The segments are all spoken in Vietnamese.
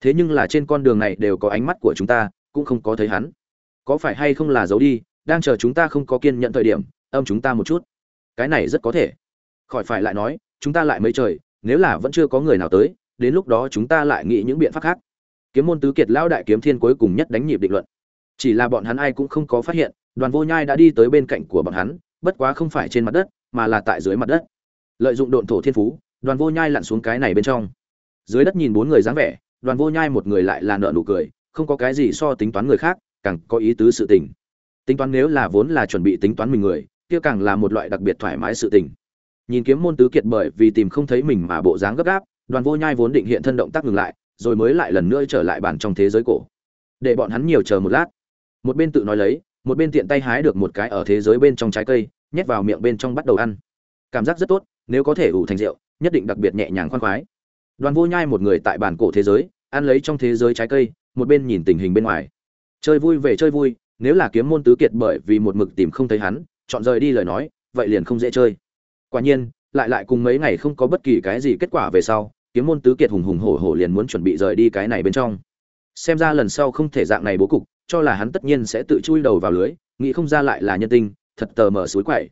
thế nhưng là trên con đường này đều có ánh mắt của chúng ta, cũng không có thấy hắn. Có phải hay không là giấu đi, đang chờ chúng ta không có kiên nhận thời điểm, âm chúng ta một chút? Cái này rất có thể. Khỏi phải lại nói, chúng ta lại mấy trời, nếu là vẫn chưa có người nào tới, đến lúc đó chúng ta lại nghĩ những biện pháp khác. Kiếm môn tứ kiệt lão đại kiếm thiên cuối cùng nhất đánh nhịp định luận. Chỉ là bọn hắn ai cũng không có phát hiện, đoàn vô nhai đã đi tới bên cạnh của bọn hắn, bất quá không phải trên mặt đất, mà là tại dưới mặt đất. Lợi dụng độn thổ thiên phú, đoàn vô nhai lặn xuống cái này bên trong. Dưới đất nhìn bốn người dáng vẻ đoàn vô nhai một người lại là nợ nụ cười, không có cái gì so tính toán người khác, càng có ý tứ sự tình. Tính toán nếu là vốn là chuẩn bị tính toán mình người, kia càng là một loại đặc biệt thoải mái sự tình. Nhìn kiếm môn tứ kiệt bởi vì tìm không thấy mình mà bộ dáng gấp gáp, đoàn vô nhai vốn định hiện thân động tác ngừng lại, rồi mới lại lần nữa trở lại bàn trong thế giới cổ. Để bọn hắn nhiều chờ một lát. Một bên tự nói lấy, một bên tiện tay hái được một cái ở thế giới bên trong trái cây, nhét vào miệng bên trong bắt đầu ăn. Cảm giác rất tốt, nếu có thể ủ thành rượu, nhất định đặc biệt nhẹ nhàng khoan khoái đoàn vô nhai một người tại bản cổ thế giới, ăn lấy trong thế giới trái cây, một bên nhìn tình hình bên ngoài. Chơi vui về chơi vui, nếu là kiếm môn tứ kiệt bởi vì một mực tìm không thấy hắn, chọn rời đi lời nói, vậy liền không dễ chơi. Quả nhiên, lại lại cùng mấy ngày không có bất kỳ cái gì kết quả về sau, kiếm môn tứ kiệt hùng hùng hổ hổ liền muốn chuẩn bị rời đi cái này bên trong. Xem ra lần sau không thể dạng này bố cục, cho là hắn tất nhiên sẽ tự chui đầu vào lưới, nghĩ không ra lại là nhân tinh, thật tờ mở suối quậy.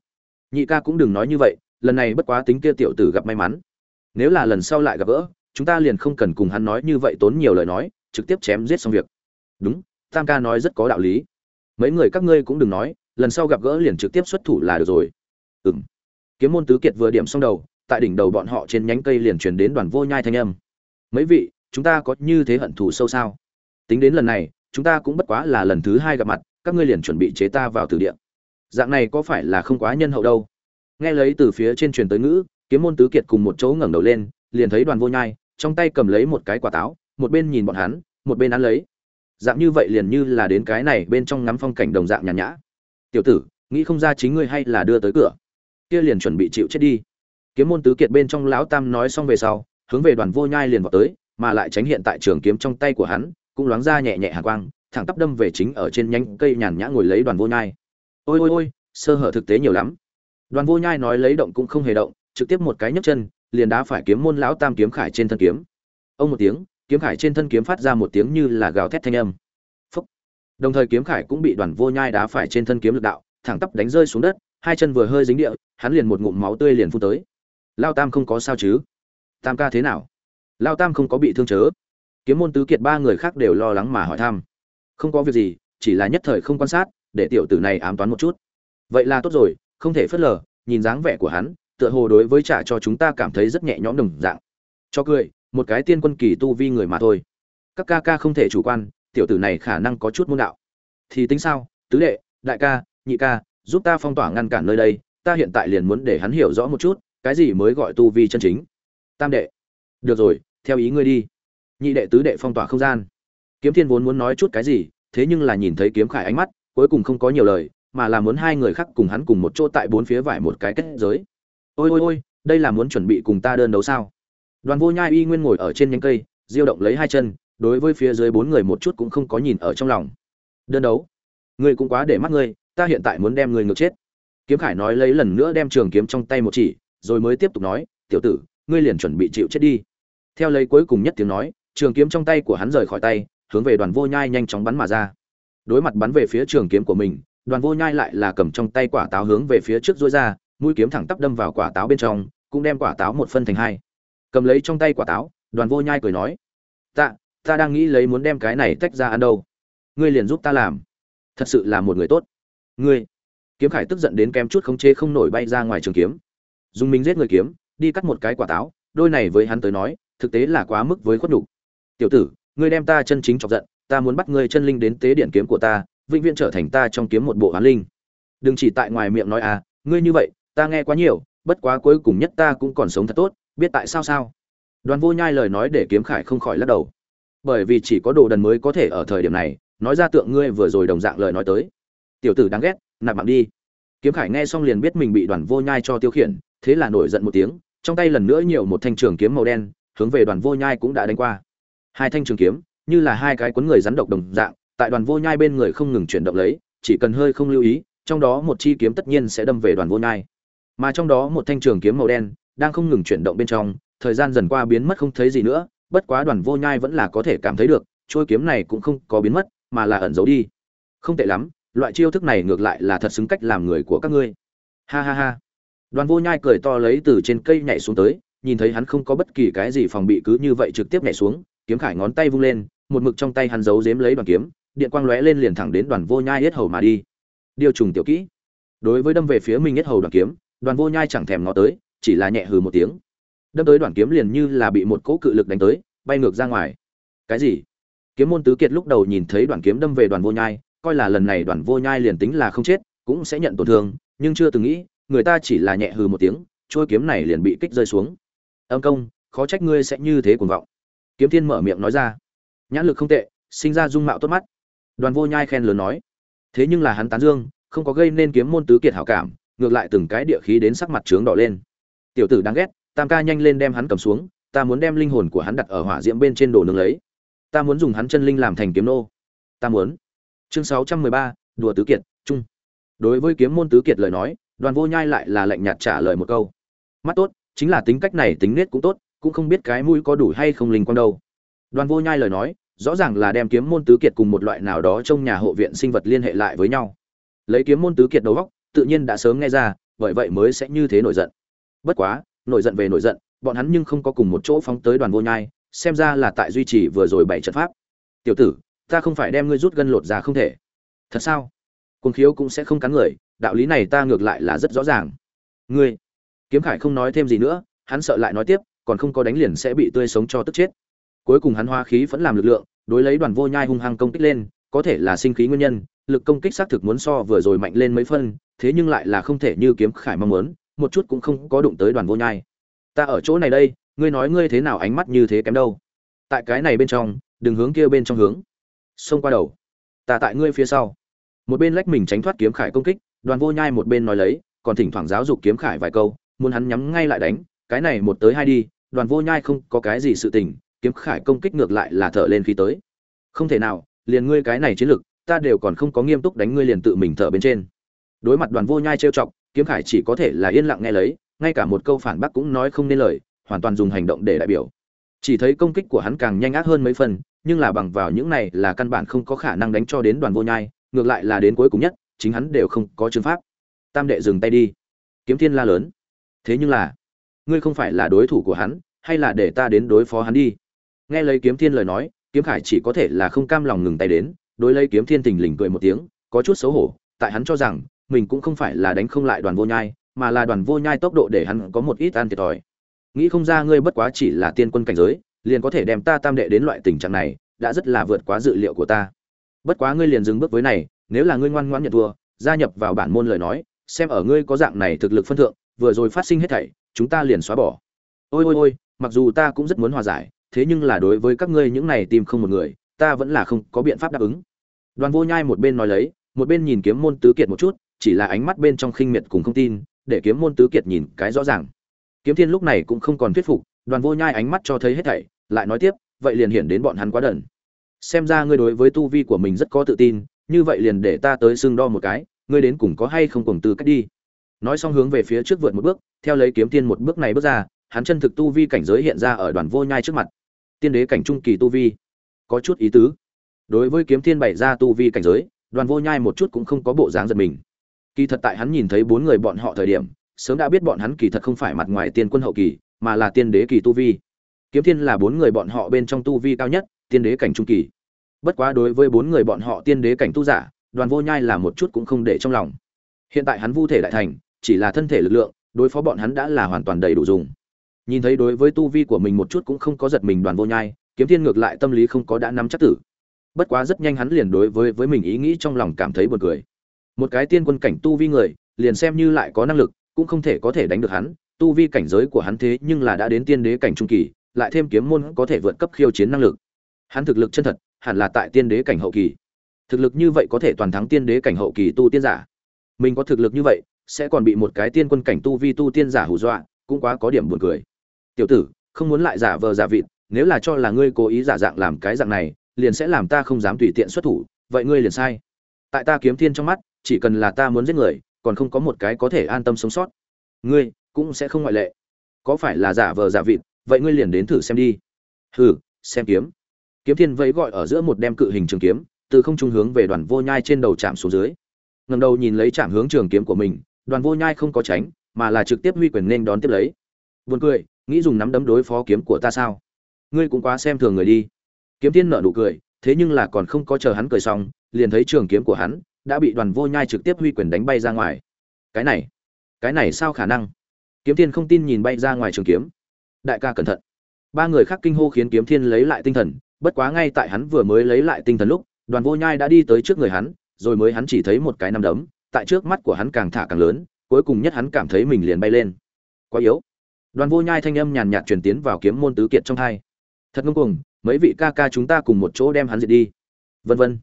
Nhị ca cũng đừng nói như vậy, lần này bất quá tính kia tiểu tử gặp may mắn. Nếu là lần sau lại gặp gỡ chúng ta liền không cần cùng hắn nói như vậy tốn nhiều lời nói, trực tiếp chém giết xong việc. Đúng, tam ca nói rất có đạo lý. Mấy người các ngươi cũng đừng nói, lần sau gặp gỡ liền trực tiếp xuất thủ là được rồi. Ừ m kiếm môn tứ kiệt vừa điểm xong đầu, tại đỉnh đầu bọn họ trên nhánh cây liền truyền đến đoàn vô nhai thanh âm. Mấy vị, chúng ta có như thế hận thù sâu sao? Tính đến lần này, chúng ta cũng bất quá là lần thứ hai gặp mặt, các ngươi liền chuẩn bị chế ta vào từ địa. Dạng này có phải là không quá nhân hậu đâu? Nghe lấy từ phía trên truyền tới ngữ, kiếm môn tứ kiệt cùng một chỗ ngẩng đầu lên liền thấy đoàn vô nhai, trong tay cầm lấy một cái quả táo, một bên nhìn bọn hắn, một bên ăn lấy. Dạng như vậy liền như là đến cái này bên trong ngắm phong cảnh đồng dạng nhàn nhã. Tiểu tử, nghĩ không ra chính ngươi hay là đưa tới cửa. Kia liền chuẩn bị chịu chết đi. Kiếm môn tứ kiệt bên trong lão tam nói xong về sau, hướng về đoàn vô nhai liền vào tới, mà lại tránh hiện tại trường kiếm trong tay của hắn, cũng loáng ra nhẹ nhẹ hàn quang, thẳng tắp đâm về chính ở trên nhánh cây nhàn nhã ngồi lấy đoàn vô nhai. Ôi ôi ôi, sơ hở thực tế nhiều lắm. Đoàn vô nhai nói lấy động cũng không hề động, trực tiếp một cái nhấc chân liền đá phải kiếm môn lão tam kiếm khải trên thân kiếm. Ông một tiếng, kiếm khải trên thân kiếm phát ra một tiếng như là gào thét thanh âm. Phúc. đồng thời kiếm khải cũng bị đoàn vô nhai đá phải trên thân kiếm lực đạo, thẳng tắp đánh rơi xuống đất, hai chân vừa hơi dính địa, hắn liền một ngụm máu tươi liền phun tới. Lao tam không có sao chứ? Tam ca thế nào? Lao tam không có bị thương chớ. Kiếm môn tứ kiệt ba người khác đều lo lắng mà hỏi thăm. Không có việc gì, chỉ là nhất thời không quan sát, để tiểu tử này ám toán một chút. Vậy là tốt rồi, không thể phớt lờ, nhìn dáng vẻ của hắn tựa hồ đối với trả cho chúng ta cảm thấy rất nhẹ nhõm đồng dạng. Cho cười, một cái tiên quân kỳ tu vi người mà thôi. Các ca ca không thể chủ quan, tiểu tử này khả năng có chút môn đạo. Thì tính sao, tứ đệ, đại ca, nhị ca, giúp ta phong tỏa ngăn cản nơi đây, ta hiện tại liền muốn để hắn hiểu rõ một chút, cái gì mới gọi tu vi chân chính. Tam đệ. Được rồi, theo ý ngươi đi. Nhị đệ tứ đệ phong tỏa không gian. Kiếm thiên vốn muốn nói chút cái gì, thế nhưng là nhìn thấy kiếm khải ánh mắt, cuối cùng không có nhiều lời, mà là muốn hai người khác cùng hắn cùng một chỗ tại bốn phía vải một cái kết giới ôi ôi ôi, đây là muốn chuẩn bị cùng ta đơn đấu sao? Đoàn vô nhai y nguyên ngồi ở trên nhánh cây, diêu động lấy hai chân, đối với phía dưới bốn người một chút cũng không có nhìn ở trong lòng. Đơn đấu? Ngươi cũng quá để mắt ngươi, ta hiện tại muốn đem ngươi ngược chết. Kiếm khải nói lấy lần nữa đem trường kiếm trong tay một chỉ, rồi mới tiếp tục nói, tiểu tử, ngươi liền chuẩn bị chịu chết đi. Theo lấy cuối cùng nhất tiếng nói, trường kiếm trong tay của hắn rời khỏi tay, hướng về đoàn vô nhai nhanh chóng bắn mà ra. Đối mặt bắn về phía trường kiếm của mình, đoàn vô nhai lại là cầm trong tay quả táo hướng về phía trước dối ra mũi kiếm thẳng tắp đâm vào quả táo bên trong, cũng đem quả táo một phân thành hai. Cầm lấy trong tay quả táo, đoàn vô nhai cười nói ta ta đang nghĩ lấy muốn đem cái này tách ra ăn đâu. Ngươi liền giúp ta làm. Thật sự là một người tốt. Ngươi. Kiếm khải tức giận đến kém chút không chế không nổi bay ra ngoài trường kiếm. Dùng mình giết người kiếm, đi cắt một cái quả táo, đôi này với hắn tới nói, thực tế là quá mức với khuất nhục. Tiểu tử, ngươi đem ta chân chính chọc giận, ta muốn bắt ngươi chân linh đến tế điện kiếm của ta, vĩnh viễn trở thành ta trong kiếm một bộ hoán linh. Đừng chỉ tại ngoài miệng nói à ngươi như vậy ta nghe quá nhiều, bất quá cuối cùng nhất ta cũng còn sống thật tốt, biết tại sao sao? Đoàn vô nhai lời nói để kiếm khải không khỏi lắc đầu. Bởi vì chỉ có đồ đần mới có thể ở thời điểm này, nói ra tượng ngươi vừa rồi đồng dạng lời nói tới. Tiểu tử đáng ghét, nạp mạng đi. Kiếm khải nghe xong liền biết mình bị đoàn vô nhai cho tiêu khiển, thế là nổi giận một tiếng, trong tay lần nữa nhiều một thanh trường kiếm màu đen, hướng về đoàn vô nhai cũng đã đánh qua. Hai thanh trường kiếm, như là hai cái cuốn người rắn độc đồng dạng, tại đoàn vô nhai bên người không ngừng chuyển động lấy, chỉ cần hơi không lưu ý, trong đó một chi kiếm tất nhiên sẽ đâm về đoàn vô nhai mà trong đó một thanh trường kiếm màu đen đang không ngừng chuyển động bên trong, thời gian dần qua biến mất không thấy gì nữa, bất quá đoàn vô nhai vẫn là có thể cảm thấy được trôi kiếm này cũng không có biến mất, mà là ẩn giấu đi. Không tệ lắm, loại chiêu thức này ngược lại là thật xứng cách làm người của các ngươi. Ha ha ha. Đoàn vô nhai cười to lấy từ trên cây nhảy xuống tới, nhìn thấy hắn không có bất kỳ cái gì phòng bị cứ như vậy trực tiếp nhảy xuống, kiếm khải ngón tay vung lên, một mực trong tay hắn giấu giếm lấy đoàn kiếm, điện quang lóe lên liền thẳng đến đoàn vô nhai hết hầu mà đi. Điều trùng tiểu kỹ. Đối với đâm về phía mình hết hầu đoàn kiếm đoàn vô nhai chẳng thèm ngó tới, chỉ là nhẹ hừ một tiếng. Đâm tới đoàn kiếm liền như là bị một cỗ cự lực đánh tới, bay ngược ra ngoài. Cái gì? Kiếm môn tứ kiệt lúc đầu nhìn thấy đoàn kiếm đâm về đoàn vô nhai, coi là lần này đoàn vô nhai liền tính là không chết, cũng sẽ nhận tổn thương, nhưng chưa từng nghĩ, người ta chỉ là nhẹ hừ một tiếng trôi kiếm này liền bị kích rơi xuống. Âm công, khó trách ngươi sẽ như thế cuồng vọng. Kiếm thiên mở miệng nói ra. Nhãn lực không tệ, sinh ra dung mạo tốt mắt. Đoàn vô nhai khen lớn nói. Thế nhưng là hắn tán dương, không có gây nên kiếm môn tứ kiệt hảo cảm ngược lại từng cái địa khí đến sắc mặt trướng đỏ lên. Tiểu tử đáng ghét, tam ca nhanh lên đem hắn cầm xuống, ta muốn đem linh hồn của hắn đặt ở hỏa diễm bên trên đồ nướng lấy. Ta muốn dùng hắn chân linh làm thành kiếm nô. Ta muốn. Chương sáu trăm mười ba, đùa tứ kiệt trung đối với kiếm môn tứ kiệt lời nói, đoàn vô nhai lại là lạnh nhạt trả lời một câu. Mắt tốt, chính là tính cách này tính nết cũng tốt, cũng không biết cái mũi có đủ hay không linh quang đâu. Đoàn vô nhai lời nói, rõ ràng là đem kiếm môn tứ kiệt cùng một loại nào đó trong nhà hộ viện sinh vật liên hệ lại với nhau. Lấy kiếm môn tứ kiệt đầu góc tự nhiên đã sớm nghe ra, bởi vậy mới sẽ như thế nổi giận. Bất quá, nổi giận về nổi giận, bọn hắn nhưng không có cùng một chỗ phóng tới đoàn vô nhai, xem ra là tại duy trì vừa rồi bảy trận pháp. Tiểu tử, ta không phải đem ngươi rút gân lột ra không thể. Thật sao? Cuồng khiếu cũng sẽ không cắn người, đạo lý này ta ngược lại là rất rõ ràng. Ngươi, kiếm khải không nói thêm gì nữa, hắn sợ lại nói tiếp, còn không có đánh liền sẽ bị tươi sống cho tức chết. Cuối cùng hắn hoa khí vẫn làm lực lượng, đối lấy đoàn vô nhai hung hăng công kích lên, có thể là sinh khí nguyên nhân lực công kích xác thực muốn so vừa rồi mạnh lên mấy phân, thế nhưng lại là không thể như kiếm khải mong muốn, một chút cũng không có đụng tới đoàn vô nhai. Ta ở chỗ này đây, ngươi nói ngươi thế nào ánh mắt như thế kém đâu? Tại cái này bên trong, đừng hướng kia bên trong hướng. Xông qua đầu. Ta tại ngươi phía sau. Một bên lách mình tránh thoát kiếm khải công kích, đoàn vô nhai một bên nói lấy, còn thỉnh thoảng giáo dục kiếm khải vài câu, muốn hắn nhắm ngay lại đánh, cái này một tới hai đi, đoàn vô nhai không có cái gì sự tình, kiếm khải công kích ngược lại là thở lên khi tới. Không thể nào, liền ngươi cái này chiến lực ta đều còn không có nghiêm túc đánh ngươi liền tự mình thở bên trên. Đối mặt đoàn vô nhai trêu chọc, kiếm khải chỉ có thể là yên lặng nghe lấy, ngay cả một câu phản bác cũng nói không nên lời, hoàn toàn dùng hành động để đại biểu. Chỉ thấy công kích của hắn càng nhanh ác hơn mấy phần, nhưng là bằng vào những này là căn bản không có khả năng đánh cho đến đoàn vô nhai, ngược lại là đến cuối cùng nhất, chính hắn đều không có chứng pháp. Tam đệ dừng tay đi. Kiếm thiên la lớn. Thế nhưng là, ngươi không phải là đối thủ của hắn, hay là để ta đến đối phó hắn đi? Nghe lấy kiếm thiên lời nói, kiếm khải chỉ có thể là không cam lòng ngừng tay đến đối lấy kiếm thiên tình lình cười một tiếng, có chút xấu hổ, tại hắn cho rằng, mình cũng không phải là đánh không lại đoàn vô nhai, mà là đoàn vô nhai tốc độ để hắn có một ít an thiệt thòi. Nghĩ không ra ngươi bất quá chỉ là tiên quân cảnh giới, liền có thể đem ta tam đệ đến loại tình trạng này, đã rất là vượt quá dự liệu của ta. Bất quá ngươi liền dừng bước với này, nếu là ngươi ngoan ngoãn nhận thua, gia nhập vào bản môn lời nói, xem ở ngươi có dạng này thực lực phân thượng, vừa rồi phát sinh hết thảy, chúng ta liền xóa bỏ. Ôi ôi ôi, mặc dù ta cũng rất muốn hòa giải, thế nhưng là đối với các ngươi những này tìm không một người ta vẫn là không có biện pháp đáp ứng. Đoàn vô nhai một bên nói lấy, một bên nhìn kiếm môn tứ kiệt một chút, chỉ là ánh mắt bên trong khinh miệt cùng không tin, để kiếm môn tứ kiệt nhìn cái rõ ràng. Kiếm thiên lúc này cũng không còn thuyết phục, đoàn vô nhai ánh mắt cho thấy hết thảy, lại nói tiếp, vậy liền hiển đến bọn hắn quá đần. Xem ra ngươi đối với tu vi của mình rất có tự tin, như vậy liền để ta tới xương đo một cái, ngươi đến cùng có hay không cùng tư cách đi. Nói xong hướng về phía trước vượt một bước, theo lấy kiếm tiên một bước này bước ra, hắn chân thực tu vi cảnh giới hiện ra ở đoàn vô nhai trước mặt. Tiên đế cảnh trung kỳ tu vi có chút ý tứ. Đối với kiếm thiên bày ra tu vi cảnh giới, đoàn vô nhai một chút cũng không có bộ dáng giật mình. Kỳ thật tại hắn nhìn thấy bốn người bọn họ thời điểm, sớm đã biết bọn hắn kỳ thật không phải mặt ngoài tiên quân hậu kỳ, mà là tiên đế kỳ tu vi. Kiếm thiên là bốn người bọn họ bên trong tu vi cao nhất, tiên đế cảnh trung kỳ. Bất quá đối với bốn người bọn họ tiên đế cảnh tu giả, đoàn vô nhai là một chút cũng không để trong lòng. Hiện tại hắn vu thể đại thành, chỉ là thân thể lực lượng, đối phó bọn hắn đã là hoàn toàn đầy đủ dùng. Nhìn thấy đối với tu vi của mình một chút cũng không có giật mình đoàn vô nhai kiếm thiên ngược lại tâm lý không có đã nắm chắc tử. Bất quá rất nhanh hắn liền đối với với mình ý nghĩ trong lòng cảm thấy buồn cười. Một cái tiên quân cảnh tu vi người, liền xem như lại có năng lực, cũng không thể có thể đánh được hắn. Tu vi cảnh giới của hắn thế nhưng là đã đến tiên đế cảnh trung kỳ, lại thêm kiếm môn có thể vượt cấp khiêu chiến năng lực. Hắn thực lực chân thật, hẳn là tại tiên đế cảnh hậu kỳ. Thực lực như vậy có thể toàn thắng tiên đế cảnh hậu kỳ tu tiên giả. Mình có thực lực như vậy, sẽ còn bị một cái tiên quân cảnh tu vi tu tiên giả hù dọa, cũng quá có điểm buồn cười. Tiểu tử, không muốn lại giả vờ giả vịt nếu là cho là ngươi cố ý giả dạng làm cái dạng này, liền sẽ làm ta không dám tùy tiện xuất thủ, vậy ngươi liền sai. Tại ta kiếm thiên trong mắt, chỉ cần là ta muốn giết người, còn không có một cái có thể an tâm sống sót. Ngươi cũng sẽ không ngoại lệ. Có phải là giả vờ giả vịt, vậy ngươi liền đến thử xem đi. Hừ, xem kiếm. Kiếm thiên vẫy gọi ở giữa một đem cự hình trường kiếm, từ không trung hướng về đoàn vô nhai trên đầu chạm xuống dưới. Ngầm đầu nhìn lấy chạm hướng trường kiếm của mình, đoàn vô nhai không có tránh, mà là trực tiếp huy quyền nên đón tiếp lấy. Buồn cười, nghĩ dùng nắm đấm đối phó kiếm của ta sao? Ngươi cũng quá xem thường người đi. Kiếm thiên nợ nụ cười, thế nhưng là còn không có chờ hắn cười xong, liền thấy trường kiếm của hắn đã bị đoàn vô nhai trực tiếp huy quyền đánh bay ra ngoài. Cái này cái này sao khả năng? Kiếm thiên không tin nhìn bay ra ngoài trường kiếm. Đại ca cẩn thận. Ba người khác kinh hô khiến kiếm thiên lấy lại tinh thần, bất quá ngay tại hắn vừa mới lấy lại tinh thần lúc, đoàn vô nhai đã đi tới trước người hắn, rồi mới hắn chỉ thấy một cái nằm đấm, tại trước mắt của hắn càng thả càng lớn, cuối cùng nhất hắn cảm thấy mình liền bay lên. Quá yếu. Đoàn vô nhai thanh âm nhàn nhạt truyền tiến vào kiếm môn tứ kiệt trong thai thật ngông cuồng, mấy vị ca ca chúng ta cùng một chỗ đem hắn diệt đi. Vân vân.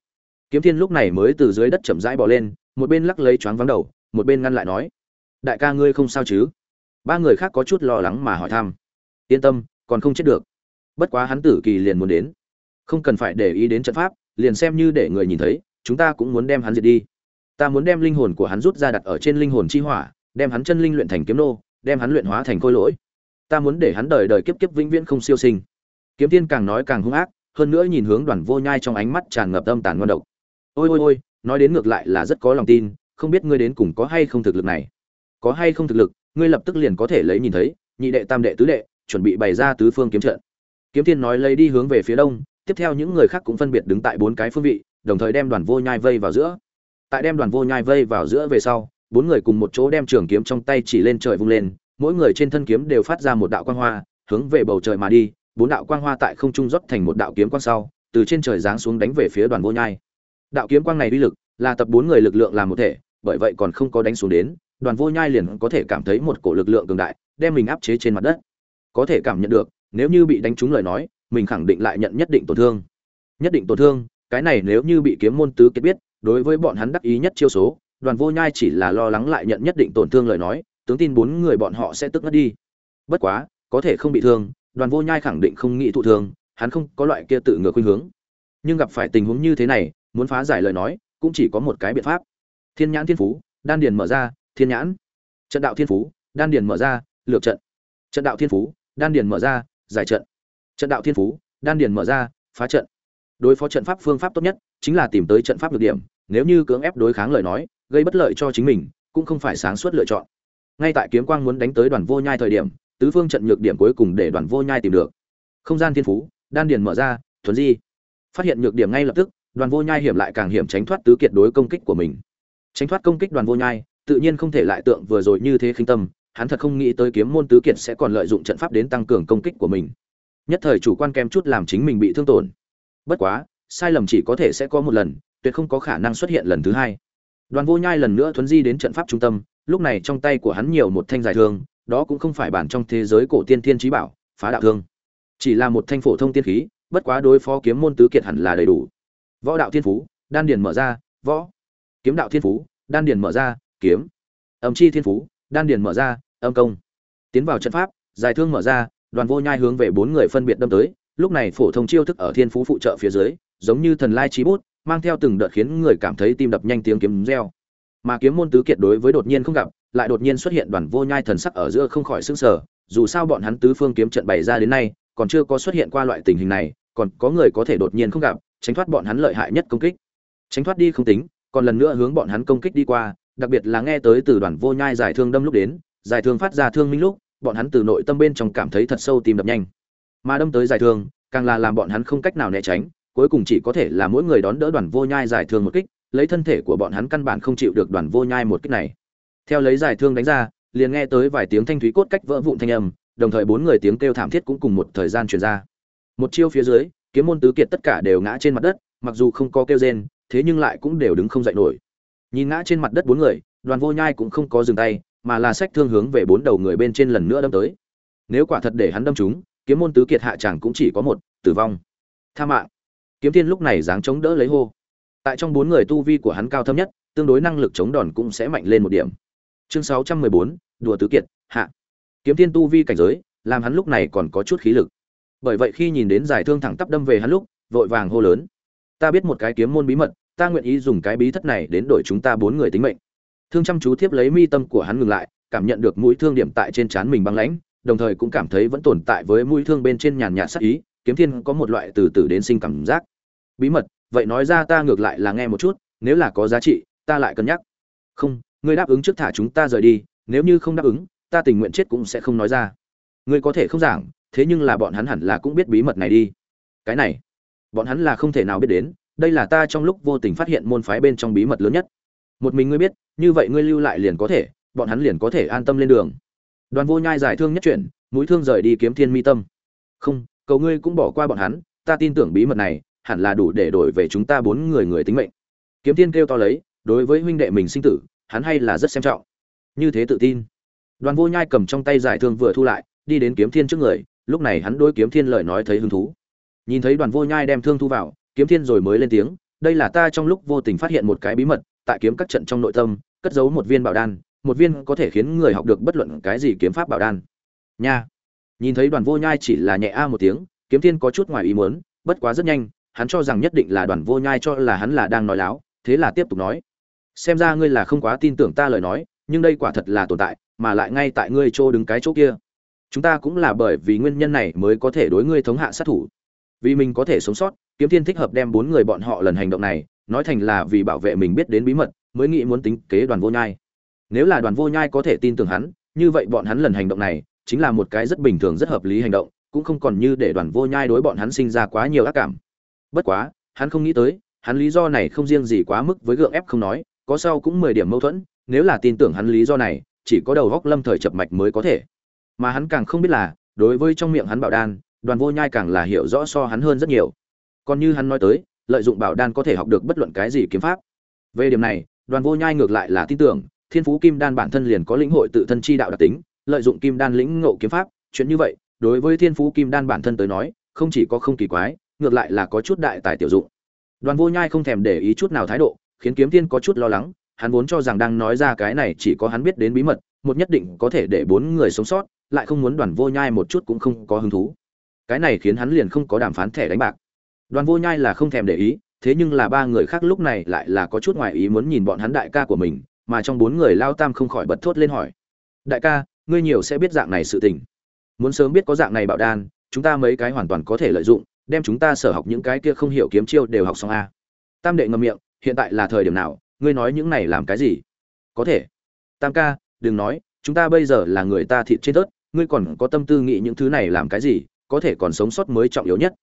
Kiếm thiên lúc này mới từ dưới đất chậm rãi bỏ lên, một bên lắc lấy choáng vắng đầu, một bên ngăn lại nói, đại ca ngươi không sao chứ? Ba người khác có chút lo lắng mà hỏi thăm. Yên tâm, còn không chết được. Bất quá hắn tử kỳ liền muốn đến. Không cần phải để ý đến trận pháp, liền xem như để người nhìn thấy, chúng ta cũng muốn đem hắn diệt đi. Ta muốn đem linh hồn của hắn rút ra đặt ở trên linh hồn chi hỏa, đem hắn chân linh luyện thành kiếm nô, đem hắn luyện hóa thành khôi lỗi. Ta muốn để hắn đời đời kiếp kiếp vĩnh viễn không siêu sinh kiếm tiên càng nói càng hung ác, hơn nữa nhìn hướng đoàn vô nhai trong ánh mắt tràn ngập âm tàn ngon độc. Ôi ôi ôi, nói đến ngược lại là rất có lòng tin, không biết ngươi đến cùng có hay không thực lực này. Có hay không thực lực, ngươi lập tức liền có thể lấy nhìn thấy, nhị đệ tam đệ tứ đệ, chuẩn bị bày ra tứ phương kiếm trận. Kiếm tiên nói lấy đi hướng về phía đông, tiếp theo những người khác cũng phân biệt đứng tại bốn cái phương vị, đồng thời đem đoàn vô nhai vây vào giữa. Tại đem đoàn vô nhai vây vào giữa về sau, bốn người cùng một chỗ đem trường kiếm trong tay chỉ lên trời vung lên, mỗi người trên thân kiếm đều phát ra một đạo quang hoa, hướng về bầu trời mà đi bốn đạo quang hoa tại không trung rót thành một đạo kiếm quang sau, từ trên trời giáng xuống đánh về phía đoàn vô nhai. Đạo kiếm quang này uy lực, là tập bốn người lực lượng làm một thể, bởi vậy còn không có đánh xuống đến, đoàn vô nhai liền có thể cảm thấy một cổ lực lượng cường đại, đem mình áp chế trên mặt đất. Có thể cảm nhận được, nếu như bị đánh trúng lời nói, mình khẳng định lại nhận nhất định tổn thương. Nhất định tổn thương, cái này nếu như bị kiếm môn tứ kết biết, đối với bọn hắn đắc ý nhất chiêu số, đoàn vô nhai chỉ là lo lắng lại nhận nhất định tổn thương lời nói, tướng tin bốn người bọn họ sẽ tức ngất đi. Bất quá, có thể không bị thương đoàn vô nhai khẳng định không nghĩ thụ thương, hắn không có loại kia tự ngược khuynh hướng. Nhưng gặp phải tình huống như thế này, muốn phá giải lời nói, cũng chỉ có một cái biện pháp. Thiên nhãn thiên phú, đan điền mở ra, thiên nhãn. Trận đạo thiên phú, đan điền mở ra, lược trận. Trận đạo thiên phú, đan điền mở ra, giải trận. Trận đạo thiên phú, đan điền mở ra, phá trận. Đối phó trận pháp phương pháp tốt nhất, chính là tìm tới trận pháp được điểm, nếu như cưỡng ép đối kháng lời nói, gây bất lợi cho chính mình, cũng không phải sáng suốt lựa chọn. Ngay tại kiếm quang muốn đánh tới đoàn vô nhai thời điểm tứ phương trận nhược điểm cuối cùng để đoàn vô nhai tìm được. Không gian thiên phú, đan điền mở ra, thuần di. Phát hiện nhược điểm ngay lập tức, đoàn vô nhai hiểm lại càng hiểm tránh thoát tứ kiệt đối công kích của mình. Tránh thoát công kích đoàn vô nhai, tự nhiên không thể lại tượng vừa rồi như thế khinh tâm, hắn thật không nghĩ tới kiếm môn tứ kiệt sẽ còn lợi dụng trận pháp đến tăng cường công kích của mình. Nhất thời chủ quan kem chút làm chính mình bị thương tổn. Bất quá, sai lầm chỉ có thể sẽ có một lần, tuyệt không có khả năng xuất hiện lần thứ hai. Đoàn vô nhai lần nữa thuấn di đến trận pháp trung tâm, lúc này trong tay của hắn nhiều một thanh dài thương đó cũng không phải bản trong thế giới cổ tiên thiên trí bảo, phá đạo thương. Chỉ là một thanh phổ thông tiên khí, bất quá đối phó kiếm môn tứ kiệt hẳn là đầy đủ. Võ đạo thiên phú, đan điền mở ra, võ. Kiếm đạo thiên phú, đan điền mở ra, kiếm. Âm chi thiên phú, đan điền mở ra, âm công. Tiến vào trận pháp dài thương mở ra, đoàn vô nhai hướng về bốn người phân biệt đâm tới. Lúc này phổ thông chiêu thức ở thiên phú phụ trợ phía dưới, giống như thần lai trí bút, mang theo từng đợt khiến người cảm thấy tim đập nhanh tiếng kiếm reo mà kiếm môn tứ kiệt đối với đột nhiên không gặp, lại đột nhiên xuất hiện đoàn vô nhai thần sắc ở giữa không khỏi sững sờ. Dù sao bọn hắn tứ phương kiếm trận bày ra đến nay, còn chưa có xuất hiện qua loại tình hình này, còn có người có thể đột nhiên không gặp, tránh thoát bọn hắn lợi hại nhất công kích. Tránh thoát đi không tính, còn lần nữa hướng bọn hắn công kích đi qua, đặc biệt là nghe tới từ đoàn vô nhai giải thương đâm lúc đến, giải thương phát ra thương minh lúc, bọn hắn từ nội tâm bên trong cảm thấy thật sâu tìm đập nhanh. Mà đâm tới giải thương, càng là làm bọn hắn không cách nào né tránh, cuối cùng chỉ có thể là mỗi người đón đỡ đoàn vô nhai giải thương một kích lấy thân thể của bọn hắn căn bản không chịu được đoàn vô nhai một kích này. Theo lấy giải thương đánh ra, liền nghe tới vài tiếng thanh thúy cốt cách vỡ vụn thanh âm, đồng thời bốn người tiếng kêu thảm thiết cũng cùng một thời gian truyền ra. Một chiêu phía dưới, kiếm môn tứ kiệt tất cả đều ngã trên mặt đất, mặc dù không có kêu rên, thế nhưng lại cũng đều đứng không dậy nổi. Nhìn ngã trên mặt đất bốn người, đoàn vô nhai cũng không có dừng tay, mà là sách thương hướng về bốn đầu người bên trên lần nữa đâm tới. Nếu quả thật để hắn đâm chúng kiếm môn tứ kiệt hạ chẳng cũng chỉ có một, tử vong. Tha mạng. Kiếm tiên lúc này dáng chống đỡ lấy hô tại trong bốn người tu vi của hắn cao thâm nhất, tương đối năng lực chống đòn cũng sẽ mạnh lên một điểm. Chương sáu trăm mười bốn, đùa tứ kiệt, hạ. Kiếm tiên tu vi cảnh giới, làm hắn lúc này còn có chút khí lực. Bởi vậy khi nhìn đến giải thương thẳng tắp đâm về hắn lúc, vội vàng hô lớn. Ta biết một cái kiếm môn bí mật, ta nguyện ý dùng cái bí thất này đến đổi chúng ta bốn người tính mệnh. Thương chăm chú tiếp lấy mi tâm của hắn ngừng lại, cảm nhận được mũi thương điểm tại trên trán mình băng lãnh, đồng thời cũng cảm thấy vẫn tồn tại với mũi thương bên trên nhàn nhạt sắc ý, kiếm thiên có một loại từ từ đến sinh cảm giác. Bí mật vậy nói ra ta ngược lại là nghe một chút, nếu là có giá trị, ta lại cân nhắc. Không, ngươi đáp ứng trước thả chúng ta rời đi, nếu như không đáp ứng, ta tình nguyện chết cũng sẽ không nói ra. Ngươi có thể không giảng, thế nhưng là bọn hắn hẳn là cũng biết bí mật này đi. Cái này, bọn hắn là không thể nào biết đến, đây là ta trong lúc vô tình phát hiện môn phái bên trong bí mật lớn nhất. Một mình ngươi biết, như vậy ngươi lưu lại liền có thể, bọn hắn liền có thể an tâm lên đường. Đoàn vô nhai giải thương nhất chuyển mũi thương rời đi kiếm thiên mi tâm. Không, cầu ngươi cũng bỏ qua bọn hắn, ta tin tưởng bí mật này hẳn là đủ để đổi về chúng ta bốn người người tính mệnh. Kiếm thiên kêu to lấy, đối với huynh đệ mình sinh tử, hắn hay là rất xem trọng. Như thế tự tin. Đoàn vô nhai cầm trong tay giải thương vừa thu lại, đi đến kiếm thiên trước người, lúc này hắn đôi kiếm thiên lời nói thấy hứng thú. Nhìn thấy đoàn vô nhai đem thương thu vào, kiếm thiên rồi mới lên tiếng, đây là ta trong lúc vô tình phát hiện một cái bí mật, tại kiếm các trận trong nội tâm, cất giấu một viên bảo đan, một viên có thể khiến người học được bất luận cái gì kiếm pháp bảo đan. Nha. Nhìn thấy đoàn vô nhai chỉ là nhẹ a một tiếng, kiếm thiên có chút ngoài ý muốn, bất quá rất nhanh hắn cho rằng nhất định là đoàn vô nhai cho là hắn là đang nói láo, thế là tiếp tục nói. Xem ra ngươi là không quá tin tưởng ta lời nói, nhưng đây quả thật là tồn tại, mà lại ngay tại ngươi chỗ đứng cái chỗ kia. Chúng ta cũng là bởi vì nguyên nhân này mới có thể đối ngươi thống hạ sát thủ. Vì mình có thể sống sót, kiếm thiên thích hợp đem bốn người bọn họ lần hành động này, nói thành là vì bảo vệ mình biết đến bí mật, mới nghĩ muốn tính kế đoàn vô nhai. Nếu là đoàn vô nhai có thể tin tưởng hắn, như vậy bọn hắn lần hành động này, chính là một cái rất bình thường, rất hợp lý hành động, cũng không còn như để đoàn vô nhai đối bọn hắn sinh ra quá nhiều ác cảm bất quá, hắn không nghĩ tới, hắn lý do này không riêng gì quá mức với gượng ép không nói, có sau cũng mười điểm mâu thuẫn, nếu là tin tưởng hắn lý do này, chỉ có đầu góc lâm thời chập mạch mới có thể. Mà hắn càng không biết là, đối với trong miệng hắn bảo đan, đoàn vô nhai càng là hiểu rõ so hắn hơn rất nhiều. Còn như hắn nói tới, lợi dụng bảo đan có thể học được bất luận cái gì kiếm pháp. Về điểm này, đoàn vô nhai ngược lại là tin tưởng, thiên phú kim đan bản thân liền có lĩnh hội tự thân chi đạo đặc tính, lợi dụng kim đan lĩnh ngộ kiếm pháp, chuyện như vậy, đối với thiên phú kim đan bản thân tới nói, không chỉ có không kỳ quái ngược lại là có chút đại tài tiểu dụng. Đoàn vô nhai không thèm để ý chút nào thái độ, khiến kiếm tiên có chút lo lắng, hắn vốn cho rằng đang nói ra cái này chỉ có hắn biết đến bí mật, một nhất định có thể để bốn người sống sót, lại không muốn đoàn vô nhai một chút cũng không có hứng thú. Cái này khiến hắn liền không có đàm phán thẻ đánh bạc. Đoàn vô nhai là không thèm để ý, thế nhưng là ba người khác lúc này lại là có chút ngoài ý muốn nhìn bọn hắn đại ca của mình, mà trong bốn người lao tam không khỏi bật thốt lên hỏi. Đại ca, ngươi nhiều sẽ biết dạng này sự tình. Muốn sớm biết có dạng này bảo đan chúng ta mấy cái hoàn toàn có thể lợi dụng đem chúng ta sở học những cái kia không hiểu kiếm chiêu đều học xong a. Tam đệ ngậm miệng, hiện tại là thời điểm nào? Ngươi nói những này làm cái gì? Có thể. Tam ca, đừng nói, chúng ta bây giờ là người ta thịt trên tớt ngươi còn có tâm tư nghĩ những thứ này làm cái gì? Có thể còn sống sót mới trọng yếu nhất.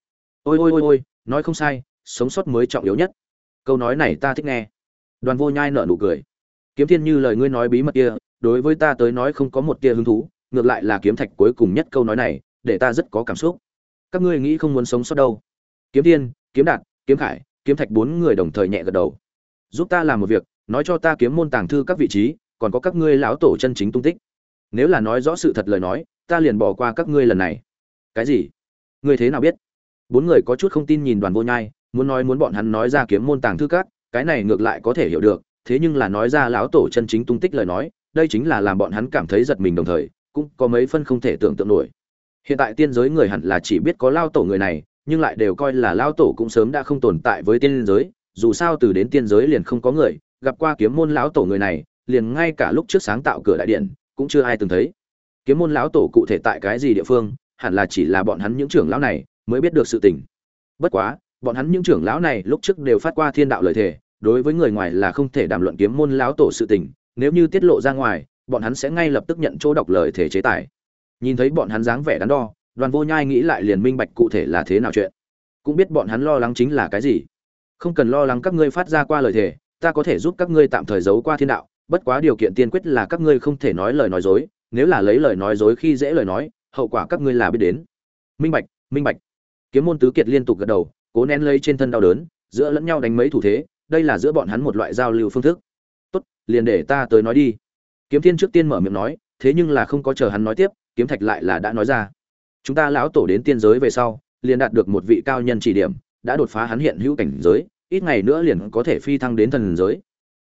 Ôi ôi ôi ôi, nói không sai, sống sót mới trọng yếu nhất. Câu nói này ta thích nghe. Đoàn vô nhai nở nụ cười. Kiếm thiên như lời ngươi nói bí mật kia, đối với ta tới nói không có một tia hứng thú, ngược lại là kiếm thạch cuối cùng nhất câu nói này, để ta rất có cảm xúc các ngươi nghĩ không muốn sống sót đâu. Kiếm thiên, kiếm đạt, kiếm khải, kiếm thạch bốn người đồng thời nhẹ gật đầu. Giúp ta làm một việc, nói cho ta kiếm môn tàng thư các vị trí, còn có các ngươi lão tổ chân chính tung tích. Nếu là nói rõ sự thật lời nói, ta liền bỏ qua các ngươi lần này. Cái gì? Ngươi thế nào biết? Bốn người có chút không tin nhìn đoàn vô nhai, muốn nói muốn bọn hắn nói ra kiếm môn tàng thư các, cái này ngược lại có thể hiểu được, thế nhưng là nói ra lão tổ chân chính tung tích lời nói, đây chính là làm bọn hắn cảm thấy giật mình đồng thời, cũng có mấy phân không thể tưởng tượng nổi hiện tại tiên giới người hẳn là chỉ biết có lao tổ người này, nhưng lại đều coi là lao tổ cũng sớm đã không tồn tại với tiên giới, dù sao từ đến tiên giới liền không có người, gặp qua kiếm môn lão tổ người này, liền ngay cả lúc trước sáng tạo cửa đại điện, cũng chưa ai từng thấy. Kiếm môn lão tổ cụ thể tại cái gì địa phương, hẳn là chỉ là bọn hắn những trưởng lão này mới biết được sự tình. Bất quá, bọn hắn những trưởng lão này lúc trước đều phát qua thiên đạo lời thề, đối với người ngoài là không thể đàm luận kiếm môn lão tổ sự tình, nếu như tiết lộ ra ngoài, bọn hắn sẽ ngay lập tức nhận chỗ đọc lời thể chế tài nhìn thấy bọn hắn dáng vẻ đắn đo, đoàn vô nhai nghĩ lại liền minh bạch cụ thể là thế nào chuyện. Cũng biết bọn hắn lo lắng chính là cái gì. Không cần lo lắng các ngươi phát ra qua lời thề, ta có thể giúp các ngươi tạm thời giấu qua thiên đạo, bất quá điều kiện tiên quyết là các ngươi không thể nói lời nói dối, nếu là lấy lời nói dối khi dễ lời nói, hậu quả các ngươi là biết đến. Minh bạch minh bạch. Kiếm môn tứ kiệt liên tục gật đầu, cố nén lấy trên thân đau đớn, giữa lẫn nhau đánh mấy thủ thế, đây là giữa bọn hắn một loại giao lưu phương thức. Tốt, liền để ta tới nói đi. Kiếm thiên trước tiên mở miệng nói, thế nhưng là không có chờ hắn nói tiếp kiếm thạch lại là đã nói ra. Chúng ta lão tổ đến tiên giới về sau, liền đạt được một vị cao nhân chỉ điểm, đã đột phá hắn hiện hữu cảnh giới, ít ngày nữa liền có thể phi thăng đến thần giới.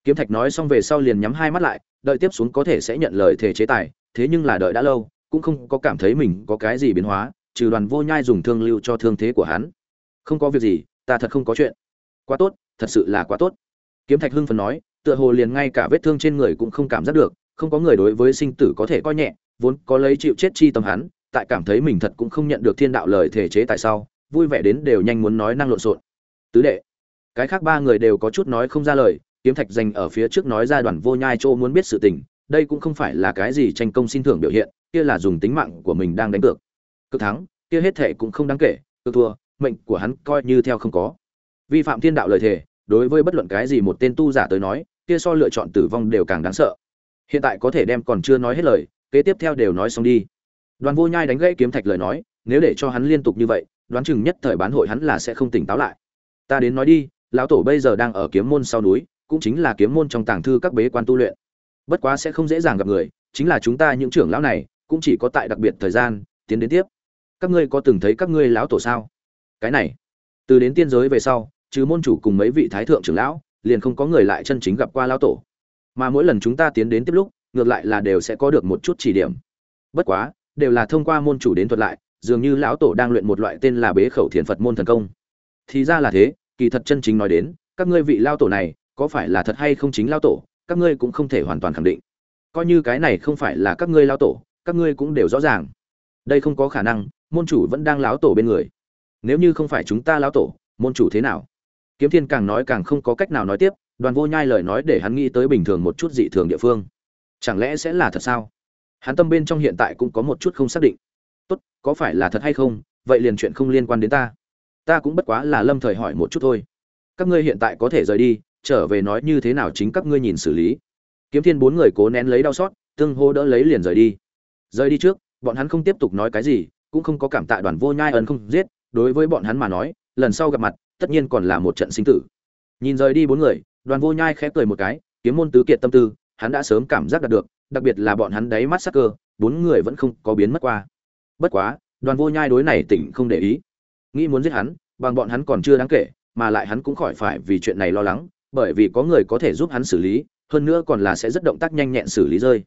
Kiếm thạch nói xong về sau liền nhắm hai mắt lại, đợi tiếp xuống có thể sẽ nhận lời thể chế tài, thế nhưng là đợi đã lâu, cũng không có cảm thấy mình có cái gì biến hóa, trừ đoàn vô nhai dùng thương lưu cho thương thế của hắn. Không có việc gì, ta thật không có chuyện. Quá tốt, thật sự là quá tốt. Kiếm thạch hưng phần nói, tựa hồ liền ngay cả vết thương trên người cũng không cảm giác được, không có người đối với sinh tử có thể coi nhẹ vốn có lấy chịu chết chi tâm hắn, tại cảm thấy mình thật cũng không nhận được thiên đạo lời thể chế tại sao, vui vẻ đến đều nhanh muốn nói năng lộn xộn. Tứ đệ, cái khác ba người đều có chút nói không ra lời, kiếm thạch dành ở phía trước nói ra đoàn vô nhai chỗ muốn biết sự tình, đây cũng không phải là cái gì tranh công xin thưởng biểu hiện, kia là dùng tính mạng của mình đang đánh cược. Cứ thắng, kia hết thệ cũng không đáng kể cứ thua, mệnh của hắn coi như theo không có. Vi phạm thiên đạo lời thể đối với bất luận cái gì một tên tu giả tới nói, kia so lựa chọn tử vong đều càng đáng sợ. Hiện tại có thể đem còn chưa nói hết lời kế tiếp theo đều nói xong đi. Đoàn vô nhai đánh gãy kiếm thạch lời nói, nếu để cho hắn liên tục như vậy, đoán chừng nhất thời bán hội hắn là sẽ không tỉnh táo lại. Ta đến nói đi, lão tổ bây giờ đang ở kiếm môn sau núi, cũng chính là kiếm môn trong tàng thư các bế quan tu luyện. Bất quá sẽ không dễ dàng gặp người, chính là chúng ta những trưởng lão này, cũng chỉ có tại đặc biệt thời gian, tiến đến tiếp. Các ngươi có từng thấy các ngươi lão tổ sao? Cái này, từ đến tiên giới về sau, trừ môn chủ cùng mấy vị thái thượng trưởng lão, liền không có người lại chân chính gặp qua lão tổ. Mà mỗi lần chúng ta tiến đến tiếp lúc ngược lại là đều sẽ có được một chút chỉ điểm. Bất quá, đều là thông qua môn chủ đến thuật lại, dường như lão tổ đang luyện một loại tên là bế khẩu thiền phật môn thần công. Thì ra là thế, kỳ thật chân chính nói đến, các ngươi vị lao tổ này, có phải là thật hay không chính lao tổ, các ngươi cũng không thể hoàn toàn khẳng định. Coi như cái này không phải là các ngươi lao tổ, các ngươi cũng đều rõ ràng. Đây không có khả năng, môn chủ vẫn đang láo tổ bên người. Nếu như không phải chúng ta láo tổ, môn chủ thế nào? Kiếm thiên càng nói càng không có cách nào nói tiếp, đoàn vô nhai lời nói để hắn nghĩ tới bình thường một chút dị thường địa phương chẳng lẽ sẽ là thật sao? Hắn tâm bên trong hiện tại cũng có một chút không xác định. Tốt, có phải là thật hay không? Vậy liền chuyện không liên quan đến ta. Ta cũng bất quá là lâm thời hỏi một chút thôi. Các ngươi hiện tại có thể rời đi, trở về nói như thế nào chính các ngươi nhìn xử lý. Kiếm thiên bốn người cố nén lấy đau xót, tương hô đỡ lấy liền rời đi. Rời đi trước, bọn hắn không tiếp tục nói cái gì, cũng không có cảm tạ đoàn vô nhai ẩn không giết, đối với bọn hắn mà nói, lần sau gặp mặt, tất nhiên còn là một trận sinh tử. Nhìn rời đi bốn người, đoàn vô nhai khẽ cười một cái, kiếm môn tứ kiệt tâm tư hắn đã sớm cảm giác đạt được, đặc biệt là bọn hắn đáy mắt sắc cơ, bốn người vẫn không có biến mất qua. Bất quá, đoàn vô nhai đối này tỉnh không để ý. Nghĩ muốn giết hắn, bằng bọn hắn còn chưa đáng kể, mà lại hắn cũng khỏi phải vì chuyện này lo lắng, bởi vì có người có thể giúp hắn xử lý, hơn nữa còn là sẽ rất động tác nhanh nhẹn xử lý rơi.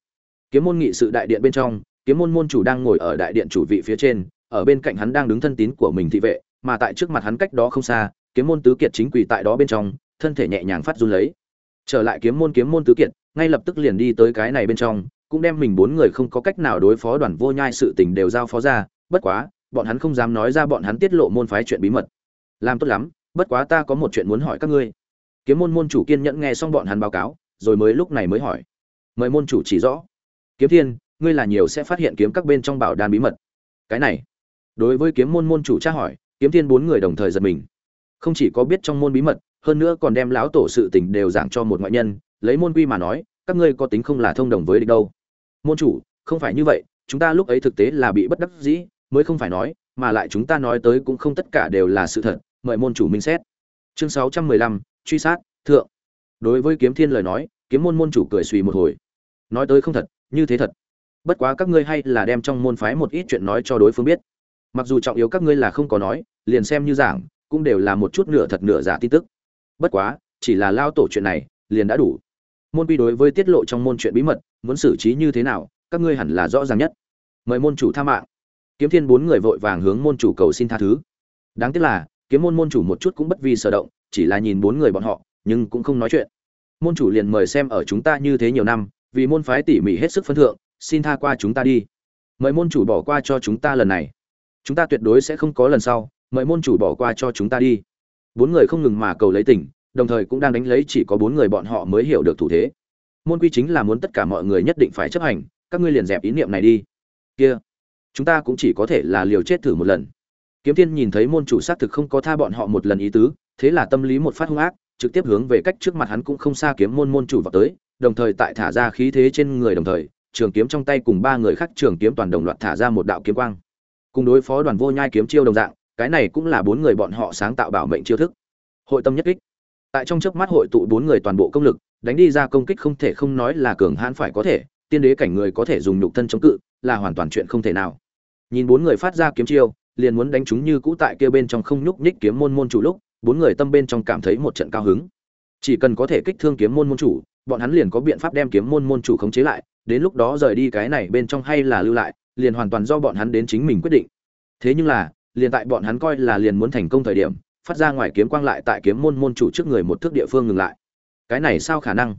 Kiếm môn nghị sự đại điện bên trong, kiếm môn môn chủ đang ngồi ở đại điện chủ vị phía trên, ở bên cạnh hắn đang đứng thân tín của mình thị vệ, mà tại trước mặt hắn cách đó không xa, kiếm môn tứ kiệt chính quỳ tại đó bên trong, thân thể nhẹ nhàng phát run lấy. Trở lại kiếm môn kiếm môn tứ kiệt ngay lập tức liền đi tới cái này bên trong, cũng đem mình bốn người không có cách nào đối phó đoàn vô nhai sự tình đều giao phó ra, bất quá, bọn hắn không dám nói ra bọn hắn tiết lộ môn phái chuyện bí mật. Làm tốt lắm, bất quá ta có một chuyện muốn hỏi các ngươi. Kiếm môn môn chủ kiên nhẫn nghe xong bọn hắn báo cáo, rồi mới lúc này mới hỏi. Mời môn chủ chỉ rõ. Kiếm thiên, ngươi là nhiều sẽ phát hiện kiếm các bên trong bảo đan bí mật. Cái này. Đối với kiếm môn môn chủ tra hỏi, kiếm thiên bốn người đồng thời giật mình. Không chỉ có biết trong môn bí mật, hơn nữa còn đem lão tổ sự tình đều giảng cho một ngoại nhân lấy môn quy mà nói, các ngươi có tính không là thông đồng với địch đâu. Môn chủ, không phải như vậy, chúng ta lúc ấy thực tế là bị bất đắc dĩ, mới không phải nói, mà lại chúng ta nói tới cũng không tất cả đều là sự thật, mời môn chủ minh xét. Chương sáu trăm mười lăm, truy sát, thượng. Đối với kiếm thiên lời nói, kiếm môn môn chủ cười suy một hồi. Nói tới không thật, như thế thật. Bất quá các ngươi hay là đem trong môn phái một ít chuyện nói cho đối phương biết. Mặc dù trọng yếu các ngươi là không có nói, liền xem như giảng, cũng đều là một chút nửa thật nửa giả tin tức. Bất quá, chỉ là lao tổ chuyện này, liền đã đủ môn quy đối với tiết lộ trong môn chuyện bí mật, muốn xử trí như thế nào, các ngươi hẳn là rõ ràng nhất. Mời môn chủ tha mạng. Kiếm thiên bốn người vội vàng hướng môn chủ cầu xin tha thứ. Đáng tiếc là, kiếm môn môn chủ một chút cũng bất vi sở động, chỉ là nhìn bốn người bọn họ, nhưng cũng không nói chuyện. Môn chủ liền mời xem ở chúng ta như thế nhiều năm, vì môn phái tỉ mỉ hết sức phân thượng, xin tha qua chúng ta đi. Mời môn chủ bỏ qua cho chúng ta lần này. Chúng ta tuyệt đối sẽ không có lần sau, mời môn chủ bỏ qua cho chúng ta đi. Bốn người không ngừng mà cầu lấy tỉnh đồng thời cũng đang đánh lấy chỉ có bốn người bọn họ mới hiểu được thủ thế. Môn quy chính là muốn tất cả mọi người nhất định phải chấp hành, các ngươi liền dẹp ý niệm này đi. Kia, chúng ta cũng chỉ có thể là liều chết thử một lần. Kiếm tiên nhìn thấy môn chủ xác thực không có tha bọn họ một lần ý tứ, thế là tâm lý một phát hung ác, trực tiếp hướng về cách trước mặt hắn cũng không xa kiếm môn môn chủ vào tới, đồng thời tại thả ra khí thế trên người đồng thời, trường kiếm trong tay cùng ba người khác trường kiếm toàn đồng loạt thả ra một đạo kiếm quang. Cùng đối phó đoàn vô nhai kiếm chiêu đồng dạng, cái này cũng là bốn người bọn họ sáng tạo bảo mệnh chiêu thức. Hội tâm nhất kích tại trong chớp mắt hội tụ bốn người toàn bộ công lực, đánh đi ra công kích không thể không nói là cường hãn phải có thể, tiên đế cảnh người có thể dùng nhục thân chống cự, là hoàn toàn chuyện không thể nào. Nhìn bốn người phát ra kiếm chiêu, liền muốn đánh chúng như cũ tại kia bên trong không nhúc nhích kiếm môn môn chủ lúc, bốn người tâm bên trong cảm thấy một trận cao hứng. Chỉ cần có thể kích thương kiếm môn môn chủ, bọn hắn liền có biện pháp đem kiếm môn môn chủ khống chế lại, đến lúc đó rời đi cái này bên trong hay là lưu lại, liền hoàn toàn do bọn hắn đến chính mình quyết định. Thế nhưng là, liền tại bọn hắn coi là liền muốn thành công thời điểm phát ra ngoài kiếm quang lại tại kiếm môn môn chủ trước người một thước địa phương ngừng lại. Cái này sao khả năng?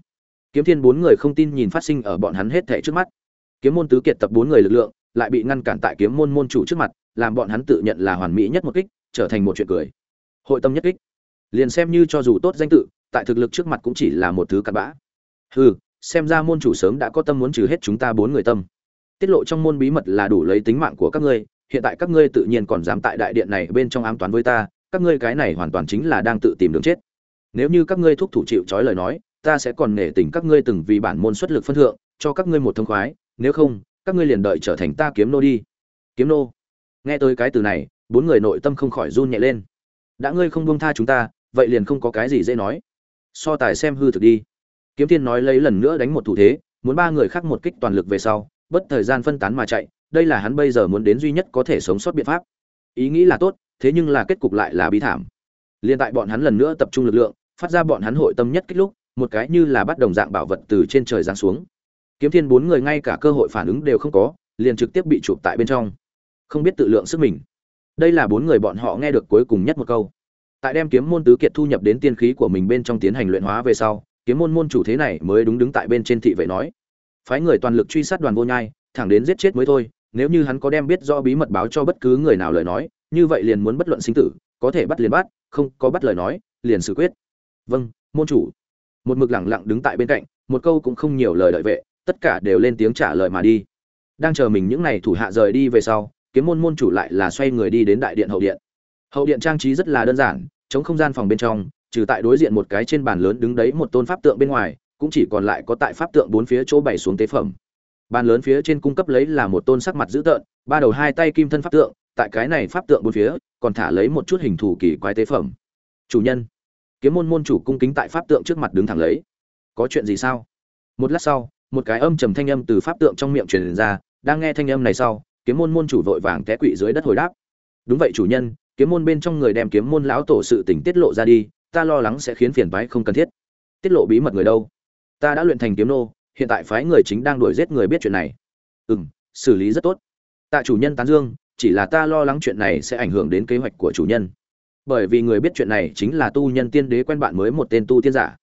Kiếm thiên bốn người không tin nhìn phát sinh ở bọn hắn hết thảy trước mắt. Kiếm môn tứ kiệt tập bốn người lực lượng, lại bị ngăn cản tại kiếm môn môn chủ trước mặt, làm bọn hắn tự nhận là hoàn mỹ nhất một kích, trở thành một chuyện cười. Hội tâm nhất kích. Liền xem như cho dù tốt danh tự, tại thực lực trước mặt cũng chỉ là một thứ cặn bã. Hừ, xem ra môn chủ sớm đã có tâm muốn trừ hết chúng ta bốn người tâm. Tiết lộ trong môn bí mật là đủ lấy tính mạng của các ngươi, hiện tại các ngươi tự nhiên còn dám tại đại điện này bên trong ám toán với ta các ngươi cái này hoàn toàn chính là đang tự tìm đường chết. Nếu như các ngươi thúc thủ chịu trói lời nói, ta sẽ còn nể tình các ngươi từng vì bản môn xuất lực phân thượng, cho các ngươi một thông khoái, nếu không, các ngươi liền đợi trở thành ta kiếm nô đi. Kiếm nô? Nghe tới cái từ này, bốn người nội tâm không khỏi run nhẹ lên. Đã ngươi không buông tha chúng ta, vậy liền không có cái gì dễ nói. So tài xem hư thực đi. Kiếm tiên nói lấy lần nữa đánh một thủ thế, muốn ba người khác một kích toàn lực về sau, bất thời gian phân tán mà chạy, đây là hắn bây giờ muốn đến duy nhất có thể sống sót biện pháp. Ý nghĩ là tốt thế nhưng là kết cục lại là bi thảm. Liên tại bọn hắn lần nữa tập trung lực lượng, phát ra bọn hắn hội tâm nhất kích lúc, một cái như là bắt đồng dạng bảo vật từ trên trời giáng xuống. Kiếm thiên bốn người ngay cả cơ hội phản ứng đều không có, liền trực tiếp bị chụp tại bên trong. Không biết tự lượng sức mình. Đây là bốn người bọn họ nghe được cuối cùng nhất một câu. Tại đem kiếm môn tứ kiệt thu nhập đến tiên khí của mình bên trong tiến hành luyện hóa về sau, kiếm môn môn chủ thế này mới đúng đứng tại bên trên thị vệ nói. Phái người toàn lực truy sát đoàn vô nhai, thẳng đến giết chết mới thôi, nếu như hắn có đem biết rõ bí mật báo cho bất cứ người nào lời nói như vậy liền muốn bất luận sinh tử, có thể bắt liền bắt, không có bắt lời nói, liền xử quyết. Vâng môn chủ. Một mực lẳng lặng đứng tại bên cạnh, một câu cũng không nhiều lời đợi vệ, tất cả đều lên tiếng trả lời mà đi. Đang chờ mình những n à y thủ hạ rời đi về sau, kiếm môn môn chủ lại là xoay người đi đến đại điện hậu điện. Hậu điện trang trí rất là đơn giản, chống không gian phòng bên trong, trừ tại đối diện một cái trên bàn lớn đứng đấy một tôn pháp tượng bên ngoài, cũng chỉ còn lại có tại pháp tượng bốn phía chỗ bày xuống tế phẩm. Bàn lớn phía trên cung cấp lấy là một tôn sắc mặt dữ tợn, ba đầu hai tay kim thân pháp tượng tại cái này pháp tượng bốn phía, còn thả lấy một chút hình thù kỳ quái tế phẩm. Chủ nhân, kiếm môn môn chủ cung kính tại pháp tượng trước mặt đứng thẳng lấy. Có chuyện gì sao? Một lát sau, một cái âm trầm thanh âm từ pháp tượng trong miệng truyền ra, đang nghe thanh âm này sau, kiếm môn môn chủ vội vàng té quỵ dưới đất hồi đáp. Đúng vậy chủ nhân, kiếm môn bên trong người đem kiếm môn lão tổ sự tình tiết lộ ra đi, ta lo lắng sẽ khiến phiền toái không cần thiết. Tiết lộ bí mật người đâu? Ta đã luyện thành kiếm nô, hiện tại phái người chính đang đuổi giết người biết chuyện này. Ừ xử lý rất tốt. Tạ chủ nhân tán dương chỉ là ta lo lắng chuyện này sẽ ảnh hưởng đến kế hoạch của chủ nhân. Bởi vì người biết chuyện này chính là tu nhân tiên đế quen bạn mới một tên tu tiên giả.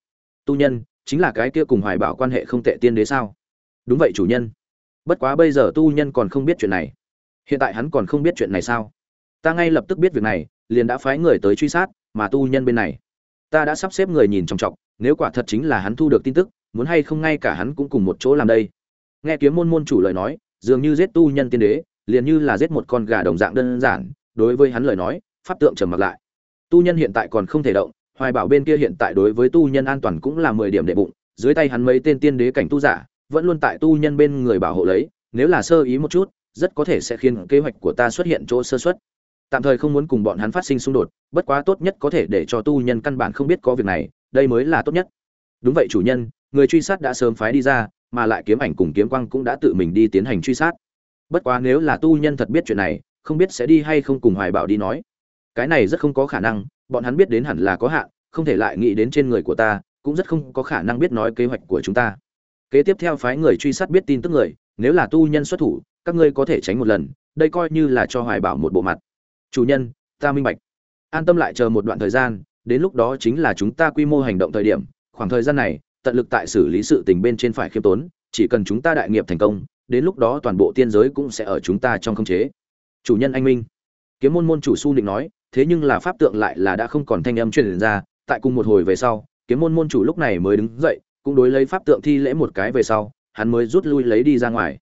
Tu nhân, chính là cái kia cùng hoài bảo quan hệ không tệ tiên đế sao? Đúng vậy chủ nhân. Bất quá bây giờ tu nhân còn không biết chuyện này. Hiện tại hắn còn không biết chuyện này sao? Ta ngay lập tức biết việc này, liền đã phái người tới truy sát, mà tu nhân bên này. Ta đã sắp xếp người nhìn trọng trọng nếu quả thật chính là hắn thu được tin tức, muốn hay không ngay cả hắn cũng cùng một chỗ làm đây. Nghe kiếm môn môn chủ lời nói, dường như giết tu nhân tiên đế liền như là giết một con gà đồng dạng đơn giản, đối với hắn lời nói, pháp tượng trầm mặc lại. Tu nhân hiện tại còn không thể động, hoài bảo bên kia hiện tại đối với tu nhân an toàn cũng là mười điểm đệ bụng, dưới tay hắn mấy tên tiên đế cảnh tu giả, vẫn luôn tại tu nhân bên người bảo hộ lấy, nếu là sơ ý một chút, rất có thể sẽ khiến kế hoạch của ta xuất hiện chỗ sơ xuất tạm thời không muốn cùng bọn hắn phát sinh xung đột, bất quá tốt nhất có thể để cho tu nhân căn bản không biết có việc này, đây mới là tốt nhất. Đúng vậy chủ nhân, người truy sát đã sớm phái đi ra, mà lại kiếm ảnh cùng kiếm quang cũng đã tự mình đi tiến hành truy sát bất quá nếu là tu nhân thật biết chuyện này, không biết sẽ đi hay không cùng hoài bảo đi nói. Cái này rất không có khả năng, bọn hắn biết đến hẳn là có hạn, không thể lại nghĩ đến trên người của ta, cũng rất không có khả năng biết nói kế hoạch của chúng ta. Kế tiếp theo phái người truy sát biết tin tức người, nếu là tu nhân xuất thủ, các ngươi có thể tránh một lần, đây coi như là cho hoài bảo một bộ mặt. Chủ nhân, ta minh bạch. An tâm lại chờ một đoạn thời gian, đến lúc đó chính là chúng ta quy mô hành động thời điểm, khoảng thời gian này, tận lực tại xử lý sự tình bên trên phải khiêm tốn, chỉ cần chúng ta đại nghiệp thành công đến lúc đó toàn bộ tiên giới cũng sẽ ở chúng ta trong khống chế. Chủ nhân anh minh, kiếm môn môn chủ su định nói, thế nhưng là pháp tượng lại là đã không còn thanh âm truyền ra, tại cùng một hồi về sau, kiếm môn môn chủ lúc này mới đứng dậy, cũng đối lấy pháp tượng thi lễ một cái về sau, hắn mới rút lui lấy đi ra ngoài.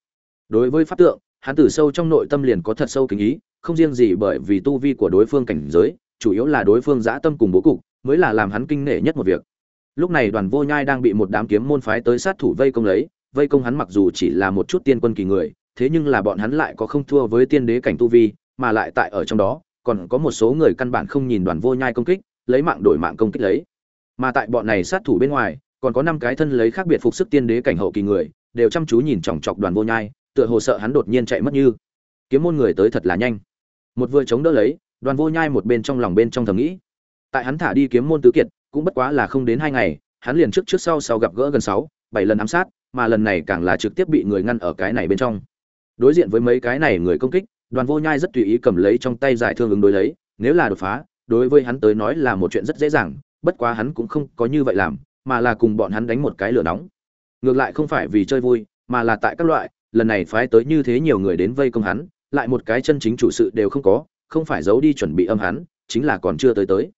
Đối với pháp tượng, hắn từ sâu trong nội tâm liền có thật sâu kính ý, không riêng gì bởi vì tu vi của đối phương cảnh giới, chủ yếu là đối phương dã tâm cùng bố cục, mới là làm hắn kinh nể nhất một việc. Lúc này đoàn vô nhai đang bị một đám kiếm môn phái tới sát thủ vây công lấy vây công hắn mặc dù chỉ là một chút tiên quân kỳ người, thế nhưng là bọn hắn lại có không thua với tiên đế cảnh tu vi, mà lại tại ở trong đó, còn có một số người căn bản không nhìn đoàn vô nhai công kích, lấy mạng đổi mạng công kích lấy. Mà tại bọn này sát thủ bên ngoài, còn có năm cái thân lấy khác biệt phục sức tiên đế cảnh hậu kỳ người, đều chăm chú nhìn chòng chọc đoàn vô nhai, tựa hồ sợ hắn đột nhiên chạy mất như. Kiếm môn người tới thật là nhanh. Một vừa chống đỡ lấy, đoàn vô nhai một bên trong lòng bên trong thầm nghĩ. Tại hắn thả đi kiếm môn tứ kiệt, cũng bất quá là không đến hai ngày, hắn liền trước trước sau sau gặp gỡ gần sáu, bảy lần ám sát mà lần này càng là trực tiếp bị người ngăn ở cái này bên trong. Đối diện với mấy cái này người công kích, đoàn vô nhai rất tùy ý cầm lấy trong tay giải thương ứng đối lấy, nếu là đột phá, đối với hắn tới nói là một chuyện rất dễ dàng, bất quá hắn cũng không có như vậy làm, mà là cùng bọn hắn đánh một cái lửa nóng. Ngược lại không phải vì chơi vui, mà là tại các loại, lần này phái tới như thế nhiều người đến vây công hắn, lại một cái chân chính chủ sự đều không có, không phải giấu đi chuẩn bị âm hắn, chính là còn chưa tới tới.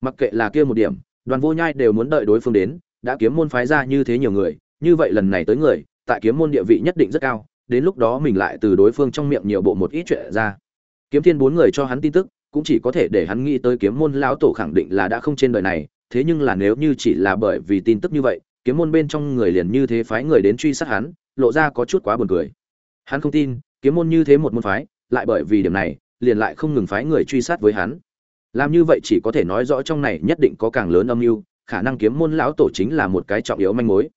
Mặc kệ là kia một điểm, đoàn vô nhai đều muốn đợi đối phương đến, đã kiếm môn phái ra như thế nhiều người như vậy lần này tới người, tại kiếm môn địa vị nhất định rất cao, đến lúc đó mình lại từ đối phương trong miệng nhiều bộ một ít chuyện ra. Kiếm thiên bốn người cho hắn tin tức, cũng chỉ có thể để hắn nghĩ tới kiếm môn lão tổ khẳng định là đã không trên đời này, thế nhưng là nếu như chỉ là bởi vì tin tức như vậy, kiếm môn bên trong người liền như thế phái người đến truy sát hắn, lộ ra có chút quá buồn cười. Hắn không tin, kiếm môn như thế một môn phái, lại bởi vì điểm này, liền lại không ngừng phái người truy sát với hắn. Làm như vậy chỉ có thể nói rõ trong này nhất định có càng lớn âm mưu, khả năng kiếm môn lão tổ chính là một cái trọng yếu manh mối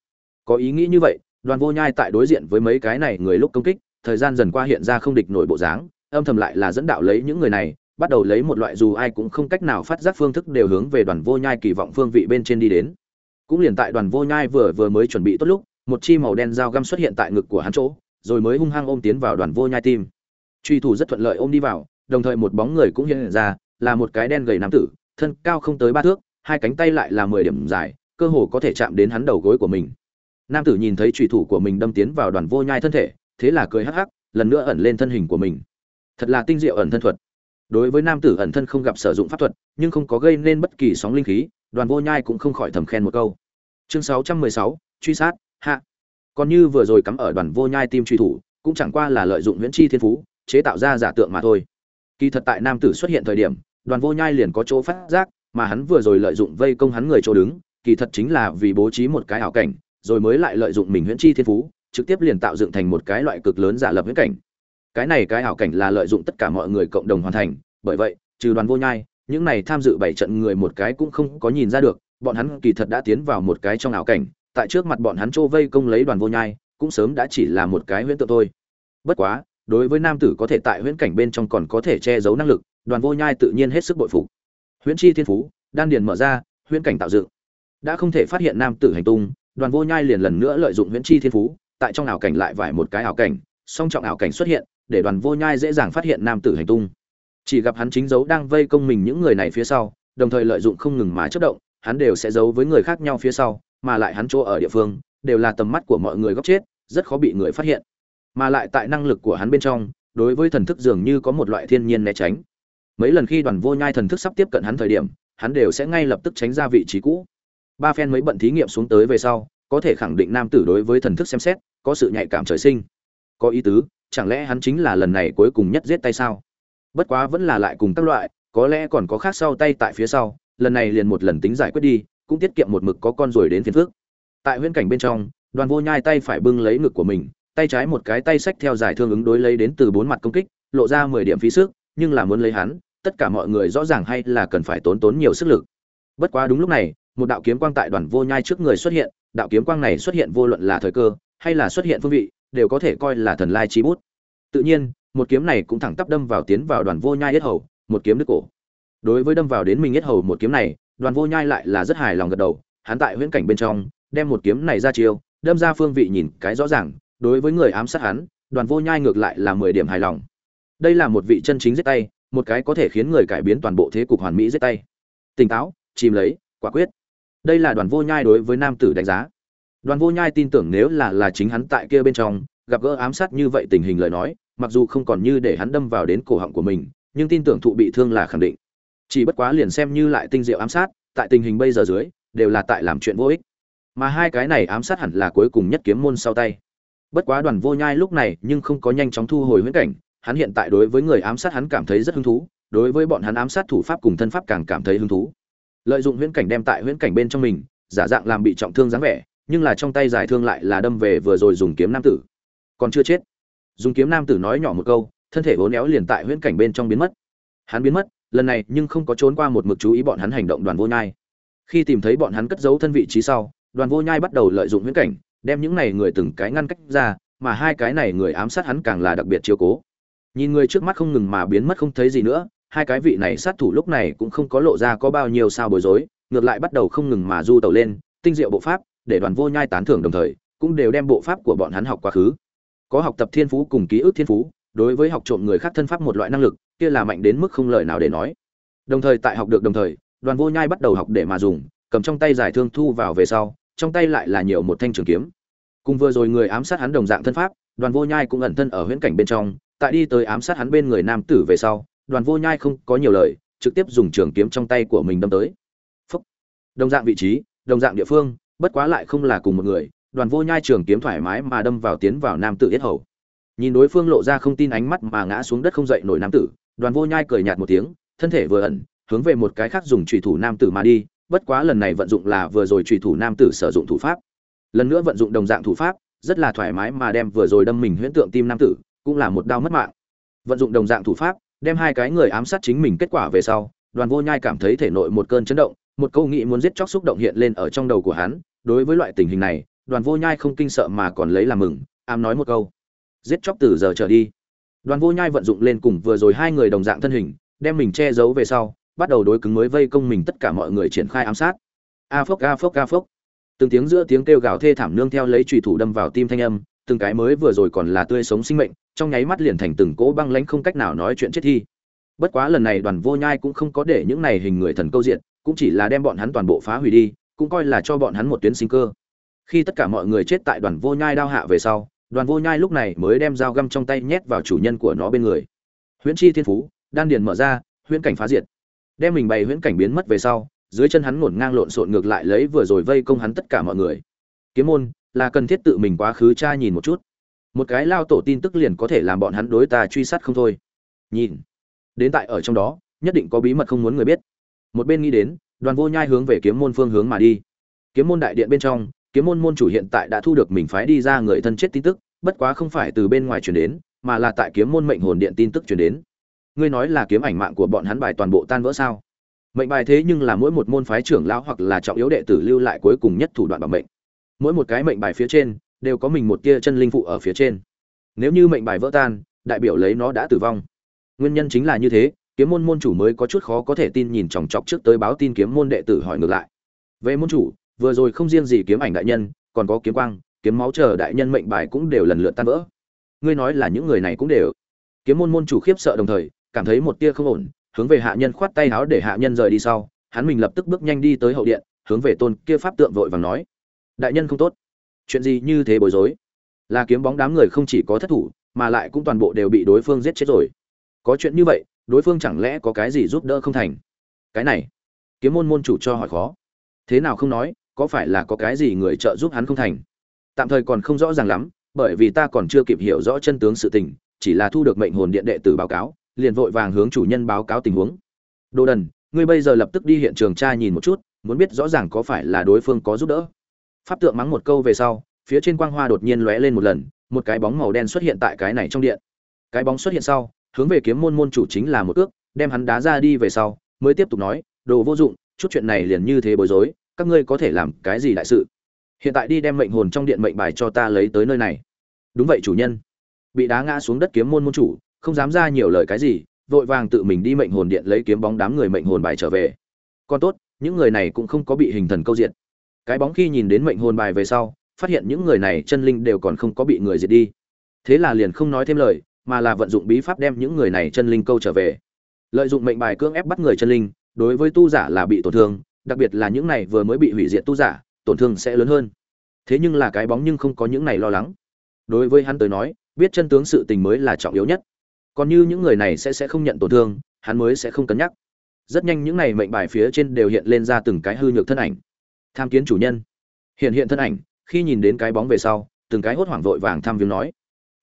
có ý nghĩ như vậy, đoàn vô nhai tại đối diện với mấy cái này người lúc công kích, thời gian dần qua hiện ra không địch nổi bộ dáng, âm thầm lại là dẫn đạo lấy những người này, bắt đầu lấy một loại dù ai cũng không cách nào phát giác phương thức đều hướng về đoàn vô nhai kỳ vọng phương vị bên trên đi đến. Cũng liền tại đoàn vô nhai vừa vừa mới chuẩn bị tốt lúc, một chi màu đen dao găm xuất hiện tại ngực của hắn chỗ, rồi mới hung hăng ôm tiến vào đoàn vô nhai tim. Truy thủ rất thuận lợi ôm đi vào, đồng thời một bóng người cũng hiện ra, là một cái đen gầy nam tử, thân cao không tới ba thước, hai cánh tay lại là mười điểm dài, cơ hồ có thể chạm đến hắn đầu gối của mình nam tử nhìn thấy truy thủ của mình đâm tiến vào đoàn vô nhai thân thể thế là cười hắc hắc lần nữa ẩn lên thân hình của mình. Thật là tinh diệu ẩn thân thuật. Đối với nam tử ẩn thân không gặp sử dụng pháp thuật nhưng không có gây nên bất kỳ sóng linh khí đoàn vô nhai cũng không khỏi thầm khen một câu. Chương 616, truy sát hạ. Còn như vừa rồi cắm ở đoàn vô nhai tim truy thủ cũng chẳng qua là lợi dụng nguyễn chi thiên phú chế tạo ra giả tượng mà thôi. Kỳ thật tại nam tử xuất hiện thời điểm đoàn vô nhai liền có chỗ phát giác mà hắn vừa rồi lợi dụng vây công hắn người chỗ đứng kỳ thật chính là vì bố trí một cái ảo cảnh rồi mới lại lợi dụng mình huyễn chi thiên phú, trực tiếp liền tạo dựng thành một cái loại cực lớn giả lập huyễn cảnh. Cái này cái ảo cảnh là lợi dụng tất cả mọi người cộng đồng hoàn thành, bởi vậy, trừ đoàn vô nhai, những này tham dự bảy trận người một cái cũng không có nhìn ra được, bọn hắn kỳ thật đã tiến vào một cái trong ảo cảnh, tại trước mặt bọn hắn trô vây công lấy đoàn vô nhai, cũng sớm đã chỉ là một cái huyễn tượng thôi. Bất quá, đối với nam tử có thể tại huyễn cảnh bên trong còn có thể che giấu năng lực, đoàn vô nhai tự nhiên hết sức bội phục. Huyễn chi thiên phú, đan điền mở ra, huyễn cảnh tạo dựng. Đã không thể phát hiện nam tử hành tung đoàn vô nhai liền lần nữa lợi dụng huyễn chi thiên phú, tại trong ảo cảnh lại vải một cái ảo cảnh, song trọng ảo cảnh xuất hiện, để đoàn vô nhai dễ dàng phát hiện nam tử hành tung. Chỉ gặp hắn chính giấu đang vây công mình những người này phía sau, đồng thời lợi dụng không ngừng mà chớp động, hắn đều sẽ giấu với người khác nhau phía sau, mà lại hắn chỗ ở địa phương, đều là tầm mắt của mọi người góc chết, rất khó bị người phát hiện. Mà lại tại năng lực của hắn bên trong, đối với thần thức dường như có một loại thiên nhiên né tránh. Mấy lần khi đoàn vô nhai thần thức sắp tiếp cận hắn thời điểm, hắn đều sẽ ngay lập tức tránh ra vị trí cũ ba phen mới bận thí nghiệm xuống tới về sau, có thể khẳng định nam tử đối với thần thức xem xét, có sự nhạy cảm trời sinh. Có ý tứ, chẳng lẽ hắn chính là lần này cuối cùng nhất giết tay sao? Bất quá vẫn là lại cùng các loại, có lẽ còn có khác sau tay tại phía sau, lần này liền một lần tính giải quyết đi, cũng tiết kiệm một mực có con rồi đến phiền phước tại huyễn cảnh bên trong, đoàn vô nhai tay phải bưng lấy ngực của mình, tay trái một cái tay sách theo giải thương ứng đối lấy đến từ bốn mặt công kích, lộ ra mười điểm phí sức, nhưng là muốn lấy hắn, tất cả mọi người rõ ràng hay là cần phải tốn tốn nhiều sức lực. Bất quá đúng lúc này một đạo kiếm quang tại đoàn vô nhai trước người xuất hiện, đạo kiếm quang này xuất hiện vô luận là thời cơ, hay là xuất hiện phương vị, đều có thể coi là thần lai chi bút. Tự nhiên, một kiếm này cũng thẳng tắp đâm vào tiến vào đoàn vô nhai yết hầu, một kiếm đứt cổ. Đối với đâm vào đến mình yết hầu một kiếm này, đoàn vô nhai lại là rất hài lòng gật đầu, hắn tại huyễn cảnh bên trong, đem một kiếm này ra chiêu, đâm ra phương vị nhìn cái rõ ràng, đối với người ám sát hắn, đoàn vô nhai ngược lại là mười điểm hài lòng. Đây là một vị chân chính giết tay, một cái có thể khiến người cải biến toàn bộ thế cục hoàn mỹ giết tay. Tỉnh táo, chìm lấy, quả quyết đây là đoàn vô nhai đối với nam tử đánh giá. Đoàn vô nhai tin tưởng nếu là là chính hắn tại kia bên trong, gặp gỡ ám sát như vậy tình hình lời nói, mặc dù không còn như để hắn đâm vào đến cổ họng của mình, nhưng tin tưởng thụ bị thương là khẳng định. Chỉ bất quá liền xem như lại tinh diệu ám sát, tại tình hình bây giờ dưới, đều là tại làm chuyện vô ích. Mà hai cái này ám sát hẳn là cuối cùng nhất kiếm môn sau tay. Bất quá đoàn vô nhai lúc này nhưng không có nhanh chóng thu hồi huyễn cảnh, hắn hiện tại đối với người ám sát hắn cảm thấy rất hứng thú, đối với bọn hắn ám sát thủ pháp cùng thân pháp càng cảm thấy hứng thú lợi dụng huyễn cảnh đem tại huyễn cảnh bên trong mình, giả dạng làm bị trọng thương dáng vẻ, nhưng là trong tay giải thương lại là đâm về vừa rồi dùng kiếm nam tử. Còn chưa chết. Dùng kiếm nam tử nói nhỏ một câu, thân thể vốn éo liền tại huyễn cảnh bên trong biến mất. Hắn biến mất, lần này nhưng không có trốn qua một mực chú ý bọn hắn hành động đoàn vô nhai. Khi tìm thấy bọn hắn cất giấu thân vị trí sau, đoàn vô nhai bắt đầu lợi dụng huyễn cảnh, đem những này người từng cái ngăn cách ra, mà hai cái này người ám sát hắn càng là đặc biệt chiếu cố. Nhìn người trước mắt không ngừng mà biến mất không thấy gì nữa hai cái vị này sát thủ lúc này cũng không có lộ ra có bao nhiêu sao bối rối, ngược lại bắt đầu không ngừng mà du tàu lên, tinh diệu bộ pháp, để đoàn vô nhai tán thưởng đồng thời, cũng đều đem bộ pháp của bọn hắn học quá khứ. Có học tập thiên phú cùng ký ức thiên phú, đối với học trộm người khác thân pháp một loại năng lực, kia là mạnh đến mức không lời nào để nói. Đồng thời tại học được đồng thời, đoàn vô nhai bắt đầu học để mà dùng, cầm trong tay giải thương thu vào về sau, trong tay lại là nhiều một thanh trường kiếm. Cùng vừa rồi người ám sát hắn đồng dạng thân pháp, đoàn vô nhai cũng ẩn thân ở huyễn cảnh bên trong, tại đi tới ám sát hắn bên người nam tử về sau đoàn vô nhai không có nhiều lời, trực tiếp dùng trường kiếm trong tay của mình đâm tới. Phúc. đồng dạng vị trí, đồng dạng địa phương, bất quá lại không là cùng một người, đoàn vô nhai trường kiếm thoải mái mà đâm vào tiến vào nam tử yết hầu. Nhìn đối phương lộ ra không tin ánh mắt mà ngã xuống đất không dậy nổi nam tử, đoàn vô nhai cười nhạt một tiếng, thân thể vừa ẩn, hướng về một cái khác dùng trùy thủ nam tử mà đi, bất quá lần này vận dụng là vừa rồi trùy thủ nam tử sử dụng thủ pháp. Lần nữa vận dụng đồng dạng thủ pháp, rất là thoải mái mà đem vừa rồi đâm mình huyễn tượng tim nam tử, cũng là một đau mất mạng. Vận dụng đồng dạng thủ pháp đem hai cái người ám sát chính mình kết quả về sau, đoàn vô nhai cảm thấy thể nội một cơn chấn động, một câu nghĩ muốn giết chóc xúc động hiện lên ở trong đầu của hắn. Đối với loại tình hình này, đoàn vô nhai không kinh sợ mà còn lấy làm mừng, ám nói một câu. Giết chóc từ giờ trở đi. Đoàn vô nhai vận dụng lên cùng vừa rồi hai người đồng dạng thân hình, đem mình che giấu về sau, bắt đầu đối cứng mới vây công mình tất cả mọi người triển khai ám sát. A phốc a phốc a phốc. Từng tiếng giữa tiếng kêu gào thê thảm nương theo lấy trùy thủ đâm vào tim thanh âm, từng cái mới vừa rồi còn là tươi sống sinh mệnh trong nháy mắt liền thành từng cỗ băng lãnh không cách nào nói chuyện chết thi. Bất quá lần này đoàn vô nhai cũng không có để những này hình người thần câu diện, cũng chỉ là đem bọn hắn toàn bộ phá hủy đi, cũng coi là cho bọn hắn một tuyến sinh cơ. Khi tất cả mọi người chết tại đoàn vô nhai đao hạ về sau, đoàn vô nhai lúc này mới đem dao găm trong tay nhét vào chủ nhân của nó bên người. Huyễn chi thiên phú, đan điền mở ra, huyễn cảnh phá diệt. Đem mình bày huyễn cảnh biến mất về sau, dưới chân hắn ngổn ngang lộn xộn ngược lại lấy vừa rồi vây công hắn tất cả mọi người. Kiếm môn, là cần thiết tự mình quá khứ tra nhìn một chút một cái lao tổ tin tức liền có thể làm bọn hắn đối ta truy sát không thôi. Nhìn, đến tại ở trong đó, nhất định có bí mật không muốn người biết. Một bên nghĩ đến, đoàn vô nhai hướng về kiếm môn phương hướng mà đi. Kiếm môn đại điện bên trong, kiếm môn môn chủ hiện tại đã thu được mình phái đi ra người thân chết tin tức, bất quá không phải từ bên ngoài truyền đến, mà là tại kiếm môn mệnh hồn điện tin tức truyền đến. Ngươi nói là kiếm ảnh mạng của bọn hắn bài toàn bộ tan vỡ sao? Mệnh bài thế nhưng là mỗi một môn phái trưởng lão hoặc là trọng yếu đệ tử lưu lại cuối cùng nhất thủ đoạn bảo mệnh. Mỗi một cái mệnh bài phía trên đều có mình một tia chân linh phụ ở phía trên. Nếu như mệnh bài vỡ tan, đại biểu lấy nó đã tử vong. Nguyên nhân chính là như thế, kiếm môn môn chủ mới có chút khó có thể tin nhìn chòng chọc trước tới báo tin kiếm môn đệ tử hỏi ngược lại. Về môn chủ, vừa rồi không riêng gì kiếm ảnh đại nhân, còn có kiếm quang, kiếm máu chờ đại nhân mệnh bài cũng đều lần lượt tan vỡ. Ngươi nói là những người này cũng đều. Kiếm môn môn chủ khiếp sợ đồng thời, cảm thấy một tia không ổn, hướng về hạ nhân khoát tay áo để hạ nhân rời đi sau, hắn mình lập tức bước nhanh đi tới hậu điện, hướng về tôn kia pháp tượng vội vàng nói. Đại nhân không tốt chuyện gì như thế bối rối? Là kiếm bóng đám người không chỉ có thất thủ, mà lại cũng toàn bộ đều bị đối phương giết chết rồi. Có chuyện như vậy, đối phương chẳng lẽ có cái gì giúp đỡ không thành? Cái này, kiếm môn môn chủ cho hỏi khó. Thế nào không nói, có phải là có cái gì người trợ giúp hắn không thành? Tạm thời còn không rõ ràng lắm, bởi vì ta còn chưa kịp hiểu rõ chân tướng sự tình, chỉ là thu được mệnh hồn điện đệ tử báo cáo, liền vội vàng hướng chủ nhân báo cáo tình huống. Đồ đần, ngươi bây giờ lập tức đi hiện trường tra nhìn một chút, muốn biết rõ ràng có phải là đối phương có giúp đỡ pháp tượng mắng một câu về sau, phía trên quang hoa đột nhiên lóe lên một lần, một cái bóng màu đen xuất hiện tại cái này trong điện. Cái bóng xuất hiện sau, hướng về kiếm môn môn chủ chính là một ước, đem hắn đá ra đi về sau, mới tiếp tục nói, đồ vô dụng, chút chuyện này liền như thế bối rối, các ngươi có thể làm cái gì đại sự? Hiện tại đi đem mệnh hồn trong điện mệnh bài cho ta lấy tới nơi này. Đúng vậy, chủ nhân. Bị đá ngã xuống đất kiếm môn môn chủ, không dám ra nhiều lời cái gì, vội vàng tự mình đi mệnh hồn điện lấy kiếm bóng đám người mệnh hồn bài trở về. Còn tốt, những người này cũng không có bị hình thần câu diện cái bóng khi nhìn đến mệnh hồn bài về sau, phát hiện những người này chân linh đều còn không có bị người diệt đi. Thế là liền không nói thêm lời, mà là vận dụng bí pháp đem những người này chân linh câu trở về. Lợi dụng mệnh bài cưỡng ép bắt người chân linh, đối với tu giả là bị tổn thương, đặc biệt là những này vừa mới bị hủy diệt tu giả, tổn thương sẽ lớn hơn. Thế nhưng là cái bóng nhưng không có những này lo lắng. Đối với hắn tới nói, biết chân tướng sự tình mới là trọng yếu nhất. Còn như những người này sẽ sẽ không nhận tổn thương, hắn mới sẽ không cân nhắc. Rất nhanh những này mệnh bài phía trên đều hiện lên ra từng cái hư nhược thân ảnh tham kiến chủ nhân. Hiện hiện thân ảnh, khi nhìn đến cái bóng về sau, từng cái hốt hoảng vội vàng tham viếng nói,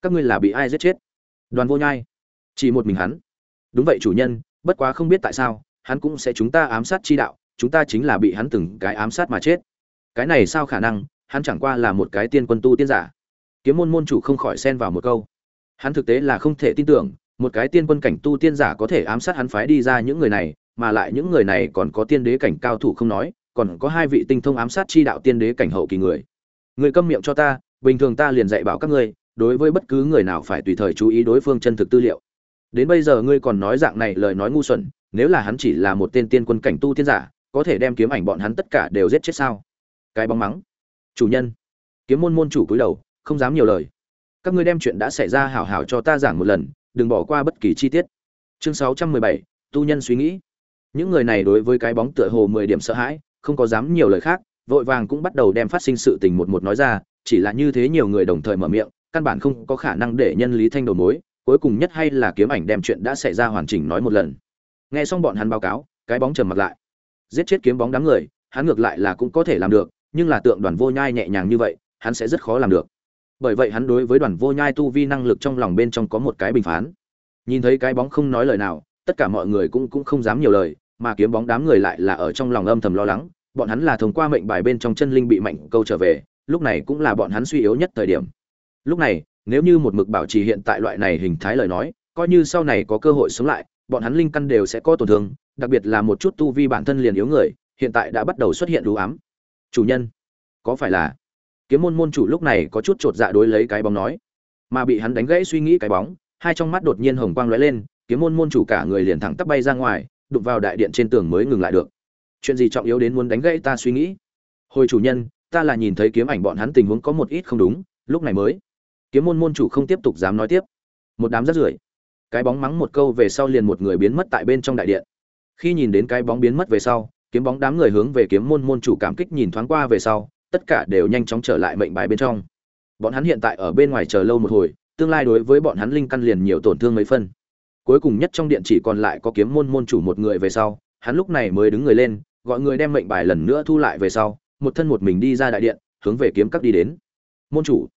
các ngươi là bị ai giết chết? Đoàn vô nhai, chỉ một mình hắn. Đúng vậy chủ nhân, bất quá không biết tại sao, hắn cũng sẽ chúng ta ám sát chi đạo, chúng ta chính là bị hắn từng cái ám sát mà chết. Cái này sao khả năng, hắn chẳng qua là một cái tiên quân tu tiên giả. Kiếm môn môn chủ không khỏi xen vào một câu. Hắn thực tế là không thể tin tưởng, một cái tiên quân cảnh tu tiên giả có thể ám sát hắn phái đi ra những người này, mà lại những người này còn có tiên đế cảnh cao thủ không nói còn có hai vị tinh thông ám sát chi đạo tiên đế cảnh hậu kỳ người. Người câm miệng cho ta, bình thường ta liền dạy bảo các ngươi, đối với bất cứ người nào phải tùy thời chú ý đối phương chân thực tư liệu. Đến bây giờ ngươi còn nói dạng này lời nói ngu xuẩn, nếu là hắn chỉ là một tên tiên quân cảnh tu tiên giả, có thể đem kiếm ảnh bọn hắn tất cả đều giết chết sao? Cái bóng mắng. Chủ nhân. Kiếm môn môn chủ cúi đầu, không dám nhiều lời. Các ngươi đem chuyện đã xảy ra hảo hảo cho ta giảng một lần, đừng bỏ qua bất kỳ chi tiết. Chương sáu trăm mười bảy, tu nhân suy nghĩ. Những người này đối với cái bóng tựa hồ mười điểm sợ hãi không có dám nhiều lời khác, vội vàng cũng bắt đầu đem phát sinh sự tình một một nói ra, chỉ là như thế nhiều người đồng thời mở miệng, căn bản không có khả năng để nhân lý thanh đầu mối, cuối cùng nhất hay là kiếm ảnh đem chuyện đã xảy ra hoàn chỉnh nói một lần. Nghe xong bọn hắn báo cáo, cái bóng trầm mặt lại. Giết chết kiếm bóng đám người, hắn ngược lại là cũng có thể làm được, nhưng là tượng đoàn vô nhai nhẹ nhàng như vậy, hắn sẽ rất khó làm được. Bởi vậy hắn đối với đoàn vô nhai tu vi năng lực trong lòng bên trong có một cái bình phán. Nhìn thấy cái bóng không nói lời nào, tất cả mọi người cũng cũng không dám nhiều lời, mà kiếm bóng đám người lại là ở trong lòng âm thầm lo lắng bọn hắn là thông qua mệnh bài bên trong chân linh bị mạnh câu trở về, lúc này cũng là bọn hắn suy yếu nhất thời điểm. Lúc này, nếu như một mực bảo trì hiện tại loại này hình thái lời nói, coi như sau này có cơ hội sống lại, bọn hắn linh căn đều sẽ có tổn thương, đặc biệt là một chút tu vi bản thân liền yếu người, hiện tại đã bắt đầu xuất hiện đủ ám. Chủ nhân, có phải là kiếm môn môn chủ lúc này có chút chột dạ đối lấy cái bóng nói? Mà bị hắn đánh gãy suy nghĩ cái bóng, hai trong mắt đột nhiên hồng quang lóe lên, kiếm môn môn chủ cả người liền thẳng tắp bay ra ngoài, đụng vào đại điện trên tường mới ngừng lại được chuyện gì trọng yếu đến muốn đánh gãy ta suy nghĩ? Hồi chủ nhân, ta là nhìn thấy kiếm ảnh bọn hắn tình huống có một ít không đúng, lúc này mới. Kiếm môn môn chủ không tiếp tục dám nói tiếp. Một đám rất rưởi. Cái bóng mắng một câu về sau liền một người biến mất tại bên trong đại điện. Khi nhìn đến cái bóng biến mất về sau, kiếm bóng đám người hướng về kiếm môn môn chủ cảm kích nhìn thoáng qua về sau, tất cả đều nhanh chóng trở lại mệnh bài bên trong. Bọn hắn hiện tại ở bên ngoài chờ lâu một hồi, tương lai đối với bọn hắn linh căn liền nhiều tổn thương mấy phân cuối cùng nhất trong điện chỉ còn lại có kiếm môn môn chủ một người về sau, hắn lúc này mới đứng người lên gọi người đem mệnh bài lần nữa thu lại về sau, một thân một mình đi ra đại điện, hướng về kiếm các đi đến. Môn chủ.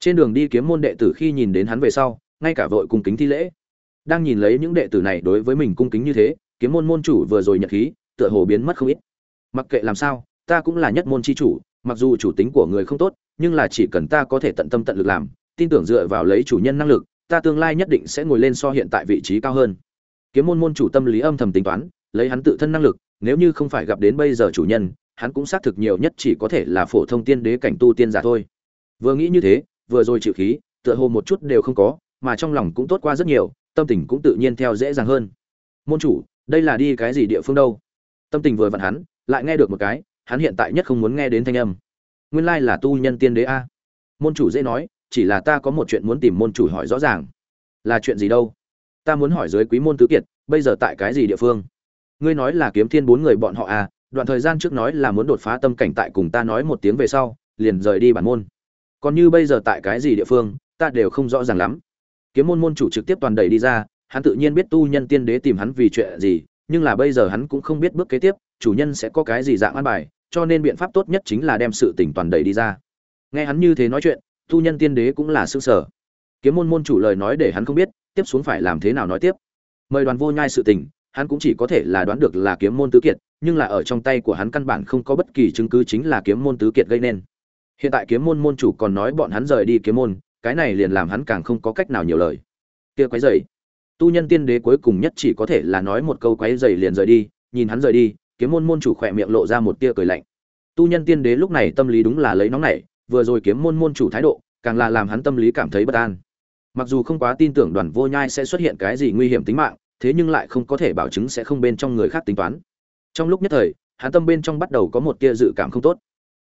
Trên đường đi kiếm môn đệ tử khi nhìn đến hắn về sau, ngay cả vội cung kính thi lễ. Đang nhìn lấy những đệ tử này đối với mình cung kính như thế, kiếm môn môn chủ vừa rồi nhật khí, tựa hồ biến mất không ít. Mặc kệ làm sao, ta cũng là nhất môn chi chủ, mặc dù chủ tính của người không tốt, nhưng là chỉ cần ta có thể tận tâm tận lực làm, tin tưởng dựa vào lấy chủ nhân năng lực, ta tương lai nhất định sẽ ngồi lên so hiện tại vị trí cao hơn. Kiếm môn môn chủ tâm lý âm thầm tính toán, lấy hắn tự thân năng lực nếu như không phải gặp đến bây giờ chủ nhân, hắn cũng xác thực nhiều nhất chỉ có thể là phổ thông tiên đế cảnh tu tiên giả thôi. Vừa nghĩ như thế, vừa rồi chịu khí, tựa hồ một chút đều không có, mà trong lòng cũng tốt qua rất nhiều, tâm tình cũng tự nhiên theo dễ dàng hơn. Môn chủ, đây là đi cái gì địa phương đâu? Tâm tình vừa vặn hắn, lại nghe được một cái, hắn hiện tại nhất không muốn nghe đến thanh âm. Nguyên lai là tu nhân tiên đế a. Môn chủ dễ nói, chỉ là ta có một chuyện muốn tìm môn chủ hỏi rõ ràng. Là chuyện gì đâu? Ta muốn hỏi dưới quý môn tứ kiệt, bây giờ tại cái gì địa phương? Ngươi nói là kiếm thiên bốn người bọn họ à đoạn thời gian trước nói là muốn đột phá tâm cảnh tại cùng ta nói một tiếng về sau, liền rời đi bản môn. Còn như bây giờ tại cái gì địa phương, ta đều không rõ ràng lắm. Kiếm môn môn chủ trực tiếp toàn đẩy đi ra, hắn tự nhiên biết tu nhân tiên đế tìm hắn vì chuyện gì, nhưng là bây giờ hắn cũng không biết bước kế tiếp, chủ nhân sẽ có cái gì dạng an bài, cho nên biện pháp tốt nhất chính là đem sự tỉnh toàn đẩy đi ra. Nghe hắn như thế nói chuyện, tu nhân tiên đế cũng là s ư sở kiếm môn môn chủ lời nói để hắn không biết, tiếp xuống phải làm thế nào nói tiếp. Mời đoàn vô nhai sự tình hắn cũng chỉ có thể là đoán được là kiếm môn tứ kiệt, nhưng là ở trong tay của hắn căn bản không có bất kỳ chứng cứ chính là kiếm môn tứ kiệt gây nên. Hiện tại kiếm môn môn chủ còn nói bọn hắn rời đi kiếm môn, cái này liền làm hắn càng không có cách nào nhiều lời. Kia quấy dày. Tu nhân tiên đế cuối cùng nhất chỉ có thể là nói một câu quấy dày liền rời đi, nhìn hắn rời đi, kiếm môn môn chủ khỏe miệng lộ ra một tia cười lạnh. Tu nhân tiên đế lúc này tâm lý đúng là lấy nóng nảy, vừa rồi kiếm môn môn chủ thái độ, càng là làm hắn tâm lý cảm thấy bất an. Mặc dù không quá tin tưởng đoàn vô nhai sẽ xuất hiện cái gì nguy hiểm tính mạng thế nhưng lại không có thể bảo chứng sẽ không bên trong người khác tính toán. Trong lúc nhất thời, hắn tâm bên trong bắt đầu có một tia dự cảm không tốt.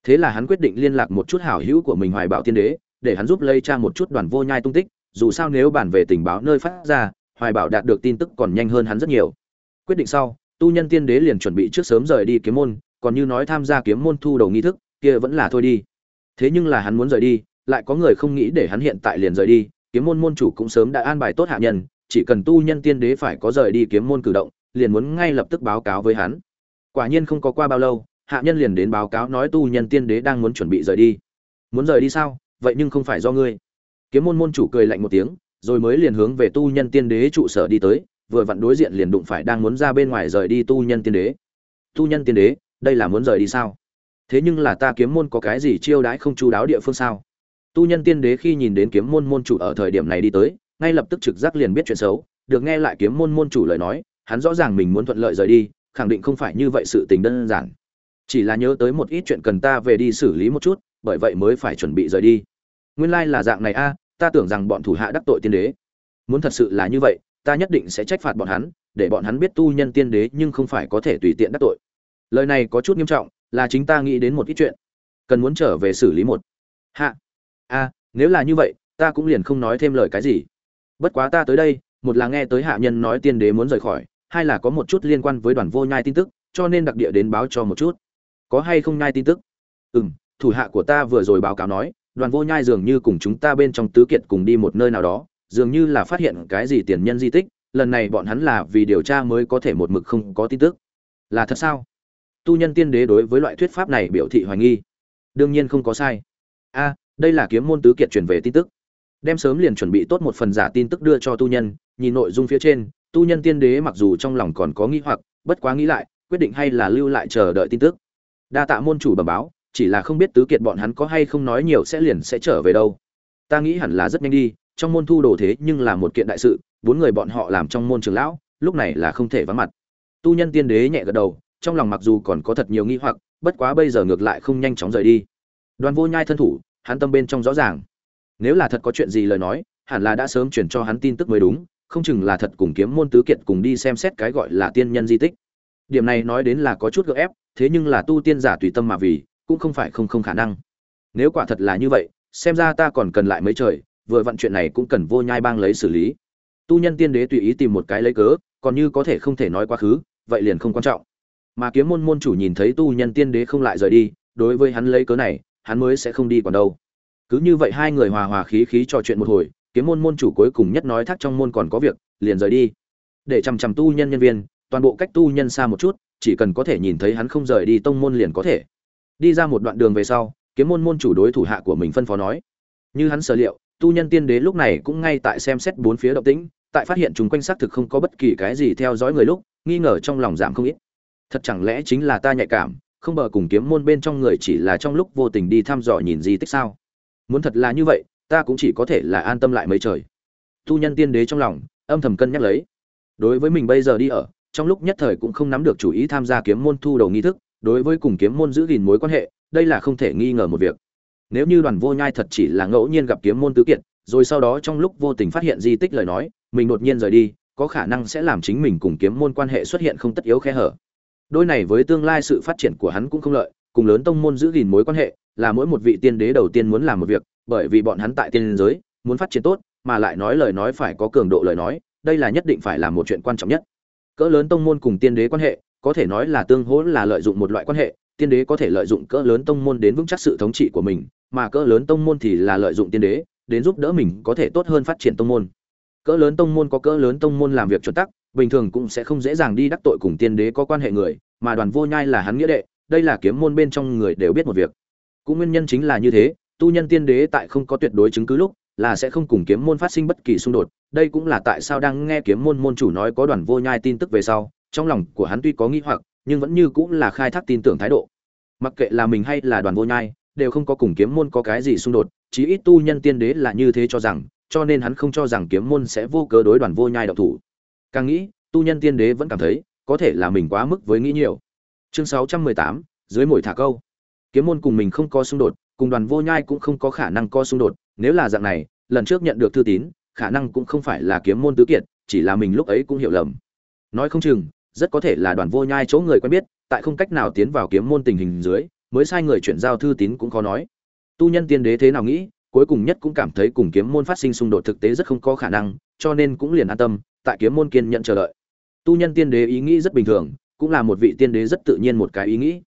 Thế là hắn quyết định liên lạc một chút hảo hữu của mình hoài bảo tiên đế, để hắn giúp lây tra một chút đoàn vô nhai tung tích, dù sao nếu bản về tình báo nơi phát ra, hoài bảo đạt được tin tức còn nhanh hơn hắn rất nhiều. Quyết định sau, tu nhân tiên đế liền chuẩn bị trước sớm rời đi kiếm môn, còn như nói tham gia kiếm môn thu đầu nghi thức, kia vẫn là thôi đi. Thế nhưng là hắn muốn rời đi, lại có người không nghĩ để hắn hiện tại liền rời đi, kiếm môn môn chủ cũng sớm đã an bài tốt hạ nhân chỉ cần tu nhân tiên đế phải có rời đi kiếm môn cử động, liền muốn ngay lập tức báo cáo với hắn. Quả nhiên không có qua bao lâu, hạ nhân liền đến báo cáo nói tu nhân tiên đế đang muốn chuẩn bị rời đi. Muốn rời đi sao? Vậy nhưng không phải do ngươi. Kiếm môn môn chủ cười lạnh một tiếng, rồi mới liền hướng về tu nhân tiên đế trụ sở đi tới, vừa vặn đối diện liền đụng phải đang muốn ra bên ngoài rời đi tu nhân tiên đế. Tu nhân tiên đế, đây là muốn rời đi sao? Thế nhưng là ta kiếm môn có cái gì chiêu đãi không chu đáo địa phương sao? Tu nhân tiên đế khi nhìn đến kiếm môn môn chủ ở thời điểm này đi tới ngay lập tức trực giác liền biết chuyện xấu, được nghe lại kiếm môn môn chủ lời nói, hắn rõ ràng mình muốn thuận lợi rời đi, khẳng định không phải như vậy sự tình đơn giản. Chỉ là nhớ tới một ít chuyện cần ta về đi xử lý một chút, bởi vậy mới phải chuẩn bị rời đi. Nguyên lai là dạng này a, ta tưởng rằng bọn thủ hạ đắc tội tiên đế. Muốn thật sự là như vậy, ta nhất định sẽ trách phạt bọn hắn, để bọn hắn biết tu nhân tiên đế nhưng không phải có thể tùy tiện đắc tội. Lời này có chút nghiêm trọng, là chính ta nghĩ đến một ít chuyện. Cần muốn trở về xử lý một. Hạ. A, nếu là như vậy, ta cũng liền không nói thêm lời cái gì bất quá ta tới đây, một là nghe tới hạ nhân nói tiên đế muốn rời khỏi, hai là có một chút liên quan với đoàn vô nhai tin tức, cho nên đặc địa đến báo cho một chút. Có hay không nhai tin tức? Ừ m thủ hạ của ta vừa rồi báo cáo nói, đoàn vô nhai dường như cùng chúng ta bên trong tứ kiệt cùng đi một nơi nào đó, dường như là phát hiện cái gì tiền nhân di tích, lần này bọn hắn là vì điều tra mới có thể một mực không có tin tức. Là thật sao? Tu nhân tiên đế đối với loại thuyết pháp này biểu thị hoài nghi. Đương nhiên không có sai. A, đây là kiếm môn tứ kiệt truyền về tin tức đem sớm liền chuẩn bị tốt một phần giả tin tức đưa cho tu nhân, nhìn nội dung phía trên, tu nhân tiên đế mặc dù trong lòng còn có nghĩ hoặc, bất quá nghĩ lại, quyết định hay là lưu lại chờ đợi tin tức. Đa tạ môn chủ bẩm báo, chỉ là không biết tứ kiệt bọn hắn có hay không nói nhiều sẽ liền sẽ trở về đâu. Ta nghĩ hẳn là rất nhanh đi, trong môn thu đồ thế nhưng là một kiện đại sự, bốn người bọn họ làm trong môn trường lão, lúc này là không thể vắng mặt. Tu nhân tiên đế nhẹ gật đầu, trong lòng mặc dù còn có thật nhiều nghi hoặc, bất quá bây giờ ngược lại không nhanh chóng rời đi. Đoàn vô nhai thân thủ, hắn tâm bên trong rõ ràng nếu là thật có chuyện gì lời nói, hẳn là đã sớm chuyển cho hắn tin tức mới đúng, không chừng là thật cùng kiếm môn tứ kiệt cùng đi xem xét cái gọi là tiên nhân di tích. Điểm này nói đến là có chút gợ ép, thế nhưng là tu tiên giả tùy tâm mà vì, cũng không phải không không khả năng. Nếu quả thật là như vậy, xem ra ta còn cần lại mấy trời, vừa vặn chuyện này cũng cần vô nhai bang lấy xử lý. Tu nhân tiên đế tùy ý tìm một cái lấy cớ, còn như có thể không thể nói quá khứ, vậy liền không quan trọng. Mà kiếm môn môn chủ nhìn thấy tu nhân tiên đế không lại rời đi, đối với hắn lấy cớ này, hắn mới sẽ không đi còn đâu cứ như vậy hai người hòa hòa khí khí trò chuyện một hồi, kiếm môn môn chủ cuối cùng nhất nói thác trong môn còn có việc, liền rời đi. Để chằm chằm tu nhân nhân viên, toàn bộ cách tu nhân xa một chút, chỉ cần có thể nhìn thấy hắn không rời đi tông môn liền có thể. Đi ra một đoạn đường về sau, kiếm môn môn chủ đối thủ hạ của mình phân phó nói. Như hắn sở liệu, tu nhân tiên đế lúc này cũng ngay tại xem xét bốn phía động tĩnh, tại phát hiện chúng quanh xác thực không có bất kỳ cái gì theo dõi người lúc, nghi ngờ trong lòng giảm không ít. Thật chẳng lẽ chính là ta nhạy cảm, không bờ cùng kiếm môn bên trong người chỉ là trong lúc vô tình đi thăm dò nhìn di tích sao? Muốn thật là như vậy, ta cũng chỉ có thể là an tâm lại mấy trời. Tu nhân tiên đế trong lòng, âm thầm cân nhắc lấy. Đối với mình bây giờ đi ở, trong lúc nhất thời cũng không nắm được chủ ý tham gia kiếm môn thu đầu nghi thức, đối với cùng kiếm môn giữ gìn mối quan hệ, đây là không thể nghi ngờ một việc. Nếu như đoàn vô nhai thật chỉ là ngẫu nhiên gặp kiếm môn tứ kiện, rồi sau đó trong lúc vô tình phát hiện di tích lời nói, mình đột nhiên rời đi, có khả năng sẽ làm chính mình cùng kiếm môn quan hệ xuất hiện không tất yếu khe hở. Đôi này với tương lai sự phát triển của hắn cũng không lợi, cùng lớn tông môn giữ gìn mối quan hệ là mỗi một vị tiên đế đầu tiên muốn làm một việc, bởi vì bọn hắn tại tiên giới, muốn phát triển tốt, mà lại nói lời nói phải có cường độ lời nói, đây là nhất định phải làm một chuyện quan trọng nhất. Cỡ lớn tông môn cùng tiên đế quan hệ, có thể nói là tương hỗ là lợi dụng một loại quan hệ, tiên đế có thể lợi dụng cỡ lớn tông môn đến vững chắc sự thống trị của mình, mà cỡ lớn tông môn thì là lợi dụng tiên đế, đến giúp đỡ mình có thể tốt hơn phát triển tông môn. Cỡ lớn tông môn có cỡ lớn tông môn làm việc chuẩn tắc, bình thường cũng sẽ không dễ dàng đi đắc tội cùng tiên đế có quan hệ người, mà đoàn vô nhai là hắn nghĩa đệ, đây là kiếm môn bên trong người đều biết một việc cũng nguyên nhân chính là như thế, tu nhân tiên đế tại không có tuyệt đối chứng cứ lúc, là sẽ không cùng kiếm môn phát sinh bất kỳ xung đột. Đây cũng là tại sao đang nghe kiếm môn môn chủ nói có đoàn vô nhai tin tức về sau, trong lòng của hắn tuy có nghi hoặc, nhưng vẫn như cũng là khai thác tin tưởng thái độ. Mặc kệ là mình hay là đoàn vô nhai, đều không có cùng kiếm môn có cái gì xung đột, chí ít tu nhân tiên đế là như thế cho rằng, cho nên hắn không cho rằng kiếm môn sẽ vô cớ đối đoàn vô nhai độc thủ. Càng nghĩ, tu nhân tiên đế vẫn cảm thấy, có thể là mình quá mức với nghĩ nhiều. Chương sáu trăm mười tám, dưới mồi thả câu kiếm môn cùng mình không có xung đột, cùng đoàn vô nhai cũng không có khả năng có xung đột, nếu là dạng này, lần trước nhận được thư tín, khả năng cũng không phải là kiếm môn tứ kiệt, chỉ là mình lúc ấy cũng hiểu lầm. Nói không chừng, rất có thể là đoàn vô nhai chỗ người quen biết, tại không cách nào tiến vào kiếm môn tình hình dưới, mới sai người chuyển giao thư tín cũng khó nói. Tu nhân tiên đế thế nào nghĩ, cuối cùng nhất cũng cảm thấy cùng kiếm môn phát sinh xung đột thực tế rất không có khả năng, cho nên cũng liền an tâm, tại kiếm môn kiên nhận chờ đợi. Tu nhân tiên đế ý nghĩ rất bình thường, cũng là một vị tiên đế rất tự nhiên một cái ý nghĩ.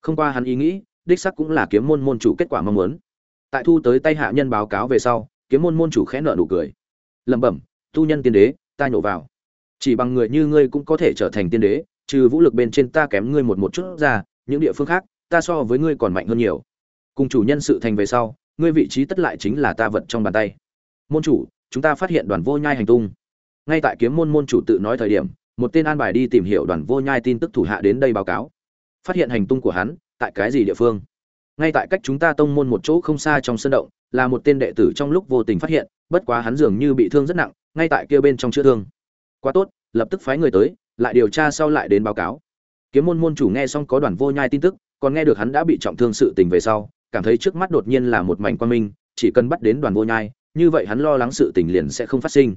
Không qua hắn ý nghĩ đích sắc cũng là kiếm môn môn chủ kết quả mong muốn. Tại thu tới tay hạ nhân báo cáo về sau, kiếm môn môn chủ khẽ nợ nụ cười. Lẩm bẩm tu nhân tiên đế, ta nhổ vào. Chỉ bằng người như ngươi cũng có thể trở thành tiên đế, trừ vũ lực bên trên ta kém ngươi một một chút ra, những địa phương khác, ta so với ngươi còn mạnh hơn nhiều. Cùng chủ nhân sự thành về sau, ngươi vị trí tất lại chính là ta vật trong bàn tay. Môn chủ, chúng ta phát hiện đoàn vô nhai hành tung. Ngay tại kiếm môn môn chủ tự nói thời điểm, một tên an bài đi tìm hiểu đoàn vô nhai tin tức thủ hạ đến đây báo cáo. Phát hiện hành tung của hắn tại cái gì địa phương? Ngay tại cách chúng ta tông môn một chỗ không xa trong sân động, là một tên đệ tử trong lúc vô tình phát hiện, bất quá hắn dường như bị thương rất nặng, ngay tại kia bên trong chữa thương. Quá tốt, lập tức phái người tới, lại điều tra sau lại đến báo cáo. Kiếm môn môn chủ nghe xong có đoàn vô nhai tin tức, còn nghe được hắn đã bị trọng thương sự tình về sau, cảm thấy trước mắt đột nhiên là một mảnh quan minh, chỉ cần bắt đến đoàn vô nhai, như vậy hắn lo lắng sự tình liền sẽ không phát sinh.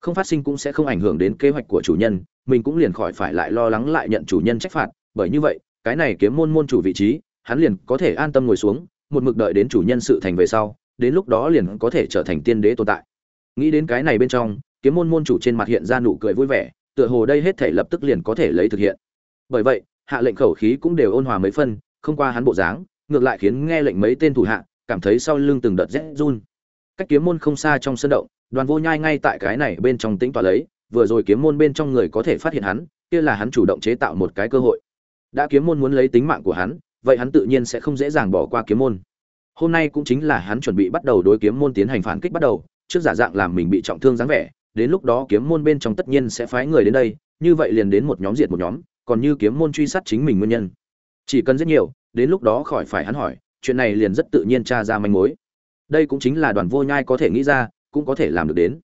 Không phát sinh cũng sẽ không ảnh hưởng đến kế hoạch của chủ nhân, mình cũng liền khỏi phải lại lo lắng lại nhận chủ nhân trách phạt, bởi như vậy cái này kiếm môn môn chủ vị trí, hắn liền có thể an tâm ngồi xuống, một mực đợi đến chủ nhân sự thành về sau, đến lúc đó liền có thể trở thành tiên đế tồn tại. Nghĩ đến cái này bên trong, kiếm môn môn chủ trên mặt hiện ra nụ cười vui vẻ, tựa hồ đây hết thể lập tức liền có thể lấy thực hiện. Bởi vậy, hạ lệnh khẩu khí cũng đều ôn hòa mấy phân, không qua hắn bộ dáng, ngược lại khiến nghe lệnh mấy tên thủ hạ cảm thấy sau lưng từng đợt rét run. Cách kiếm môn không xa trong sân động, đoàn vô nhai ngay tại cái này bên trong tĩnh tỏa lấy, vừa rồi kiếm môn bên trong người có thể phát hiện hắn, kia là hắn chủ động chế tạo một cái cơ hội đã kiếm môn muốn lấy tính mạng của hắn, vậy hắn tự nhiên sẽ không dễ dàng bỏ qua kiếm môn. Hôm nay cũng chính là hắn chuẩn bị bắt đầu đối kiếm môn tiến hành phản kích bắt đầu, trước giả dạng làm mình bị trọng thương dáng vẻ, đến lúc đó kiếm môn bên trong tất nhiên sẽ phái người đến đây, như vậy liền đến một nhóm diệt một nhóm, còn như kiếm môn truy sát chính mình nguyên nhân. Chỉ cần rất nhiều, đến lúc đó khỏi phải hắn hỏi, chuyện này liền rất tự nhiên tra ra manh mối. Đây cũng chính là đoàn vô nhai có thể nghĩ ra, cũng có thể làm được đến.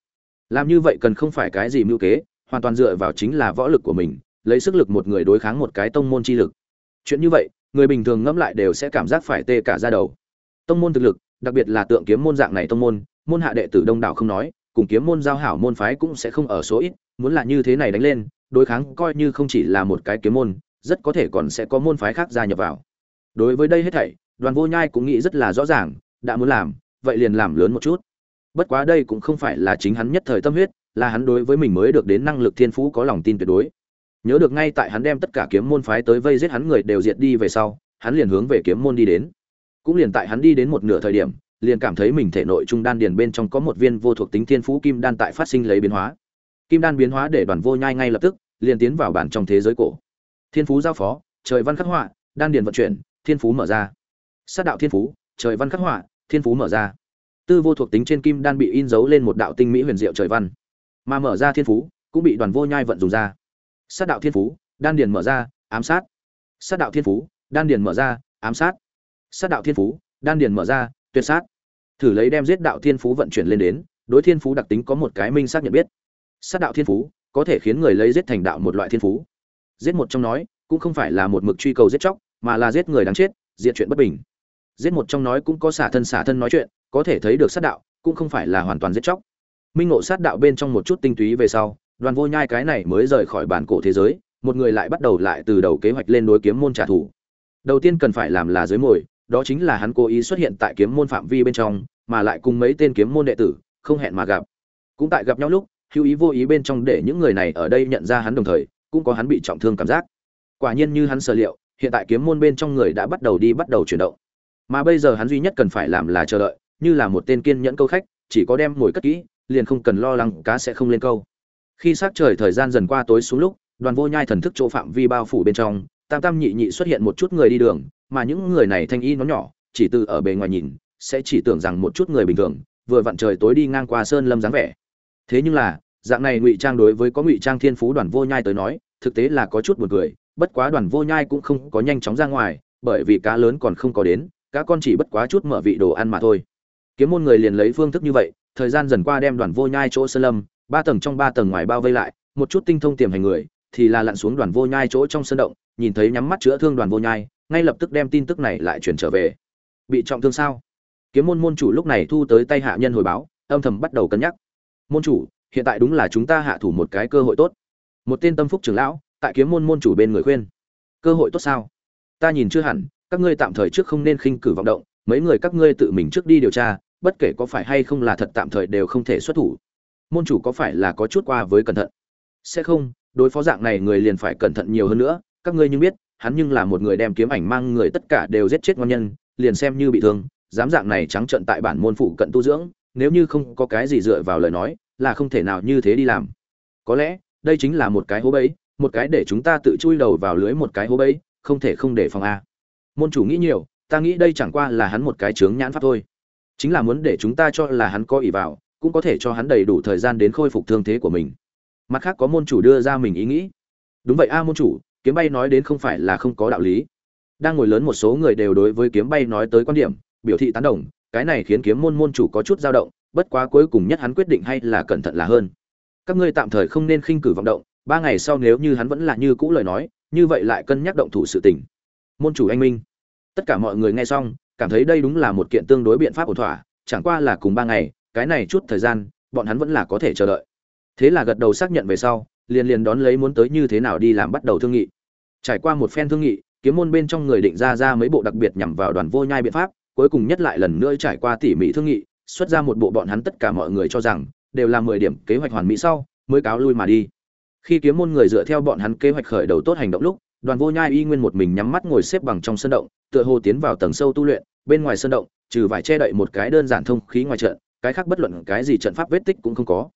Làm như vậy cần không phải cái gì mưu kế, hoàn toàn dựa vào chính là võ lực của mình lấy sức lực một người đối kháng một cái tông môn chi lực. Chuyện như vậy, người bình thường ngẫm lại đều sẽ cảm giác phải tê cả ra đầu. Tông môn thực lực, đặc biệt là tượng kiếm môn dạng này tông môn môn hạ đệ tử đông đảo không nói, cùng kiếm môn giao hảo môn phái cũng sẽ không ở số ít, muốn là như thế này đánh lên, đối kháng coi như không chỉ là một cái kiếm môn, rất có thể còn sẽ có môn phái khác gia nhập vào. Đối với đây hết thảy, đoàn vô nhai cũng nghĩ rất là rõ ràng, đã muốn làm, vậy liền làm lớn một chút. Bất quá đây cũng không phải là chính hắn nhất thời tâm huyết, là hắn đối với mình mới được đến năng lực thiên phú có lòng tin tuyệt đối nhớ được ngay tại hắn đem tất cả kiếm môn phái tới vây giết hắn người đều diệt đi về sau, hắn liền hướng về kiếm môn đi đến. Cũng liền tại hắn đi đến một nửa thời điểm, liền cảm thấy mình thể nội trung đan điền bên trong có một viên vô thuộc tính thiên phú kim đan tại phát sinh lấy biến hóa. Kim đan biến hóa để đoàn vô nhai ngay lập tức, liền tiến vào bản trong thế giới cổ. Thiên phú giao phó, trời văn khắc họa, đan điền vận chuyển, thiên phú mở ra. Sát đạo thiên phú, trời văn khắc họa, thiên phú mở ra. Tư vô thuộc tính trên kim đan bị in dấu lên một đạo tinh mỹ huyền diệu trời văn. Mà mở ra thiên phú, cũng bị đoàn vô nhai vận dùng ra sát đạo thiên phú, đan điền mở ra, ám sát. Sát đạo thiên phú, đan điền mở ra, ám sát. Sát đạo thiên phú, đan điền mở ra, tuyệt sát. Thử lấy đem giết đạo thiên phú vận chuyển lên đến, đối thiên phú đặc tính có một cái minh xác nhận biết. Sát đạo thiên phú, có thể khiến người lấy giết thành đạo một loại thiên phú. Giết một trong nói, cũng không phải là một mực truy cầu giết chóc, mà là giết người đáng chết, diệt chuyện bất bình. Giết một trong nói cũng có xả thân xả thân nói chuyện, có thể thấy được sát đạo, cũng không phải là hoàn toàn giết chóc. Minh ngộ sát đạo bên trong một chút tinh túy về sau đoàn vô nhai cái này mới rời khỏi bản cổ thế giới, một người lại bắt đầu lại từ đầu kế hoạch lên đối kiếm môn trả thù. Đầu tiên cần phải làm là dưới mồi, đó chính là hắn cố ý xuất hiện tại kiếm môn phạm vi bên trong, mà lại cùng mấy tên kiếm môn đệ tử, không hẹn mà gặp. Cũng tại gặp nhau lúc, hữu ý vô ý bên trong để những người này ở đây nhận ra hắn đồng thời, cũng có hắn bị trọng thương cảm giác. Quả nhiên như hắn sở liệu, hiện tại kiếm môn bên trong người đã bắt đầu đi bắt đầu chuyển động. Mà bây giờ hắn duy nhất cần phải làm là chờ đợi, như là một tên kiên nhẫn câu khách, chỉ có đem ngồi cất kỹ, liền không cần lo lắng, cá sẽ không lên câu khi s trời thời gian dần qua tối xuống lúc, đoàn vô nhai thần thức chỗ phạm vi bao phủ bên trong, tam tam nhị nhị xuất hiện một chút người đi đường, mà những người này thanh y nó nhỏ, chỉ từ ở bề ngoài nhìn, sẽ chỉ tưởng rằng một chút người bình thường, vừa vặn trời tối đi ngang qua sơn lâm dáng vẻ. Thế nhưng là, dạng này ngụy trang đối với có ngụy trang thiên phú đoàn vô nhai tới nói, thực tế là có chút buồn cười, bất quá đoàn vô nhai cũng không có nhanh chóng ra ngoài, bởi vì cá lớn còn không có đến, cá con chỉ bất quá chút mở vị đồ ăn mà thôi. Kiếm môn người liền lấy phương thức như vậy, thời gian dần qua đem đoàn vô nhai chỗ sơn lâm ba tầng trong ba tầng ngoài bao vây lại, một chút tinh thông tiềm hành người, thì là lặn xuống đoàn vô nhai chỗ trong sân động, nhìn thấy nhắm mắt chữa thương đoàn vô nhai, ngay lập tức đem tin tức này lại chuyển trở về. Bị trọng thương sao? Kiếm môn môn chủ lúc này thu tới tay hạ nhân hồi báo, âm thầm bắt đầu cân nhắc. Môn chủ, hiện tại đúng là chúng ta hạ thủ một cái cơ hội tốt. Một tên tâm phúc trưởng lão, tại kiếm môn môn chủ bên người khuyên. Cơ hội tốt sao? Ta nhìn chưa hẳn, các ngươi tạm thời trước không nên khinh cử vọng động, mấy người các ngươi tự mình trước đi điều tra, bất kể có phải hay không là thật tạm thời đều không thể xuất thủ môn chủ có phải là có chút qua với cẩn thận? Sẽ không, đối phó dạng này người liền phải cẩn thận nhiều hơn nữa. Các ngươi nhưng biết, hắn nhưng là một người đem kiếm ảnh mang người tất cả đều giết chết ngon nhân, liền xem như bị thương, dám dạng này trắng trận tại bản môn phụ cận tu dưỡng, nếu như không có cái gì dựa vào lời nói, là không thể nào như thế đi làm. Có lẽ, đây chính là một cái hố bẫy, một cái để chúng ta tự chui đầu vào lưới một cái hố bẫy, không thể không để phòng a. Môn chủ nghĩ nhiều, ta nghĩ đây chẳng qua là hắn một cái chướng nhãn pháp thôi. Chính là muốn để chúng ta cho là hắn có ỷ vào cũng có thể cho hắn đầy đủ thời gian đến khôi phục thương thế của mình. Mặt khác có môn chủ đưa ra mình ý nghĩ. Đúng vậy a môn chủ, kiếm bay nói đến không phải là không có đạo lý. Đang ngồi lớn một số người đều đối với kiếm bay nói tới quan điểm, biểu thị tán đồng, cái này khiến kiếm môn môn chủ có chút dao động, bất quá cuối cùng nhất hắn quyết định hay là cẩn thận là hơn. Các ngươi tạm thời không nên khinh cử vọng động, ba ngày sau nếu như hắn vẫn là như cũ lời nói, như vậy lại cân nhắc động thủ sự tình. Môn chủ anh minh. Tất cả mọi người nghe xong, cảm thấy đây đúng là một kiện tương đối biện pháp ổn thỏa, chẳng qua là cùng ba ngày cái này chút thời gian, bọn hắn vẫn là có thể chờ đợi. Thế là gật đầu xác nhận về sau, liền liền đón lấy muốn tới như thế nào đi làm bắt đầu thương nghị. Trải qua một phen thương nghị, kiếm môn bên trong người định ra ra mấy bộ đặc biệt nhằm vào đoàn vô nhai biện pháp, cuối cùng nhất lại lần nữa trải qua tỉ mỉ thương nghị, xuất ra một bộ bọn hắn tất cả mọi người cho rằng, đều là mười điểm kế hoạch hoàn mỹ sau, mới cáo lui mà đi. Khi kiếm môn người dựa theo bọn hắn kế hoạch khởi đầu tốt hành động lúc, đoàn vô nhai y nguyên một mình nhắm mắt ngồi xếp bằng trong sân động, tựa hồ tiến vào tầng sâu tu luyện, bên ngoài sân động, trừ vài che đậy một cái đơn giản thông khí ngoài trận cái khác bất luận cái gì trận pháp vết tích cũng không có.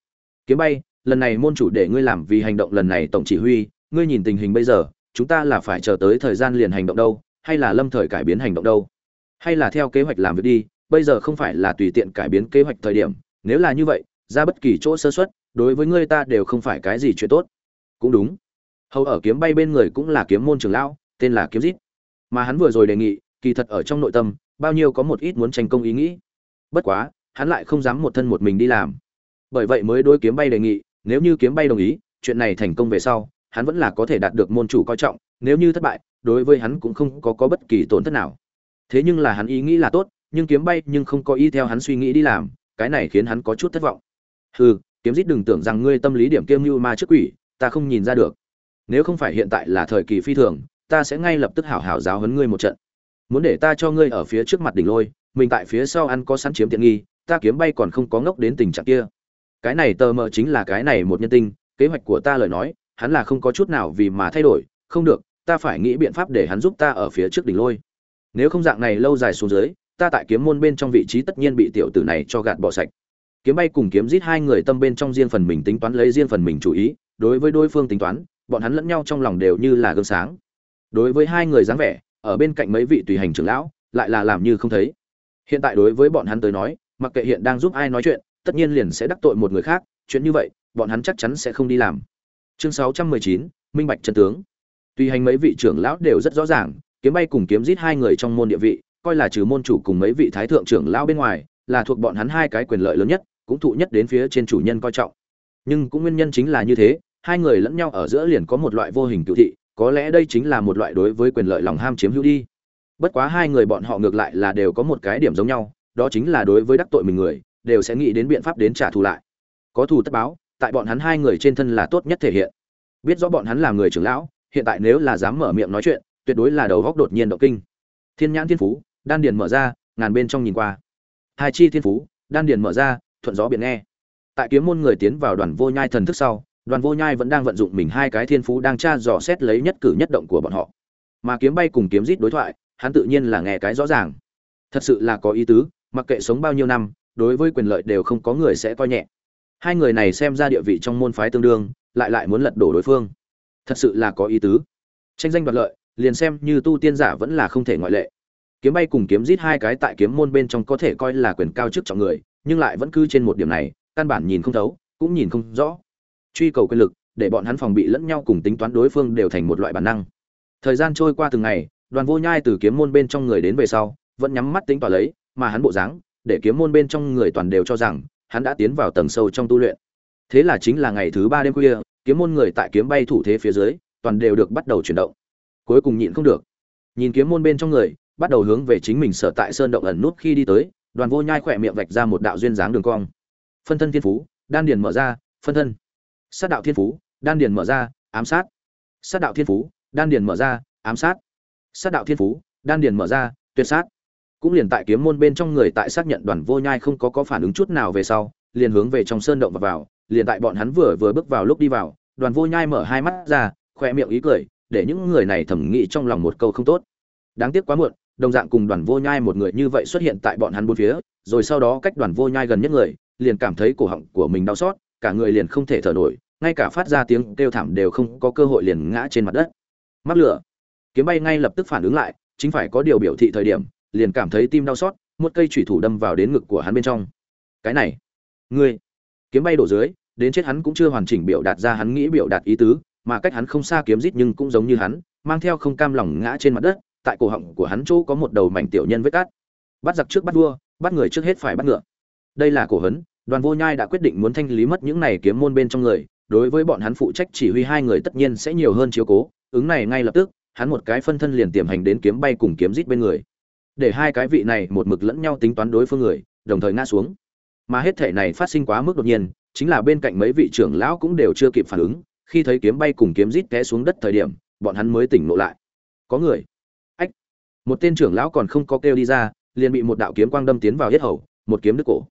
Kiếm bay, lần này môn chủ để ngươi làm vì hành động lần này tổng chỉ huy, ngươi nhìn tình hình bây giờ, chúng ta là phải chờ tới thời gian liền hành động đâu, hay là lâm thời cải biến hành động đâu? Hay là theo kế hoạch làm việc đi, bây giờ không phải là tùy tiện cải biến kế hoạch thời điểm, nếu là như vậy, ra bất kỳ chỗ sơ xuất đối với ngươi ta đều không phải cái gì chuyện tốt. Cũng đúng. Hầu ở kiếm bay bên người cũng là kiếm môn trưởng lão, tên là kiếm dít. Mà hắn vừa rồi đề nghị, kỳ thật ở trong nội tâm, bao nhiêu có một ít muốn tranh công ý nghĩ. Bất quá hắn lại không dám một thân một mình đi làm. Bởi vậy mới đối kiếm bay đề nghị nếu như kiếm bay đồng ý chuyện này thành công về sau hắn vẫn là có thể đạt được môn chủ coi trọng nếu như thất bại đối với hắn cũng không có, có bất kỳ tổn thất nào. Thế nhưng là hắn ý nghĩ là tốt nhưng kiếm bay nhưng không có ý theo hắn suy nghĩ đi làm cái này khiến hắn có chút thất vọng. Hừ kiếm dít đừng tưởng rằng ngươi tâm lý điểm kiêm mưu ma trước quỷ ta không nhìn ra được. Nếu không phải hiện tại là thời kỳ phi thường ta sẽ ngay lập tức hảo hảo giáo huấn ngươi một trận. Muốn để ta cho ngươi ở phía trước mặt đỉnh lôi mình tại phía sau ăn có sẵn chiếm tiện nghi ta kiếm bay còn không có ngốc đến tình trạng kia. Cái này tờ mờ chính là cái này một nhân tinh, kế hoạch của ta lời nói, hắn là không có chút nào vì mà thay đổi, không được, ta phải nghĩ biện pháp để hắn giúp ta ở phía trước đỉnh lôi. Nếu không dạng này lâu dài xuống dưới, ta tại kiếm môn bên trong vị trí tất nhiên bị tiểu tử này cho gạt bỏ sạch. Kiếm bay cùng kiếm giết hai người tâm bên trong riêng phần mình tính toán lấy riêng phần mình chủ ý, đối với đối phương tính toán, bọn hắn lẫn nhau trong lòng đều như là gương sáng. Đối với hai người dáng vẻ, ở bên cạnh mấy vị tùy hành trưởng lão, lại là làm như không thấy. Hiện tại đối với bọn hắn tới nói mặc kệ hiện đang giúp ai nói chuyện tất nhiên liền sẽ đắc tội một người khác chuyện như vậy bọn hắn chắc chắn sẽ không đi làm. Chương 619, minh bạch chân tướng. Tuy hành mấy vị trưởng lão đều rất rõ ràng kiếm bay cùng kiếm giết hai người trong môn địa vị coi là trừ môn chủ cùng mấy vị thái thượng trưởng lão bên ngoài là thuộc bọn hắn hai cái quyền lợi lớn nhất cũng thụ nhất đến phía trên chủ nhân coi trọng. Nhưng cũng nguyên nhân chính là như thế hai người lẫn nhau ở giữa liền có một loại vô hình cựu thị có lẽ đây chính là một loại đối với quyền lợi lòng ham chiếm hữu đi. Bất quá hai người bọn họ ngược lại là đều có một cái điểm giống nhau đó chính là đối với đắc tội mình người, đều sẽ nghĩ đến biện pháp đến trả thù lại. Có thù tất báo, tại bọn hắn hai người trên thân là tốt nhất thể hiện. Biết rõ bọn hắn là người trưởng lão, hiện tại nếu là dám mở miệng nói chuyện, tuyệt đối là đầu góc đột nhiên động kinh. Thiên nhãn thiên phú, đan điền mở ra, ngàn bên trong nhìn qua. Hai chi thiên phú, đan điền mở ra, thuận gió biển nghe. Tại kiếm môn người tiến vào đoàn vô nhai thần thức sau, đoàn vô nhai vẫn đang vận dụng mình hai cái thiên phú đang tra dò xét lấy nhất cử nhất động của bọn họ. Mà kiếm bay cùng kiếm rít đối thoại, hắn tự nhiên là nghe cái rõ ràng. Thật sự là có ý tứ mặc kệ sống bao nhiêu năm, đối với quyền lợi đều không có người sẽ coi nhẹ. Hai người này xem ra địa vị trong môn phái tương đương, lại lại muốn lật đổ đối phương. Thật sự là có ý tứ. Tranh danh đoạt lợi, liền xem như tu tiên giả vẫn là không thể ngoại lệ. Kiếm bay cùng kiếm rít hai cái tại kiếm môn bên trong có thể coi là quyền cao chức trọng người, nhưng lại vẫn cứ trên một điểm này, căn bản nhìn không thấu, cũng nhìn không rõ. Truy cầu quyền lực, để bọn hắn phòng bị lẫn nhau cùng tính toán đối phương đều thành một loại bản năng. Thời gian trôi qua từng ngày, đoàn vô nhai từ kiếm môn bên trong người đến về sau, vẫn nhắm mắt tính tỏa lấy mà hắn bộ dáng, để kiếm môn bên trong người toàn đều cho rằng, hắn đã tiến vào tầng sâu trong tu luyện. Thế là chính là ngày thứ ba đêm khuya, kiếm môn người tại kiếm bay thủ thế phía dưới, toàn đều được bắt đầu chuyển động. Cuối cùng nhịn không được. Nhìn kiếm môn bên trong người, bắt đầu hướng về chính mình sở tại sơn động ẩn nút khi đi tới, đoàn vô nhai khỏe miệng vạch ra một đạo duyên dáng đường cong. Phân thân thiên phú, đan điền mở ra, phân thân. Sát đạo thiên phú, đan điền mở ra, ám sát. Sát đạo thiên phú, đan điền mở ra, ám sát. Sát đạo thiên phú, đan điền mở ra, tuyệt sát cũng liền tại kiếm môn bên trong người tại xác nhận đoàn vô nhai không có có phản ứng chút nào về sau, liền hướng về trong sơn động và vào, liền tại bọn hắn vừa vừa bước vào lúc đi vào, đoàn vô nhai mở hai mắt ra, khoe miệng ý cười, để những người này thẩm nghĩ trong lòng một câu không tốt. Đáng tiếc quá muộn, đồng dạng cùng đoàn vô nhai một người như vậy xuất hiện tại bọn hắn bốn phía, rồi sau đó cách đoàn vô nhai gần nhất người, liền cảm thấy cổ họng của mình đau xót, cả người liền không thể thở nổi, ngay cả phát ra tiếng kêu thảm đều không có cơ hội liền ngã trên mặt đất. Mắc lửa. Kiếm bay ngay lập tức phản ứng lại, chính phải có điều biểu thị thời điểm liền cảm thấy tim đau xót, một cây chủy thủ đâm vào đến ngực của hắn bên trong. Cái này, ngươi, kiếm bay đổ dưới, đến chết hắn cũng chưa hoàn chỉnh biểu đạt ra hắn nghĩ biểu đạt ý tứ, mà cách hắn không xa kiếm rít nhưng cũng giống như hắn, mang theo không cam lòng ngã trên mặt đất, tại cổ họng của hắn chỗ có một đầu mảnh tiểu nhân vết cát. Bắt giặc trước bắt vua, bắt người trước hết phải bắt ngựa. Đây là cổ hấn đoàn vô nhai đã quyết định muốn thanh lý mất những này kiếm môn bên trong người, đối với bọn hắn phụ trách chỉ huy hai người tất nhiên sẽ nhiều hơn chiếu cố, ứng này ngay lập tức, hắn một cái phân thân liền tiềm hành đến kiếm bay cùng kiếm rít bên người để hai cái vị này một mực lẫn nhau tính toán đối phương người, đồng thời ngã xuống. Mà hết thể này phát sinh quá mức đột nhiên, chính là bên cạnh mấy vị trưởng lão cũng đều chưa kịp phản ứng, khi thấy kiếm bay cùng kiếm rít té xuống đất thời điểm, bọn hắn mới tỉnh lộ lại. Có người. Ách. Một tên trưởng lão còn không có kêu đi ra, liền bị một đạo kiếm quang đâm tiến vào yết hầu, một kiếm đứt cổ.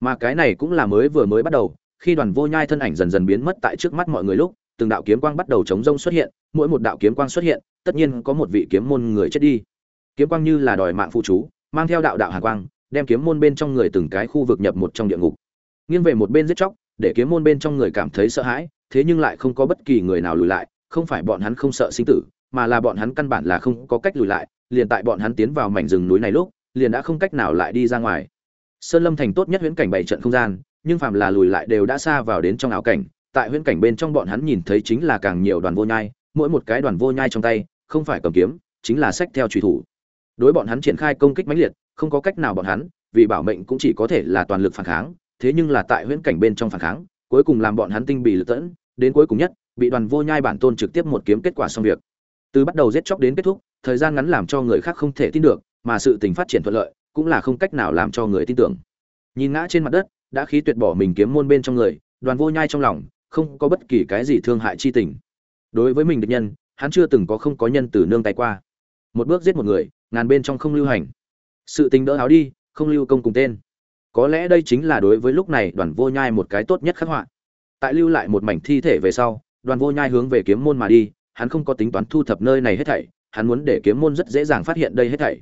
Mà cái này cũng là mới vừa mới bắt đầu, khi đoàn vô nhai thân ảnh dần dần biến mất tại trước mắt mọi người lúc, từng đạo kiếm quang bắt đầu chống rông xuất hiện, mỗi một đạo kiếm quang xuất hiện, tất nhiên có một vị kiếm môn người chết đi kiếm quang như là đòi mạng phụ chú, mang theo đạo đạo hàn quang, đem kiếm môn bên trong người từng cái khu vực nhập một trong địa ngục. Nghiêng về một bên giết chóc, để kiếm môn bên trong người cảm thấy sợ hãi, thế nhưng lại không có bất kỳ người nào lùi lại, không phải bọn hắn không sợ sinh tử, mà là bọn hắn căn bản là không có cách lùi lại, liền tại bọn hắn tiến vào mảnh rừng núi này lúc, liền đã không cách nào lại đi ra ngoài. Sơn lâm thành tốt nhất huyễn cảnh bảy trận không gian, nhưng phàm là lùi lại đều đã xa vào đến trong ảo cảnh, tại huyễn cảnh bên trong bọn hắn nhìn thấy chính là càng nhiều đoàn vô nhai, mỗi một cái đoàn vô nhai trong tay, không phải cầm kiếm, chính là sách theo truy thủ đối bọn hắn triển khai công kích mãnh liệt, không có cách nào bọn hắn, vì bảo mệnh cũng chỉ có thể là toàn lực phản kháng, thế nhưng là tại huyễn cảnh bên trong phản kháng, cuối cùng làm bọn hắn tinh bị lực tẫn, đến cuối cùng nhất, bị đoàn vô nhai bản tôn trực tiếp một kiếm kết quả xong việc. Từ bắt đầu giết chóc đến kết thúc, thời gian ngắn làm cho người khác không thể tin được, mà sự tình phát triển thuận lợi, cũng là không cách nào làm cho người tin tưởng. Nhìn ngã trên mặt đất, đã khí tuyệt bỏ mình kiếm môn bên trong người, đoàn vô nhai trong lòng, không có bất kỳ cái gì thương hại chi tình. Đối với mình địch nhân, hắn chưa từng có không có nhân từ nương tay qua. Một bước giết một người ngàn bên trong không lưu hành. Sự tình đỡ áo đi, không lưu công cùng tên. Có lẽ đây chính là đối với lúc này đoàn vô nhai một cái tốt nhất khắc họa. Tại lưu lại một mảnh thi thể về sau, đoàn vô nhai hướng về kiếm môn mà đi, hắn không có tính toán thu thập nơi này hết thảy, hắn muốn để kiếm môn rất dễ dàng phát hiện đây hết thảy.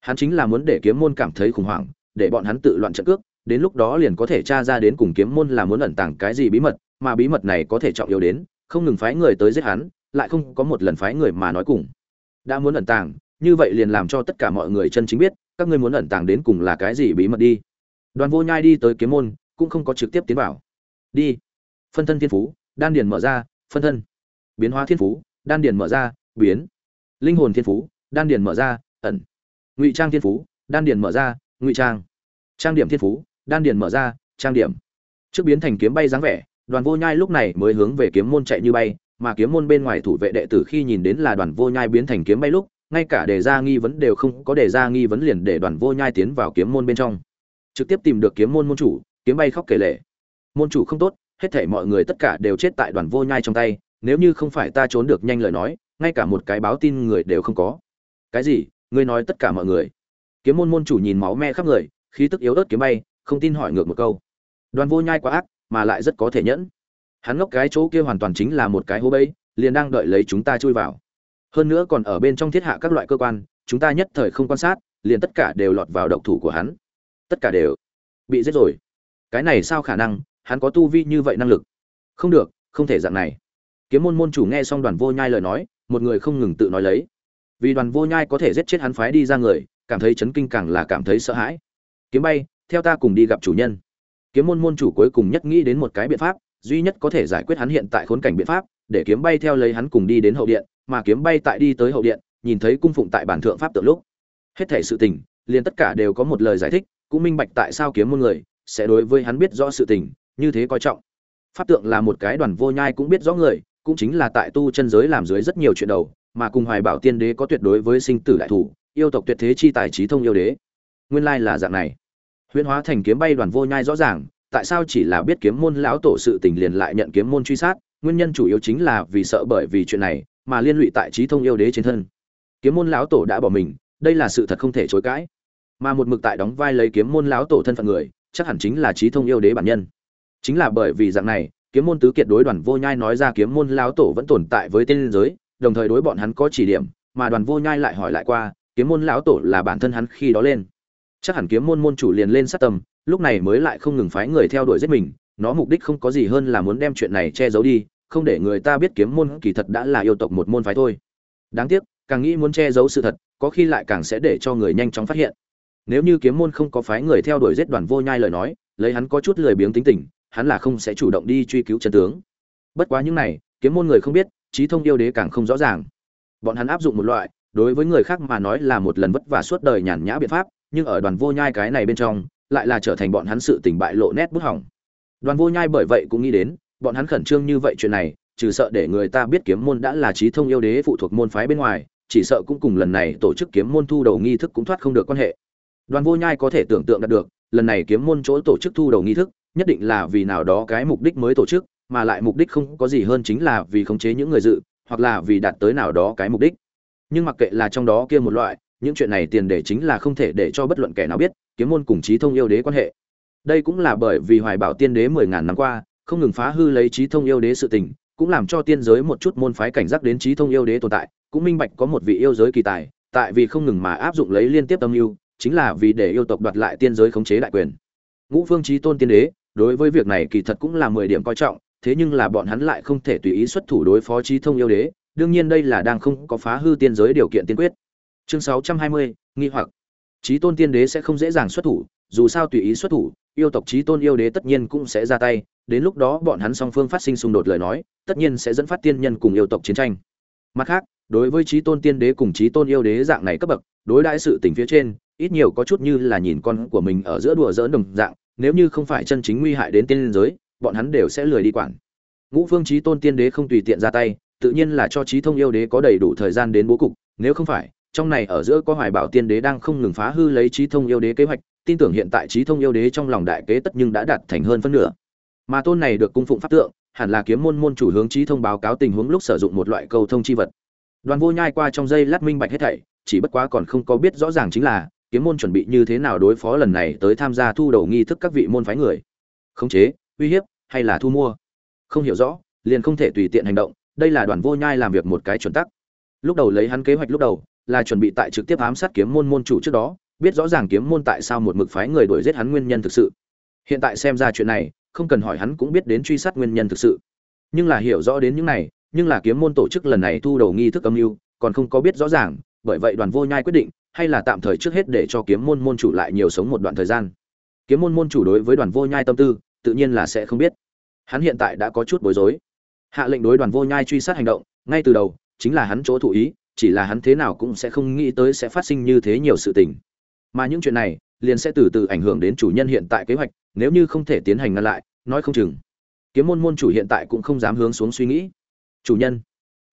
Hắn chính là muốn để kiếm môn cảm thấy khủng hoảng, để bọn hắn tự loạn trận cước, đến lúc đó liền có thể tra ra đến cùng kiếm môn là muốn ẩn tàng cái gì bí mật, mà bí mật này có thể trọng yếu đến, không ngừng phái người tới giết hắn, lại không có một lần phái người mà nói cùng. Đã muốn ẩn tàng như vậy liền làm cho tất cả mọi người chân chính biết, các ngươi muốn ẩn tàng đến cùng là cái gì bí mật đi. Đoàn vô nhai đi tới kiếm môn, cũng không có trực tiếp tiến vào. Đi. Phân thân thiên phú, đan điền mở ra, phân thân. Biến hóa thiên phú, đan điền mở ra, biến. Linh hồn thiên phú, đan điền mở ra, ẩn. Ngụy trang thiên phú, đan điền mở ra, ngụy trang. Trang điểm thiên phú, đan điền mở ra, trang điểm. Trước biến thành kiếm bay dáng vẻ, đoàn vô nhai lúc này mới hướng về kiếm môn chạy như bay, mà kiếm môn bên ngoài thủ vệ đệ tử khi nhìn đến là đoàn vô nhai biến thành kiếm bay lúc ngay cả đề ra nghi vấn đều không có đề ra nghi vấn liền để đoàn vô nhai tiến vào kiếm môn bên trong. Trực tiếp tìm được kiếm môn môn chủ, kiếm bay khóc kể lệ môn chủ không tốt, hết thảy mọi người tất cả đều chết tại đoàn vô nhai trong tay, nếu như không phải ta trốn được nhanh lời nói, ngay cả một cái báo tin người đều không có. Cái gì? Ngươi nói tất cả mọi người. Kiếm môn môn chủ nhìn máu me khắp người, khí tức yếu ớt kiếm bay, không tin hỏi ngược một câu. Đoàn vô nhai quá ác, mà lại rất có thể nhẫn. Hắn ngốc cái chỗ kia hoàn toàn chính là một cái hố bẫy, liền đang đợi lấy chúng ta chui vào hơn nữa còn ở bên trong thiết hạ các loại cơ quan, chúng ta nhất thời không quan sát, liền tất cả đều lọt vào độc thủ của hắn. Tất cả đều bị giết rồi. Cái này sao khả năng? Hắn có tu vi như vậy năng lực? Không được, không thể dạng này. Kiếm môn môn chủ nghe xong đoàn vô nhai lời nói, một người không ngừng tự nói lấy. Vì đoàn vô nhai có thể giết chết hắn phái đi ra người, cảm thấy chấn kinh càng là cảm thấy sợ hãi. Kiếm bay, theo ta cùng đi gặp chủ nhân. Kiếm môn môn chủ cuối cùng nhất nghĩ đến một cái biện pháp, duy nhất có thể giải quyết hắn hiện tại khốn cảnh biện pháp để kiếm bay theo lấy hắn cùng đi đến hậu điện, mà kiếm bay tại đi tới hậu điện, nhìn thấy cung phụng tại bản thượng pháp tượng lúc. Hết thể sự tình, liền tất cả đều có một lời giải thích, cũng minh bạch tại sao kiếm môn người sẽ đối với hắn biết rõ sự tình, như thế coi trọng. Pháp tượng là một cái đoàn vô nhai cũng biết rõ người, cũng chính là tại tu chân giới làm dưới rất nhiều chuyện đầu, mà cùng hoài bảo tiên đế có tuyệt đối với sinh tử đại thủ, yêu tộc tuyệt thế chi tài trí thông yêu đế. Nguyên lai là dạng này. Huyễn hóa thành kiếm bay đoàn vô nhai rõ ràng, tại sao chỉ là biết kiếm môn lão tổ sự tình liền lại nhận kiếm môn truy sát? Nguyên nhân chủ yếu chính là vì sợ bởi vì chuyện này mà liên lụy tại trí thông yêu đế trên thân. Kiếm môn lão tổ đã bỏ mình, đây là sự thật không thể chối cãi. Mà một mực tại đóng vai lấy kiếm môn lão tổ thân phận người, chắc hẳn chính là trí thông yêu đế bản nhân. Chính là bởi vì dạng này, kiếm môn tứ kiệt đối đoàn vô nhai nói ra kiếm môn lão tổ vẫn tồn tại với tên giới, đồng thời đối bọn hắn có chỉ điểm, mà đoàn vô nhai lại hỏi lại qua, kiếm môn lão tổ là bản thân hắn khi đó lên. Chắc hẳn kiếm môn môn chủ liền lên sát tâm, lúc này mới lại không ngừng phái người theo đuổi giết mình nó mục đích không có gì hơn là muốn đem chuyện này che giấu đi, không để người ta biết kiếm môn kỳ thật đã là yêu tộc một môn phái thôi. Đáng tiếc, càng nghĩ muốn che giấu sự thật, có khi lại càng sẽ để cho người nhanh chóng phát hiện. Nếu như kiếm môn không có phái người theo đuổi giết đoàn vô nhai lời nói, lấy hắn có chút lười biếng tính tình, hắn là không sẽ chủ động đi truy cứu chân tướng. Bất quá những này, kiếm môn người không biết, trí thông yêu đế càng không rõ ràng. Bọn hắn áp dụng một loại, đối với người khác mà nói là một lần vất vả suốt đời nhàn nhã biện pháp, nhưng ở đoàn vô nhai cái này bên trong, lại là trở thành bọn hắn sự tình bại lộ nét bút hỏng đoàn vô nhai bởi vậy cũng nghĩ đến, bọn hắn khẩn trương như vậy chuyện này, trừ sợ để người ta biết kiếm môn đã là trí thông yêu đế phụ thuộc môn phái bên ngoài, chỉ sợ cũng cùng lần này tổ chức kiếm môn thu đầu nghi thức cũng thoát không được quan hệ. Đoàn vô nhai có thể tưởng tượng đạt được, lần này kiếm môn chỗ tổ chức thu đầu nghi thức, nhất định là vì nào đó cái mục đích mới tổ chức, mà lại mục đích không có gì hơn chính là vì khống chế những người dự, hoặc là vì đạt tới nào đó cái mục đích. Nhưng mặc kệ là trong đó kia một loại, những chuyện này tiền đề chính là không thể để cho bất luận kẻ nào biết, kiếm môn cùng trí thông yêu đế quan hệ đây cũng là bởi vì hoài bảo tiên đế mười ngàn năm qua, không ngừng phá hư lấy trí thông yêu đế sự tình, cũng làm cho tiên giới một chút môn phái cảnh giác đến trí thông yêu đế tồn tại, cũng minh bạch có một vị yêu giới kỳ tài, tại vì không ngừng mà áp dụng lấy liên tiếp tâm yêu chính là vì để yêu tộc đoạt lại tiên giới khống chế đại quyền. Ngũ phương trí tôn tiên đế, đối với việc này kỳ thật cũng là mười điểm coi trọng, thế nhưng là bọn hắn lại không thể tùy ý xuất thủ đối phó trí thông yêu đế, đương nhiên đây là đang không có phá hư tiên giới điều kiện tiên quyết. Chương sáu trăm hai mươi, nghi hoặc. Trí tôn tiên đế sẽ không dễ dàng xuất thủ, dù sao tùy ý xuất thủ yêu tộc trí tôn yêu đế tất nhiên cũng sẽ ra tay, đến lúc đó bọn hắn song phương phát sinh xung đột lời nói, tất nhiên sẽ dẫn phát tiên nhân cùng yêu tộc chiến tranh. Mặt khác, đối với trí tôn tiên đế cùng trí tôn yêu đế dạng này cấp bậc, đối đãi sự tình phía trên, ít nhiều có chút như là nhìn con của mình ở giữa đùa dỡn đồng dạng, nếu như không phải chân chính nguy hại đến tiên giới, bọn hắn đều sẽ lười đi quản. Ngũ phương trí tôn tiên đế không tùy tiện ra tay, tự nhiên là cho trí thông yêu đế có đầy đủ thời gian đến bố cục, nếu không phải, trong này ở giữa có hoài bảo tiên đế đang không ngừng phá hư lấy trí thông yêu đế kế hoạch tin tưởng hiện tại trí thông yêu đế trong lòng đại kế tất nhưng đã đạt thành hơn phân nửa. Mà tôn này được cung phụng pháp tượng, hẳn là kiếm môn môn chủ hướng trí thông báo cáo tình huống lúc sử dụng một loại cầu thông chi vật. Đoàn vô nhai qua trong dây lát minh bạch hết thảy, chỉ bất quá còn không có biết rõ ràng chính là, kiếm môn chuẩn bị như thế nào đối phó lần này tới tham gia thu đầu nghi thức các vị môn phái người. Khống chế, uy hiếp, hay là thu mua? Không hiểu rõ, liền không thể tùy tiện hành động, đây là đoàn vô nhai làm việc một cái chuẩn tắc. Lúc đầu lấy hắn kế hoạch lúc đầu, là chuẩn bị tại trực tiếp ám sát kiếm môn môn chủ trước đó biết rõ ràng kiếm môn tại sao một mực phái người đuổi giết hắn nguyên nhân thực sự. Hiện tại xem ra chuyện này, không cần hỏi hắn cũng biết đến truy sát nguyên nhân thực sự. Nhưng là hiểu rõ đến những này, nhưng là kiếm môn tổ chức lần này thu đầu nghi thức âm mưu, còn không có biết rõ ràng, bởi vậy đoàn vô nhai quyết định, hay là tạm thời trước hết để cho kiếm môn môn chủ lại nhiều sống một đoạn thời gian. Kiếm môn môn chủ đối với đoàn vô nhai tâm tư, tự nhiên là sẽ không biết. Hắn hiện tại đã có chút bối rối. Hạ lệnh đối đoàn vô nhai truy sát hành động, ngay từ đầu, chính là hắn chỗ thụ ý, chỉ là hắn thế nào cũng sẽ không nghĩ tới sẽ phát sinh như thế nhiều sự tình mà những chuyện này liền sẽ từ từ ảnh hưởng đến chủ nhân hiện tại kế hoạch, nếu như không thể tiến hành ngăn lại, nói không chừng, kiếm môn môn chủ hiện tại cũng không dám hướng xuống suy nghĩ. Chủ nhân,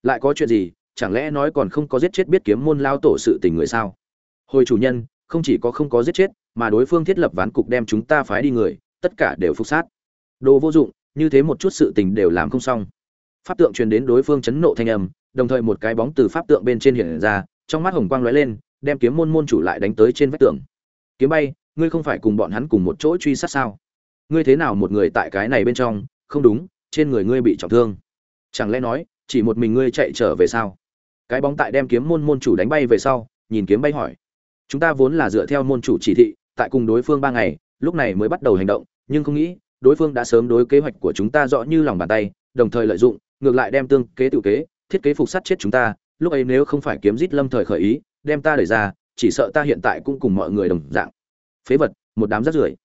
lại có chuyện gì? Chẳng lẽ nói còn không có giết chết biết kiếm môn lao tổ sự tình người sao? Hồi chủ nhân, không chỉ có không có giết chết, mà đối phương thiết lập ván cục đem chúng ta phái đi người, tất cả đều phục sát. Đồ vô dụng, như thế một chút sự tình đều làm không xong. Pháp tượng truyền đến đối phương chấn nộ thanh âm, đồng thời một cái bóng từ pháp tượng bên trên hiện ra, trong mắt hồng quang lóe lên đem kiếm môn môn chủ lại đánh tới trên vách tường. Kiếm bay, ngươi không phải cùng bọn hắn cùng một chỗ truy sát sao? Ngươi thế nào một người tại cái này bên trong? Không đúng, trên người ngươi bị trọng thương. Chẳng lẽ nói, chỉ một mình ngươi chạy trở về sao? Cái bóng tại đem kiếm môn môn chủ đánh bay về sau, nhìn kiếm bay hỏi. Chúng ta vốn là dựa theo môn chủ chỉ thị, tại cùng đối phương ba ngày, lúc này mới bắt đầu hành động, nhưng không nghĩ, đối phương đã sớm đối kế hoạch của chúng ta rõ như lòng bàn tay, đồng thời lợi dụng, ngược lại đem tương kế tự kế, thiết kế phục sát chết chúng ta, lúc ấy nếu không phải kiếm giết lâm thời khởi ý đem ta đẩy ra, chỉ sợ ta hiện tại cũng cùng mọi người đồng dạng. Phế vật, một đám rác rưởi.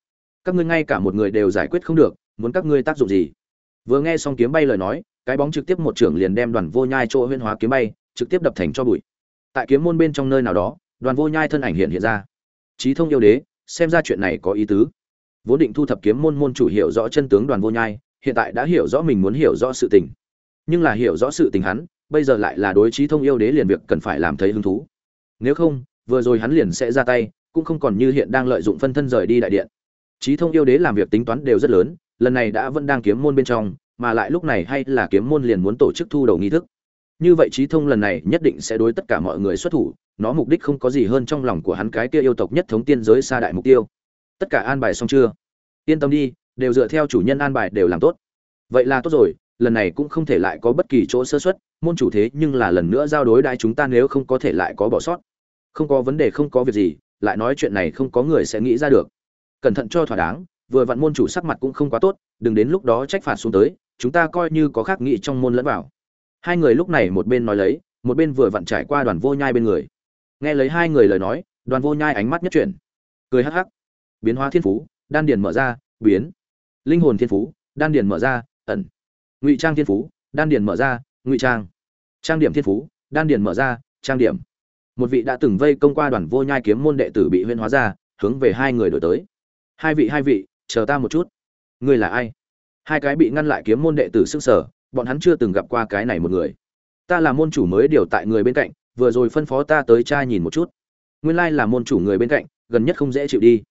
Các ngươi ngay cả một người đều giải quyết không được, muốn các ngươi tác dụng gì? Vừa nghe xong kiếm bay lời nói, cái bóng trực tiếp một trưởng liền đem đoàn vô nhai chỗ huyên hóa kiếm bay, trực tiếp đập thành cho bụi. Tại kiếm môn bên trong nơi nào đó, đoàn vô nhai thân ảnh hiện hiện ra. Trí thông yêu đế, xem ra chuyện này có ý tứ. Vốn định thu thập kiếm môn môn chủ hiểu rõ chân tướng đoàn vô nhai, hiện tại đã hiểu rõ mình muốn hiểu rõ sự tình. Nhưng là hiểu rõ sự tình hắn, bây giờ lại là đối trí thông yêu đế liền việc cần phải làm thấy hứng thú nếu không, vừa rồi hắn liền sẽ ra tay, cũng không còn như hiện đang lợi dụng phân thân rời đi đại điện. Trí thông yêu đế làm việc tính toán đều rất lớn, lần này đã vẫn đang kiếm môn bên trong, mà lại lúc này hay là kiếm môn liền muốn tổ chức thu đầu nghi thức. Như vậy trí thông lần này nhất định sẽ đối tất cả mọi người xuất thủ, nó mục đích không có gì hơn trong lòng của hắn cái kia yêu tộc nhất thống tiên giới xa đại mục tiêu. Tất cả an bài xong chưa? Yên tâm đi, đều dựa theo chủ nhân an bài đều làm tốt. Vậy là tốt rồi, lần này cũng không thể lại có bất kỳ chỗ sơ xuất môn chủ thế nhưng là lần nữa giao đối đại chúng ta nếu không có thể lại có bỏ sót không có vấn đề, không có việc gì, lại nói chuyện này không có người sẽ nghĩ ra được. Cẩn thận cho thỏa đáng, vừa vặn môn chủ sắc mặt cũng không quá tốt, đừng đến lúc đó trách phạt xuống tới, chúng ta coi như có khác nghĩ trong môn lẫn vào. Hai người lúc này một bên nói lấy, một bên vừa vặn trải qua đoàn vô nhai bên người. Nghe lấy hai người lời nói, đoàn vô nhai ánh mắt nhất chuyển. Cười hắc hắc. Biến hóa thiên phú, đan điền mở ra, biến. Linh hồn thiên phú, đan điền mở ra, ẩn. Ngụy trang thiên phú, đan điền mở ra, ngụy trang. Trang điểm thiên phú, đan điền mở ra, trang điểm một vị đã từng vây công qua đoàn vô nhai kiếm môn đệ tử bị huyên hóa ra, hướng về hai người đổi tới. Hai vị hai vị, chờ ta một chút. Ngươi là ai? Hai cái bị ngăn lại kiếm môn đệ tử sức sở bọn hắn chưa từng gặp qua cái này một người. Ta là môn chủ mới điều tại người bên cạnh, vừa rồi phân phó ta tới tra nhìn một chút. Nguyên lai là môn chủ người bên cạnh, gần nhất không dễ chịu đi.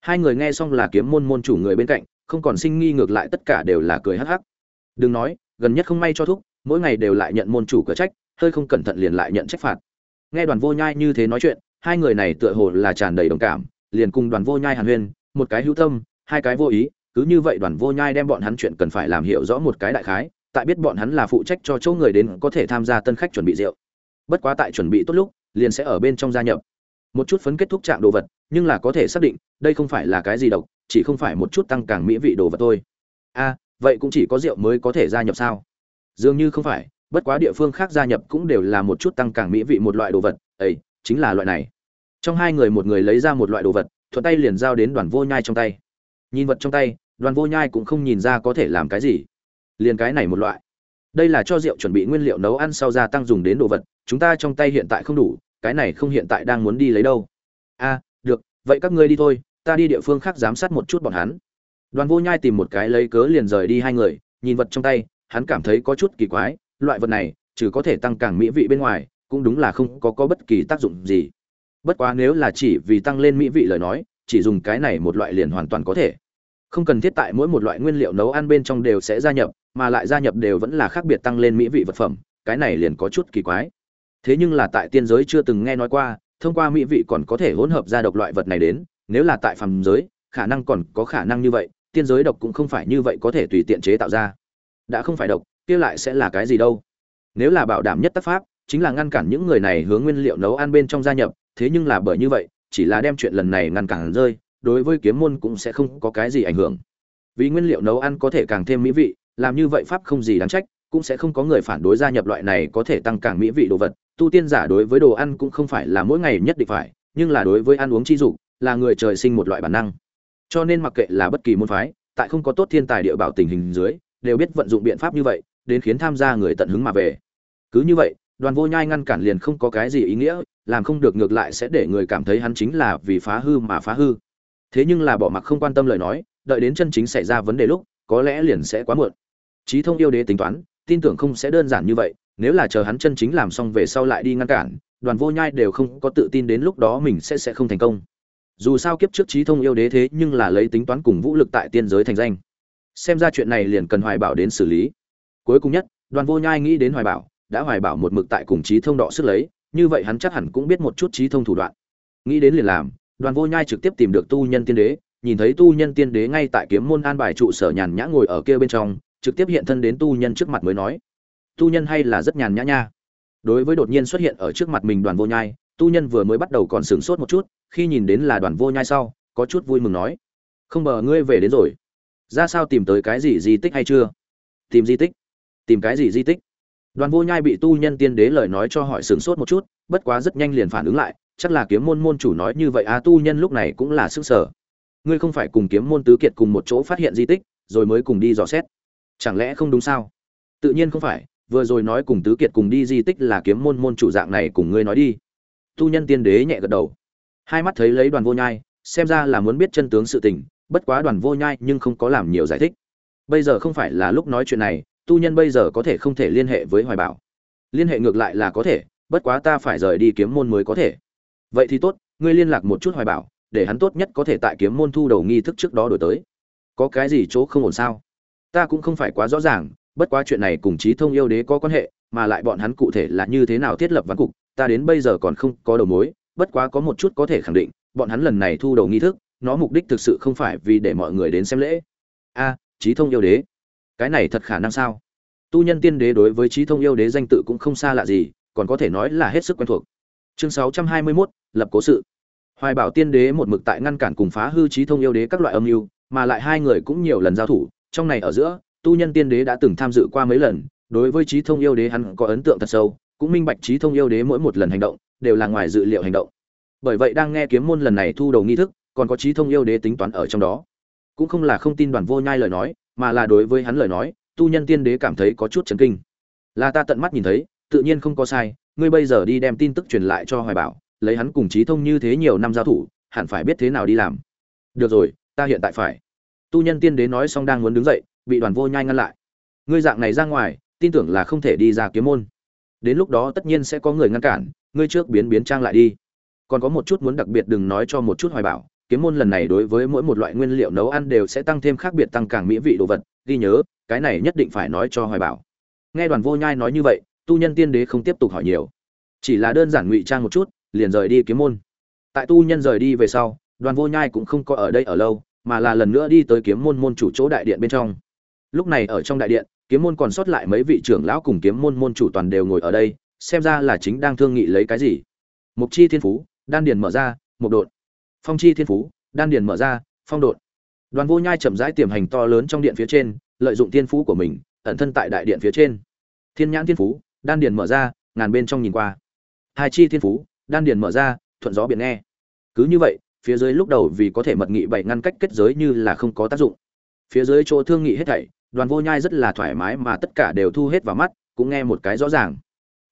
Hai người nghe xong là kiếm môn môn chủ người bên cạnh, không còn sinh nghi ngược lại tất cả đều là cười hắc hắc. Đừng nói, gần nhất không may cho thúc, mỗi ngày đều lại nhận môn chủ cửa trách, hơi không cẩn thận liền lại nhận trách phạt nghe đoàn vô nhai như thế nói chuyện, hai người này tựa hồ là tràn đầy đồng cảm, liền cùng đoàn vô nhai hàn huyên, một cái hữu tâm, hai cái vô ý, cứ như vậy đoàn vô nhai đem bọn hắn chuyện cần phải làm hiểu rõ một cái đại khái, tại biết bọn hắn là phụ trách cho chỗ người đến có thể tham gia tân khách chuẩn bị rượu. Bất quá tại chuẩn bị tốt lúc, liền sẽ ở bên trong gia nhập. Một chút phấn kết thúc trạng đồ vật, nhưng là có thể xác định, đây không phải là cái gì độc, chỉ không phải một chút tăng càng mỹ vị đồ vật thôi. A vậy cũng chỉ có rượu mới có thể gia nhập sao? Dường như không phải bất quá địa phương khác gia nhập cũng đều là một chút tăng càng mỹ vị một loại đồ vật, ấy, chính là loại này. Trong hai người một người lấy ra một loại đồ vật, thuận tay liền giao đến đoàn vô nhai trong tay. Nhìn vật trong tay, đoàn vô nhai cũng không nhìn ra có thể làm cái gì. Liền cái này một loại. Đây là cho rượu chuẩn bị nguyên liệu nấu ăn sau gia tăng dùng đến đồ vật, chúng ta trong tay hiện tại không đủ, cái này không hiện tại đang muốn đi lấy đâu. A được, vậy các ngươi đi thôi, ta đi địa phương khác giám sát một chút bọn hắn. Đoàn vô nhai tìm một cái lấy cớ liền rời đi hai người, nhìn vật trong tay, hắn cảm thấy có chút kỳ quái loại vật này, trừ có thể tăng càng mỹ vị bên ngoài, cũng đúng là không có có bất kỳ tác dụng gì. Bất quá nếu là chỉ vì tăng lên mỹ vị lời nói, chỉ dùng cái này một loại liền hoàn toàn có thể. Không cần thiết tại mỗi một loại nguyên liệu nấu ăn bên trong đều sẽ gia nhập, mà lại gia nhập đều vẫn là khác biệt tăng lên mỹ vị vật phẩm, cái này liền có chút kỳ quái. Thế nhưng là tại tiên giới chưa từng nghe nói qua, thông qua mỹ vị còn có thể hỗn hợp ra độc loại vật này đến, nếu là tại phàm giới, khả năng còn có khả năng như vậy, tiên giới độc cũng không phải như vậy có thể tùy tiện chế tạo ra. Đã không phải độc kia lại sẽ là cái gì đâu? Nếu là bảo đảm nhất tác pháp, chính là ngăn cản những người này hướng nguyên liệu nấu ăn bên trong gia nhập, thế nhưng là bởi như vậy, chỉ là đem chuyện lần này ngăn cản rơi, đối với kiếm môn cũng sẽ không có cái gì ảnh hưởng. Vì nguyên liệu nấu ăn có thể càng thêm mỹ vị, làm như vậy pháp không gì đáng trách, cũng sẽ không có người phản đối gia nhập loại này có thể tăng càng mỹ vị đồ vật. Tu tiên giả đối với đồ ăn cũng không phải là mỗi ngày nhất định phải, nhưng là đối với ăn uống chi dục, là người trời sinh một loại bản năng. Cho nên mặc kệ là bất kỳ môn phái, tại không có tốt thiên tài địa bảo tình hình dưới, đều biết vận dụng biện pháp như vậy đến khiến tham gia người tận hứng mà về. Cứ như vậy, đoàn vô nhai ngăn cản liền không có cái gì ý nghĩa, làm không được ngược lại sẽ để người cảm thấy hắn chính là vì phá hư mà phá hư. Thế nhưng là bỏ mặc không quan tâm lời nói, đợi đến chân chính xảy ra vấn đề lúc, có lẽ liền sẽ quá muộn. Trí thông yêu đế tính toán, tin tưởng không sẽ đơn giản như vậy, nếu là chờ hắn chân chính làm xong về sau lại đi ngăn cản, đoàn vô nhai đều không có tự tin đến lúc đó mình sẽ sẽ không thành công. Dù sao kiếp trước trí thông yêu đế thế nhưng là lấy tính toán cùng vũ lực tại tiên giới thành danh. Xem ra chuyện này liền cần hoài bảo đến xử lý cuối cùng nhất, đoàn vô nhai nghĩ đến hoài bảo, đã hoài bảo một mực tại cùng trí thông đọ sức lấy, như vậy hắn chắc hẳn cũng biết một chút trí thông thủ đoạn. Nghĩ đến liền làm, đoàn vô nhai trực tiếp tìm được tu nhân tiên đế, nhìn thấy tu nhân tiên đế ngay tại kiếm môn an bài trụ sở nhàn nhã ngồi ở kia bên trong, trực tiếp hiện thân đến tu nhân trước mặt mới nói, tu nhân hay là rất nhàn nhã nha. Đối với đột nhiên xuất hiện ở trước mặt mình đoàn vô nhai, tu nhân vừa mới bắt đầu còn sửng sốt một chút, khi nhìn đến là đoàn vô nhai sau, có chút vui mừng nói, không bờ ngươi về đến rồi. Ra sao tìm tới cái gì di tích hay chưa? Tìm di tích? Tìm cái gì di tích? Đoàn vô nhai bị tu nhân tiên đế lời nói cho hỏi sửng sốt một chút, bất quá rất nhanh liền phản ứng lại, chắc là kiếm môn môn chủ nói như vậy à tu nhân lúc này cũng là sức sở. Ngươi không phải cùng kiếm môn tứ kiệt cùng một chỗ phát hiện di tích, rồi mới cùng đi dò xét. Chẳng lẽ không đúng sao? Tự nhiên không phải, vừa rồi nói cùng tứ kiệt cùng đi di tích là kiếm môn môn chủ dạng này cùng ngươi nói đi. Tu nhân tiên đế nhẹ gật đầu. Hai mắt thấy lấy đoàn vô nhai, xem ra là muốn biết chân tướng sự tình, bất quá đoàn vô nhai nhưng không có làm nhiều giải thích. Bây giờ không phải là lúc nói chuyện này tu nhân bây giờ có thể không thể liên hệ với hoài bảo. Liên hệ ngược lại là có thể, bất quá ta phải rời đi kiếm môn mới có thể. Vậy thì tốt, ngươi liên lạc một chút hoài bảo, để hắn tốt nhất có thể tại kiếm môn thu đầu nghi thức trước đó đổi tới. Có cái gì chỗ không ổn sao? Ta cũng không phải quá rõ ràng, bất quá chuyện này cùng trí thông yêu đế có quan hệ, mà lại bọn hắn cụ thể là như thế nào thiết lập ván cục, ta đến bây giờ còn không có đầu mối, bất quá có một chút có thể khẳng định, bọn hắn lần này thu đầu nghi thức, nó mục đích thực sự không phải vì để mọi người đến xem lễ. A trí thông yêu đế cái này thật khả năng sao? Tu nhân tiên đế đối với trí thông yêu đế danh tự cũng không xa lạ gì còn có thể nói là hết sức quen thuộc. Chương 621, lập cố sự. Hoài bảo tiên đế một mực tại ngăn cản cùng phá hư trí thông yêu đế các loại âm mưu mà lại hai người cũng nhiều lần giao thủ trong này ở giữa tu nhân tiên đế đã từng tham dự qua mấy lần đối với trí thông yêu đế hắn có ấn tượng thật sâu cũng minh bạch trí thông yêu đế mỗi một lần hành động đều là ngoài dự liệu hành động. Bởi vậy đang nghe kiếm môn lần này thu đầu nghi thức còn có trí thông yêu đế tính toán ở trong đó. Cũng không là không tin đoàn vô nhai lời nói mà là đối với hắn lời nói, tu nhân tiên đế cảm thấy có chút chấn kinh. Là ta tận mắt nhìn thấy, tự nhiên không có sai, ngươi bây giờ đi đem tin tức truyền lại cho hoài bảo, lấy hắn cùng trí thông như thế nhiều năm giao thủ, hẳn phải biết thế nào đi làm. Được rồi, ta hiện tại phải. Tu nhân tiên đế nói xong đang muốn đứng dậy, bị đoàn vô nhai ngăn lại. Ngươi dạng này ra ngoài, tin tưởng là không thể đi ra kiếm môn. Đến lúc đó tất nhiên sẽ có người ngăn cản, ngươi trước biến biến trang lại đi. Còn có một chút muốn đặc biệt đừng nói cho một chút hoài bảo kiếm môn lần này đối với mỗi một loại nguyên liệu nấu ăn đều sẽ tăng thêm khác biệt tăng càng mỹ vị đồ vật. Ghi nhớ, cái này nhất định phải nói cho hoài bảo. Nghe đoàn vô nhai nói như vậy, tu nhân tiên đế không tiếp tục hỏi nhiều. Chỉ là đơn giản ngụy trang một chút, liền rời đi kiếm môn. Tại tu nhân rời đi về sau, đoàn vô nhai cũng không có ở đây ở lâu, mà là lần nữa đi tới kiếm môn môn chủ chỗ đại điện bên trong. Lúc này ở trong đại điện, kiếm môn còn sót lại mấy vị trưởng lão cùng kiếm môn môn chủ toàn đều ngồi ở đây, xem ra là chính đang thương nghị lấy cái gì. Mục chi thiên phú, đan điền mở ra một đột phong chi thiên phú, đan điền mở ra, phong đột đoàn vô nhai chậm rãi tiềm hành to lớn trong điện phía trên, lợi dụng thiên phú của mình, ẩn thân tại đại điện phía trên. Thiên nhãn thiên phú, đan điền mở ra, ngàn bên trong nhìn qua. Hai chi thiên phú, đan điền mở ra, thuận gió biển nghe. Cứ như vậy, phía dưới lúc đầu vì có thể mật nghị bảy ngăn cách kết giới như là không có tác dụng. Phía dưới chỗ thương nghị hết thảy, đoàn vô nhai rất là thoải mái mà tất cả đều thu hết vào mắt, cũng nghe một cái rõ ràng.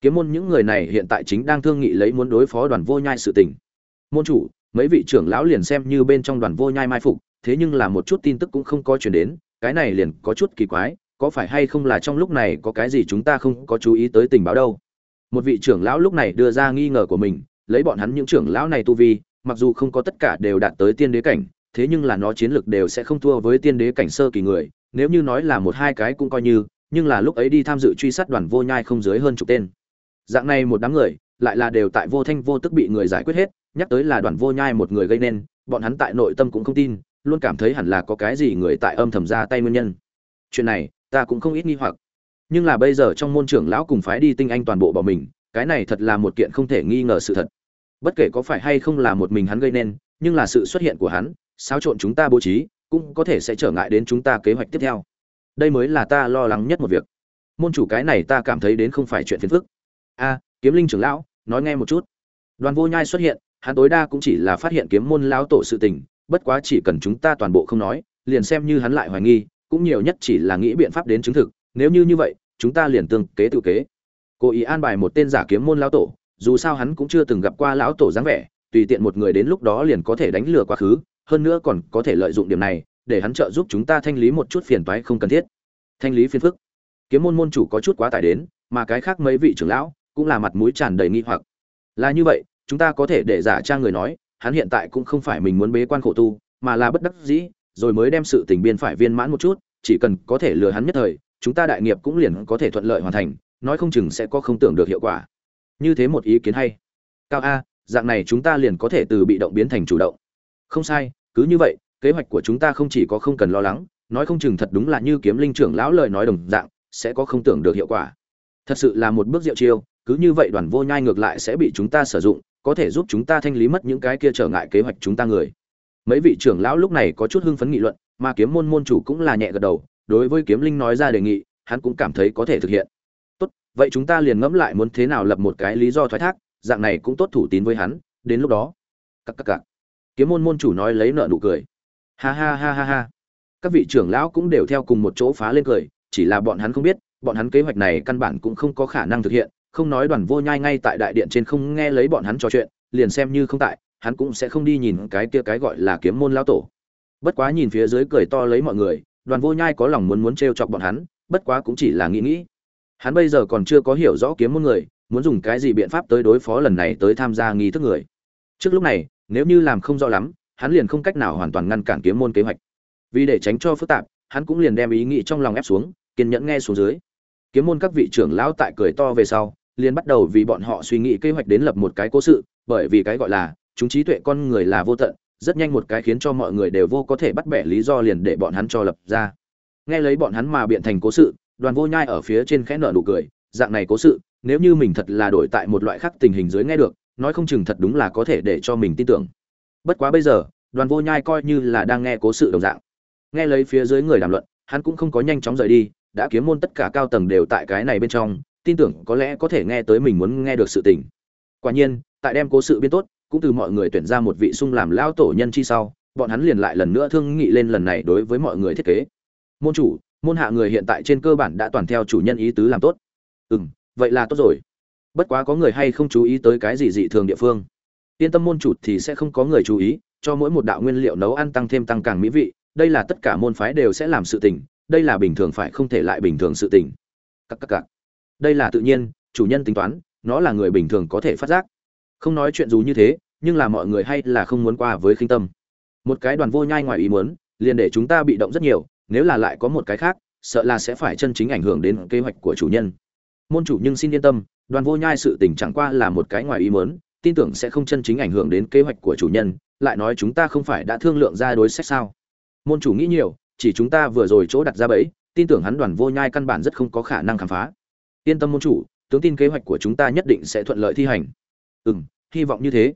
Kiếm môn những người này hiện tại chính đang thương nghị lấy muốn đối phó đoàn vô nhai sự tình. Môn chủ mấy vị trưởng lão liền xem như bên trong đoàn vô nhai mai phục, thế nhưng là một chút tin tức cũng không có chuyển đến, cái này liền có chút kỳ quái, có phải hay không là trong lúc này có cái gì chúng ta không có chú ý tới tình báo đâu? Một vị trưởng lão lúc này đưa ra nghi ngờ của mình, lấy bọn hắn những trưởng lão này tu vi, mặc dù không có tất cả đều đạt tới tiên đế cảnh, thế nhưng là nó chiến lược đều sẽ không thua với tiên đế cảnh sơ kỳ người, nếu như nói là một hai cái cũng coi như, nhưng là lúc ấy đi tham dự truy sát đoàn vô nhai không dưới hơn chục tên. Dạng này một đám người lại là đều tại vô thanh vô tức bị người giải quyết hết, nhắc tới là đoàn vô nhai một người gây nên, bọn hắn tại nội tâm cũng không tin, luôn cảm thấy hẳn là có cái gì người tại âm thầm ra tay nguyên nhân. Chuyện này, ta cũng không ít nghi hoặc. Nhưng là bây giờ trong môn trưởng lão cùng phái đi tinh anh toàn bộ bỏ mình, cái này thật là một kiện không thể nghi ngờ sự thật. Bất kể có phải hay không là một mình hắn gây nên, nhưng là sự xuất hiện của hắn, xáo trộn chúng ta bố trí, cũng có thể sẽ trở ngại đến chúng ta kế hoạch tiếp theo. Đây mới là ta lo lắng nhất một việc. Môn chủ cái này ta cảm thấy đến không phải chuyện phiền phức. A kiếm linh trưởng lão, nói nghe một chút. Đoàn vô nhai xuất hiện, hắn tối đa cũng chỉ là phát hiện kiếm môn lão tổ sự tình, bất quá chỉ cần chúng ta toàn bộ không nói, liền xem như hắn lại hoài nghi, cũng nhiều nhất chỉ là nghĩ biện pháp đến chứng thực, nếu như như vậy, chúng ta liền tương kế tự kế. Cố ý an bài một tên giả kiếm môn lão tổ, dù sao hắn cũng chưa từng gặp qua lão tổ dáng vẻ, tùy tiện một người đến lúc đó liền có thể đánh lừa quá khứ, hơn nữa còn có thể lợi dụng điểm này, để hắn trợ giúp chúng ta thanh lý một chút phiền toái không cần thiết. Thanh lý phiền phức. Kiếm môn môn chủ có chút quá tải đến, mà cái khác mấy vị trưởng lão cũng là mặt mũi tràn đầy nghi hoặc. Là như vậy, chúng ta có thể để giả trang người nói, hắn hiện tại cũng không phải mình muốn bế quan khổ tu, mà là bất đắc dĩ, rồi mới đem sự tình biên phải viên mãn một chút, chỉ cần có thể lừa hắn nhất thời, chúng ta đại nghiệp cũng liền có thể thuận lợi hoàn thành, nói không chừng sẽ có không tưởng được hiệu quả. Như thế một ý kiến hay. Cao a, dạng này chúng ta liền có thể từ bị động biến thành chủ động. Không sai, cứ như vậy, kế hoạch của chúng ta không chỉ có không cần lo lắng, nói không chừng thật đúng là như kiếm linh trưởng lão lời nói đồng dạng, sẽ có không tưởng được hiệu quả. Thật sự là một bước diệu chiêu cứ như vậy đoàn vô nhai ngược lại sẽ bị chúng ta sử dụng, có thể giúp chúng ta thanh lý mất những cái kia trở ngại kế hoạch chúng ta người. Mấy vị trưởng lão lúc này có chút hưng phấn nghị luận, mà kiếm môn môn chủ cũng là nhẹ gật đầu, đối với kiếm linh nói ra đề nghị, hắn cũng cảm thấy có thể thực hiện. Tốt, vậy chúng ta liền ngẫm lại muốn thế nào lập một cái lý do thoái thác, dạng này cũng tốt thủ tín với hắn, đến lúc đó. Các các các. Kiếm môn môn chủ nói lấy nợ nụ cười. Ha ha ha ha ha. Các vị trưởng lão cũng đều theo cùng một chỗ phá lên cười, chỉ là bọn hắn không biết, bọn hắn kế hoạch này căn bản cũng không có khả năng thực hiện không nói đoàn vô nhai ngay tại đại điện trên không nghe lấy bọn hắn trò chuyện, liền xem như không tại, hắn cũng sẽ không đi nhìn cái kia cái gọi là kiếm môn lão tổ. Bất quá nhìn phía dưới cười to lấy mọi người, đoàn vô nhai có lòng muốn muốn t chọc bọn hắn, bất quá cũng chỉ là nghĩ nghĩ. Hắn bây giờ còn chưa có hiểu rõ kiếm môn người, muốn dùng cái gì biện pháp tới đối phó lần này tới tham gia nghi thức người. Trước lúc này, nếu như làm không rõ lắm, hắn liền không cách nào hoàn toàn ngăn cản kiếm môn kế hoạch. Vì để tránh cho phức tạp, hắn cũng liền đem ý nghĩ trong lòng ép xuống, kiên nhẫn nghe xuống dưới. Kiếm môn các vị trưởng lão tại cười to về sau liền bắt đầu vì bọn họ suy nghĩ kế hoạch đến lập một cái cố sự, bởi vì cái gọi là, chúng trí tuệ con người là vô tận, rất nhanh một cái khiến cho mọi người đều vô có thể bắt bẻ lý do liền để bọn hắn cho lập ra. Nghe lấy bọn hắn mà biện thành cố sự, đoàn vô nhai ở phía trên khẽ nở nụ cười, dạng này cố sự, nếu như mình thật là đổi tại một loại khác tình hình dưới nghe được, nói không chừng thật đúng là có thể để cho mình tin tưởng. Bất quá bây giờ, đoàn vô nhai coi như là đang nghe cố sự đồng dạng. Nghe lấy phía dưới người đàm luận, hắn cũng không có nhanh chóng rời đi, đã kiếm môn tất cả cao tầng đều tại cái này bên trong tin tưởng có lẽ có thể nghe tới mình muốn nghe được sự tình. Quả nhiên, tại đem cố sự biên tốt, cũng từ mọi người tuyển ra một vị sung làm lao tổ nhân chi sau, bọn hắn liền lại lần nữa thương nghị lên lần này đối với mọi người thiết kế. Môn chủ, môn hạ người hiện tại trên cơ bản đã toàn theo chủ nhân ý tứ làm tốt. Ừ vậy là tốt rồi. Bất quá có người hay không chú ý tới cái gì dị thường địa phương? Yên tâm môn chủ thì sẽ không có người chú ý, cho mỗi một đạo nguyên liệu nấu ăn tăng thêm tăng càng mỹ vị, đây là tất cả môn phái đều sẽ làm sự tình, đây là bình thường phải không thể lại bình thường sự tình. Các các các đây là tự nhiên, chủ nhân tính toán, nó là người bình thường có thể phát giác. Không nói chuyện dù như thế, nhưng là mọi người hay là không muốn qua với khinh tâm. Một cái đoàn vô nhai ngoài ý muốn, liền để chúng ta bị động rất nhiều, nếu là lại có một cái khác, sợ là sẽ phải chân chính ảnh hưởng đến kế hoạch của chủ nhân. Môn chủ nhưng xin yên tâm, đoàn vô nhai sự tình chẳng qua là một cái ngoài ý muốn, tin tưởng sẽ không chân chính ảnh hưởng đến kế hoạch của chủ nhân, lại nói chúng ta không phải đã thương lượng ra đối sách sao. Môn chủ nghĩ nhiều, chỉ chúng ta vừa rồi chỗ đặt ra bẫy, tin tưởng hắn đoàn vô nhai căn bản rất không có khả năng khám phá yên tâm môn chủ, tướng tin kế hoạch của chúng ta nhất định sẽ thuận lợi thi hành. Ừ m hy vọng như thế.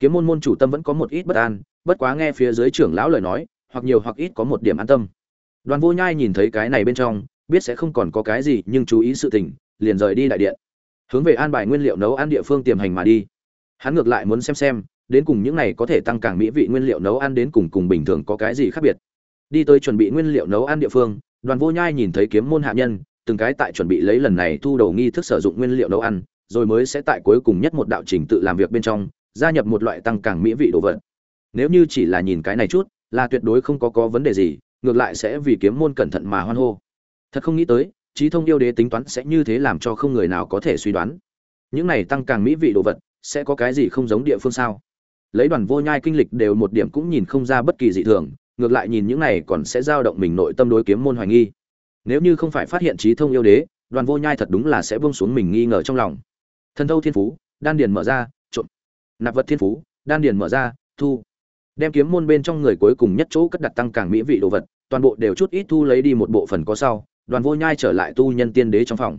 Kiếm môn môn chủ tâm vẫn có một ít bất an, bất quá nghe phía dưới trưởng lão lời nói, hoặc nhiều hoặc ít có một điểm an tâm. Đoàn vô nhai nhìn thấy cái này bên trong, biết sẽ không còn có cái gì, nhưng chú ý sự tình, liền rời đi đại điện. Hướng về an bài nguyên liệu nấu ăn địa phương tiềm hành mà đi. Hắn ngược lại muốn xem xem, đến cùng những này có thể tăng càng mỹ vị nguyên liệu nấu ăn đến cùng cùng bình thường có cái gì khác biệt. Đi tới chuẩn bị nguyên liệu nấu ăn địa phương, đoàn vô nhai nhìn thấy kiếm môn hạ nhân từng cái tại chuẩn bị lấy lần này thu đầu nghi thức sử dụng nguyên liệu nấu ăn, rồi mới sẽ tại cuối cùng nhất một đạo trình tự làm việc bên trong, gia nhập một loại tăng càng mỹ vị đồ vật. Nếu như chỉ là nhìn cái này chút, là tuyệt đối không có có vấn đề gì, ngược lại sẽ vì kiếm môn cẩn thận mà hoan hô. Thật không nghĩ tới, trí thông yêu đế tính toán sẽ như thế làm cho không người nào có thể suy đoán. Những này tăng càng mỹ vị đồ vật, sẽ có cái gì không giống địa phương sao? Lấy đoàn vô nhai kinh lịch đều một điểm cũng nhìn không ra bất kỳ dị thường, ngược lại nhìn những này còn sẽ dao động mình nội tâm đối kiếm môn hoài nghi nếu như không phải phát hiện trí thông yêu đế, đoàn vô nhai thật đúng là sẽ buông xuống mình nghi ngờ trong lòng. Thần thâu thiên phú, đan điền mở ra trộn nạp vật thiên phú, đan điền mở ra, thu. Đem kiếm môn bên trong người cuối cùng nhất chỗ cất đặt tăng càng mỹ vị đồ vật, toàn bộ đều chút ít thu lấy đi một bộ phần có sau, đoàn vô nhai trở lại tu nhân tiên đế trong phòng.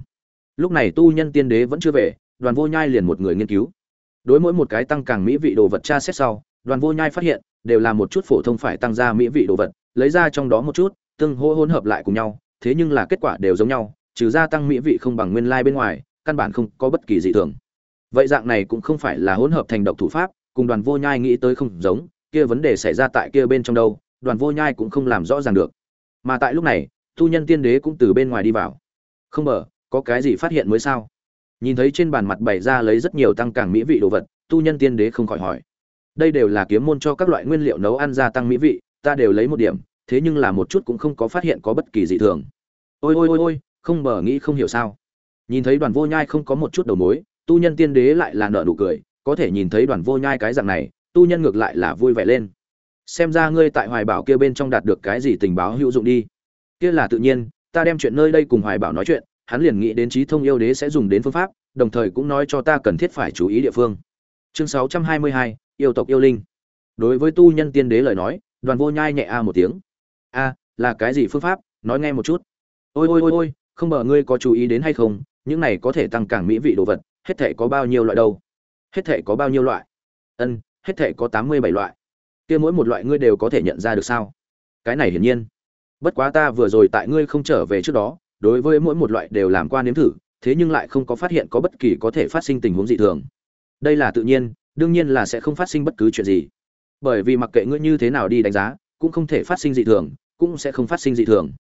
Lúc này tu nhân tiên đế vẫn chưa về, đoàn vô nhai liền một người nghiên cứu. Đối mỗi một cái tăng càng mỹ vị đồ vật tra xét sau, đoàn vô nhai phát hiện, đều là một chút phổ thông phải tăng ra mỹ vị đồ vật, lấy ra trong đó một chút, tương hô hỗn hợp lại cùng nhau thế nhưng là kết quả đều giống nhau, trừ gia tăng mỹ vị không bằng nguyên lai bên ngoài, căn bản không có bất kỳ dị thường. Vậy dạng này cũng không phải là hỗn hợp thành độc thủ pháp, cùng đoàn vô nhai nghĩ tới không giống, kia vấn đề xảy ra tại kia bên trong đâu, đoàn vô nhai cũng không làm rõ ràng được. Mà tại lúc này tu nhân tiên đế cũng từ bên ngoài đi vào. Không mở có cái gì phát hiện mới sao? Nhìn thấy trên bàn mặt bày ra lấy rất nhiều tăng càng mỹ vị đồ vật tu nhân tiên đế không khỏi hỏi. Đây đều là kiếm môn cho các loại nguyên liệu nấu ăn gia tăng mỹ vị, ta đều lấy một điểm thế nhưng là một chút cũng không có phát hiện có bất kỳ dị thường. Ôi ôi ôi ôi không bờ nghĩ không hiểu sao. Nhìn thấy đoàn vô nhai không có một chút đầu mối tu nhân tiên đế lại là nợ nụ cười có thể nhìn thấy đoàn vô nhai cái dạng này tu nhân ngược lại là vui vẻ lên. Xem ra ngươi tại hoài bảo kia bên trong đạt được cái gì tình báo hữu dụng đi. Kia là tự nhiên ta đem chuyện nơi đây cùng hoài bảo nói chuyện hắn liền nghĩ đến trí thông yêu đế sẽ dùng đến phương pháp đồng thời cũng nói cho ta cần thiết phải chú ý địa phương. Chương 622, yêu tộc yêu linh. Đối với tu nhân tiên đế lời nói đoàn vô nhai nhẹ a một tiếng a là cái gì phương pháp? Nói nghe một chút. Ôi ôi ôi ôi, không bờ ngươi có chú ý đến hay không? Những này có thể tăng càng mỹ vị đồ vật, hết thể có bao nhiêu loại đâu? Hết thể có bao nhiêu loại? Ân, hết thể có tám mươi bảy loại. Kia mỗi một loại ngươi đều có thể nhận ra được sao? Cái này hiển nhiên. Bất quá ta vừa rồi tại ngươi không trở về trước đó, đối với mỗi một loại đều làm qua nếm thử, thế nhưng lại không có phát hiện có bất kỳ có thể phát sinh tình huống dị thường. Đây là tự nhiên, đương nhiên là sẽ không phát sinh bất cứ chuyện gì. Bởi vì mặc kệ ngươi như thế nào đi đánh giá cũng không thể phát sinh dị thường, cũng sẽ không phát sinh dị thường.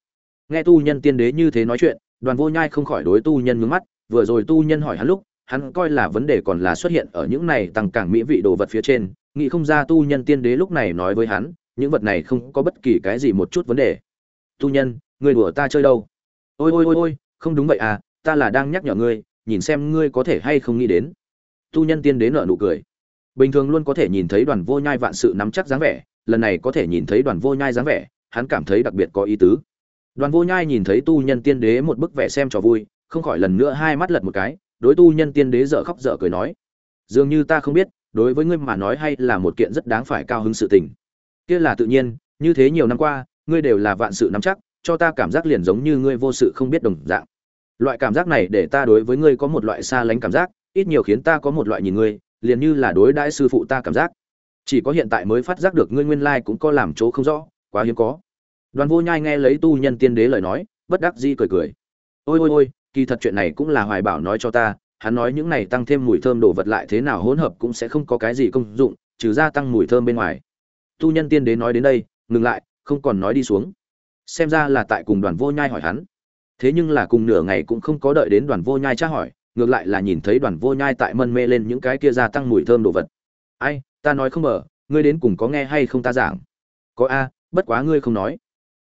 Nghe tu nhân tiên đế như thế nói chuyện, đoàn vô nhai không khỏi đối tu nhân nhướng mắt, vừa rồi tu nhân hỏi hắn lúc, hắn coi là vấn đề còn là xuất hiện ở những này tăng càng mỹ vị đồ vật phía trên, nghĩ không ra tu nhân tiên đế lúc này nói với hắn, những vật này không có bất kỳ cái gì một chút vấn đề. Tu nhân ngươi đùa ta chơi đâu? Ôi ôi ôi ôi, không đúng vậy à ta là đang nhắc nhở ngươi, nhìn xem ngươi có thể hay không nghĩ đến. Tu nhân tiên đế nở nụ cười. Bình thường luôn có thể nhìn thấy đoàn vô nhai vạn sự nắm chắc dáng vẻ lần này có thể nhìn thấy đoàn vô nhai dáng vẻ, hắn cảm thấy đặc biệt có ý tứ. Đoàn vô nhai nhìn thấy tu nhân tiên đế một bức vẻ xem trò vui, không khỏi lần nữa hai mắt lật một cái, đối tu nhân tiên đế dở khóc dở cười nói, dường như ta không biết, đối với ngươi mà nói hay là một kiện rất đáng phải cao hứng sự tình. Kia là tự nhiên, như thế nhiều năm qua, ngươi đều là vạn sự nắm chắc, cho ta cảm giác liền giống như ngươi vô sự không biết đồng dạng. Loại cảm giác này để ta đối với ngươi có một loại xa lánh cảm giác, ít nhiều khiến ta có một loại nhìn ngươi, liền như là đối đãi sư phụ ta cảm giác chỉ có hiện tại mới phát giác được ngươi nguyên lai cũng có làm chỗ không rõ, quá hiếm có. Đoàn vô nhai nghe lấy tu nhân tiên đế lời nói, bất đắc dĩ cười cười. Ôi ôi ôi, kỳ thật chuyện này cũng là hoài bảo nói cho ta, hắn nói những này tăng thêm mùi thơm đồ vật lại thế nào hỗn hợp cũng sẽ không có cái gì công dụng, trừ ra tăng mùi thơm bên ngoài. Tu nhân tiên đế nói đến đây, ngừng lại, không còn nói đi xuống. Xem ra là tại cùng đoàn vô nhai hỏi hắn. Thế nhưng là cùng nửa ngày cũng không có đợi đến đoàn vô nhai tra hỏi, ngược lại là nhìn thấy đoàn vô nhai tại mân mê lên những cái kia gia tăng mùi thơm đồ vật. Ai ta nói không mở, ngươi đến cùng có nghe hay không ta giảng? Có a, bất quá ngươi không nói.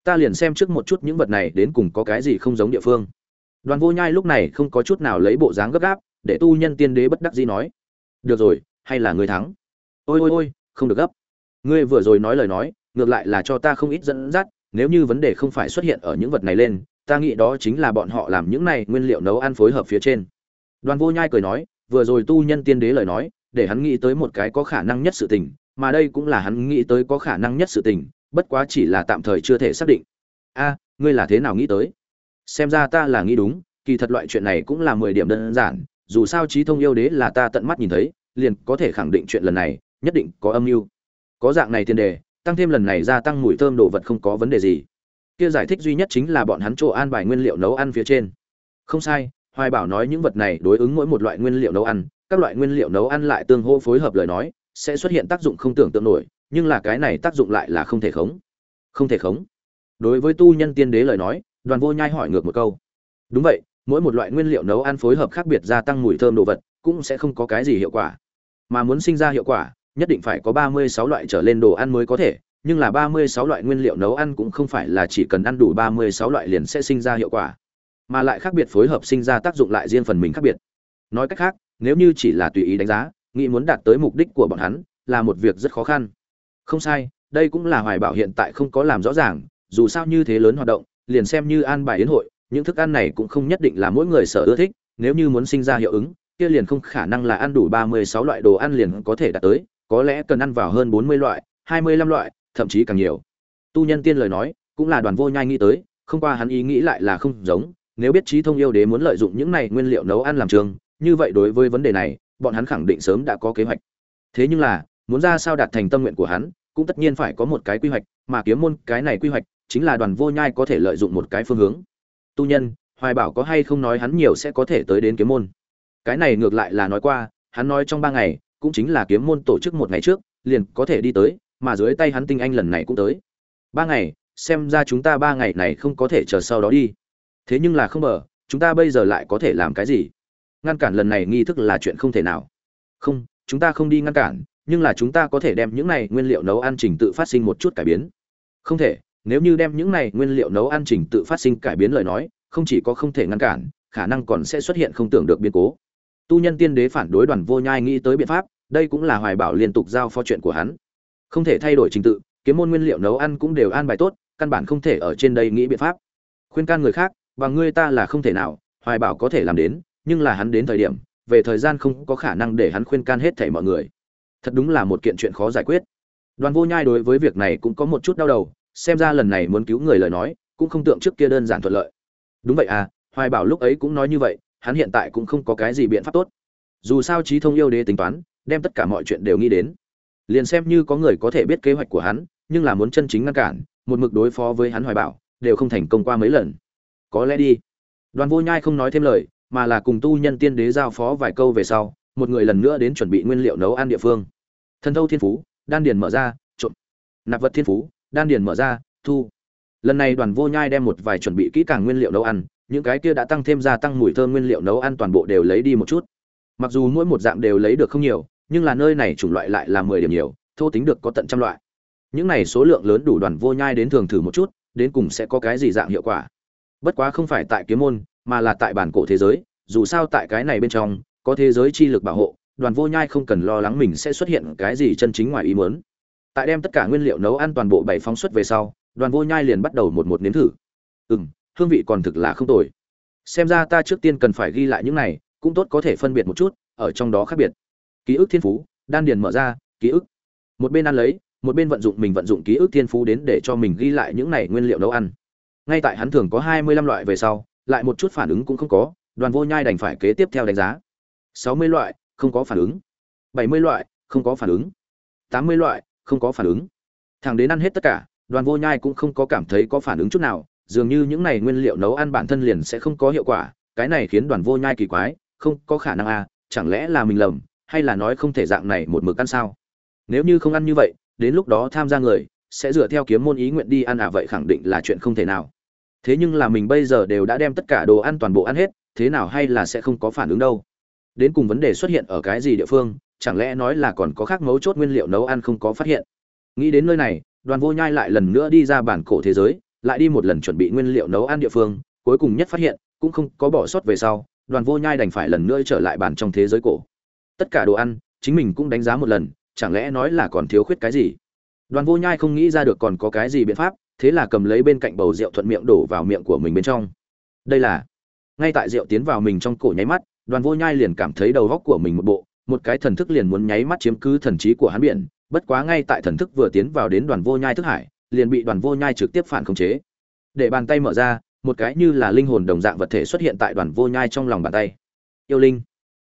Ta liền xem trước một chút những vật này đến cùng có cái gì không giống địa phương. Đoàn vô nhai lúc này không có chút nào lấy bộ dáng gấp gáp, để tu nhân tiên đế bất đắc dĩ nói. Được rồi, hay là ngươi thắng? Ôi ôi ôi, không được gấp. Ngươi vừa rồi nói lời nói, ngược lại là cho ta không ít dẫn dắt, nếu như vấn đề không phải xuất hiện ở những vật này lên, ta nghĩ đó chính là bọn họ làm những này nguyên liệu nấu ăn phối hợp phía trên. Đoàn vô nhai cười nói, vừa rồi tu nhân tiên đế lời nói để hắn nghĩ tới một cái có khả năng nhất sự tình, mà đây cũng là hắn nghĩ tới có khả năng nhất sự tình, bất quá chỉ là tạm thời chưa thể xác định. A, ngươi là thế nào nghĩ tới? Xem ra ta là nghĩ đúng, kỳ thật loại chuyện này cũng là mười điểm đơn giản, dù sao trí thông yêu đế là ta tận mắt nhìn thấy, liền có thể khẳng định chuyện lần này, nhất định có âm mưu. Có dạng này tiền đề, tăng thêm lần này gia tăng mùi thơm đồ vật không có vấn đề gì. Kia giải thích duy nhất chính là bọn hắn chỗ an bài nguyên liệu nấu ăn phía trên. Không sai, hoài bảo nói những vật này đối ứng mỗi một loại nguyên liệu nấu ăn các loại nguyên liệu nấu ăn lại tương hô phối hợp lời nói, sẽ xuất hiện tác dụng không tưởng tượng nổi, nhưng là cái này tác dụng lại là không thể khống. Không thể khống. Đối với tu nhân tiên đế lời nói, đoàn vô nhai hỏi ngược một câu. Đúng vậy, mỗi một loại nguyên liệu nấu ăn phối hợp khác biệt gia tăng mùi thơm đồ vật, cũng sẽ không có cái gì hiệu quả. Mà muốn sinh ra hiệu quả, nhất định phải có ba mươi sáu loại trở lên đồ ăn mới có thể, nhưng là ba mươi sáu loại nguyên liệu nấu ăn cũng không phải là chỉ cần ăn đủ ba mươi sáu loại liền sẽ sinh ra hiệu quả. Mà lại khác biệt phối hợp sinh ra tác dụng lại riêng phần mình khác biệt. Nói cách khác nếu như chỉ là tùy ý đánh giá, nghĩ muốn đạt tới mục đích của bọn hắn, là một việc rất khó khăn. Không sai, đây cũng là hoài bảo hiện tại không có làm rõ ràng, dù sao như thế lớn hoạt động, liền xem như an bài yến hội, những thức ăn này cũng không nhất định là mỗi người sở ưa thích, nếu như muốn sinh ra hiệu ứng, kia liền không khả năng là ăn đủ ba mươi sáu loại đồ ăn liền có thể đạt tới, có lẽ cần ăn vào hơn bốn mươi loại, hai mươi lăm loại, thậm chí càng nhiều. Tu nhân tiên lời nói, cũng là đoàn vô nhai nghĩ tới, không qua hắn ý nghĩ lại là không giống, nếu biết trí thông yêu đế muốn lợi dụng những này nguyên liệu nấu ăn làm trường như vậy đối với vấn đề này bọn hắn khẳng định sớm đã có kế hoạch. Thế nhưng là muốn ra sao đạt thành tâm nguyện của hắn cũng tất nhiên phải có một cái quy hoạch mà kiếm môn cái này quy hoạch chính là đoàn vô nhai có thể lợi dụng một cái phương hướng. Tu nhân hoài bảo có hay không nói hắn nhiều sẽ có thể tới đến kiếm môn? Cái này ngược lại là nói qua hắn nói trong ba ngày cũng chính là kiếm môn tổ chức một ngày trước liền có thể đi tới mà dưới tay hắn tinh anh lần này cũng tới. Ba ngày xem ra chúng ta ba ngày này không có thể chờ sau đó đi. Thế nhưng là không ngờ, chúng ta bây giờ lại có thể làm cái gì? Ngăn cản lần này nghi thức là chuyện không thể nào. Không, chúng ta không đi ngăn cản, nhưng là chúng ta có thể đem những này nguyên liệu nấu ăn trình tự phát sinh một chút cải biến. Không thể, nếu như đem những này nguyên liệu nấu ăn trình tự phát sinh cải biến lời nói, không chỉ có không thể ngăn cản, khả năng còn sẽ xuất hiện không tưởng được biến cố. Tu nhân tiên đế phản đối đoàn vô nhai nghĩ tới biện pháp, đây cũng là hoài bảo liên tục giao phó chuyện của hắn. Không thể thay đổi trình tự, kiếm môn nguyên liệu nấu ăn cũng đều an bài tốt, căn bản không thể ở trên đây nghĩ biện pháp. Khuyên can người khác, và ngươi ta là không thể nào, hoài bảo có thể làm đến nhưng là hắn đến thời điểm, về thời gian không có khả năng để hắn khuyên can hết thảy mọi người. Thật đúng là một kiện chuyện khó giải quyết. Đoàn vô nhai đối với việc này cũng có một chút đau đầu, xem ra lần này muốn cứu người lời nói, cũng không tượng trước kia đơn giản thuận lợi. Đúng vậy à hoài bảo lúc ấy cũng nói như vậy, hắn hiện tại cũng không có cái gì biện pháp tốt. Dù sao trí thông yêu đế tính toán, đem tất cả mọi chuyện đều nghĩ đến. Liền xem như có người có thể biết kế hoạch của hắn, nhưng là muốn chân chính ngăn cản, một mực đối phó với hắn hoài bảo, đều không thành công qua mấy lần. Có lẽ đi. Đoàn vô nhai không nói thêm lời mà là cùng tu nhân tiên đế giao phó vài câu về sau, một người lần nữa đến chuẩn bị nguyên liệu nấu ăn địa phương. Thần thâu thiên phú, đan điền mở ra, trộn. Nạp vật thiên phú, đan điền mở ra, thu. Lần này đoàn vô nhai đem một vài chuẩn bị kỹ càng nguyên liệu nấu ăn, những cái kia đã tăng thêm gia tăng mùi thơm nguyên liệu nấu ăn toàn bộ đều lấy đi một chút. Mặc dù mỗi một dạng đều lấy được không nhiều, nhưng là nơi này chủng loại lại là mười điểm nhiều, thô tính được có tận trăm loại. Những này số lượng lớn đủ đoàn vô nhai đến thường thử một chút, đến cùng sẽ có cái gì dạng hiệu quả. Bất quá không phải tại kiếm môn mà là tại bản cổ thế giới, dù sao tại cái này bên trong, có thế giới chi lực bảo hộ, đoàn vô nhai không cần lo lắng mình sẽ xuất hiện cái gì chân chính ngoài ý muốn. Tại đem tất cả nguyên liệu nấu ăn toàn bộ bảy phóng xuất về sau, đoàn vô nhai liền bắt đầu một một nếm thử. Ừ m hương vị còn thực là không tồi. Xem ra ta trước tiên cần phải ghi lại những này, cũng tốt có thể phân biệt một chút, ở trong đó khác biệt. Ký ức thiên phú, đan điền mở ra, ký ức. Một bên ăn lấy, một bên vận dụng mình vận dụng ký ức thiên phú đến để cho mình ghi lại những này nguyên liệu nấu ăn. Ngay tại hắn thường có hai mươi lăm loại về sau lại một chút phản ứng cũng không có, đoàn vô nhai đành phải kế tiếp theo đánh giá. Sáu mươi loại, không có phản ứng. Bảy mươi loại, không có phản ứng. Tám mươi loại, không có phản ứng. Thằng đến ăn hết tất cả, đoàn vô nhai cũng không có cảm thấy có phản ứng chút nào, dường như những này nguyên liệu nấu ăn bản thân liền sẽ không có hiệu quả, cái này khiến đoàn vô nhai kỳ quái, không có khả năng à chẳng lẽ là mình lầm, hay là nói không thể dạng này một mực ăn sao? Nếu như không ăn như vậy, đến lúc đó tham gia người, sẽ dựa theo kiếm môn ý nguyện đi ăn à vậy khẳng định là chuyện không thể nào thế nhưng là mình bây giờ đều đã đem tất cả đồ ăn toàn bộ ăn hết, thế nào hay là sẽ không có phản ứng đâu. Đến cùng vấn đề xuất hiện ở cái gì địa phương, chẳng lẽ nói là còn có khác mấu chốt nguyên liệu nấu ăn không có phát hiện? Nghĩ đến nơi này, đoàn vô nhai lại lần nữa đi ra bản cổ thế giới, lại đi một lần chuẩn bị nguyên liệu nấu ăn địa phương, cuối cùng nhất phát hiện, cũng không có bỏ sót về sau, đoàn vô nhai đành phải lần nữa trở lại bản trong thế giới cổ. Tất cả đồ ăn, chính mình cũng đánh giá một lần, chẳng lẽ nói là còn thiếu khuyết cái gì? Đoàn vô nhai không nghĩ ra được còn có cái gì biện pháp thế là cầm lấy bên cạnh bầu rượu thuận miệng đổ vào miệng của mình bên trong. Đây là, ngay tại rượu tiến vào mình trong cổ nháy mắt, đoàn vô nhai liền cảm thấy đầu góc của mình một bộ, một cái thần thức liền muốn nháy mắt chiếm cứ thần trí của hắn biển, bất quá ngay tại thần thức vừa tiến vào đến đoàn vô nhai thức hải, liền bị đoàn vô nhai trực tiếp phản khống chế. Để bàn tay mở ra, một cái như là linh hồn đồng dạng vật thể xuất hiện tại đoàn vô nhai trong lòng bàn tay. Yêu linh,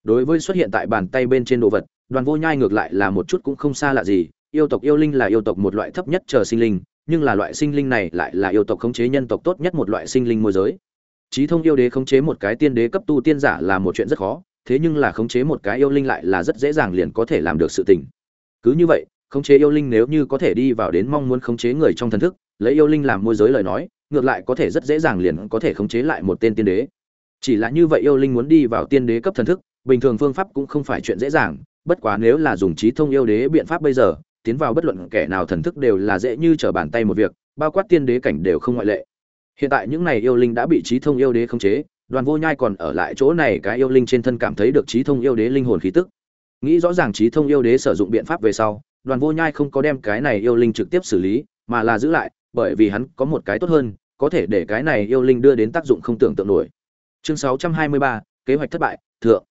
đối với xuất hiện tại bàn tay bên trên đồ vật, đoàn vô nhai ngược lại là một chút cũng không xa lạ gì, yêu tộc yêu linh là yêu tộc một loại thấp nhất chờ sinh linh nhưng là loại sinh linh này lại là yêu tộc khống chế nhân tộc tốt nhất một loại sinh linh môi giới. Trí thông yêu đế khống chế một cái tiên đế cấp tu tiên giả là một chuyện rất khó, thế nhưng là khống chế một cái yêu linh lại là rất dễ dàng liền có thể làm được sự tình. Cứ như vậy, khống chế yêu linh nếu như có thể đi vào đến mong muốn khống chế người trong thần thức, lấy yêu linh làm môi giới lời nói, ngược lại có thể rất dễ dàng liền có thể khống chế lại một tên tiên đế. Chỉ là như vậy yêu linh muốn đi vào tiên đế cấp thần thức, bình thường phương pháp cũng không phải chuyện dễ dàng, bất quá nếu là dùng trí thông yêu đế biện pháp bây giờ tiến vào bất luận kẻ nào thần thức đều là dễ như trở bàn tay một việc bao quát tiên đế cảnh đều không ngoại lệ. Hiện tại những này yêu linh đã bị trí thông yêu đế khống chế đoàn vô nhai còn ở lại chỗ này cái yêu linh trên thân cảm thấy được trí thông yêu đế linh hồn khí tức. Nghĩ rõ ràng trí thông yêu đế sử dụng biện pháp về sau đoàn vô nhai không có đem cái này yêu linh trực tiếp xử lý mà là giữ lại bởi vì hắn có một cái tốt hơn có thể để cái này yêu linh đưa đến tác dụng không tưởng tượng nổi. Chương 623, kế hoạch thất bại thượng.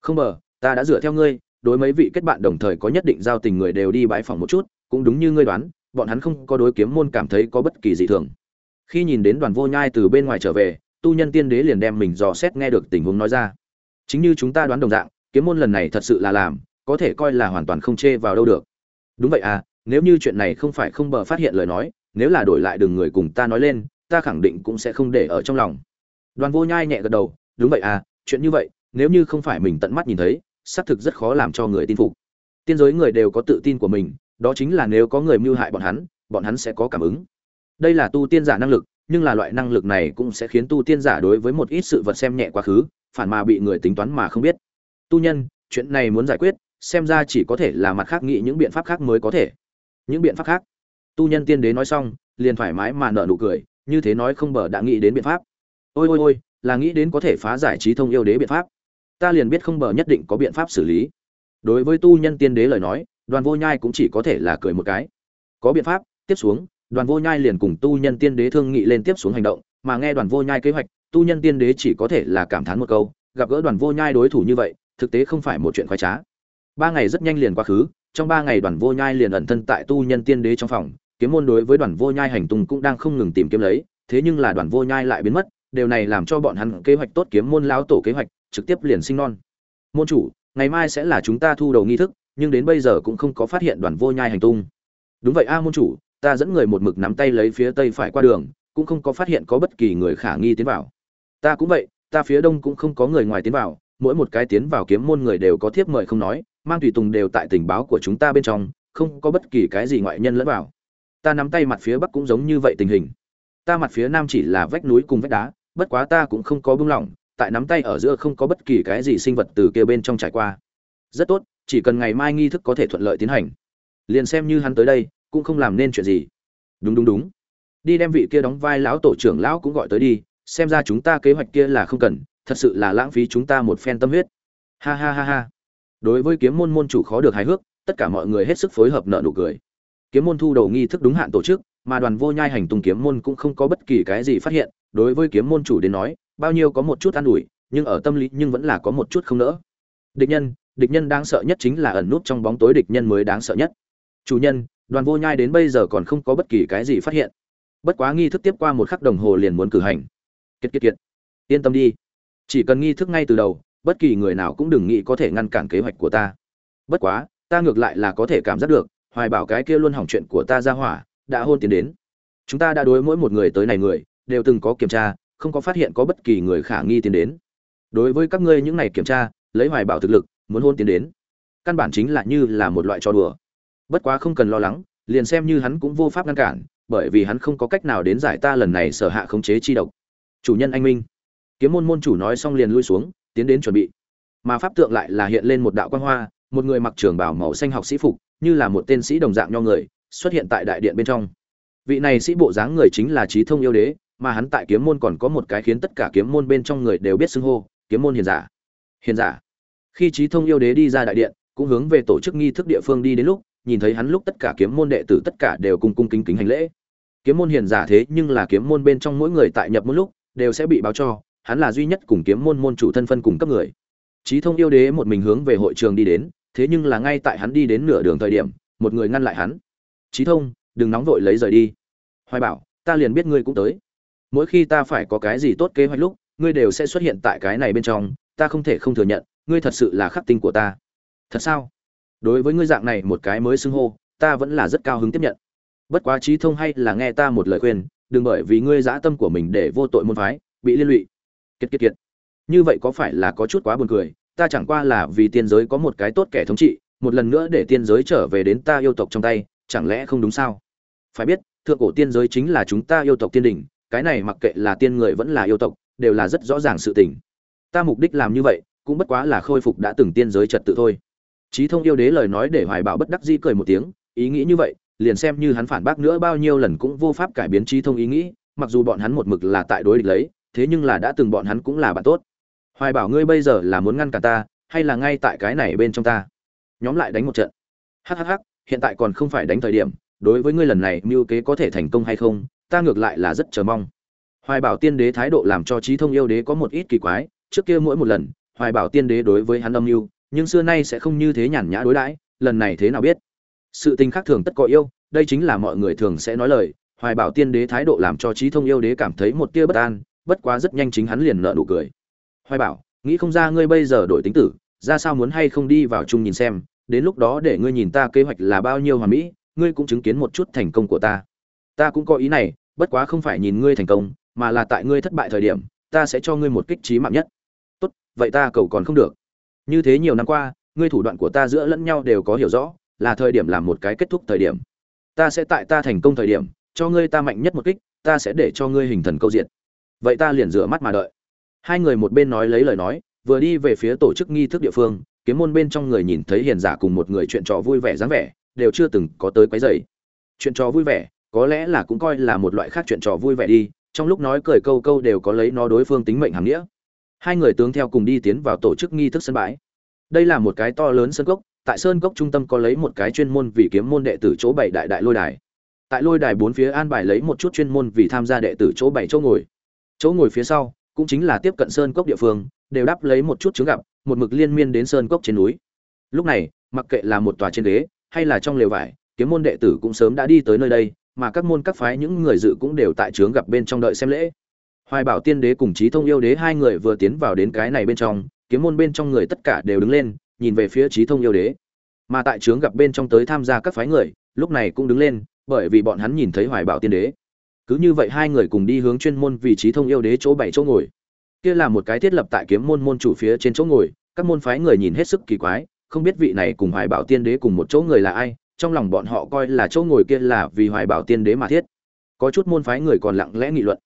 Không bờ ta đã dựa theo ngươi đối mấy vị kết bạn đồng thời có nhất định giao tình người đều đi bãi phòng một chút, cũng đúng như ngươi đoán, bọn hắn không có đối kiếm môn cảm thấy có bất kỳ dị thường. Khi nhìn đến đoàn vô nhai từ bên ngoài trở về, tu nhân tiên đế liền đem mình dò xét nghe được tình huống nói ra. Chính như chúng ta đoán đồng dạng, kiếm môn lần này thật sự là làm, có thể coi là hoàn toàn không chê vào đâu được. Đúng vậy à nếu như chuyện này không phải không bờ phát hiện lời nói, nếu là đổi lại đường người cùng ta nói lên, ta khẳng định cũng sẽ không để ở trong lòng. Đoàn vô nhai nhẹ gật đầu, đúng vậy à chuyện như vậy, nếu như không phải mình tận mắt nhìn thấy xác thực rất khó làm cho người tin phục. Tiên giới người đều có tự tin của mình, đó chính là nếu có người mưu hại bọn hắn bọn hắn sẽ có cảm ứng. Đây là tu tiên giả năng lực, nhưng là loại năng lực này cũng sẽ khiến tu tiên giả đối với một ít sự vật xem nhẹ quá khứ, phản mà bị người tính toán mà không biết. Tu nhân, chuyện này muốn giải quyết, xem ra chỉ có thể là mặt khác nghĩ những biện pháp khác mới có thể. Những biện pháp khác. Tu nhân tiên đế nói xong, liền thoải mái mà nở nụ cười, như thế nói không bờ đã nghĩ đến biện pháp. Ôi ôi ôi, là nghĩ đến có thể phá giải trí thông yêu đế biện pháp ta liền biết không bờ nhất định có biện pháp xử lý. Đối với tu nhân tiên đế lời nói, đoàn vô nhai cũng chỉ có thể là cười một cái. Có biện pháp, tiếp xuống, đoàn vô nhai liền cùng tu nhân tiên đế thương nghị lên tiếp xuống hành động, mà nghe đoàn vô nhai kế hoạch, tu nhân tiên đế chỉ có thể là cảm thán một câu, gặp gỡ đoàn vô nhai đối thủ như vậy, thực tế không phải một chuyện khoái trá. Ba ngày rất nhanh liền quá khứ, trong ba ngày đoàn vô nhai liền ẩn thân tại tu nhân tiên đế trong phòng, kiếm môn đối với đoàn vô nhai hành tung cũng đang không ngừng tìm kiếm lấy, thế nhưng là đoàn vô nhai lại biến mất, điều này làm cho bọn hắn kế hoạch tốt kiếm môn lão tổ kế hoạch trực tiếp liền sinh non. Môn chủ, ngày mai sẽ là chúng ta thu đầu nghi thức, nhưng đến bây giờ cũng không có phát hiện đoàn vô nhai hành tung. Đúng vậy a, môn chủ, ta dẫn người một mực nắm tay lấy phía tây phải qua đường, cũng không có phát hiện có bất kỳ người khả nghi tiến vào. Ta cũng vậy, ta phía đông cũng không có người ngoài tiến vào, mỗi một cái tiến vào kiếm môn người đều có thiếp mời không nói, mang tùy tùng đều tại tình báo của chúng ta bên trong, không có bất kỳ cái gì ngoại nhân lẫn vào. Ta nắm tay mặt phía bắc cũng giống như vậy tình hình. Ta mặt phía nam chỉ là vách núi cùng vách đá, bất quá ta cũng không có bưng lỏng tại nắm tay ở giữa không có bất kỳ cái gì sinh vật từ kia bên trong trải qua. Rất tốt, chỉ cần ngày mai nghi thức có thể thuận lợi tiến hành. Liền xem như hắn tới đây, cũng không làm nên chuyện gì. Đúng đúng đúng. Đi đem vị kia đóng vai lão tổ trưởng lão cũng gọi tới đi, xem ra chúng ta kế hoạch kia là không cần, thật sự là lãng phí chúng ta một phen tâm huyết. Ha ha ha ha. Đối với kiếm môn môn chủ khó được hài hước, tất cả mọi người hết sức phối hợp nợ nụ cười. Kiếm môn thu đầu nghi thức đúng hạn tổ chức, mà đoàn vô nhai hành tung kiếm môn cũng không có bất kỳ cái gì phát hiện, đối với kiếm môn chủ đến nói bao nhiêu có một chút an ủi, nhưng ở tâm lý nhưng vẫn là có một chút không nỡ. Địch nhân địch nhân đáng sợ nhất chính là ẩn nút trong bóng tối địch nhân mới đáng sợ nhất. Chủ nhân, đoàn vô nhai đến bây giờ còn không có bất kỳ cái gì phát hiện. Bất quá nghi thức tiếp qua một khắc đồng hồ liền muốn cử hành. Kiệt kiệt kiệt. Yên tâm đi. Chỉ cần nghi thức ngay từ đầu, bất kỳ người nào cũng đừng nghĩ có thể ngăn cản kế hoạch của ta. Bất quá, ta ngược lại là có thể cảm giác được, hoài bảo cái kia luôn hỏng chuyện của ta ra hỏa, đã hôn tiến đến. Chúng ta đã đối mỗi một người tới này người, đều từng có kiểm tra không có phát hiện có bất kỳ người khả nghi tiến đến. Đối với các ngươi những này kiểm tra, lấy hoài bảo thực lực, muốn hôn tiến đến, căn bản chính là như là một loại trò đùa. Bất quá không cần lo lắng, liền xem như hắn cũng vô pháp ngăn cản, bởi vì hắn không có cách nào đến giải ta lần này sở hạ khống chế chi độc. Chủ nhân anh minh. Kiếm môn môn chủ nói xong liền lui xuống, tiến đến chuẩn bị. Mà pháp tượng lại là hiện lên một đạo quan hoa, một người mặc trường bảo màu xanh học sĩ phục, như là một tên sĩ đồng dạng nho người, xuất hiện tại đại điện bên trong. Vị này sĩ bộ dáng người chính là trí thông yêu đế mà hắn tại kiếm môn còn có một cái khiến tất cả kiếm môn bên trong người đều biết xưng hô, kiếm môn hiền giả. Hiền giả. Khi trí thông yêu đế đi ra đại điện, cũng hướng về tổ chức nghi thức địa phương đi đến lúc, nhìn thấy hắn lúc tất cả kiếm môn đệ tử tất cả đều cung cung kính kính hành lễ. Kiếm môn hiền giả thế nhưng là kiếm môn bên trong mỗi người tại nhập môn lúc, đều sẽ bị báo cho, hắn là duy nhất cùng kiếm môn môn chủ thân phân cùng cấp người. Trí thông yêu đế một mình hướng về hội trường đi đến, thế nhưng là ngay tại hắn đi đến nửa đường thời điểm, một người ngăn lại hắn. Trí thông, đừng nóng vội lấy rời đi. Hoài bảo, ta liền biết ngươi cũng tới mỗi khi ta phải có cái gì tốt kế hoạch lúc, ngươi đều sẽ xuất hiện tại cái này bên trong, ta không thể không thừa nhận, ngươi thật sự là khắc tinh của ta. Thật sao? Đối với ngươi dạng này một cái mới xưng hô, ta vẫn là rất cao hứng tiếp nhận. Bất quá trí thông hay là nghe ta một lời khuyên, đừng bởi vì ngươi dã tâm của mình để vô tội môn phái, bị liên lụy. Kiệt kiệt kiệt. Như vậy có phải là có chút quá buồn cười? Ta chẳng qua là vì tiên giới có một cái tốt kẻ thống trị, một lần nữa để tiên giới trở về đến ta yêu tộc trong tay, chẳng lẽ không đúng sao? Phải biết, thượng cổ tiên giới chính là chúng ta yêu tộc tiên đình cái này mặc kệ là tiên người vẫn là yêu tộc, đều là rất rõ ràng sự tình. Ta mục đích làm như vậy, cũng bất quá là khôi phục đã từng tiên giới trật tự thôi. Chí thông yêu đế lời nói để hoài bảo bất đắc dĩ cười một tiếng, ý nghĩ như vậy, liền xem như hắn phản bác nữa bao nhiêu lần cũng vô pháp cải biến chí thông ý nghĩ, mặc dù bọn hắn một mực là tại đối địch lấy, thế nhưng là đã từng bọn hắn cũng là bạn tốt. Hoài bảo, ngươi bây giờ là muốn ngăn cản ta, hay là ngay tại cái này bên trong ta? Nhóm lại đánh một trận. Hắc hắc hắc, hiện tại còn không phải đánh thời điểm, đối với ngươi lần này mưu kế có thể thành công hay không ta ngược lại là rất chờ mong. Hoài bảo tiên đế thái độ làm cho trí thông yêu đế có một ít kỳ quái, trước kia mỗi một lần, hoài bảo tiên đế đối với hắn âm mưu, nhưng xưa nay sẽ không như thế nhàn nhã đối đãi, lần này thế nào biết? Sự tình khác thường tất có yêu, đây chính là mọi người thường sẽ nói lời, hoài bảo tiên đế thái độ làm cho trí thông yêu đế cảm thấy một tia bất an, bất quá rất nhanh chính hắn liền nợ nụ cười. Hoài bảo, nghĩ không ra ngươi bây giờ đổi tính tử, ra sao muốn hay không đi vào chung nhìn xem, đến lúc đó để ngươi nhìn ta kế hoạch là bao nhiêu hoàn mỹ, ngươi cũng chứng kiến một chút thành công của ta ta cũng có ý này, bất quá không phải nhìn ngươi thành công, mà là tại ngươi thất bại thời điểm, ta sẽ cho ngươi một kích trí mạng nhất. Tốt, vậy ta cầu còn không được. Như thế nhiều năm qua, ngươi thủ đoạn của ta giữa lẫn nhau đều có hiểu rõ, là thời điểm làm một cái kết thúc thời điểm. Ta sẽ tại ta thành công thời điểm, cho ngươi ta mạnh nhất một kích, ta sẽ để cho ngươi hình thần câu diện vậy ta liền rửa mắt mà đợi. Hai người một bên nói lấy lời nói, vừa đi về phía tổ chức nghi thức địa phương, kiếm môn bên trong người nhìn thấy hiền giả cùng một người chuyện trò vui vẻ dáng vẻ, đều chưa từng có tới quấy rầy. Chuyện trò vui vẻ có lẽ là cũng coi là một loại khác chuyện trò vui vẻ đi, trong lúc nói cười câu câu đều có lấy nó đối phương tính mệnh hàm nghĩa. Hai người tướng theo cùng đi tiến vào tổ chức nghi thức sân bãi. Đây là một cái to lớn sân cốc, tại sơn cốc trung tâm có lấy một cái chuyên môn vì kiếm môn đệ tử chỗ bảy đại đại lôi đài. Tại lôi đài bốn phía an bài lấy một chút chuyên môn vì tham gia đệ tử chỗ bảy chỗ ngồi. Chỗ ngồi phía sau, cũng chính là tiếp cận sơn cốc địa phương, đều đáp lấy một chút chứng gặp, một mực liên miên đến sơn cốc trên núi. Lúc này, mặc kệ là một tòa trên ghế, hay là trong lều vải, kiếm môn đệ tử cũng sớm đã đi tới nơi đây mà các môn các phái những người dự cũng đều tại trướng gặp bên trong đợi xem lễ. Hoài bảo tiên đế cùng Chí thông yêu đế hai người vừa tiến vào đến cái này bên trong, kiếm môn bên trong người tất cả đều đứng lên, nhìn về phía Chí thông yêu đế. Mà tại trướng gặp bên trong tới tham gia các phái người, lúc này cũng đứng lên, bởi vì bọn hắn nhìn thấy hoài bảo tiên đế. Cứ như vậy hai người cùng đi hướng chuyên môn vị trí thông yêu đế chỗ bảy chỗ ngồi. Kia là một cái thiết lập tại kiếm môn môn chủ phía trên chỗ ngồi, các môn phái người nhìn hết sức kỳ quái, không biết vị này cùng hoài bảo tiên đế cùng một chỗ người là ai trong lòng bọn họ coi là chỗ ngồi kia là vì hoài bảo tiên đế mà thiết. Có chút môn phái người còn lặng lẽ nghị luận.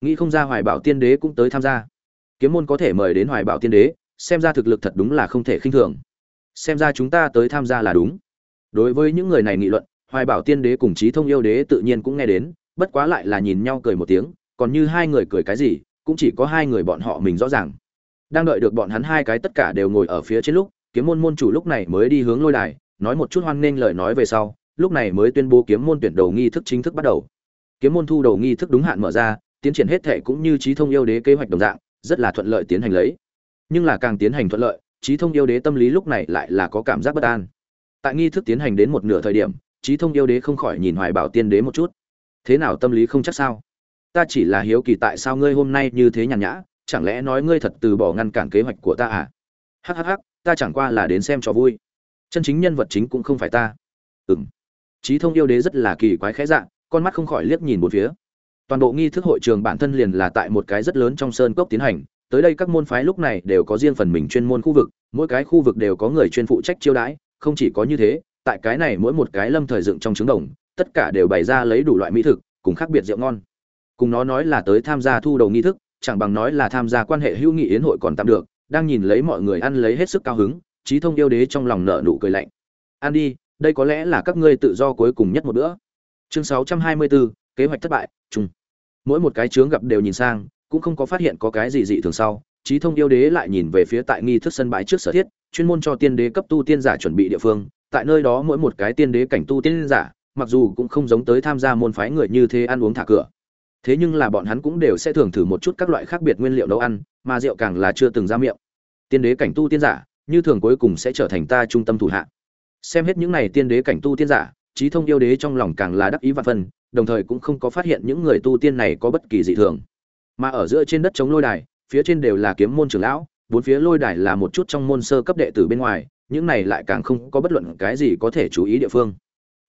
Nghĩ không ra hoài bảo tiên đế cũng tới tham gia. Kiếm môn có thể mời đến hoài bảo tiên đế, xem ra thực lực thật đúng là không thể khinh thường. Xem ra chúng ta tới tham gia là đúng. Đối với những người này nghị luận, hoài bảo tiên đế cùng trí thông yêu đế tự nhiên cũng nghe đến, bất quá lại là nhìn nhau cười một tiếng, còn như hai người cười cái gì, cũng chỉ có hai người bọn họ mình rõ ràng. Đang đợi được bọn hắn hai cái tất cả đều ngồi ở phía trên lúc, kiếm môn môn chủ lúc này mới đi hướng lôi đài nói một chút hoan nghênh lời nói về sau, lúc này mới tuyên bố kiếm môn tuyển đầu nghi thức chính thức bắt đầu. Kiếm môn thu đầu nghi thức đúng hạn mở ra, tiến triển hết thể cũng như trí thông yêu đế kế hoạch đồng dạng, rất là thuận lợi tiến hành lấy. Nhưng là càng tiến hành thuận lợi, trí thông yêu đế tâm lý lúc này lại là có cảm giác bất an. Tại nghi thức tiến hành đến một nửa thời điểm, trí thông yêu đế không khỏi nhìn hoài bảo tiên đế một chút. Thế nào tâm lý không chắc sao? Ta chỉ là hiếu kỳ tại sao ngươi hôm nay như thế nhàn nhã, chẳng lẽ nói ngươi thật từ bỏ ngăn cản kế hoạch của ta à? Hhh ta chẳng qua là đến xem cho vui chân chính nhân vật chính cũng không phải ta. Ừng trí thông yêu đế rất là kỳ quái khẽ dạng con mắt không khỏi liếc nhìn một phía. Toàn bộ nghi thức hội trường bản thân liền là tại một cái rất lớn trong sơn cốc tiến hành, tới đây các môn phái lúc này đều có riêng phần mình chuyên môn khu vực, mỗi cái khu vực đều có người chuyên phụ trách chiêu đãi, không chỉ có như thế, tại cái này mỗi một cái lâm thời dựng trong trứng đồng, tất cả đều bày ra lấy đủ loại mỹ thực, cùng khác biệt rượu ngon. Cùng nó nói là tới tham gia thu đầu nghi thức, chẳng bằng nói là tham gia quan hệ hữu nghị yến hội còn tạm được, đang nhìn lấy mọi người ăn lấy hết sức cao hứng trí thông yêu đế trong lòng nợ nụ cười lạnh. An đi đây có lẽ là các ngươi tự do cuối cùng nhất một bữa. Chương 624, kế hoạch thất bại chung mỗi một cái chướng gặp đều nhìn sang cũng không có phát hiện có cái gì dị thường sau trí thông yêu đế lại nhìn về phía tại nghi thức sân bãi trước sở thiết chuyên môn cho tiên đế cấp tu tiên giả chuẩn bị địa phương. Tại nơi đó mỗi một cái tiên đế cảnh tu tiên giả mặc dù cũng không giống tới tham gia môn phái người như thế ăn uống thả cửa. Thế nhưng là bọn hắn cũng đều sẽ thường thử một chút các loại khác biệt nguyên liệu nấu ăn mà rượu càng là chưa từng ra miệng. Tiên đế cảnh tu tiên giả như thường cuối cùng sẽ trở thành ta trung tâm thủ hạ. Xem hết những này tiên đế cảnh tu tiên giả, trí thông yêu đế trong lòng càng là đắc ý và phân, đồng thời cũng không có phát hiện những người tu tiên này có bất kỳ dị thường. Mà ở giữa trên đất chống lôi đài, phía trên đều là kiếm môn trưởng lão, bốn phía lôi đài là một chút trong môn sơ cấp đệ tử bên ngoài, những này lại càng không có bất luận cái gì có thể chú ý địa phương.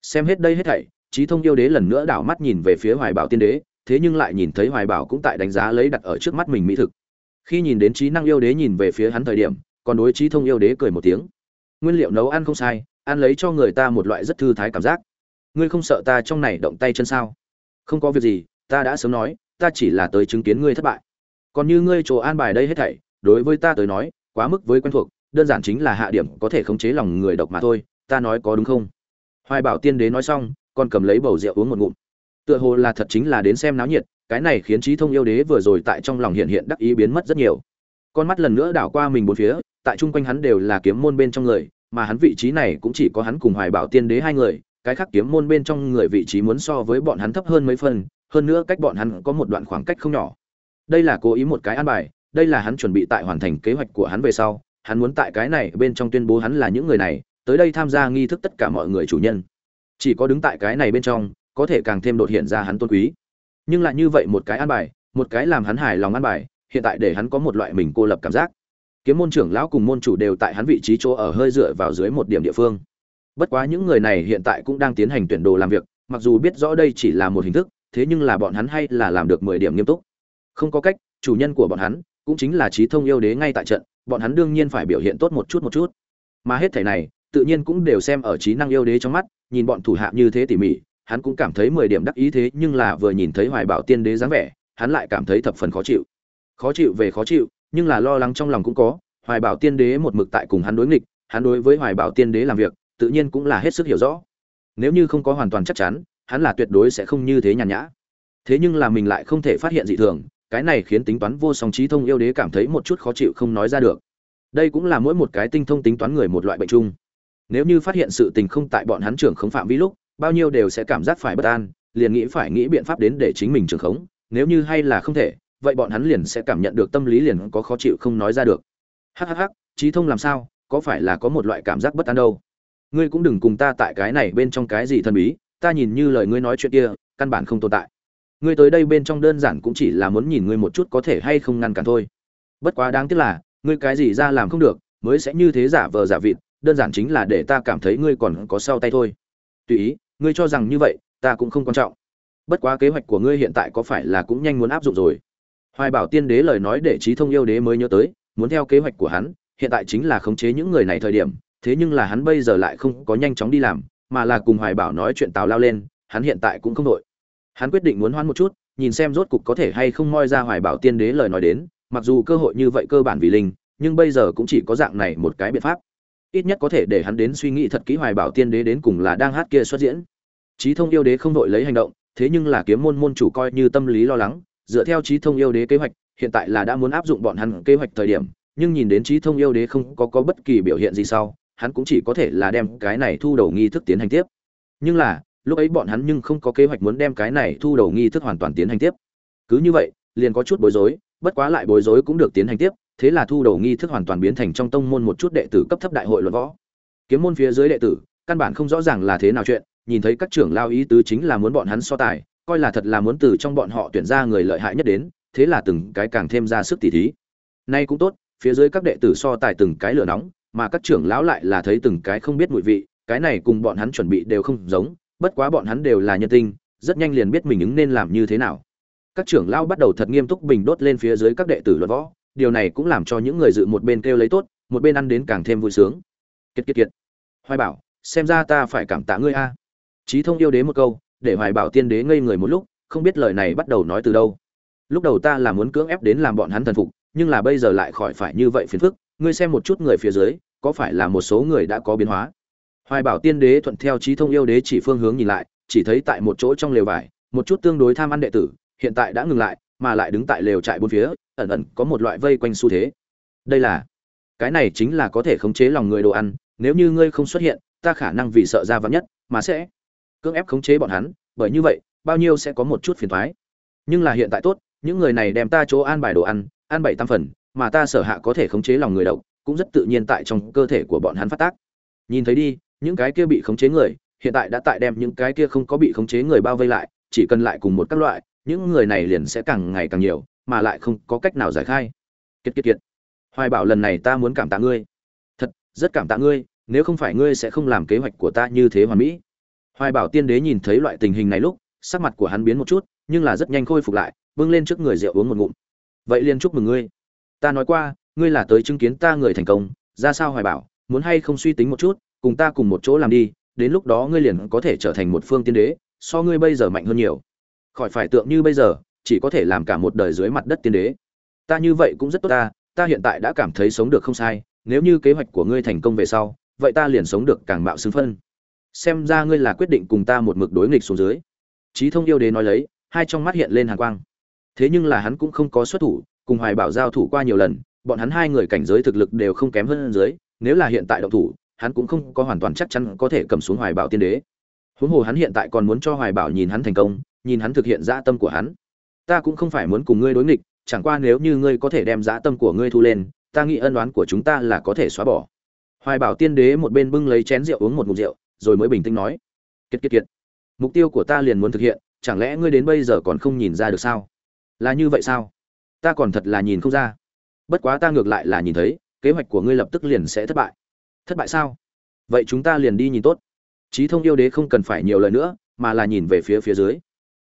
Xem hết đây hết thảy, trí thông yêu đế lần nữa đảo mắt nhìn về phía hoài bảo tiên đế, thế nhưng lại nhìn thấy hoài bảo cũng tại đánh giá lấy đặt ở trước mắt mình mỹ thực. Khi nhìn đến trí năng yêu đế nhìn về phía hắn thời điểm còn đối trí thông yêu đế cười một tiếng. Nguyên liệu nấu ăn không sai, ăn lấy cho người ta một loại rất thư thái cảm giác. Ngươi không sợ ta trong này động tay chân sao? Không có việc gì, ta đã sớm nói, ta chỉ là tới chứng kiến ngươi thất bại. Còn như ngươi chỗ an bài đây hết thảy, đối với ta tới nói, quá mức với quen thuộc, đơn giản chính là hạ điểm có thể khống chế lòng người độc mà thôi, ta nói có đúng không? Hoài bảo tiên đế nói xong, còn cầm lấy bầu rượu uống một ngụm. Tựa hồ là thật chính là đến xem náo nhiệt, cái này khiến trí thông yêu đế vừa rồi tại trong lòng hiện hiện đắc ý biến mất rất nhiều. Con mắt lần nữa đảo qua mình bốn phía tại chung quanh hắn đều là kiếm môn bên trong người, mà hắn vị trí này cũng chỉ có hắn cùng hoài bảo tiên đế hai người, cái khác kiếm môn bên trong người vị trí muốn so với bọn hắn thấp hơn mấy phần, hơn nữa cách bọn hắn có một đoạn khoảng cách không nhỏ. Đây là cố ý một cái an bài, đây là hắn chuẩn bị tại hoàn thành kế hoạch của hắn về sau, hắn muốn tại cái này bên trong tuyên bố hắn là những người này, tới đây tham gia nghi thức tất cả mọi người chủ nhân. Chỉ có đứng tại cái này bên trong, có thể càng thêm đột hiện ra hắn tôn quý. Nhưng lại như vậy một cái an bài, một cái làm hắn hài lòng an bài, hiện tại để hắn có một loại mình cô lập cảm giác kiếm môn trưởng lão cùng môn chủ đều tại hắn vị trí chỗ ở hơi dựa vào dưới một điểm địa phương. Bất quá những người này hiện tại cũng đang tiến hành tuyển đồ làm việc, mặc dù biết rõ đây chỉ là một hình thức, thế nhưng là bọn hắn hay là làm được mười điểm nghiêm túc. Không có cách, chủ nhân của bọn hắn cũng chính là trí thông yêu đế ngay tại trận, bọn hắn đương nhiên phải biểu hiện tốt một chút một chút. Mà hết thảy này, tự nhiên cũng đều xem ở trí năng yêu đế trong mắt, nhìn bọn thủ hạ như thế tỉ mỉ, hắn cũng cảm thấy mười điểm đắc ý thế nhưng là vừa nhìn thấy hoài bảo tiên đế dáng vẻ, hắn lại cảm thấy thập phần khó chịu. Khó chịu về khó chịu nhưng là lo lắng trong lòng cũng có, hoài bảo tiên đế một mực tại cùng hắn đối nghịch, hắn đối với hoài bảo tiên đế làm việc, tự nhiên cũng là hết sức hiểu rõ. Nếu như không có hoàn toàn chắc chắn, hắn là tuyệt đối sẽ không như thế nhàn nhã. Thế nhưng là mình lại không thể phát hiện dị thường, cái này khiến tính toán vô song trí thông yêu đế cảm thấy một chút khó chịu không nói ra được. Đây cũng là mỗi một cái tinh thông tính toán người một loại bệnh chung. Nếu như phát hiện sự tình không tại bọn hắn trưởng khống phạm vi lúc, bao nhiêu đều sẽ cảm giác phải bất an, liền nghĩ phải nghĩ biện pháp đến để chính mình trưởng khống, nếu như hay là không thể vậy bọn hắn liền sẽ cảm nhận được tâm lý liền có khó chịu không nói ra được. Hhh trí thông làm sao? Có phải là có một loại cảm giác bất an đâu? Ngươi cũng đừng cùng ta tại cái này bên trong cái gì thần bí, ta nhìn như lời ngươi nói chuyện kia, căn bản không tồn tại. Ngươi tới đây bên trong đơn giản cũng chỉ là muốn nhìn ngươi một chút có thể hay không ngăn cản thôi. Bất quá đáng tiếc là, ngươi cái gì ra làm không được, mới sẽ như thế giả vờ giả vịt, đơn giản chính là để ta cảm thấy ngươi còn có sau tay thôi. Tùy ý, ngươi cho rằng như vậy, ta cũng không quan trọng. Bất quá kế hoạch của ngươi hiện tại có phải là cũng nhanh muốn áp dụng rồi? Hoài bảo tiên đế lời nói để trí thông yêu đế mới nhớ tới, muốn theo kế hoạch của hắn, hiện tại chính là khống chế những người này thời điểm, thế nhưng là hắn bây giờ lại không có nhanh chóng đi làm, mà là cùng hoài bảo nói chuyện tào lao lên, hắn hiện tại cũng không đội hắn quyết định muốn hoãn một chút, nhìn xem rốt cục có thể hay không moi ra hoài bảo tiên đế lời nói đến, mặc dù cơ hội như vậy cơ bản vì linh, nhưng bây giờ cũng chỉ có dạng này một cái biện pháp. Ít nhất có thể để hắn đến suy nghĩ thật kỹ hoài bảo tiên đế đến cùng là đang hát kia xuất diễn. Trí thông yêu đế không đội lấy hành động, thế nhưng là kiếm môn môn chủ coi như tâm lý lo lắng dựa theo trí thông yêu đế kế hoạch, hiện tại là đã muốn áp dụng bọn hắn kế hoạch thời điểm, nhưng nhìn đến trí thông yêu đế không có có bất kỳ biểu hiện gì sau, hắn cũng chỉ có thể là đem cái này thu đầu nghi thức tiến hành tiếp. Nhưng là, lúc ấy bọn hắn nhưng không có kế hoạch muốn đem cái này thu đầu nghi thức hoàn toàn tiến hành tiếp. Cứ như vậy, liền có chút bối rối, bất quá lại bối rối cũng được tiến hành tiếp, thế là thu đầu nghi thức hoàn toàn biến thành trong tông môn một chút đệ tử cấp thấp đại hội luận võ. Kiếm môn phía dưới đệ tử, căn bản không rõ ràng là thế nào chuyện, nhìn thấy các trưởng lao ý tứ chính là muốn bọn hắn so tài coi là thật là muốn từ trong bọn họ tuyển ra người lợi hại nhất đến, thế là từng cái càng thêm ra sức tỉ thí. Nay cũng tốt, phía dưới các đệ tử so tài từng cái lửa nóng, mà các trưởng lão lại là thấy từng cái không biết mùi vị, cái này cùng bọn hắn chuẩn bị đều không giống, bất quá bọn hắn đều là nhân tinh, rất nhanh liền biết mình ứng nên làm như thế nào. Các trưởng lão bắt đầu thật nghiêm túc bình đốt lên phía dưới các đệ tử luận võ, điều này cũng làm cho những người dự một bên kêu lấy tốt, một bên ăn đến càng thêm vui sướng. Kiệt kiệt kiệt. Hoài bảo, xem ra ta phải cảm tạ ngươi a. Trí thông yêu đế một câu để hoài bảo tiên đế ngây người một lúc, không biết lời này bắt đầu nói từ đâu. Lúc đầu ta là muốn cưỡng ép đến làm bọn hắn thần phục, nhưng là bây giờ lại khỏi phải như vậy phiền phức, ngươi xem một chút người phía dưới, có phải là một số người đã có biến hóa? Hoài bảo tiên đế thuận theo trí thông yêu đế chỉ phương hướng nhìn lại, chỉ thấy tại một chỗ trong lều vải, một chút tương đối tham ăn đệ tử, hiện tại đã ngừng lại, mà lại đứng tại lều trại bốn phía, ẩn ẩn có một loại vây quanh xu thế. Đây là, cái này chính là có thể khống chế lòng người đồ ăn, nếu như ngươi không xuất hiện, ta khả năng vì sợ ra vắng nhất, mà sẽ cưỡng ép khống chế bọn hắn, bởi như vậy, bao nhiêu sẽ có một chút phiền thoái nhưng là hiện tại tốt, những người này đem ta chỗ an bài đồ ăn ăn bảy tam phần, mà ta sở hạ có thể khống chế lòng người độc, cũng rất tự nhiên tại trong cơ thể của bọn hắn phát tác. Nhìn thấy đi, những cái kia bị khống chế người, hiện tại đã tại đem những cái kia không có bị khống chế người bao vây lại, chỉ cần lại cùng một các loại, những người này liền sẽ càng ngày càng nhiều, mà lại không có cách nào giải khai. Kiệt kiệt kiệt. Hoài bảo lần này ta muốn cảm tạ ngươi. Thật, rất cảm tạ ngươi, nếu không phải ngươi sẽ không làm kế hoạch của ta như thế hoàn mỹ hoài bảo tiên đế nhìn thấy loại tình hình này lúc, sắc mặt của hắn biến một chút, nhưng là rất nhanh khôi phục lại, bưng lên trước người rượu uống một ngụm. Vậy liền chúc mừng ngươi. Ta nói qua, ngươi là tới chứng kiến ta người thành công, ra sao hoài bảo, muốn hay không suy tính một chút, cùng ta cùng một chỗ làm đi, đến lúc đó ngươi liền có thể trở thành một phương tiên đế, so ngươi bây giờ mạnh hơn nhiều. Khỏi phải tượng như bây giờ, chỉ có thể làm cả một đời dưới mặt đất tiên đế. Ta như vậy cũng rất tốt ta ta hiện tại đã cảm thấy sống được không sai, nếu như kế hoạch của ngươi thành công về sau, vậy ta liền sống được càng mạo xứng phân xem ra ngươi là quyết định cùng ta một mực đối nghịch xuống dưới. Trí thông yêu đế nói lấy, hai trong mắt hiện lên hàn quang. Thế nhưng là hắn cũng không có xuất thủ, cùng hoài bảo giao thủ qua nhiều lần, bọn hắn hai người cảnh giới thực lực đều không kém hơn dưới, nếu là hiện tại động thủ, hắn cũng không có hoàn toàn chắc chắn có thể cầm xuống hoài bảo tiên đế. Huống hồ hắn hiện tại còn muốn cho hoài bảo nhìn hắn thành công, nhìn hắn thực hiện dã tâm của hắn. Ta cũng không phải muốn cùng ngươi đối nghịch, chẳng qua nếu như ngươi có thể đem dã tâm của ngươi thu lên, ta nghĩ ân oán của chúng ta là có thể xóa bỏ. Hoài bảo tiên đế một bên bưng lấy chén rượu uống một ngụm rượu rồi mới bình tĩnh nói, kiệt kiệt kiệt, mục tiêu của ta liền muốn thực hiện, chẳng lẽ ngươi đến bây giờ còn không nhìn ra được sao? Là như vậy sao? Ta còn thật là nhìn không ra. Bất quá ta ngược lại là nhìn thấy, kế hoạch của ngươi lập tức liền sẽ thất bại. Thất bại sao? Vậy chúng ta liền đi nhìn tốt. Trí thông yêu đế không cần phải nhiều lời nữa, mà là nhìn về phía phía dưới.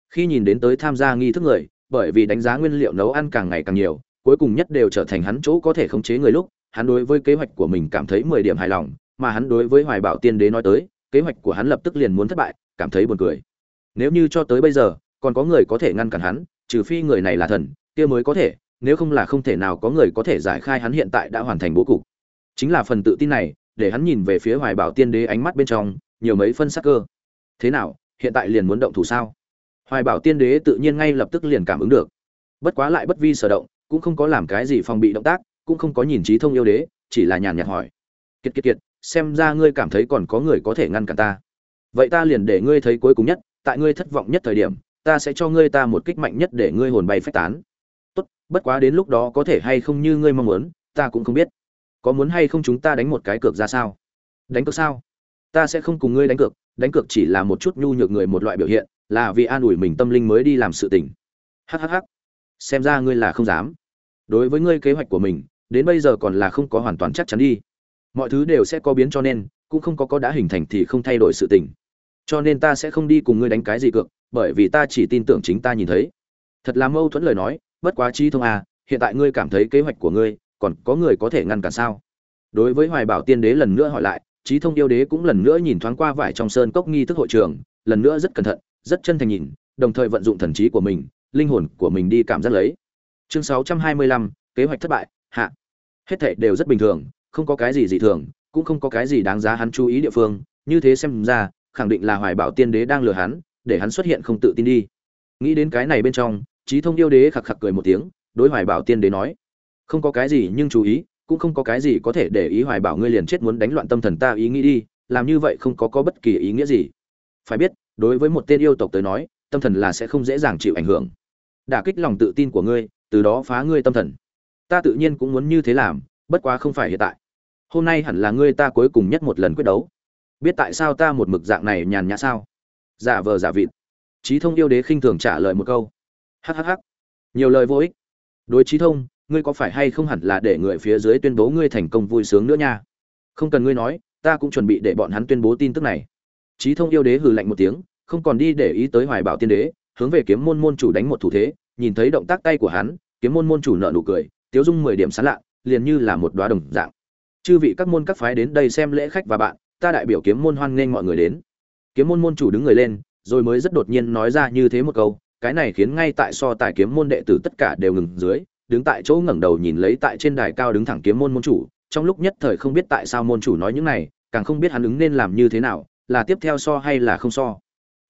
Khi nhìn đến tới tham gia nghi thức người, bởi vì đánh giá nguyên liệu nấu ăn càng ngày càng nhiều, cuối cùng nhất đều trở thành hắn chỗ có thể khống chế người lúc, hắn đối với kế hoạch của mình cảm thấy mười điểm hài lòng, mà hắn đối với hoài bảo tiên đế nói tới kế hoạch của hắn lập tức liền muốn thất bại, cảm thấy buồn cười. Nếu như cho tới bây giờ, còn có người có thể ngăn cản hắn, trừ phi người này là thần, kia mới có thể, nếu không là không thể nào có người có thể giải khai hắn hiện tại đã hoàn thành bố cục. Chính là phần tự tin này, để hắn nhìn về phía hoài bảo tiên đế ánh mắt bên trong, nhiều mấy phân sắc cơ. Thế nào, hiện tại liền muốn động thủ sao? Hoài bảo tiên đế tự nhiên ngay lập tức liền cảm ứng được. Bất quá lại bất vi sở động, cũng không có làm cái gì phòng bị động tác, cũng không có nhìn trí thông yêu đế, chỉ là nhàn nhạt hỏi. Kiệt kiệt kiệt xem ra ngươi cảm thấy còn có người có thể ngăn cản ta. Vậy ta liền để ngươi thấy cuối cùng nhất, tại ngươi thất vọng nhất thời điểm, ta sẽ cho ngươi ta một kích mạnh nhất để ngươi hồn bay phách tán. Tốt, bất quá đến lúc đó có thể hay không như ngươi mong muốn, ta cũng không biết. Có muốn hay không chúng ta đánh một cái cược ra sao? Đánh cược sao? Ta sẽ không cùng ngươi đánh cược đánh cược chỉ là một chút nhu nhược người một loại biểu hiện, là vì an ủi mình tâm linh mới đi làm sự tình. Hhh xem ra ngươi là không dám. Đối với ngươi kế hoạch của mình, đến bây giờ còn là không có hoàn toàn chắc chắn đi mọi thứ đều sẽ có biến cho nên cũng không có có đã hình thành thì không thay đổi sự tình. Cho nên ta sẽ không đi cùng ngươi đánh cái gì cược bởi vì ta chỉ tin tưởng chính ta nhìn thấy. Thật là mâu thuẫn lời nói bất quá trí thông à hiện tại ngươi cảm thấy kế hoạch của ngươi còn có người có thể ngăn cản sao? Đối với hoài bảo tiên đế lần nữa hỏi lại trí thông yêu đế cũng lần nữa nhìn thoáng qua vải trong sơn cốc nghi thức hội trường lần nữa rất cẩn thận rất chân thành nhìn đồng thời vận dụng thần trí của mình linh hồn của mình đi cảm giác lấy. Chương 625, kế hoạch thất bại hạ. Hết thảy đều rất bình thường không có cái gì dị thường, cũng không có cái gì đáng giá hắn chú ý địa phương, như thế xem ra, khẳng định là hoài bảo tiên đế đang lừa hắn, để hắn xuất hiện không tự tin đi. Nghĩ đến cái này bên trong trí thông yêu đế khặc khặc cười một tiếng, đối hoài bảo tiên đế nói, không có cái gì nhưng chú ý, cũng không có cái gì có thể để ý hoài bảo ngươi liền chết muốn đánh loạn tâm thần ta ý nghĩ đi, làm như vậy không có có bất kỳ ý nghĩa gì. Phải biết, đối với một tên yêu tộc tới nói, tâm thần là sẽ không dễ dàng chịu ảnh hưởng. Đả kích lòng tự tin của ngươi, từ đó phá ngươi tâm thần. Ta tự nhiên cũng muốn như thế làm, bất quá không phải hiện tại hôm nay hẳn là ngươi ta cuối cùng nhất một lần quyết đấu. Biết tại sao ta một mực dạng này nhàn nhã sao? Giả vờ giả vịt. Trí thông yêu đế khinh thường trả lời một câu. Hhh nhiều lời vô ích. Đối trí thông, ngươi có phải hay không hẳn là để người phía dưới tuyên bố ngươi thành công vui sướng nữa nha? Không cần ngươi nói, ta cũng chuẩn bị để bọn hắn tuyên bố tin tức này. Trí thông yêu đế hừ lạnh một tiếng, không còn đi để ý tới hoài bảo tiên đế, hướng về kiếm môn môn chủ đánh một thủ thế, nhìn thấy động tác tay của hắn, kiếm môn môn chủ nợ nụ cười tiếu dung mười điểm sán lạ, liền như là một đoá đồng dạng chư vị các môn các phái đến đây xem lễ khách và bạn, ta đại biểu kiếm môn hoan nghênh mọi người đến. Kiếm môn môn chủ đứng người lên, rồi mới rất đột nhiên nói ra như thế một câu, cái này khiến ngay tại so tài kiếm môn đệ tử tất cả đều ngừng dưới, đứng tại chỗ ngẩng đầu nhìn lấy tại trên đài cao đứng thẳng kiếm môn môn chủ, trong lúc nhất thời không biết tại sao môn chủ nói những này, càng không biết hắn ứng nên làm như thế nào, là tiếp theo so hay là không so.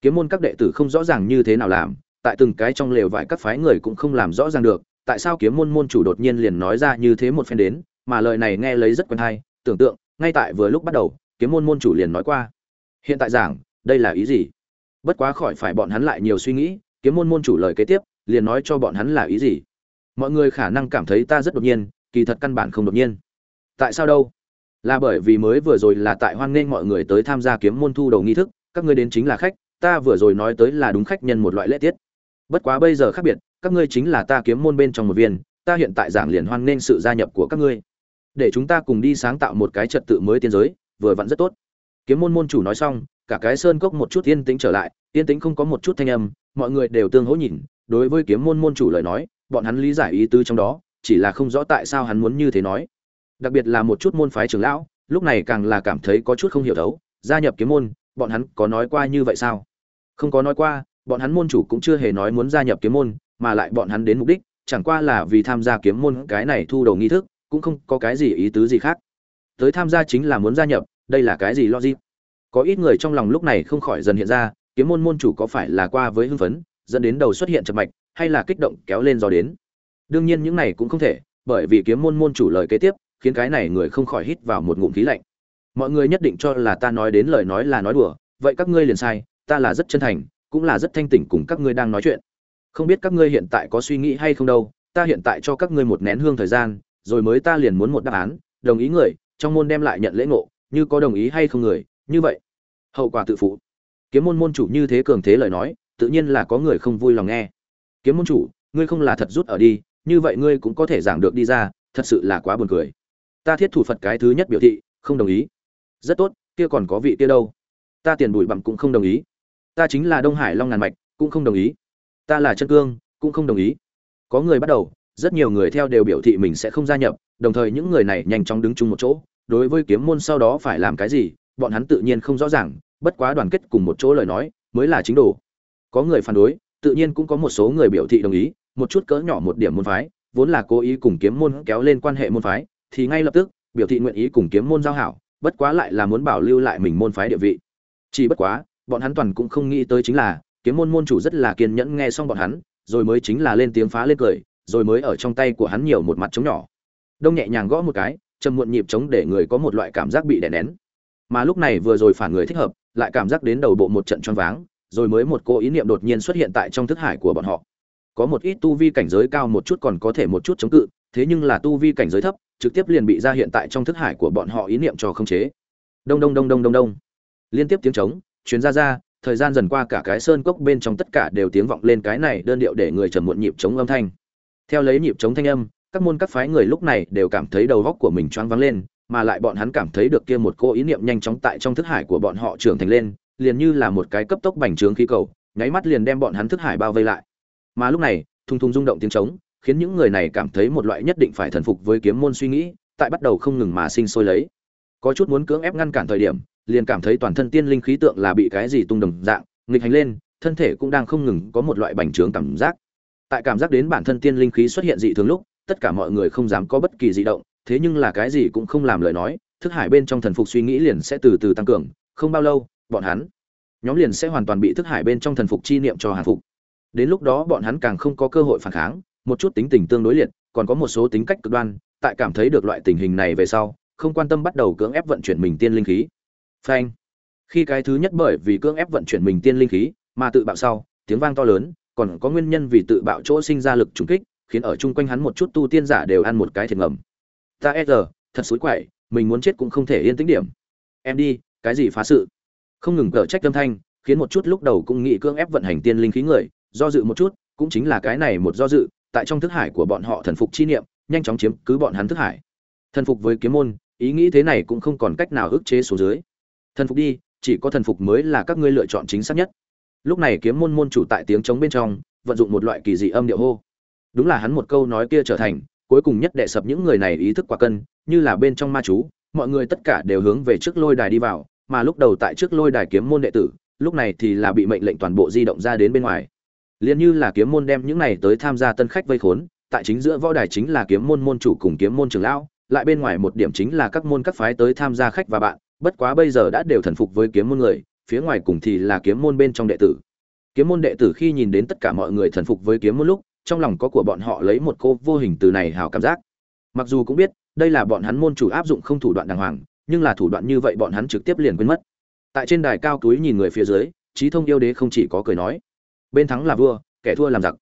Kiếm môn các đệ tử không rõ ràng như thế nào làm, tại từng cái trong lều vải các phái người cũng không làm rõ ràng được, tại sao kiếm môn môn chủ đột nhiên liền nói ra như thế một phen đến mà lời này nghe lấy rất quen hay tưởng tượng, ngay tại vừa lúc bắt đầu, kiếm môn môn chủ liền nói qua. Hiện tại giảng, đây là ý gì? Bất quá khỏi phải bọn hắn lại nhiều suy nghĩ, kiếm môn môn chủ lời kế tiếp, liền nói cho bọn hắn là ý gì? Mọi người khả năng cảm thấy ta rất đột nhiên, kỳ thật căn bản không đột nhiên. Tại sao đâu? Là bởi vì mới vừa rồi là tại hoan nghênh mọi người tới tham gia kiếm môn thu đầu nghi thức, các ngươi đến chính là khách, ta vừa rồi nói tới là đúng khách nhân một loại lễ tiết. Bất quá bây giờ khác biệt, các ngươi chính là ta kiếm môn bên trong một viên, ta hiện tại giảng liền hoan nghênh sự gia nhập của các ngươi để chúng ta cùng đi sáng tạo một cái trật tự mới tiên giới, vừa vặn rất tốt. Kiếm môn môn chủ nói xong, cả cái sơn cốc một chút yên tĩnh trở lại, yên tĩnh không có một chút thanh âm, mọi người đều tương hỗ nhìn, đối với kiếm môn môn chủ lời nói, bọn hắn lý giải ý tứ trong đó, chỉ là không rõ tại sao hắn muốn như thế nói. Đặc biệt là một chút môn phái trưởng lão, lúc này càng là cảm thấy có chút không hiểu thấu, gia nhập kiếm môn, bọn hắn có nói qua như vậy sao? Không có nói qua, bọn hắn môn chủ cũng chưa hề nói muốn gia nhập kiếm môn, mà lại bọn hắn đến mục đích, chẳng qua là vì tham gia kiếm môn cái này thu đầu nghi thức cũng không có cái gì ý tứ gì khác. Tới tham gia chính là muốn gia nhập, đây là cái gì logic? Có ít người trong lòng lúc này không khỏi dần hiện ra, kiếm môn môn chủ có phải là qua với hưng phấn, dẫn đến đầu xuất hiện chập mạch, hay là kích động kéo lên do đến? Đương nhiên những này cũng không thể, bởi vì kiếm môn môn chủ lời kế tiếp, khiến cái này người không khỏi hít vào một ngụm khí lạnh. Mọi người nhất định cho là ta nói đến lời nói là nói đùa, vậy các ngươi liền sai, ta là rất chân thành, cũng là rất thanh tỉnh cùng các ngươi đang nói chuyện. Không biết các ngươi hiện tại có suy nghĩ hay không đâu, ta hiện tại cho các ngươi một nén hương thời gian rồi mới ta liền muốn một đáp án, đồng ý người, trong môn đem lại nhận lễ ngộ, như có đồng ý hay không người, như vậy. Hậu quả tự phụ. Kiếm môn môn chủ như thế cường thế lời nói, tự nhiên là có người không vui lòng nghe. Kiếm môn chủ, ngươi không là thật rút ở đi, như vậy ngươi cũng có thể giảng được đi ra, thật sự là quá buồn cười. Ta thiết thủ phật cái thứ nhất biểu thị, không đồng ý. Rất tốt, kia còn có vị kia đâu. Ta tiền bụi bặm cũng không đồng ý. Ta chính là đông hải long ngàn mạch, cũng không đồng ý. Ta là chân cương, cũng không đồng ý. Có người bắt đầu rất nhiều người theo đều biểu thị mình sẽ không gia nhập, đồng thời những người này nhanh chóng đứng chung một chỗ. Đối với kiếm môn sau đó phải làm cái gì, bọn hắn tự nhiên không rõ ràng, bất quá đoàn kết cùng một chỗ lời nói mới là chính đồ. Có người phản đối, tự nhiên cũng có một số người biểu thị đồng ý, một chút cỡ nhỏ một điểm môn phái, vốn là cố ý cùng kiếm môn kéo lên quan hệ môn phái, thì ngay lập tức, biểu thị nguyện ý cùng kiếm môn giao hảo, bất quá lại là muốn bảo lưu lại mình môn phái địa vị. Chỉ bất quá, bọn hắn toàn cũng không nghĩ tới chính là, kiếm môn môn chủ rất là kiên nhẫn nghe xong bọn hắn, rồi mới chính là lên tiếng phá lên cười rồi mới ở trong tay của hắn nhiều một mặt trống nhỏ. Đông nhẹ nhàng gõ một cái, trầm muộn nhịp trống để người có một loại cảm giác bị đè nén. Mà lúc này vừa rồi phản người thích hợp, lại cảm giác đến đầu bộ một trận choáng váng, rồi mới một cô ý niệm đột nhiên xuất hiện tại trong thức hải của bọn họ. Có một ít tu vi cảnh giới cao một chút còn có thể một chút chống cự, thế nhưng là tu vi cảnh giới thấp, trực tiếp liền bị ra hiện tại trong thức hải của bọn họ ý niệm cho khống chế. Đông đông đông đông đông đông. Liên tiếp tiếng trống, chuyến ra ra, thời gian dần qua cả cái sơn cốc bên trong tất cả đều tiếng vọng lên cái này đơn điệu để người trầm muộn nhịp chống âm thanh theo lấy nhịp chống thanh âm, các môn các phái người lúc này đều cảm thấy đầu góc của mình choáng váng lên, mà lại bọn hắn cảm thấy được kia một cô ý niệm nhanh chóng tại trong thức hải của bọn họ trưởng thành lên, liền như là một cái cấp tốc bành trướng khí cầu, nháy mắt liền đem bọn hắn thức hải bao vây lại. Mà lúc này thung thung rung động tiếng trống, khiến những người này cảm thấy một loại nhất định phải thần phục với kiếm môn suy nghĩ, tại bắt đầu không ngừng mà sinh sôi lấy. Có chút muốn cưỡng ép ngăn cản thời điểm, liền cảm thấy toàn thân tiên linh khí tượng là bị cái gì tung đồng dạng, nghịch hành lên, thân thể cũng đang không ngừng có một loại bành trướng cảm giác tại cảm giác đến bản thân tiên linh khí xuất hiện dị thường lúc, tất cả mọi người không dám có bất kỳ dị động, thế nhưng là cái gì cũng không làm lời nói, thức hải bên trong thần phục suy nghĩ liền sẽ từ từ tăng cường, không bao lâu, bọn hắn, nhóm liền sẽ hoàn toàn bị thức hải bên trong thần phục chi niệm cho hàn phục. Đến lúc đó bọn hắn càng không có cơ hội phản kháng, một chút tính tình tương đối liệt, còn có một số tính cách cực đoan, tại cảm thấy được loại tình hình này về sau, không quan tâm bắt đầu cưỡng ép vận chuyển mình tiên linh khí. Phanh. Khi cái thứ nhất bởi vì cưỡng ép vận chuyển mình tiên linh khí, mà tự bạo sau, tiếng vang to lớn còn có nguyên nhân vì tự bạo chỗ sinh ra lực trùng kích, khiến ở chung quanh hắn một chút tu tiên giả đều ăn một cái thiệt ngầm. Ta e giờ thật xối quậy, mình muốn chết cũng không thể yên tĩnh điểm. Em đi, cái gì phá sự? Không ngừng cở trách âm thanh, khiến một chút lúc đầu cũng nghĩ cưỡng ép vận hành tiên linh khí người, do dự một chút, cũng chính là cái này một do dự, tại trong thức hải của bọn họ thần phục chi niệm, nhanh chóng chiếm cứ bọn hắn thức hải. Thần phục với kiếm môn, ý nghĩ thế này cũng không còn cách nào ức chế xuống dưới. Thần phục đi, chỉ có thần phục mới là các ngươi lựa chọn chính xác nhất lúc này kiếm môn môn chủ tại tiếng trống bên trong, vận dụng một loại kỳ dị âm điệu hô. Đúng là hắn một câu nói kia trở thành, cuối cùng nhất đệ sập những người này ý thức quả cân, như là bên trong ma chú, mọi người tất cả đều hướng về trước lôi đài đi vào, mà lúc đầu tại trước lôi đài kiếm môn đệ tử, lúc này thì là bị mệnh lệnh toàn bộ di động ra đến bên ngoài. Liền như là kiếm môn đem những này tới tham gia tân khách vây khốn, tại chính giữa võ đài chính là kiếm môn môn chủ cùng kiếm môn trưởng lão, lại bên ngoài một điểm chính là các môn các phái tới tham gia khách và bạn, bất quá bây giờ đã đều thần phục với kiếm môn người phía ngoài cùng thì là kiếm môn bên trong đệ tử. Kiếm môn đệ tử khi nhìn đến tất cả mọi người thần phục với kiếm môn lúc, trong lòng có của bọn họ lấy một cô vô hình từ này hào cảm giác. Mặc dù cũng biết, đây là bọn hắn môn chủ áp dụng không thủ đoạn đàng hoàng, nhưng là thủ đoạn như vậy bọn hắn trực tiếp liền quên mất. Tại trên đài cao túi nhìn người phía dưới, trí thông yêu đế không chỉ có cười nói, bên thắng là vua, kẻ thua làm giặc.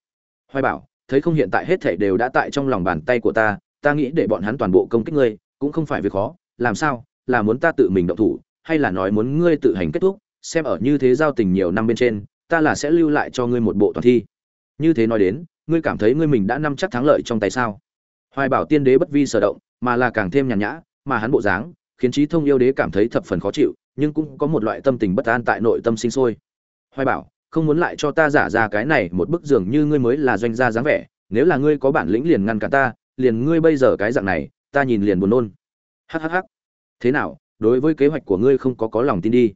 Hoài bảo, thấy không hiện tại hết thảy đều đã tại trong lòng bàn tay của ta ta nghĩ để bọn hắn toàn bộ công kích ngươi, cũng không phải việc khó, làm sao, là muốn ta tự mình động thủ, hay là nói muốn ngươi tự hành kết thúc xem ở như thế giao tình nhiều năm bên trên, ta là sẽ lưu lại cho ngươi một bộ toàn thi. Như thế nói đến, ngươi cảm thấy ngươi mình đã nắm chắc thắng lợi trong tay sao? Hoài bảo tiên đế bất vi sở động, mà là càng thêm nhàn nhã, mà hắn bộ dáng, khiến trí thông yêu đế cảm thấy thập phần khó chịu, nhưng cũng có một loại tâm tình bất an tại nội tâm sinh sôi. Hoài bảo, không muốn lại cho ta giả ra cái này một bức giường như ngươi mới là doanh gia dáng vẻ, nếu là ngươi có bản lĩnh liền ngăn cả ta, liền ngươi bây giờ cái dạng này, ta nhìn liền buồn nôn. Hhh thế nào, đối với kế hoạch của ngươi không có có lòng tin đi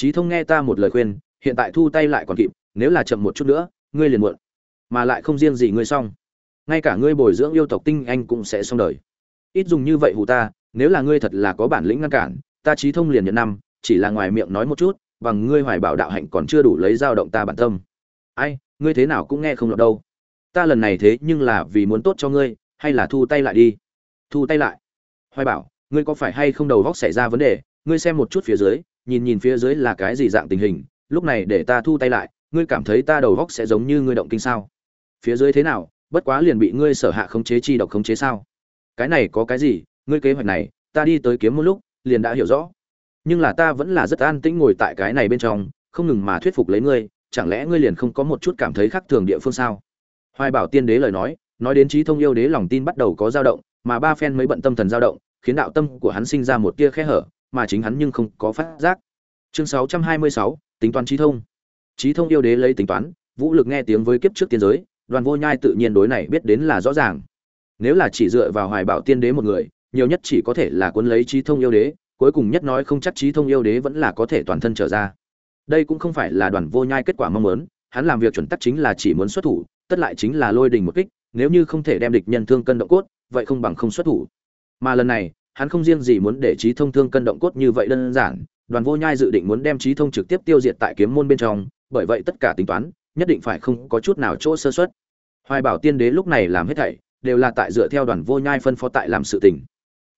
trí thông nghe ta một lời khuyên, hiện tại thu tay lại còn kịp, nếu là chậm một chút nữa, ngươi liền muộn. Mà lại không riêng gì ngươi xong. Ngay cả ngươi bồi dưỡng yêu tộc tinh anh cũng sẽ xong đời. Ít dùng như vậy hù ta, nếu là ngươi thật là có bản lĩnh ngăn cản, ta trí thông liền nhận năm, chỉ là ngoài miệng nói một chút, bằng ngươi hoài bảo đạo hạnh còn chưa đủ lấy dao động ta bản tâm. Ai, ngươi thế nào cũng nghe không lọt đâu. Ta lần này thế nhưng là vì muốn tốt cho ngươi, hay là thu tay lại đi? Thu tay lại. Hoài bảo, ngươi có phải hay không đầu góc xảy ra vấn đề, ngươi xem một chút phía dưới nhìn nhìn phía dưới là cái gì dạng tình hình, lúc này để ta thu tay lại, ngươi cảm thấy ta đầu góc sẽ giống như ngươi động kinh sao? Phía dưới thế nào, bất quá liền bị ngươi sở hạ khống chế chi độc khống chế sao? Cái này có cái gì, ngươi kế hoạch này, ta đi tới kiếm một lúc, liền đã hiểu rõ. Nhưng là ta vẫn là rất an tĩnh ngồi tại cái này bên trong, không ngừng mà thuyết phục lấy ngươi, chẳng lẽ ngươi liền không có một chút cảm thấy khác thường địa phương sao? Hoài bảo tiên đế lời nói nói đến trí thông yêu đế lòng tin bắt đầu có dao động, mà ba phen mới bận tâm thần dao động, khiến đạo tâm của hắn sinh ra một tia khe hở mà chính hắn nhưng không có phát giác. Chương 626, tính toán trí thông. Trí thông yêu đế lấy tính toán vũ lực nghe tiếng với kiếp trước tiên giới đoàn vô nhai tự nhiên đối này biết đến là rõ ràng. Nếu là chỉ dựa vào hoài bảo tiên đế một người nhiều nhất chỉ có thể là cuốn lấy trí thông yêu đế cuối cùng nhất nói không chắc trí thông yêu đế vẫn là có thể toàn thân trở ra. Đây cũng không phải là đoàn vô nhai kết quả mong muốn hắn làm việc chuẩn tắc chính là chỉ muốn xuất thủ tất lại chính là lôi đình một kích nếu như không thể đem địch nhân thương cân động cốt vậy không bằng không xuất thủ. Mà lần này hắn không riêng gì muốn để trí thông thương cân động cốt như vậy đơn giản, đoàn vô nhai dự định muốn đem trí thông trực tiếp tiêu diệt tại kiếm môn bên trong, bởi vậy tất cả tính toán, nhất định phải không có chút nào chỗ sơ xuất hoài bảo tiên đế lúc này làm hết thảy, đều là tại dựa theo đoàn vô nhai phân phó tại làm sự tình.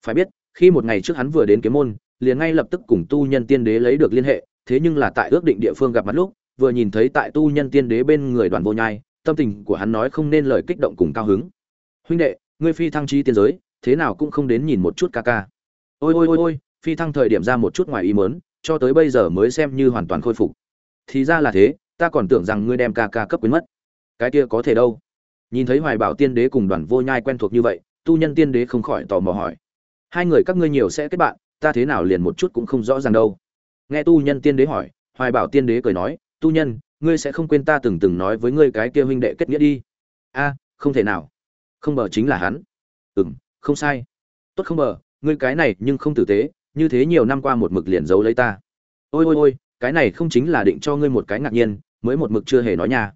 Phải biết, khi một ngày trước hắn vừa đến kiếm môn, liền ngay lập tức cùng tu nhân tiên đế lấy được liên hệ, thế nhưng là tại ước định địa phương gặp mặt lúc, vừa nhìn thấy tại tu nhân tiên đế bên người đoàn vô nhai, tâm tình của hắn nói không nên lời kích động cùng cao hứng. Huynh đệ, ngươi phi thăng chi tiên giới thế nào cũng không đến nhìn một chút ca ca. Ôi ôi ôi ôi, phi thăng thời điểm ra một chút ngoài ý mớn cho tới bây giờ mới xem như hoàn toàn khôi phục. Thì ra là thế, ta còn tưởng rằng ngươi đem ca ca cấp quyến mất. Cái kia có thể đâu? Nhìn thấy hoài bảo tiên đế cùng đoàn vô nhai quen thuộc như vậy, tu nhân tiên đế không khỏi tò mò hỏi. Hai người các ngươi nhiều sẽ kết bạn, ta thế nào liền một chút cũng không rõ ràng đâu. Nghe tu nhân tiên đế hỏi, hoài bảo tiên đế cười nói, tu nhân, ngươi sẽ không quên ta từng từng nói với ngươi cái kia huynh đệ kết nghĩa đi. A, không thể nào. Không bờ chính là hắn. Ừ m không sai. Tốt không bờ, ngươi cái này nhưng không tử tế, như thế nhiều năm qua một mực liền giấu lấy ta. Ôi ôi ôi, cái này không chính là định cho ngươi một cái ngạc nhiên, mới một mực chưa hề nói nha.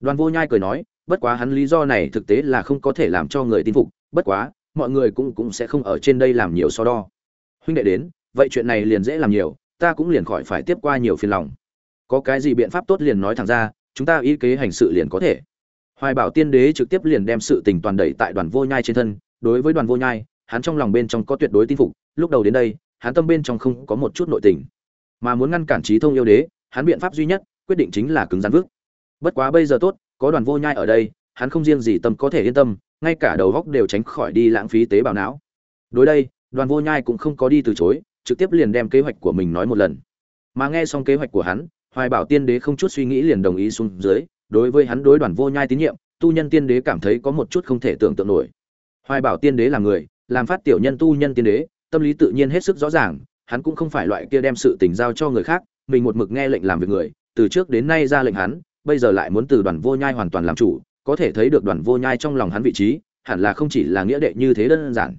Đoàn vô nhai cười nói, bất quá hắn lý do này thực tế là không có thể làm cho người tin phục, bất quá, mọi người cũng cũng sẽ không ở trên đây làm nhiều so đo. Huynh đệ đến, vậy chuyện này liền dễ làm nhiều, ta cũng liền khỏi phải tiếp qua nhiều phiền lòng. Có cái gì biện pháp tốt liền nói thẳng ra, chúng ta ý kế hành sự liền có thể. Hoài bảo tiên đế trực tiếp liền đem sự tình toàn đẩy tại đoàn vô nhai trên thân đối với đoàn vô nhai, hắn trong lòng bên trong có tuyệt đối tin phục, lúc đầu đến đây, hắn tâm bên trong không có một chút nội tình. Mà muốn ngăn cản trí thông yêu đế, hắn biện pháp duy nhất, quyết định chính là cứng rắn vước. Bất quá bây giờ tốt, có đoàn vô nhai ở đây, hắn không riêng gì tâm có thể yên tâm, ngay cả đầu góc đều tránh khỏi đi lãng phí tế bào não. Đối đây, đoàn vô nhai cũng không có đi từ chối, trực tiếp liền đem kế hoạch của mình nói một lần. Mà nghe xong kế hoạch của hắn, hoài bảo tiên đế không chút suy nghĩ liền đồng ý xuống dưới, đối với hắn đối đoàn vô nhai tín nhiệm, tu nhân tiên đế cảm thấy có một chút không thể tưởng tượng nổi hoài bảo tiên đế là người, làm phát tiểu nhân tu nhân tiên đế, tâm lý tự nhiên hết sức rõ ràng, hắn cũng không phải loại kia đem sự tình giao cho người khác, mình một mực nghe lệnh làm việc người, từ trước đến nay ra lệnh hắn, bây giờ lại muốn từ đoàn vô nhai hoàn toàn làm chủ, có thể thấy được đoàn vô nhai trong lòng hắn vị trí, hẳn là không chỉ là nghĩa đệ như thế đơn giản.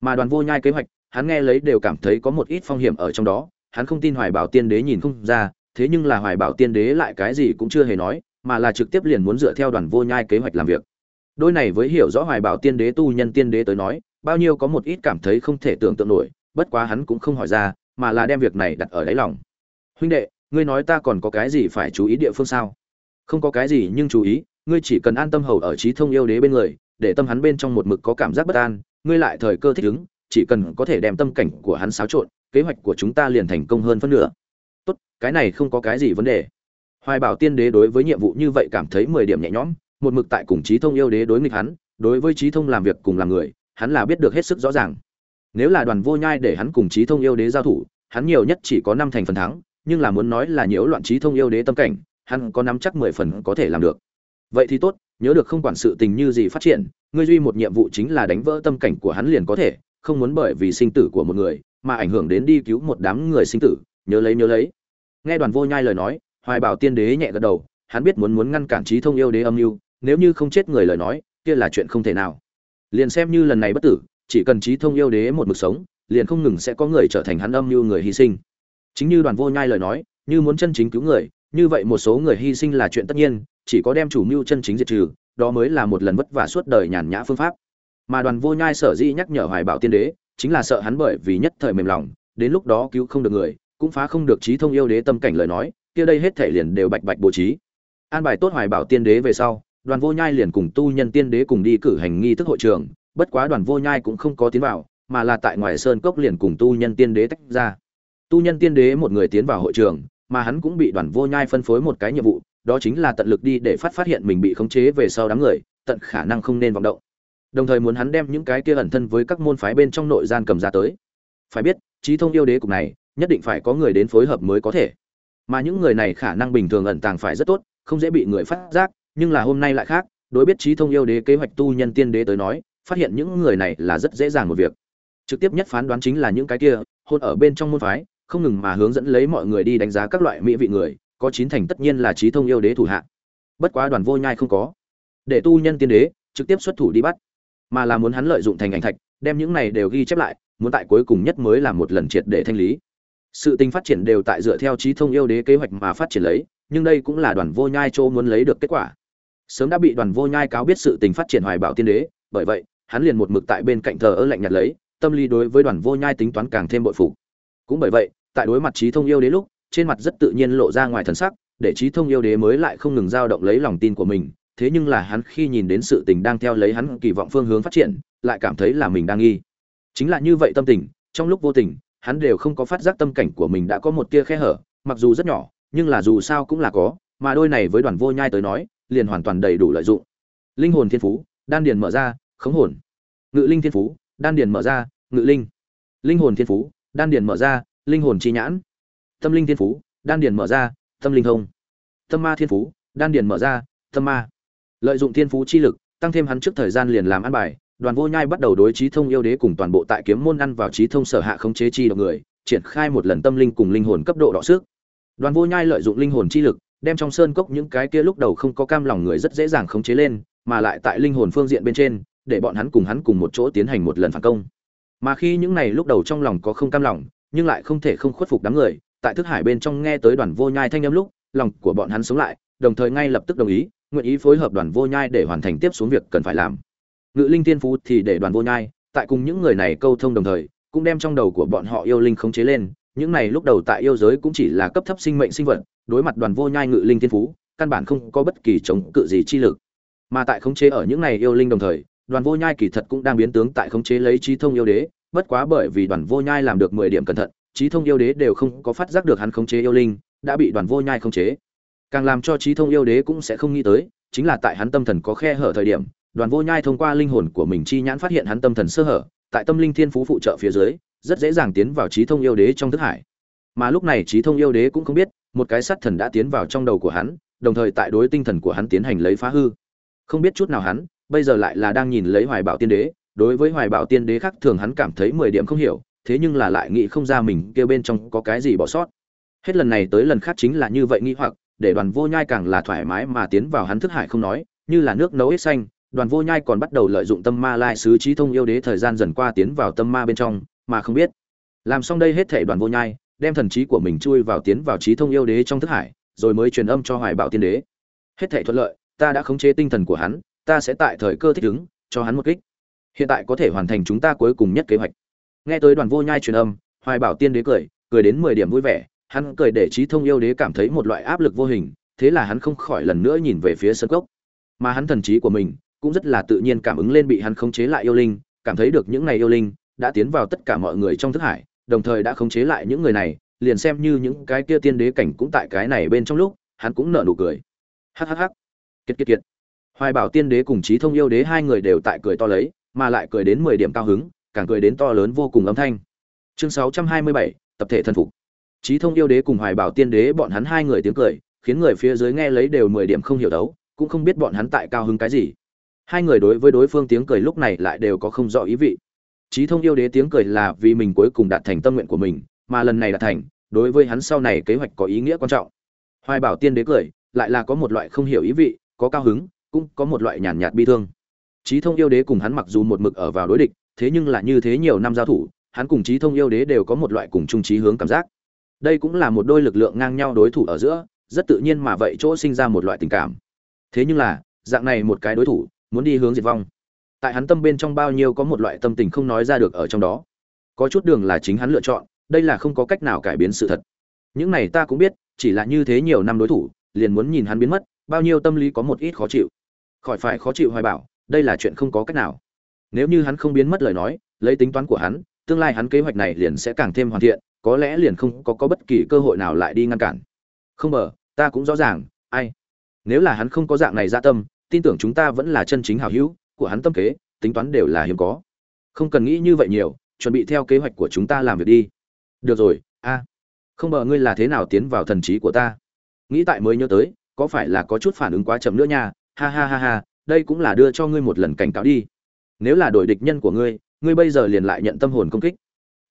Mà đoàn vô nhai kế hoạch, hắn nghe lấy đều cảm thấy có một ít phong hiểm ở trong đó, hắn không tin hoài bảo tiên đế nhìn không ra, thế nhưng là hoài bảo tiên đế lại cái gì cũng chưa hề nói, mà là trực tiếp liền muốn dựa theo đoàn vô nhai kế hoạch làm việc đôi này với hiểu rõ hoài bảo tiên đế tu nhân tiên đế tới nói, bao nhiêu có một ít cảm thấy không thể tưởng tượng nổi, bất quá hắn cũng không hỏi ra, mà là đem việc này đặt ở đáy lòng. Huynh đệ, ngươi nói ta còn có cái gì phải chú ý địa phương sao? Không có cái gì, nhưng chú ý, ngươi chỉ cần an tâm hầu ở trí thông yêu đế bên người, để tâm hắn bên trong một mực có cảm giác bất an, ngươi lại thời cơ thích ứng, chỉ cần có thể đem tâm cảnh của hắn xáo trộn, kế hoạch của chúng ta liền thành công hơn phân nửa. Tốt, cái này không có cái gì vấn đề. Hoài bảo tiên đế đối với nhiệm vụ như vậy cảm thấy mười điểm nhẹ nhõm một mực tại cùng trí thông yêu đế đối nghịch hắn, đối với trí thông làm việc cùng làm người, hắn là biết được hết sức rõ ràng. Nếu là đoàn vô nhai để hắn cùng trí thông yêu đế giao thủ, hắn nhiều nhất chỉ có năm thành phần thắng, nhưng là muốn nói là nhiễu loạn trí thông yêu đế tâm cảnh, hắn có nắm chắc mười phần có thể làm được. Vậy thì tốt, nhớ được không quản sự tình như gì phát triển, ngươi duy một nhiệm vụ chính là đánh vỡ tâm cảnh của hắn liền có thể, không muốn bởi vì sinh tử của một người mà ảnh hưởng đến đi cứu một đám người sinh tử, nhớ lấy nhớ lấy. Nghe đoàn vô nhai lời nói, hoài bảo tiên đế nhẹ gật đầu, hắn biết muốn muốn ngăn cản trí thông yêu đế âm mưu nếu như không chết người lời nói, kia là chuyện không thể nào. Liền xem như lần này bất tử, chỉ cần trí thông yêu đế một mực sống, liền không ngừng sẽ có người trở thành hắn âm mưu người hy sinh. Chính như đoàn vô nhai lời nói, như muốn chân chính cứu người, như vậy một số người hy sinh là chuyện tất nhiên, chỉ có đem chủ mưu chân chính diệt trừ, đó mới là một lần vất vả suốt đời nhàn nhã phương pháp. Mà đoàn vô nhai sở dĩ nhắc nhở hoài bảo tiên đế, chính là sợ hắn bởi vì nhất thời mềm lòng, đến lúc đó cứu không được người, cũng phá không được trí thông yêu đế tâm cảnh lời nói, kia đây hết thể liền đều bạch bạch bố trí. An bài tốt hoài bảo tiên đế về sau đoàn vô nhai liền cùng tu nhân tiên đế cùng đi cử hành nghi thức hội trường, bất quá đoàn vô nhai cũng không có tiến vào, mà là tại ngoài sơn cốc liền cùng tu nhân tiên đế tách ra. Tu nhân tiên đế một người tiến vào hội trường, mà hắn cũng bị đoàn vô nhai phân phối một cái nhiệm vụ, đó chính là tận lực đi để phát phát hiện mình bị khống chế về sau đám người, tận khả năng không nên vọng động. Đồng thời muốn hắn đem những cái kia ẩn thân với các môn phái bên trong nội gian cầm ra tới. Phải biết, trí thông yêu đế cục này, nhất định phải có người đến phối hợp mới có thể. Mà những người này khả năng bình thường ẩn tàng phải rất tốt, không dễ bị người phát giác nhưng là hôm nay lại khác, đối biết trí thông yêu đế kế hoạch tu nhân tiên đế tới nói, phát hiện những người này là rất dễ dàng một việc. Trực tiếp nhất phán đoán chính là những cái kia, hôn ở bên trong môn phái, không ngừng mà hướng dẫn lấy mọi người đi đánh giá các loại mỹ vị người, có chín thành tất nhiên là trí thông yêu đế thủ hạ. Bất quá đoàn vô nhai không có. Để tu nhân tiên đế, trực tiếp xuất thủ đi bắt. Mà là muốn hắn lợi dụng thành ảnh thạch, đem những này đều ghi chép lại, muốn tại cuối cùng nhất mới là một lần triệt để thanh lý. Sự tình phát triển đều tại dựa theo trí thông yêu đế kế hoạch mà phát triển lấy, nhưng đây cũng là đoàn vô nhai châu muốn lấy được kết quả sớm đã bị đoàn vô nhai cáo biết sự tình phát triển hoài bảo tiên đế, bởi vậy, hắn liền một mực tại bên cạnh thờ ơ lạnh nhạt lấy, tâm lý đối với đoàn vô nhai tính toán càng thêm bội phục. Cũng bởi vậy, tại đối mặt trí thông yêu đế lúc, trên mặt rất tự nhiên lộ ra ngoài thần sắc, để trí thông yêu đế mới lại không ngừng dao động lấy lòng tin của mình, thế nhưng là hắn khi nhìn đến sự tình đang theo lấy hắn kỳ vọng phương hướng phát triển, lại cảm thấy là mình đang nghi. Chính là như vậy tâm tình, trong lúc vô tình, hắn đều không có phát giác tâm cảnh của mình đã có một tia khe hở, mặc dù rất nhỏ, nhưng là dù sao cũng là có, mà đôi này với đoàn vô nhai tới nói liền hoàn toàn đầy đủ lợi dụng. Linh hồn thiên phú, đan điền mở ra, khống hồn. Ngự linh thiên phú, đan điền mở ra, ngự linh. Linh hồn thiên phú, đan điền mở ra, linh hồn chi nhãn. Tâm linh thiên phú, đan điền mở ra, tâm linh thông. Tâm ma thiên phú, đan điền mở ra, tâm ma. Lợi dụng thiên phú chi lực, tăng thêm hắn trước thời gian liền làm ăn bài, đoàn vô nhai bắt đầu đối trí thông yêu đế cùng toàn bộ tại kiếm môn ăn vào trí thông sở hạ khống chế chi độc người, triển khai một lần tâm linh cùng linh hồn cấp độ đọ sức. Đoàn vô nhai lợi dụng linh hồn chi lực đem trong sơn cốc những cái kia lúc đầu không có cam lòng người rất dễ dàng khống chế lên, mà lại tại linh hồn phương diện bên trên, để bọn hắn cùng hắn cùng một chỗ tiến hành một lần phản công. Mà khi những này lúc đầu trong lòng có không cam lòng, nhưng lại không thể không khuất phục đám người, tại thức hải bên trong nghe tới đoàn vô nhai thanh âm lúc, lòng của bọn hắn sống lại, đồng thời ngay lập tức đồng ý, nguyện ý phối hợp đoàn vô nhai để hoàn thành tiếp xuống việc cần phải làm. Ngự linh tiên phú thì để đoàn vô nhai, tại cùng những người này câu thông đồng thời, cũng đem trong đầu của bọn họ yêu linh khống chế lên những này lúc đầu tại yêu giới cũng chỉ là cấp thấp sinh mệnh sinh vật, đối mặt đoàn vô nhai ngự linh tiên phú, căn bản không có bất kỳ chống cự gì chi lực. Mà tại khống chế ở những này yêu linh đồng thời, đoàn vô nhai kỳ thật cũng đang biến tướng tại khống chế lấy trí thông yêu đế, bất quá bởi vì đoàn vô nhai làm được mười điểm cẩn thận, trí thông yêu đế đều không có phát giác được hắn khống chế yêu linh, đã bị đoàn vô nhai khống chế. Càng làm cho trí thông yêu đế cũng sẽ không nghĩ tới, chính là tại hắn tâm thần có khe hở thời điểm, đoàn vô nhai thông qua linh hồn của mình chi nhãn phát hiện hắn tâm thần sơ hở, tại tâm linh thiên phú phụ trợ phía dưới rất dễ dàng tiến vào trí thông yêu đế trong thức hải. Mà lúc này trí thông yêu đế cũng không biết, một cái sát thần đã tiến vào trong đầu của hắn, đồng thời tại đối tinh thần của hắn tiến hành lấy phá hư. Không biết chút nào hắn, bây giờ lại là đang nhìn lấy hoài bảo tiên đế, đối với hoài bảo tiên đế khác thường hắn cảm thấy mười điểm không hiểu, thế nhưng là lại nghĩ không ra mình kêu bên trong có cái gì bỏ sót. Hết lần này tới lần khác chính là như vậy nghĩ hoặc, để đoàn vô nhai càng là thoải mái mà tiến vào hắn thức hải không nói, như là nước nấu hết xanh, đoàn vô nhai còn bắt đầu lợi dụng tâm ma lai sứ trí thông yêu đế thời gian dần qua tiến vào tâm ma bên trong mà không biết. Làm xong đây hết thể đoàn vô nhai, đem thần trí của mình chui vào tiến vào trí thông yêu đế trong thức hải, rồi mới truyền âm cho hoài bảo tiên đế. Hết thể thuận lợi, ta đã khống chế tinh thần của hắn, ta sẽ tại thời cơ thích ứng, cho hắn một kích. Hiện tại có thể hoàn thành chúng ta cuối cùng nhất kế hoạch. Nghe tới đoàn vô nhai truyền âm, hoài bảo tiên đế cười cười đến mười điểm vui vẻ, hắn cười để trí thông yêu đế cảm thấy một loại áp lực vô hình, thế là hắn không khỏi lần nữa nhìn về phía sân cốc. Mà hắn thần trí của mình cũng rất là tự nhiên cảm ứng lên bị hắn khống chế lại yêu linh, cảm thấy được những này yêu linh đã tiến vào tất cả mọi người trong thức hải, đồng thời đã khống chế lại những người này, liền xem như những cái kia tiên đế cảnh cũng tại cái này bên trong lúc, hắn cũng nở nụ cười. Hắc hắc hắc. Kiệt kiệt kiệt. Hoài bảo tiên đế cùng trí thông yêu đế hai người đều tại cười to lấy, mà lại cười đến mười điểm cao hứng, càng cười đến to lớn vô cùng âm thanh. Chương sáu trăm hai mươi bảy, tập thể thần phục. Trí thông yêu đế cùng hoài bảo tiên đế bọn hắn hai người tiếng cười, khiến người phía dưới nghe lấy đều mười điểm không hiểu đấu, cũng không biết bọn hắn tại cao hứng cái gì. Hai người đối với đối phương tiếng cười lúc này lại đều có không rõ ý vị trí thông yêu đế tiếng cười là vì mình cuối cùng đạt thành tâm nguyện của mình, mà lần này đạt thành, đối với hắn sau này kế hoạch có ý nghĩa quan trọng. Hoài bảo tiên đế cười, lại là có một loại không hiểu ý vị, có cao hứng, cũng có một loại nhàn nhạt bi thương. Trí thông yêu đế cùng hắn mặc dù một mực ở vào đối địch, thế nhưng là như thế nhiều năm giao thủ, hắn cùng trí thông yêu đế đều có một loại cùng chung trí hướng cảm giác. Đây cũng là một đôi lực lượng ngang nhau đối thủ ở giữa, rất tự nhiên mà vậy chỗ sinh ra một loại tình cảm. Thế nhưng là, dạng này một cái đối thủ, muốn đi hướng diệt vong tại hắn tâm bên trong bao nhiêu có một loại tâm tình không nói ra được ở trong đó. Có chút đường là chính hắn lựa chọn đây là không có cách nào cải biến sự thật. Những này ta cũng biết chỉ là như thế nhiều năm đối thủ liền muốn nhìn hắn biến mất bao nhiêu tâm lý có một ít khó chịu. Khỏi phải khó chịu hoài bảo đây là chuyện không có cách nào. Nếu như hắn không biến mất lời nói lấy tính toán của hắn tương lai hắn kế hoạch này liền sẽ càng thêm hoàn thiện có lẽ liền không có, có bất kỳ cơ hội nào lại đi ngăn cản. Không mờ ta cũng rõ ràng ai? Nếu là hắn không có dạng này dạ tâm tin tưởng chúng ta vẫn là chân chính hảo hữu của hắn tâm kế, tính toán đều là hiếm có. Không cần nghĩ như vậy nhiều, chuẩn bị theo kế hoạch của chúng ta làm việc đi. Được rồi, a. Không bờ ngươi là thế nào tiến vào thần trí của ta? Nghĩ tại mới nhớ tới, có phải là có chút phản ứng quá chậm nữa nha? Ha ha ha ha, đây cũng là đưa cho ngươi một lần cảnh cáo đi. Nếu là đổi địch nhân của ngươi ngươi bây giờ liền lại nhận tâm hồn công kích.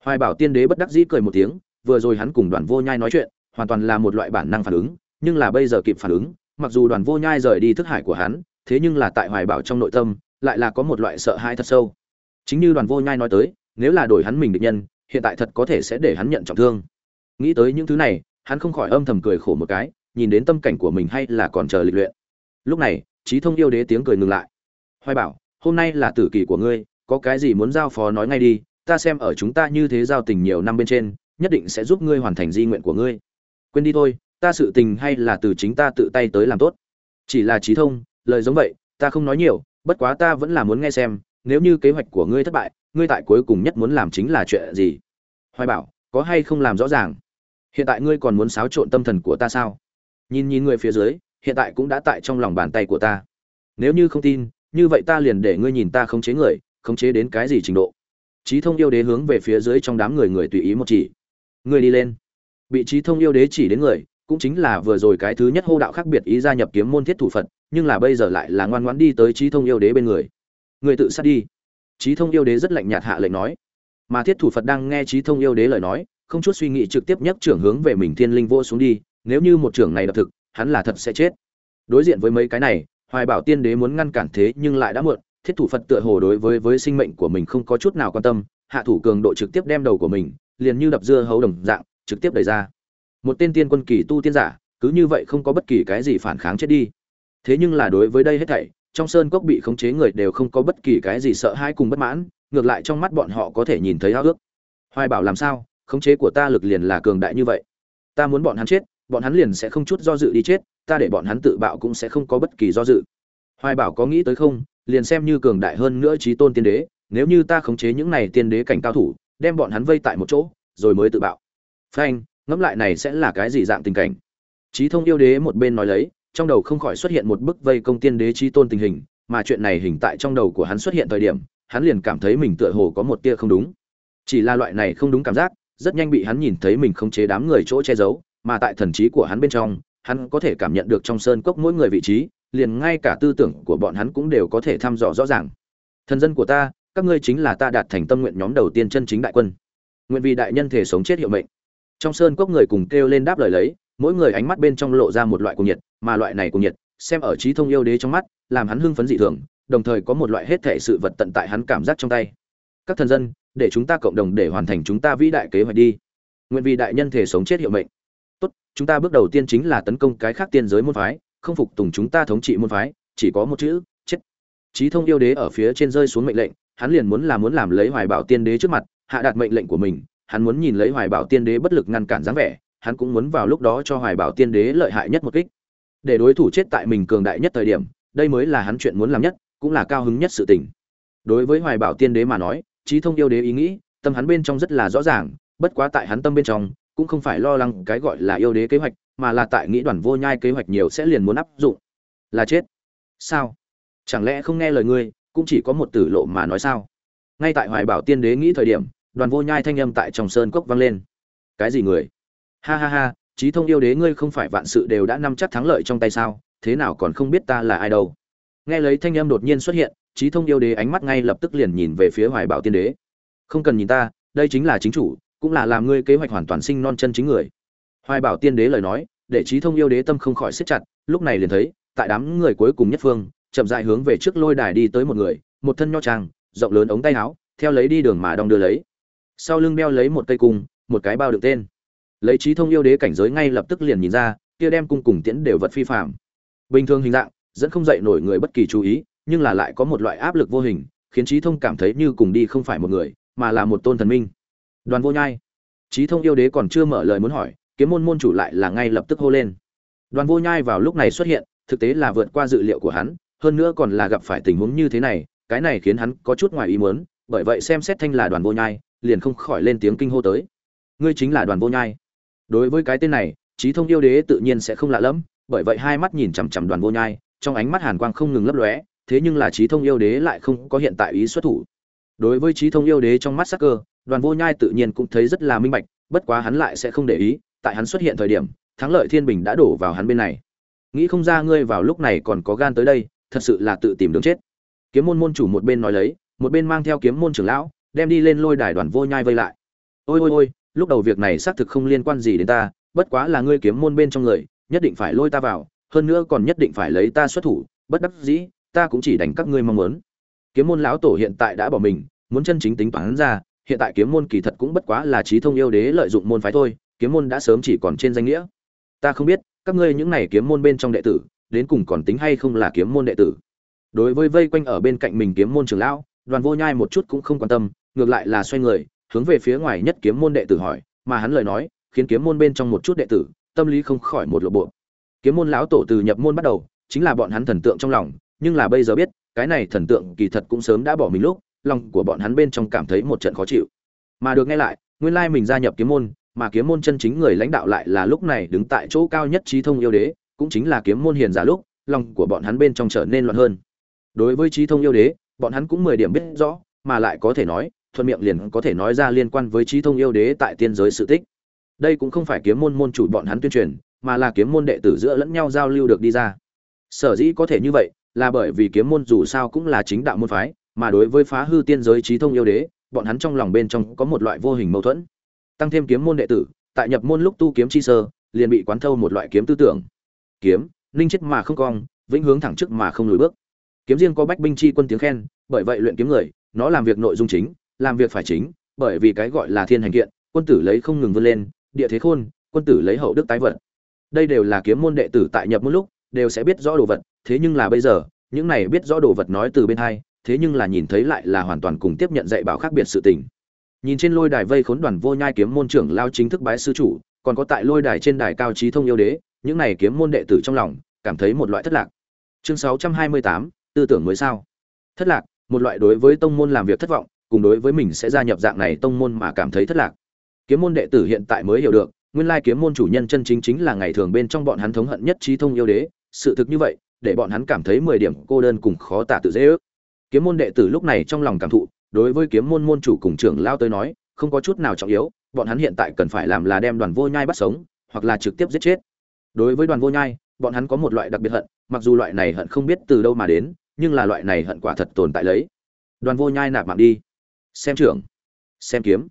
Hoài bảo tiên đế bất đắc dĩ cười một tiếng, vừa rồi hắn cùng đoàn vô nhai nói chuyện, hoàn toàn là một loại bản năng phản ứng, nhưng là bây giờ kịp phản ứng, mặc dù đoàn vô nhai rời đi thức hải của hắn, thế nhưng là tại hoài bảo trong nội tâm lại là có một loại sợ hãi thật sâu. Chính như đoàn vô nhai nói tới, nếu là đổi hắn mình địch nhân, hiện tại thật có thể sẽ để hắn nhận trọng thương. Nghĩ tới những thứ này, hắn không khỏi âm thầm cười khổ một cái, nhìn đến tâm cảnh của mình hay là còn chờ lịch luyện. Lúc này trí thông yêu đế tiếng cười ngừng lại. Hoài bảo, hôm nay là tử kỳ của ngươi, có cái gì muốn giao phó nói ngay đi, ta xem ở chúng ta như thế giao tình nhiều năm bên trên, nhất định sẽ giúp ngươi hoàn thành di nguyện của ngươi. Quên đi thôi, ta sự tình hay là từ chính ta tự tay tới làm tốt. Chỉ là trí thông, lời giống vậy, ta không nói nhiều bất quá ta vẫn là muốn nghe xem, nếu như kế hoạch của ngươi thất bại, ngươi tại cuối cùng nhất muốn làm chính là chuyện gì? Hoài bảo, có hay không làm rõ ràng? Hiện tại ngươi còn muốn xáo trộn tâm thần của ta sao? Nhìn nhìn người phía dưới, hiện tại cũng đã tại trong lòng bàn tay của ta. Nếu như không tin, như vậy ta liền để ngươi nhìn ta khống chế người, khống chế đến cái gì trình độ? Trí thông yêu đế hướng về phía dưới trong đám người người tùy ý một chỉ. Ngươi đi lên. Bị trí thông yêu đế chỉ đến người, cũng chính là vừa rồi cái thứ nhất hô đạo khác biệt ý gia nhập kiếm môn thiết thủ phật nhưng là bây giờ lại là ngoan ngoãn đi tới trí thông yêu đế bên người. Người tự sát đi. Trí thông yêu đế rất lạnh nhạt hạ lệnh nói. Mà thiết thủ phật đang nghe trí thông yêu đế lời nói, không chút suy nghĩ trực tiếp nhấc trưởng hướng về mình thiên linh vô xuống đi, nếu như một trưởng này đập thực, hắn là thật sẽ chết. Đối diện với mấy cái này, hoài bảo tiên đế muốn ngăn cản thế nhưng lại đã muộn, thiết thủ phật tựa hồ đối với với sinh mệnh của mình không có chút nào quan tâm, hạ thủ cường độ trực tiếp đem đầu của mình, liền như đập dưa hấu đồng dạng, trực tiếp đẩy ra. Một tên tiên quân kỳ tu tiên giả, cứ như vậy không có bất kỳ cái gì phản kháng chết đi thế nhưng là đối với đây hết thảy, trong sơn cốc bị khống chế người đều không có bất kỳ cái gì sợ hãi cùng bất mãn, ngược lại trong mắt bọn họ có thể nhìn thấy háo ước. Hoài bảo làm sao, khống chế của ta lực liền là cường đại như vậy. Ta muốn bọn hắn chết, bọn hắn liền sẽ không chút do dự đi chết, ta để bọn hắn tự bạo cũng sẽ không có bất kỳ do dự. Hoài bảo có nghĩ tới không, liền xem như cường đại hơn nữa trí tôn tiên đế, nếu như ta khống chế những này tiên đế cảnh cao thủ, đem bọn hắn vây tại một chỗ, rồi mới tự bạo. Phanh, ngẫm lại này sẽ là cái gì dạng tình cảnh? Trí thông yêu đế một bên nói lấy trong đầu không khỏi xuất hiện một bức vây công tiên đế chi tôn tình hình, mà chuyện này hình tại trong đầu của hắn xuất hiện thời điểm, hắn liền cảm thấy mình tựa hồ có một tia không đúng. Chỉ là loại này không đúng cảm giác, rất nhanh bị hắn nhìn thấy mình không chế đám người chỗ che giấu, mà tại thần trí của hắn bên trong, hắn có thể cảm nhận được trong sơn cốc mỗi người vị trí, liền ngay cả tư tưởng của bọn hắn cũng đều có thể thăm dò rõ ràng. Thần dân của ta, các ngươi chính là ta đạt thành tâm nguyện nhóm đầu tiên chân chính đại quân. Nguyện vì đại nhân thể sống chết hiệu mệnh. Trong sơn cốc người cùng kêu lên đáp lời lấy mỗi người ánh mắt bên trong lộ ra một loại cuồng nhiệt, mà loại này cuồng nhiệt, xem ở trí thông yêu đế trong mắt, làm hắn hưng phấn dị thường, đồng thời có một loại hết thể sự vật tận tại hắn cảm giác trong tay. Các thần dân, để chúng ta cộng đồng để hoàn thành chúng ta vĩ đại kế hoạch đi. Nguyện vì đại nhân thể sống chết hiệu mệnh. Tốt, chúng ta bước đầu tiên chính là tấn công cái khác tiên giới môn phái, không phục tùng chúng ta thống trị môn phái, chỉ có một chữ, chết. Trí thông yêu đế ở phía trên rơi xuống mệnh lệnh, hắn liền muốn làm muốn làm lấy hoài bảo tiên đế trước mặt, hạ đạt mệnh lệnh của mình, hắn muốn nhìn lấy hoài bảo tiên đế bất lực ngăn cản dáng vẻ hắn cũng muốn vào lúc đó cho hoài bảo tiên đế lợi hại nhất một kích. Để đối thủ chết tại mình cường đại nhất thời điểm, đây mới là hắn chuyện muốn làm nhất, cũng là cao hứng nhất sự tình. Đối với hoài bảo tiên đế mà nói, trí thông yêu đế ý nghĩ, tâm hắn bên trong rất là rõ ràng, bất quá tại hắn tâm bên trong, cũng không phải lo lắng cái gọi là yêu đế kế hoạch, mà là tại nghĩ đoàn vô nhai kế hoạch nhiều sẽ liền muốn áp dụng. Là chết. Sao? Chẳng lẽ không nghe lời ngươi, cũng chỉ có một tử lộ mà nói sao? Ngay tại hoài bảo tiên đế nghĩ thời điểm, đoàn vô nhai thanh âm tại trong sơn cốc vang lên. Cái gì người? Ha ha ha, trí thông yêu đế ngươi không phải vạn sự đều đã nắm chắc thắng lợi trong tay sao? Thế nào còn không biết ta là ai đâu? Nghe lấy thanh âm đột nhiên xuất hiện, trí thông yêu đế ánh mắt ngay lập tức liền nhìn về phía hoài bảo tiên đế. Không cần nhìn ta, đây chính là chính chủ, cũng là làm ngươi kế hoạch hoàn toàn sinh non chân chính người. Hoài bảo tiên đế lời nói, để trí thông yêu đế tâm không khỏi siết chặt, lúc này liền thấy, tại đám người cuối cùng nhất phương, chậm dại hướng về trước lôi đài đi tới một người, một thân nho trang, rộng lớn ống tay áo, theo lấy đi đường mà đong đưa lấy. Sau lưng đeo lấy một cây cung, một cái bao đựng tên lấy trí thông yêu đế cảnh giới ngay lập tức liền nhìn ra, kia đem cung cùng tiễn đều vật phi phạm bình thường hình dạng, dẫn không dậy nổi người bất kỳ chú ý, nhưng là lại có một loại áp lực vô hình, khiến trí thông cảm thấy như cùng đi không phải một người, mà là một tôn thần minh. Đoàn vô nhai. Trí thông yêu đế còn chưa mở lời muốn hỏi, kiếm môn môn chủ lại là ngay lập tức hô lên. Đoàn vô nhai vào lúc này xuất hiện, thực tế là vượt qua dự liệu của hắn, hơn nữa còn là gặp phải tình huống như thế này, cái này khiến hắn có chút ngoài ý muốn, bởi vậy xem xét thanh là đoàn vô nhai, liền không khỏi lên tiếng kinh hô tới. Ngươi chính là đoàn vô nhai đối với cái tên này, trí thông yêu đế tự nhiên sẽ không lạ lẫm, bởi vậy hai mắt nhìn chằm chằm đoàn vô nhai, trong ánh mắt hàn quang không ngừng lấp lóe, thế nhưng là trí thông yêu đế lại không có hiện tại ý xuất thủ. Đối với trí thông yêu đế trong mắt sắc cơ, đoàn vô nhai tự nhiên cũng thấy rất là minh bạch, bất quá hắn lại sẽ không để ý, tại hắn xuất hiện thời điểm, thắng lợi thiên bình đã đổ vào hắn bên này. Nghĩ không ra ngươi vào lúc này còn có gan tới đây, thật sự là tự tìm đường chết. Kiếm môn môn chủ một bên nói lấy, một bên mang theo kiếm môn trưởng lão, đem đi lên lôi đài đoàn vô nhai vây lại. Ôi ôi ôi lúc đầu việc này xác thực không liên quan gì đến ta, bất quá là ngươi kiếm môn bên trong người, nhất định phải lôi ta vào, hơn nữa còn nhất định phải lấy ta xuất thủ, bất đắc dĩ, ta cũng chỉ đánh các ngươi mong muốn. Kiếm môn lão tổ hiện tại đã bỏ mình, muốn chân chính tính toán ra, hiện tại kiếm môn kỳ thật cũng bất quá là trí thông yêu đế lợi dụng môn phái thôi, kiếm môn đã sớm chỉ còn trên danh nghĩa. Ta không biết, các ngươi những này kiếm môn bên trong đệ tử, đến cùng còn tính hay không là kiếm môn đệ tử? Đối với vây quanh ở bên cạnh mình kiếm môn trưởng lão, đoàn vô nhai một chút cũng không quan tâm, ngược lại là xoay người hướng về phía ngoài nhất kiếm môn đệ tử hỏi, mà hắn lời nói, khiến kiếm môn bên trong một chút đệ tử, tâm lý không khỏi một lộ bộ. Kiếm môn lão tổ từ nhập môn bắt đầu, chính là bọn hắn thần tượng trong lòng, nhưng là bây giờ biết, cái này thần tượng kỳ thật cũng sớm đã bỏ mình lúc, lòng của bọn hắn bên trong cảm thấy một trận khó chịu. Mà được nghe lại, nguyên lai mình gia nhập kiếm môn, mà kiếm môn chân chính người lãnh đạo lại là lúc này đứng tại chỗ cao nhất trí thông yêu đế, cũng chính là kiếm môn hiền giả lúc, lòng của bọn hắn bên trong trở nên loạn hơn. Đối với trí thông yêu đế, bọn hắn cũng mười điểm biết rõ, mà lại có thể nói thuận miệng liền có thể nói ra liên quan với trí thông yêu đế tại tiên giới sự tích. Đây cũng không phải kiếm môn môn chủ bọn hắn tuyên truyền, mà là kiếm môn đệ tử giữa lẫn nhau giao lưu được đi ra. Sở dĩ có thể như vậy, là bởi vì kiếm môn dù sao cũng là chính đạo môn phái, mà đối với phá hư tiên giới trí thông yêu đế, bọn hắn trong lòng bên trong có một loại vô hình mâu thuẫn. Tăng thêm kiếm môn đệ tử, tại nhập môn lúc tu kiếm chi sơ, liền bị quán thâu một loại kiếm tư tưởng. Kiếm ninh chết mà không cong, vĩnh hướng thẳng trước mà không lùi bước. Kiếm riêng có bách binh chi quân tiếng khen, bởi vậy luyện kiếm người, nó làm việc nội dung chính làm việc phải chính bởi vì cái gọi là thiên hành kiện quân tử lấy không ngừng vươn lên địa thế khôn quân tử lấy hậu đức tái vật. Đây đều là kiếm môn đệ tử tại nhập môn lúc đều sẽ biết rõ đồ vật thế nhưng là bây giờ những này biết rõ đồ vật nói từ bên hai thế nhưng là nhìn thấy lại là hoàn toàn cùng tiếp nhận dạy bảo khác biệt sự tình. Nhìn trên lôi đài vây khốn đoàn vô nhai kiếm môn trưởng lao chính thức bái sư chủ còn có tại lôi đài trên đài cao trí thông yêu đế những này kiếm môn đệ tử trong lòng cảm thấy một loại thất lạc. Chương 628, tư tưởng mới sao? Thất lạc một loại đối với tông môn làm việc thất vọng cùng đối với mình sẽ gia nhập dạng này tông môn mà cảm thấy thất lạc. Kiếm môn đệ tử hiện tại mới hiểu được, nguyên lai kiếm môn chủ nhân chân chính chính là ngày thường bên trong bọn hắn thống hận nhất trí thông yêu đế, sự thực như vậy, để bọn hắn cảm thấy mười điểm cô đơn cùng khó tả tự dễ ước. Kiếm môn đệ tử lúc này trong lòng cảm thụ, đối với kiếm môn môn chủ cùng trưởng lao tới nói, không có chút nào trọng yếu, bọn hắn hiện tại cần phải làm là đem đoàn vô nhai bắt sống, hoặc là trực tiếp giết chết. Đối với đoàn vô nhai, bọn hắn có một loại đặc biệt hận, mặc dù loại này hận không biết từ đâu mà đến, nhưng là loại này hận quả thật tồn tại lấy. Đoàn vô nhai nạp mạng đi xem trưởng. Xem kiếm.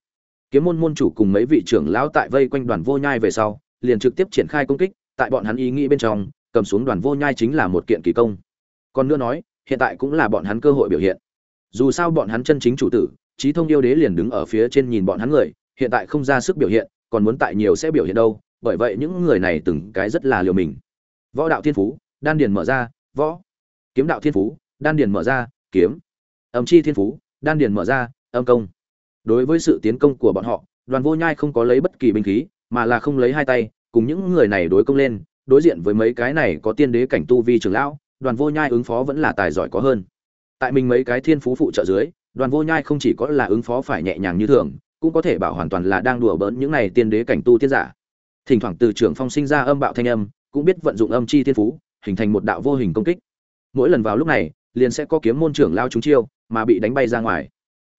Kiếm môn môn chủ cùng mấy vị trưởng lão tại vây quanh đoàn vô nhai về sau, liền trực tiếp triển khai công kích, tại bọn hắn ý nghĩ bên trong, cầm xuống đoàn vô nhai chính là một kiện kỳ công. Còn nữa nói, hiện tại cũng là bọn hắn cơ hội biểu hiện. Dù sao bọn hắn chân chính chủ tử, trí thông yêu đế liền đứng ở phía trên nhìn bọn hắn người, hiện tại không ra sức biểu hiện, còn muốn tại nhiều sẽ biểu hiện đâu, bởi vậy những người này từng cái rất là liều mình. Võ đạo thiên phú, đan điền mở ra, võ. Kiếm đạo thiên phú, đan điền mở ra, kiếm. Âm chi thiên phú, đan điền mở ra âm công. Đối với sự tiến công của bọn họ, đoàn vô nhai không có lấy bất kỳ binh khí, mà là không lấy hai tay, cùng những người này đối công lên, đối diện với mấy cái này có tiên đế cảnh tu vi trưởng lão, đoàn vô nhai ứng phó vẫn là tài giỏi có hơn. Tại mình mấy cái thiên phú phụ trợ dưới, đoàn vô nhai không chỉ có là ứng phó phải nhẹ nhàng như thường, cũng có thể bảo hoàn toàn là đang đùa bỡn những này tiên đế cảnh tu tiên giả. Thỉnh thoảng từ trưởng phong sinh ra âm bạo thanh âm, cũng biết vận dụng âm chi thiên phú, hình thành một đạo vô hình công kích. Mỗi lần vào lúc này, liền sẽ có kiếm môn trưởng lao chúng chiêu, mà bị đánh bay ra ngoài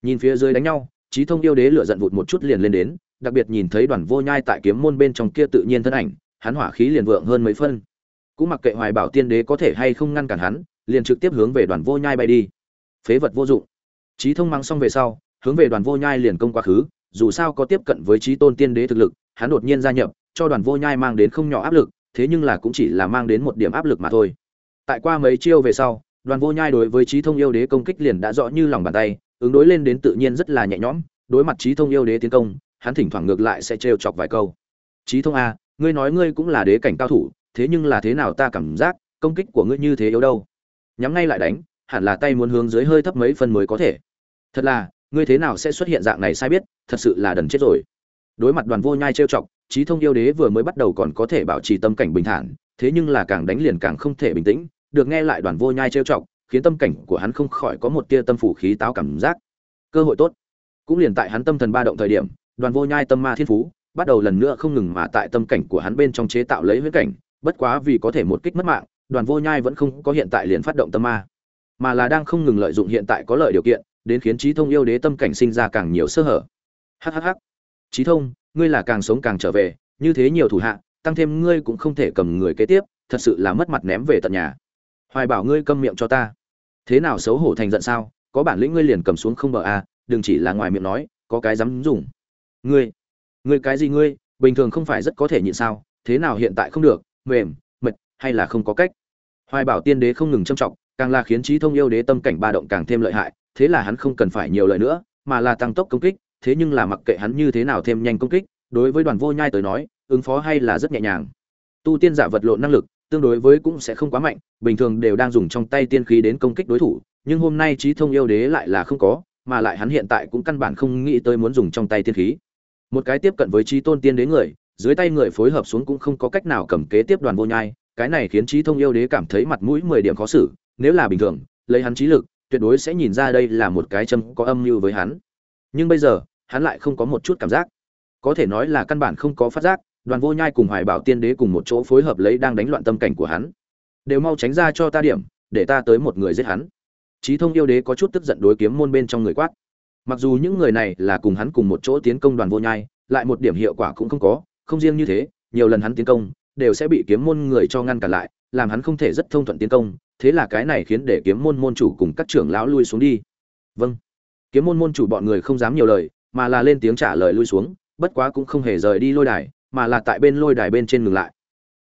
nhìn phía dưới đánh nhau, trí thông yêu đế lửa giận vụt một chút liền lên đến, đặc biệt nhìn thấy đoàn vô nhai tại kiếm môn bên trong kia tự nhiên thân ảnh, hắn hỏa khí liền vượng hơn mấy phân. Cũng mặc kệ hoài bảo tiên đế có thể hay không ngăn cản hắn, liền trực tiếp hướng về đoàn vô nhai bay đi. Phế vật vô dụng. Trí thông mang xong về sau, hướng về đoàn vô nhai liền công quá khứ, dù sao có tiếp cận với trí tôn tiên đế thực lực, hắn đột nhiên gia nhập, cho đoàn vô nhai mang đến không nhỏ áp lực, thế nhưng là cũng chỉ là mang đến một điểm áp lực mà thôi. Tại qua mấy chiêu về sau, đoàn vô nhai đối với trí thông yêu đế công kích liền đã rõ như lòng bàn tay ứng đối lên đến tự nhiên rất là nhẹ nhõm, đối mặt trí thông yêu đế tiến công, hắn thỉnh thoảng ngược lại sẽ trêu chọc vài câu. Trí thông a, ngươi nói ngươi cũng là đế cảnh cao thủ, thế nhưng là thế nào ta cảm giác, công kích của ngươi như thế yếu đâu? Nhắm ngay lại đánh, hẳn là tay muốn hướng dưới hơi thấp mấy phần mới có thể. Thật là, ngươi thế nào sẽ xuất hiện dạng này sai biết, thật sự là đần chết rồi. Đối mặt đoàn vô nhai trêu chọc, trí thông yêu đế vừa mới bắt đầu còn có thể bảo trì tâm cảnh bình thản, thế nhưng là càng đánh liền càng không thể bình tĩnh, được nghe lại đoàn vô nhai trêu chọc khiến tâm cảnh của hắn không khỏi có một tia tâm phủ khí táo cảm giác. Cơ hội tốt. Cũng liền tại hắn tâm thần ba động thời điểm, đoàn vô nhai tâm ma thiên phú, bắt đầu lần nữa không ngừng mà tại tâm cảnh của hắn bên trong chế tạo lấy huyễn cảnh. Bất quá vì có thể một kích mất mạng, đoàn vô nhai vẫn không có hiện tại liền phát động tâm ma. Mà là đang không ngừng lợi dụng hiện tại có lợi điều kiện, đến khiến trí thông yêu đế tâm cảnh sinh ra càng nhiều sơ hở. Hhh trí thông, ngươi là càng sống càng trở về, như thế nhiều thủ hạ, tăng thêm ngươi cũng không thể cầm người kế tiếp, thật sự là mất mặt ném về tận nhà hoài bảo ngươi câm miệng cho ta. Thế nào xấu hổ thành giận sao? Có bản lĩnh ngươi liền cầm xuống không bờ a à, đừng chỉ là ngoài miệng nói có cái dám dùng. Ngươi ngươi cái gì ngươi? Bình thường không phải rất có thể nhịn sao? Thế nào hiện tại không được? Mềm mệt hay là không có cách? Hoài bảo tiên đế không ngừng châm trọng càng là khiến trí thông yêu đế tâm cảnh ba động càng thêm lợi hại thế là hắn không cần phải nhiều lời nữa mà là tăng tốc công kích thế nhưng là mặc kệ hắn như thế nào thêm nhanh công kích đối với đoàn vô nhai tới nói ứng phó hay là rất nhẹ nhàng. Tu tiên giả vật lộn năng lực tương đối với cũng sẽ không quá mạnh, bình thường đều đang dùng trong tay tiên khí đến công kích đối thủ, nhưng hôm nay trí thông yêu đế lại là không có, mà lại hắn hiện tại cũng căn bản không nghĩ tới muốn dùng trong tay tiên khí. Một cái tiếp cận với trí tôn tiên đế người, dưới tay người phối hợp xuống cũng không có cách nào cầm kế tiếp đoàn vô nhai, cái này khiến trí thông yêu đế cảm thấy mặt mũi mười điểm khó xử, nếu là bình thường, lấy hắn trí lực, tuyệt đối sẽ nhìn ra đây là một cái châm có âm mưu với hắn. Nhưng bây giờ, hắn lại không có một chút cảm giác. Có thể nói là căn bản không có phát giác đoàn vô nhai cùng hoài bảo tiên đế cùng một chỗ phối hợp lấy đang đánh loạn tâm cảnh của hắn. Đều mau tránh ra cho ta điểm, để ta tới một người giết hắn. Trí thông yêu đế có chút tức giận đối kiếm môn bên trong người quát. Mặc dù những người này là cùng hắn cùng một chỗ tiến công đoàn vô nhai, lại một điểm hiệu quả cũng không có, không riêng như thế, nhiều lần hắn tiến công, đều sẽ bị kiếm môn người cho ngăn cản lại, làm hắn không thể rất thông thuận tiến công, thế là cái này khiến để kiếm môn môn chủ cùng các trưởng lão lui xuống đi. Vâng. Kiếm môn môn chủ bọn người không dám nhiều lời, mà là lên tiếng trả lời lui xuống, bất quá cũng không hề rời đi lôi đài mà là tại bên lôi đài bên trên ngừng lại.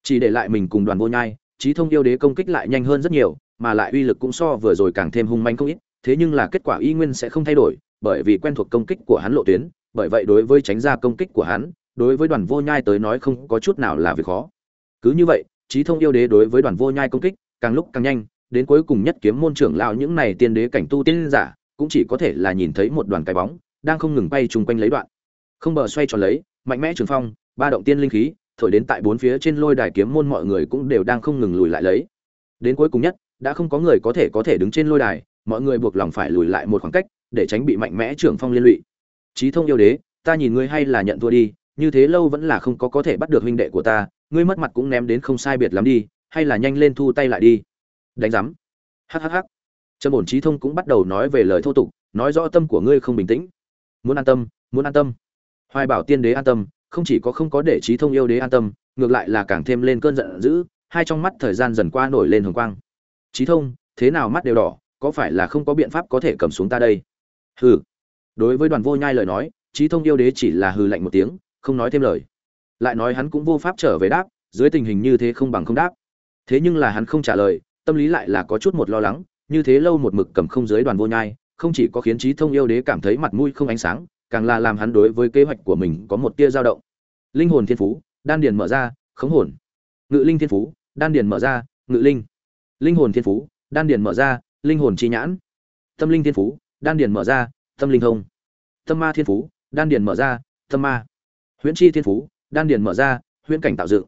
Chỉ để lại mình cùng đoàn vô nhai, trí thông yêu đế công kích lại nhanh hơn rất nhiều, mà lại uy lực cũng so vừa rồi càng thêm hung manh không ít, thế nhưng là kết quả y nguyên sẽ không thay đổi, bởi vì quen thuộc công kích của hắn lộ tuyến, bởi vậy đối với tránh ra công kích của hắn, đối với đoàn vô nhai tới nói không có chút nào là việc khó. Cứ như vậy, trí thông yêu đế đối với đoàn vô nhai công kích càng lúc càng nhanh, đến cuối cùng nhất kiếm môn trưởng lão những này tiên đế cảnh tu tiên giả, cũng chỉ có thể là nhìn thấy một đoàn cái bóng, đang không ngừng bay chung quanh lấy đoạn. Không bờ xoay tròn lấy, mạnh mẽ trường phong ba động tiên linh khí, thổi đến tại bốn phía trên lôi đài kiếm môn mọi người cũng đều đang không ngừng lùi lại lấy. Đến cuối cùng nhất, đã không có người có thể có thể đứng trên lôi đài, mọi người buộc lòng phải lùi lại một khoảng cách, để tránh bị mạnh mẽ trưởng phong liên lụy. Trí thông yêu đế, ta nhìn ngươi hay là nhận thua đi, như thế lâu vẫn là không có có thể bắt được huynh đệ của ta, ngươi mất mặt cũng ném đến không sai biệt lắm đi, hay là nhanh lên thu tay lại đi. Đánh giám. Hhh trầm ổn trí thông cũng bắt đầu nói về lời thô tục, nói rõ tâm của ngươi không bình tĩnh. Muốn an tâm, muốn an tâm. Hoài bảo tiên đế an tâm không chỉ có không có để trí thông yêu đế an tâm, ngược lại là càng thêm lên cơn giận dữ, hai trong mắt thời gian dần qua nổi lên hồng quang. Trí thông, thế nào mắt đều đỏ, có phải là không có biện pháp có thể cầm xuống ta đây? Hừ. Đối với đoàn vô nhai lời nói, trí thông yêu đế chỉ là hừ lạnh một tiếng, không nói thêm lời. Lại nói hắn cũng vô pháp trở về đáp, dưới tình hình như thế không bằng không đáp. Thế nhưng là hắn không trả lời, tâm lý lại là có chút một lo lắng, như thế lâu một mực cầm không dưới đoàn vô nhai, không chỉ có khiến trí thông yêu đế cảm thấy mặt mũi không ánh sáng càng là làm hắn đối với kế hoạch của mình có một tia dao động. Linh hồn thiên phú, đan điền mở ra, khống hồn. Ngự linh thiên phú, đan điền mở ra, ngự linh. Linh hồn thiên phú, đan điền mở ra, linh hồn chi nhãn. Tâm linh thiên phú, đan điền mở ra, tâm linh thông. Tâm ma thiên phú, đan điền mở ra, tâm ma. Huyễn chi thiên phú, đan điền mở ra, huyễn cảnh tạo dựng.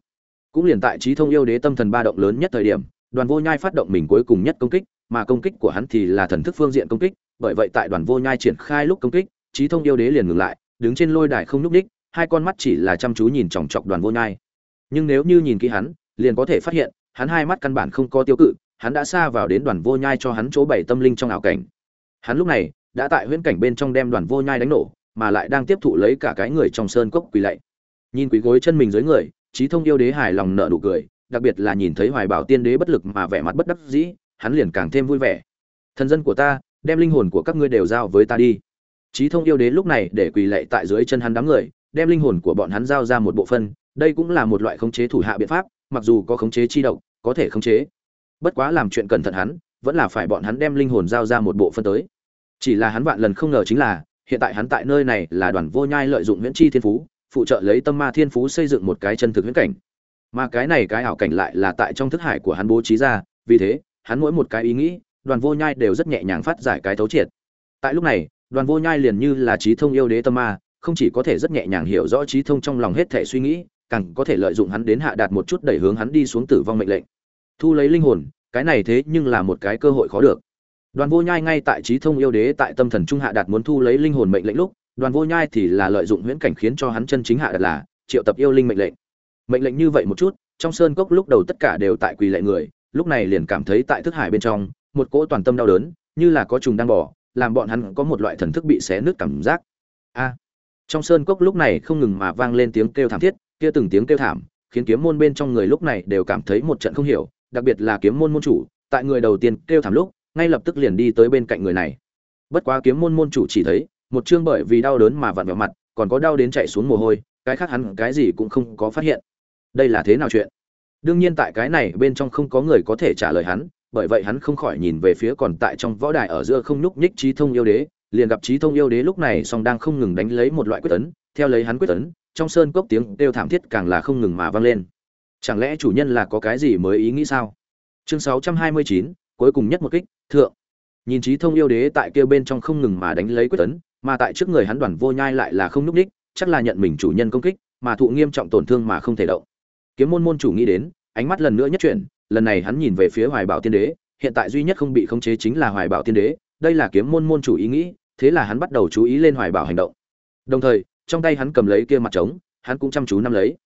Cũng liền tại trí thông yêu đế tâm thần ba động lớn nhất thời điểm, đoàn vô nhai phát động mình cuối cùng nhất công kích, mà công kích của hắn thì là thần thức phương diện công kích, bởi vậy tại đoàn vô nhai triển khai lúc công kích trí thông yêu đế liền ngừng lại, đứng trên lôi đài không nhúc ních hai con mắt chỉ là chăm chú nhìn chòng chọc đoàn vô nhai. Nhưng nếu như nhìn kỹ hắn, liền có thể phát hiện, hắn hai mắt căn bản không có tiêu cự, hắn đã xa vào đến đoàn vô nhai cho hắn chỗ bảy tâm linh trong ảo cảnh. Hắn lúc này, đã tại huyễn cảnh bên trong đem đoàn vô nhai đánh nổ, mà lại đang tiếp thụ lấy cả cái người trong sơn cốc quỳ lạy. Nhìn quỳ gối chân mình dưới người trí thông yêu đế hài lòng nợ nụ cười, đặc biệt là nhìn thấy hoài bảo tiên đế bất lực mà vẻ mặt bất đắc dĩ, hắn liền càng thêm vui vẻ. Thần dân của ta, đem linh hồn của các ngươi đều giao với ta đi. Chí thông yêu đế lúc này để quỳ lạy tại dưới chân hắn đám người, đem linh hồn của bọn hắn giao ra một bộ phân, đây cũng là một loại khống chế thủ hạ biện pháp, mặc dù có khống chế chi độc, có thể khống chế. Bất quá làm chuyện cẩn thận hắn, vẫn là phải bọn hắn đem linh hồn giao ra một bộ phân tới. Chỉ là hắn vạn lần không ngờ chính là, hiện tại hắn tại nơi này là đoàn vô nhai lợi dụng huyễn chi thiên phú, phụ trợ lấy tâm ma thiên phú xây dựng một cái chân thực huyễn cảnh. Mà cái này cái ảo cảnh lại là tại trong thức hải của hắn bố trí ra, vì thế, hắn mỗi một cái ý nghĩ, đoàn vô nhai đều rất nhẹ nhàng phát giải cái thấu triệt. Tại lúc này, đoàn vô nhai liền như là trí thông yêu đế tâm ma, không chỉ có thể rất nhẹ nhàng hiểu rõ trí thông trong lòng hết thể suy nghĩ, càng có thể lợi dụng hắn đến hạ đạt một chút đẩy hướng hắn đi xuống tử vong mệnh lệnh. Thu lấy linh hồn, cái này thế nhưng là một cái cơ hội khó được. Đoàn Vô Nhai ngay tại trí thông yêu đế tại tâm thần trung hạ đạt muốn thu lấy linh hồn mệnh lệnh lúc, Đoàn Vô Nhai thì là lợi dụng huyễn cảnh khiến cho hắn chân chính hạ đạt là triệu tập yêu linh mệnh lệnh. Mệnh lệnh như vậy một chút, trong sơn cốc lúc đầu tất cả đều tại quỳ lệ người, lúc này liền cảm thấy tại thức hải bên trong, một cỗ toàn tâm đau đớn, như là có trùng đang bỏ, làm bọn hắn có một loại thần thức bị xé nứt cảm giác. A. trong sơn cốc lúc này không ngừng mà vang lên tiếng kêu thảm thiết, kia từng tiếng kêu thảm, khiến kiếm môn bên trong người lúc này đều cảm thấy một trận không hiểu, đặc biệt là kiếm môn môn chủ, tại người đầu tiên kêu thảm lúc, ngay lập tức liền đi tới bên cạnh người này. Bất quá kiếm môn môn chủ chỉ thấy, một chương bởi vì đau đớn mà vặn vẹo mặt, còn có đau đến chạy xuống mồ hôi, cái khác hắn cái gì cũng không có phát hiện. Đây là thế nào chuyện? Đương nhiên tại cái này bên trong không có người có thể trả lời hắn, bởi vậy hắn không khỏi nhìn về phía còn tại trong võ đài ở giữa không nhúc nhích trí thông yêu đế, liền gặp trí thông yêu đế lúc này song đang không ngừng đánh lấy một loại quyết tấn, theo lấy hắn quyết tấn, trong sơn cốc tiếng đều thảm thiết càng là không ngừng mà vang lên. Chẳng lẽ chủ nhân là có cái gì mới ý nghĩ sao? Chương 629, cuối cùng nhất một kích, thượng. Nhìn trí thông yêu đế tại kia bên trong không ngừng mà đánh lấy quyết tấn, mà tại trước người hắn đoàn vô nhai lại là không nhúc nhích, chắc là nhận mình chủ nhân công kích, mà thụ nghiêm trọng tổn thương mà không thể động. Kiếm môn môn chủ nghĩ đến, ánh mắt lần nữa nhất chuyển, lần này hắn nhìn về phía Hoài Bảo Tiên Đế, hiện tại duy nhất không bị khống chế chính là Hoài Bảo Tiên Đế, đây là kiếm môn môn chủ ý nghĩ, thế là hắn bắt đầu chú ý lên Hoài Bảo hành động. Đồng thời, trong tay hắn cầm lấy kia mặt trống, hắn cũng chăm chú nắm lấy.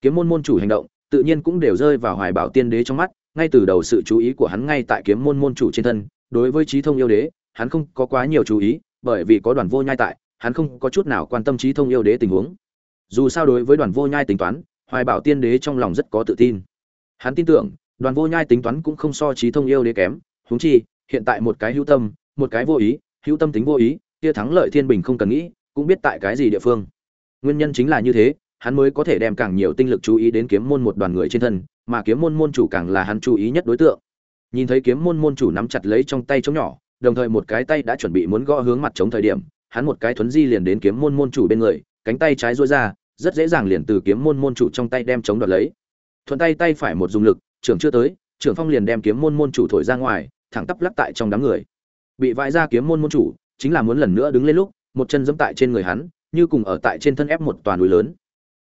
Kiếm môn môn chủ hành động, tự nhiên cũng đều rơi vào Hoài Bảo Tiên Đế trong mắt, ngay từ đầu sự chú ý của hắn ngay tại kiếm môn môn chủ trên thân, đối với Chí thông yêu đế, hắn không có quá nhiều chú ý, bởi vì có đoàn vô nhai tại, hắn không có chút nào quan tâm Chí thông yêu đế tình huống. Dù sao đối với đoàn vô nhai tính toán, Hoài Bảo Tiên Đế trong lòng rất có tự tin. Hắn tin tưởng, đoàn vô nhai tính toán cũng không so trí thông yêu đế kém, huống chi, hiện tại một cái hữu tâm, một cái vô ý, hữu tâm tính vô ý, kia thắng lợi thiên bình không cần nghĩ, cũng biết tại cái gì địa phương. Nguyên nhân chính là như thế, hắn mới có thể đem càng nhiều tinh lực chú ý đến kiếm môn một đoàn người trên thân, mà kiếm môn môn chủ càng là hắn chú ý nhất đối tượng. Nhìn thấy kiếm môn môn chủ nắm chặt lấy trong tay chống nhỏ, đồng thời một cái tay đã chuẩn bị muốn gõ hướng mặt chống thời điểm, hắn một cái thuấn di liền đến kiếm môn môn chủ bên người, cánh tay trái duỗi ra, rất dễ dàng liền từ kiếm môn môn chủ trong tay đem chống đoạt lấy thuận tay tay phải một dùng lực, trưởng chưa tới, trưởng phong liền đem kiếm môn môn chủ thổi ra ngoài, thẳng tắp lắc tại trong đám người. Bị vãi ra kiếm môn môn chủ, chính là muốn lần nữa đứng lên lúc, một chân giẫm tại trên người hắn, như cùng ở tại trên thân ép một toàn núi lớn.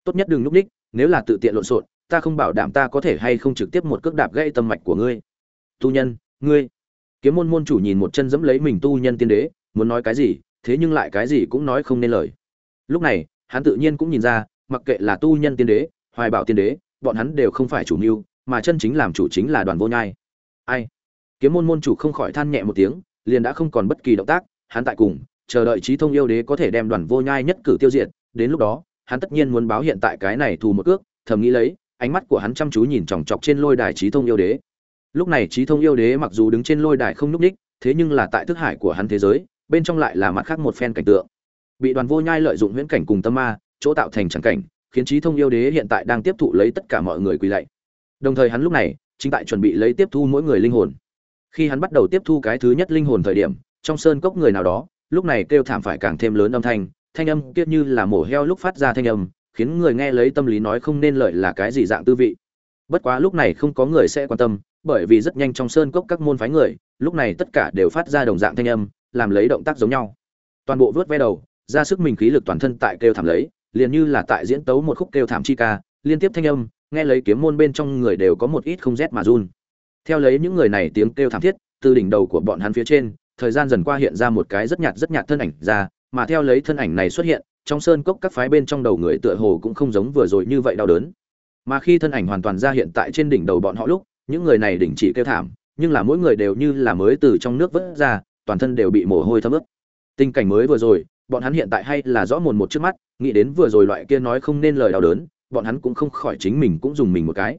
Tốt nhất đừng núp ních nếu là tự tiện lộn xộn, ta không bảo đảm ta có thể hay không trực tiếp một cước đạp gãy tâm mạch của ngươi. Tu nhân, ngươi. Kiếm môn môn chủ nhìn một chân giẫm lấy mình tu nhân tiên đế, muốn nói cái gì, thế nhưng lại cái gì cũng nói không nên lời. Lúc này, hắn tự nhiên cũng nhìn ra, mặc kệ là tu nhân tiên đế, hoài bảo tiên đế bọn hắn đều không phải chủ mưu, mà chân chính làm chủ chính là đoàn vô nhai. Ai? Kiếm môn môn chủ không khỏi than nhẹ một tiếng, liền đã không còn bất kỳ động tác, hắn tại cùng, chờ đợi trí thông yêu đế có thể đem đoàn vô nhai nhất cử tiêu diệt, đến lúc đó, hắn tất nhiên muốn báo hiện tại cái này thù một cước, thầm nghĩ lấy, ánh mắt của hắn chăm chú nhìn chòng chọc trên lôi đài trí thông yêu đế. Lúc này trí thông yêu đế mặc dù đứng trên lôi đài không nhúc ních thế nhưng là tại thức hải của hắn thế giới, bên trong lại là mặt khác một phen cảnh tượng. Bị đoàn vô nhai lợi dụng huyễn cảnh cùng tâm ma, chỗ tạo thành tràng cảnh khiến trí thông yêu đế hiện tại đang tiếp thụ lấy tất cả mọi người quỳ lạy Đồng thời hắn lúc này chính tại chuẩn bị lấy tiếp thu mỗi người linh hồn. Khi hắn bắt đầu tiếp thu cái thứ nhất linh hồn thời điểm, trong sơn cốc người nào đó, lúc này kêu thảm phải càng thêm lớn âm thanh, thanh âm kia như là mổ heo lúc phát ra thanh âm, khiến người nghe lấy tâm lý nói không nên lợi là cái gì dạng tư vị. Bất quá lúc này không có người sẽ quan tâm, bởi vì rất nhanh trong sơn cốc các môn phái người, lúc này tất cả đều phát ra đồng dạng thanh âm, làm lấy động tác giống nhau. Toàn bộ vớt ve đầu, ra sức mình khí lực toàn thân tại kêu thảm lấy, liền như là tại diễn tấu một khúc kêu thảm chi ca, liên tiếp thanh âm, nghe lấy kiếm môn bên trong người đều có một ít không rét mà run. Theo lấy những người này tiếng kêu thảm thiết, từ đỉnh đầu của bọn hắn phía trên, thời gian dần qua hiện ra một cái rất nhạt rất nhạt thân ảnh ra, mà theo lấy thân ảnh này xuất hiện, trong sơn cốc các phái bên trong đầu người tựa hồ cũng không giống vừa rồi như vậy đau đớn. Mà khi thân ảnh hoàn toàn ra hiện tại trên đỉnh đầu bọn họ lúc, những người này đỉnh chỉ kêu thảm, nhưng là mỗi người đều như là mới từ trong nước vớt ra, toàn thân đều bị mồ hôi thấm ướt. Tình cảnh mới vừa rồi, bọn hắn hiện tại hay là rõ mồn một trước mắt, nghĩ đến vừa rồi loại kia nói không nên lời đau đớn, bọn hắn cũng không khỏi chính mình cũng dùng mình một cái.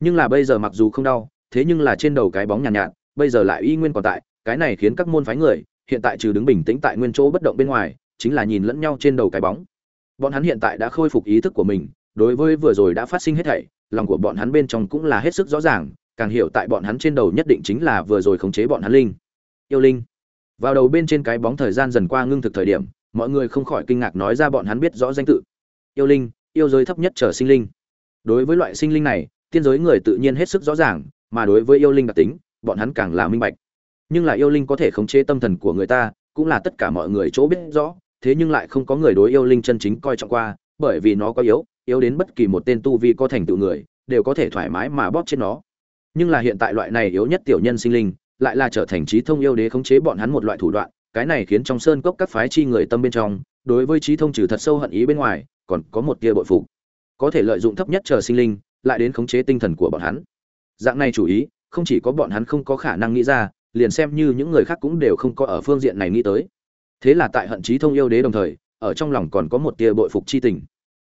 Nhưng là bây giờ mặc dù không đau thế nhưng là trên đầu cái bóng nhàn nhạt, nhạt bây giờ lại y nguyên còn tại cái này khiến các môn phái người hiện tại trừ đứng bình tĩnh tại nguyên chỗ bất động bên ngoài chính là nhìn lẫn nhau trên đầu cái bóng. Bọn hắn hiện tại đã khôi phục ý thức của mình đối với vừa rồi đã phát sinh hết thảy lòng của bọn hắn bên trong cũng là hết sức rõ ràng càng hiểu tại bọn hắn trên đầu nhất định chính là vừa rồi khống chế bọn hắn linh. Yêu linh. Vào đầu bên trên cái bóng thời gian dần qua ngưng thực thời điểm mọi người không khỏi kinh ngạc nói ra bọn hắn biết rõ danh tự. Yêu linh, yêu giới thấp nhất trở sinh linh. Đối với loại sinh linh này, tiên giới người tự nhiên hết sức rõ ràng, mà đối với yêu linh đặc tính, bọn hắn càng là minh bạch. Nhưng là yêu linh có thể khống chế tâm thần của người ta, cũng là tất cả mọi người chỗ biết rõ, thế nhưng lại không có người đối yêu linh chân chính coi trọng qua, bởi vì nó có yếu yếu đến bất kỳ một tên tu vi có thành tựu người, đều có thể thoải mái mà bóp chết nó. Nhưng là hiện tại loại này yếu nhất tiểu nhân sinh linh, lại là trở thành trí thông yêu đế khống chế bọn hắn một loại thủ đoạn cái này khiến trong sơn cốc các phái chi người tâm bên trong, đối với trí thông trừ thật sâu hận ý bên ngoài, còn có một tia bội phục. Có thể lợi dụng thấp nhất chờ sinh linh, lại đến khống chế tinh thần của bọn hắn. Dạng này chủ ý, không chỉ có bọn hắn không có khả năng nghĩ ra, liền xem như những người khác cũng đều không có ở phương diện này nghĩ tới. Thế là tại hận trí thông yêu đế đồng thời, ở trong lòng còn có một tia bội phục chi tình.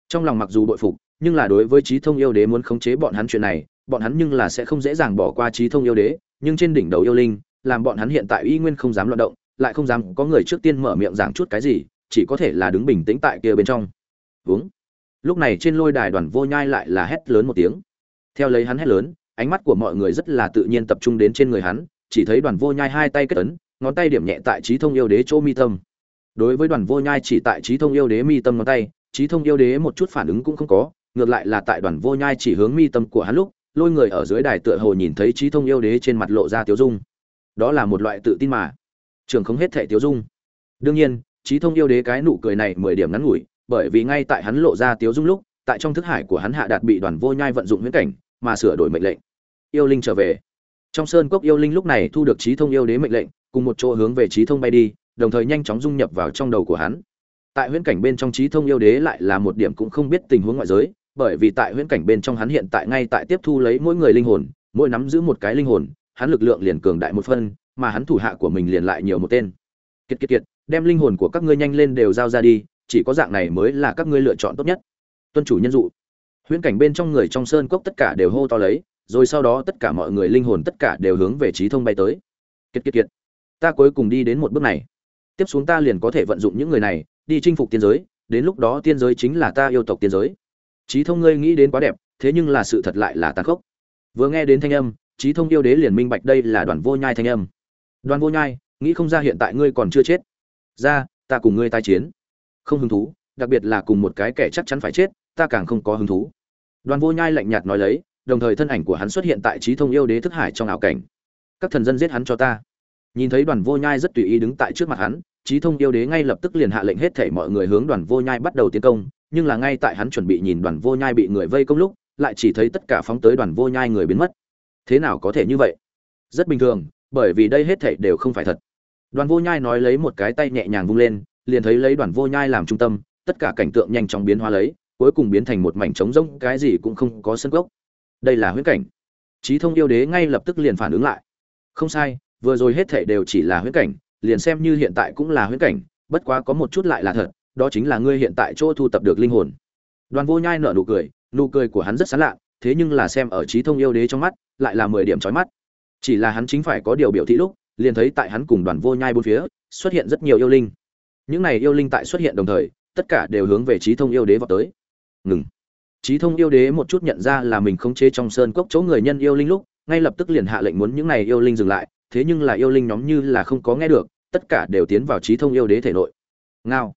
Trong lòng mặc dù bội phục, nhưng là đối với trí thông yêu đế muốn khống chế bọn hắn chuyện này, bọn hắn nhưng là sẽ không dễ dàng bỏ qua trí thông yêu đế, nhưng trên đỉnh đầu yêu linh, làm bọn hắn hiện tại y nguyên không dám loạn động lại không dám có người trước tiên mở miệng giảng chút cái gì, chỉ có thể là đứng bình tĩnh tại kia bên trong. Vướng. Lúc này trên lôi đài đoàn vô nhai lại là hét lớn một tiếng. Theo lấy hắn hét lớn, ánh mắt của mọi người rất là tự nhiên tập trung đến trên người hắn, chỉ thấy đoàn vô nhai hai tay kết ấn, ngón tay điểm nhẹ tại trí thông yêu đế chỗ mi tâm. Đối với đoàn vô nhai chỉ tại trí thông yêu đế mi tâm ngón tay, trí thông yêu đế một chút phản ứng cũng không có, ngược lại là tại đoàn vô nhai chỉ hướng mi tâm của hắn lúc, lôi người ở dưới đài tựa hồ nhìn thấy trí thông yêu đế trên mặt lộ ra tiếu dung. Đó là một loại tự tin mà trường không hết thể tiếu dung. Đương nhiên, trí thông yêu đế cái nụ cười này mười điểm ngắn ngủi, bởi vì ngay tại hắn lộ ra tiếu dung lúc, tại trong thức hải của hắn hạ đạt bị đoàn vô nhai vận dụng huyễn cảnh, mà sửa đổi mệnh lệnh. Yêu linh trở về. Trong sơn cốc yêu linh lúc này thu được trí thông yêu đế mệnh lệnh, cùng một chỗ hướng về trí thông bay đi, đồng thời nhanh chóng dung nhập vào trong đầu của hắn. Tại huyễn cảnh bên trong trí thông yêu đế lại là một điểm cũng không biết tình huống ngoại giới, bởi vì tại huyễn cảnh bên trong hắn hiện tại ngay tại tiếp thu lấy mỗi người linh hồn, mỗi nắm giữ một cái linh hồn, hắn lực lượng liền cường đại một phân mà hắn thủ hạ của mình liền lại nhiều một tên. Kiệt kiệt kiệt, đem linh hồn của các ngươi nhanh lên đều giao ra đi, chỉ có dạng này mới là các ngươi lựa chọn tốt nhất. Tuân chủ nhân dụ. Huyễn cảnh bên trong người trong sơn cốc tất cả đều hô to lấy, rồi sau đó tất cả mọi người linh hồn tất cả đều hướng về trí thông bay tới. Kiệt kiệt kiệt, ta cuối cùng đi đến một bước này. Tiếp xuống ta liền có thể vận dụng những người này, đi chinh phục tiên giới, đến lúc đó tiên giới chính là ta yêu tộc tiên giới. Trí thông ngươi nghĩ đến quá đẹp, thế nhưng là sự thật lại là tàn khốc. Vừa nghe đến thanh âm, trí thông yêu đế liền minh bạch đây là đoàn vô nhai thanh âm đoàn vô nhai, nghĩ không ra hiện tại ngươi còn chưa chết. Ra, ta cùng ngươi tai chiến. Không hứng thú, đặc biệt là cùng một cái kẻ chắc chắn phải chết, ta càng không có hứng thú. Đoàn vô nhai lạnh nhạt nói lấy, đồng thời thân ảnh của hắn xuất hiện tại trí thông yêu đế thức hải trong ảo cảnh. Các thần dân giết hắn cho ta. Nhìn thấy đoàn vô nhai rất tùy ý đứng tại trước mặt hắn, trí thông yêu đế ngay lập tức liền hạ lệnh hết thảy mọi người hướng đoàn vô nhai bắt đầu tiến công, nhưng là ngay tại hắn chuẩn bị nhìn đoàn vô nhai bị người vây công lúc, lại chỉ thấy tất cả phóng tới đoàn vô nhai người biến mất. Thế nào có thể như vậy? Rất bình thường bởi vì đây hết thảy đều không phải thật. Đoàn vô nhai nói lấy một cái tay nhẹ nhàng vung lên, liền thấy lấy đoàn vô nhai làm trung tâm, tất cả cảnh tượng nhanh chóng biến hóa lấy, cuối cùng biến thành một mảnh trống rỗng, cái gì cũng không có sân gốc. Đây là huyễn cảnh. Chí thông yêu đế ngay lập tức liền phản ứng lại. Không sai, vừa rồi hết thảy đều chỉ là huyễn cảnh, liền xem như hiện tại cũng là huyễn cảnh, bất quá có một chút lại là thật, đó chính là ngươi hiện tại chỗ thu tập được linh hồn. Đoàn vô nhai nở nụ cười nụ cười của hắn rất sán lạ, thế nhưng là xem ở Chí thông yêu đế trong mắt, lại là mười điểm chói mắt chỉ là hắn chính phải có điều biểu thị lúc, liền thấy tại hắn cùng đoàn vô nhai bốn phía, xuất hiện rất nhiều yêu linh. Những này yêu linh tại xuất hiện đồng thời, tất cả đều hướng về trí thông yêu đế vào tới. Ngừng. Trí thông yêu đế một chút nhận ra là mình không chế trong sơn cốc chỗ người nhân yêu linh lúc, ngay lập tức liền hạ lệnh muốn những này yêu linh dừng lại, thế nhưng là yêu linh nhóm như là không có nghe được, tất cả đều tiến vào trí thông yêu đế thể nội. Ngao.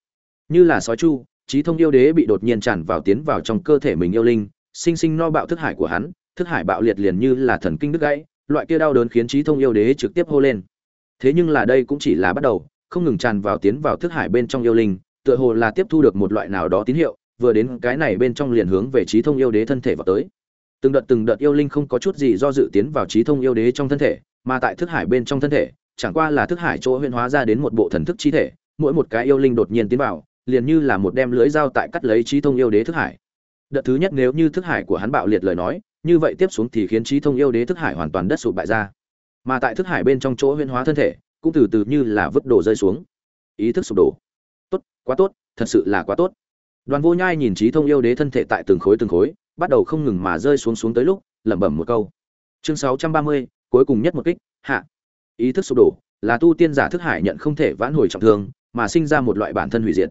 Như là sói chu, trí thông yêu đế bị đột nhiên tràn vào tiến vào trong cơ thể mình yêu linh, sinh sinh no bạo thức hải của hắn, thức hải bạo liệt liền như là thần kinh đứt gãy loại kia đau đớn khiến trí thông yêu đế trực tiếp hô lên. Thế nhưng là đây cũng chỉ là bắt đầu, không ngừng tràn vào tiến vào thức hải bên trong yêu linh, tựa hồ là tiếp thu được một loại nào đó tín hiệu, vừa đến cái này bên trong liền hướng về trí thông yêu đế thân thể vào tới. Từng đợt từng đợt yêu linh không có chút gì do dự tiến vào trí thông yêu đế trong thân thể, mà tại thức hải bên trong thân thể, chẳng qua là thức hải chỗ huyễn hóa ra đến một bộ thần thức chi thể, mỗi một cái yêu linh đột nhiên tiến vào, liền như là một đem lưới dao tại cắt lấy trí thông yêu đế thức hải. Đợt thứ nhất nếu như thức hải của hắn bạo liệt lời nói như vậy tiếp xuống thì khiến trí thông yêu đế thức hải hoàn toàn đất sụp bại ra. Mà tại thức hải bên trong chỗ huyễn hóa thân thể, cũng từ từ như là vứt đổ rơi xuống. Ý thức sụp đổ. Tốt, quá tốt, thật sự là quá tốt. Đoàn vô nhai nhìn trí thông yêu đế thân thể tại từng khối từng khối, bắt đầu không ngừng mà rơi xuống xuống tới lúc, lẩm bẩm một câu. Chương sáu trăm ba mươi, cuối cùng nhất một kích, hạ. Ý thức sụp đổ, là tu tiên giả thức hải nhận không thể vãn hồi trọng thương, mà sinh ra một loại bản thân hủy diệt.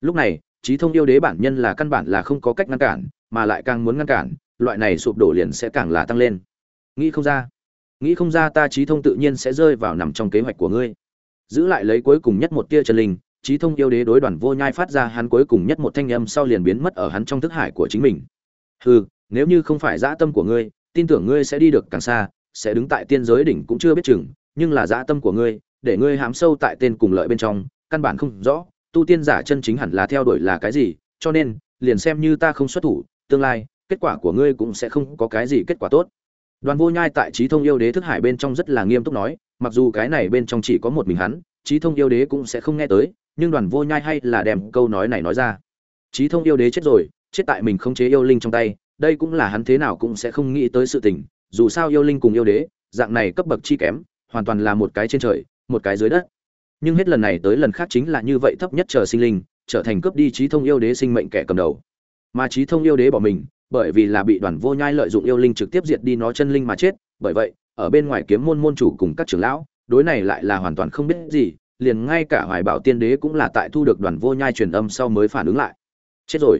Lúc này, trí thông yêu đế bản nhân là căn bản là không có cách ngăn cản, mà lại càng muốn ngăn cản loại này sụp đổ liền sẽ càng là tăng lên. Nghĩ không ra, nghĩ không ra ta trí thông tự nhiên sẽ rơi vào nằm trong kế hoạch của ngươi. Giữ lại lấy cuối cùng nhất một tia chân linh, trí thông yêu đế đối đoàn vô nhai phát ra hắn cuối cùng nhất một thanh âm sau liền biến mất ở hắn trong thức hải của chính mình. Hừ, nếu như không phải dã tâm của ngươi, tin tưởng ngươi sẽ đi được càng xa, sẽ đứng tại tiên giới đỉnh cũng chưa biết chừng, nhưng là dã tâm của ngươi, để ngươi hám sâu tại tên cùng lợi bên trong, căn bản không rõ, tu tiên giả chân chính hẳn là theo đuổi là cái gì, cho nên, liền xem như ta không xuất thủ, tương lai kết quả của ngươi cũng sẽ không có cái gì kết quả tốt. Đoàn vô nhai tại trí thông yêu đế thức hải bên trong rất là nghiêm túc nói, mặc dù cái này bên trong chỉ có một mình hắn trí thông yêu đế cũng sẽ không nghe tới, nhưng đoàn vô nhai hay là đem câu nói này nói ra. Trí thông yêu đế chết rồi, chết tại mình không chế yêu linh trong tay, đây cũng là hắn thế nào cũng sẽ không nghĩ tới sự tình, dù sao yêu linh cùng yêu đế, dạng này cấp bậc chi kém, hoàn toàn là một cái trên trời, một cái dưới đất. Nhưng hết lần này tới lần khác chính là như vậy thấp nhất chờ sinh linh, trở thành cướp đi trí thông yêu đế sinh mệnh kẻ cầm đầu. Mà trí thông yêu đế bỏ mình bởi vì là bị đoàn vô nhai lợi dụng yêu linh trực tiếp diệt đi nó chân linh mà chết, bởi vậy, ở bên ngoài kiếm môn môn chủ cùng các trưởng lão, đối này lại là hoàn toàn không biết gì, liền ngay cả hoài bảo tiên đế cũng là tại thu được đoàn vô nhai truyền âm sau mới phản ứng lại. Chết rồi.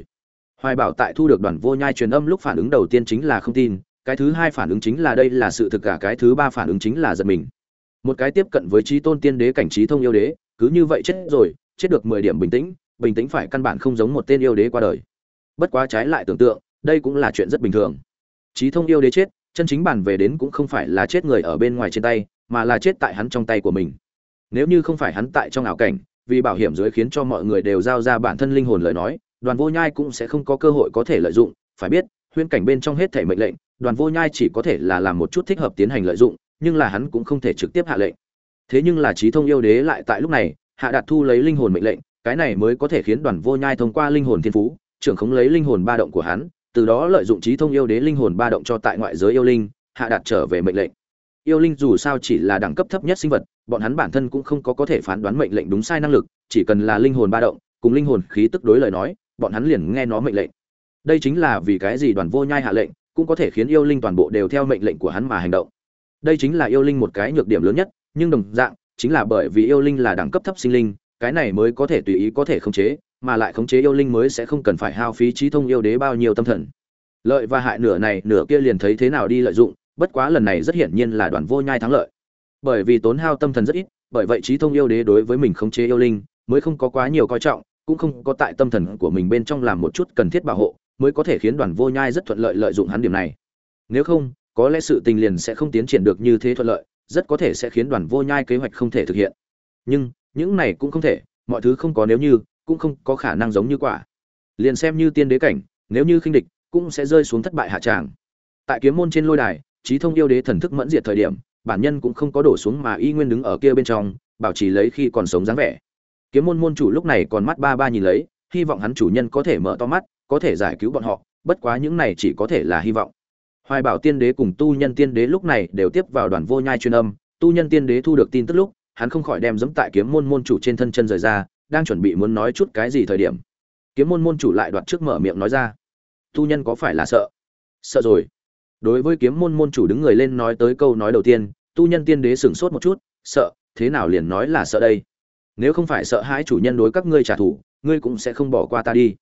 Hoài bảo tại thu được đoàn vô nhai truyền âm lúc phản ứng đầu tiên chính là không tin, cái thứ hai phản ứng chính là đây là sự thực cả, cái thứ ba phản ứng chính là giật mình. Một cái tiếp cận với trí tôn tiên đế cảnh trí thông yêu đế, cứ như vậy chết rồi, chết được mười điểm bình tĩnh bình tĩnh phải căn bản không giống một tên yêu đế qua đời. Bất quá trái lại tưởng tượng đây cũng là chuyện rất bình thường. Trí thông yêu đế chết, chân chính bản về đến cũng không phải là chết người ở bên ngoài trên tay, mà là chết tại hắn trong tay của mình. Nếu như không phải hắn tại trong ảo cảnh, vì bảo hiểm dưới khiến cho mọi người đều giao ra bản thân linh hồn lời nói, đoàn vô nhai cũng sẽ không có cơ hội có thể lợi dụng, phải biết, huyễn cảnh bên trong hết thể mệnh lệnh, đoàn vô nhai chỉ có thể là làm một chút thích hợp tiến hành lợi dụng, nhưng là hắn cũng không thể trực tiếp hạ lệnh. Thế nhưng là trí thông yêu đế lại tại lúc này, hạ đạt thu lấy linh hồn mệnh lệnh, cái này mới có thể khiến đoàn vô nhai thông qua linh hồn thiên phú, trưởng khống lấy linh hồn ba động của hắn từ đó lợi dụng trí thông yêu đế linh hồn ba động cho tại ngoại giới yêu linh, hạ đạt trở về mệnh lệnh. Yêu linh dù sao chỉ là đẳng cấp thấp nhất sinh vật, bọn hắn bản thân cũng không có có thể phán đoán mệnh lệnh đúng sai năng lực, chỉ cần là linh hồn ba động, cùng linh hồn khí tức đối lời nói, bọn hắn liền nghe nó mệnh lệnh. Đây chính là vì cái gì đoàn vô nhai hạ lệnh, cũng có thể khiến yêu linh toàn bộ đều theo mệnh lệnh của hắn mà hành động. Đây chính là yêu linh một cái nhược điểm lớn nhất, nhưng đồng dạng, chính là bởi vì yêu linh là đẳng cấp thấp sinh linh cái này mới có thể tùy ý có thể khống chế, mà lại khống chế yêu linh mới sẽ không cần phải hao phí trí thông yêu đế bao nhiêu tâm thần. Lợi và hại nửa này, nửa kia liền thấy thế nào đi lợi dụng, bất quá lần này rất hiển nhiên là đoàn vô nhai thắng lợi. Bởi vì tốn hao tâm thần rất ít, bởi vậy trí thông yêu đế đối với mình khống chế yêu linh mới không có quá nhiều coi trọng, cũng không có tại tâm thần của mình bên trong làm một chút cần thiết bảo hộ, mới có thể khiến đoàn vô nhai rất thuận lợi lợi dụng hắn điểm này. Nếu không, có lẽ sự tình liền sẽ không tiến triển được như thế thuận lợi, rất có thể sẽ khiến đoàn vô nhai kế hoạch không thể thực hiện. Nhưng những này cũng không thể, mọi thứ không có nếu như, cũng không có khả năng giống như quả. Liền xem như tiên đế cảnh, nếu như khinh địch, cũng sẽ rơi xuống thất bại hạ tràng. Tại kiếm môn trên lôi đài, trí thông yêu đế thần thức mẫn diệt thời điểm, bản nhân cũng không có đổ xuống mà y nguyên đứng ở kia bên trong, bảo trì lấy khi còn sống dáng vẻ. Kiếm môn môn chủ lúc này còn mắt ba ba nhìn lấy, hy vọng hắn chủ nhân có thể mở to mắt, có thể giải cứu bọn họ, bất quá những này chỉ có thể là hy vọng. Hoài bảo tiên đế cùng tu nhân tiên đế lúc này đều tiếp vào đoàn vô nhai truyền âm, tu nhân tiên đế thu được tin tức lúc hắn không khỏi đem dẫm tại kiếm môn môn chủ trên thân chân rời ra, đang chuẩn bị muốn nói chút cái gì thời điểm, kiếm môn môn chủ lại đoạt trước mở miệng nói ra tu nhân có phải là sợ? Sợ rồi. Đối với kiếm môn môn chủ đứng người lên nói tới câu nói đầu tiên tu nhân tiên đế sửng sốt một chút, sợ, thế nào liền nói là sợ đây? Nếu không phải sợ hãi chủ nhân đối các ngươi trả thù, ngươi cũng sẽ không bỏ qua ta đi.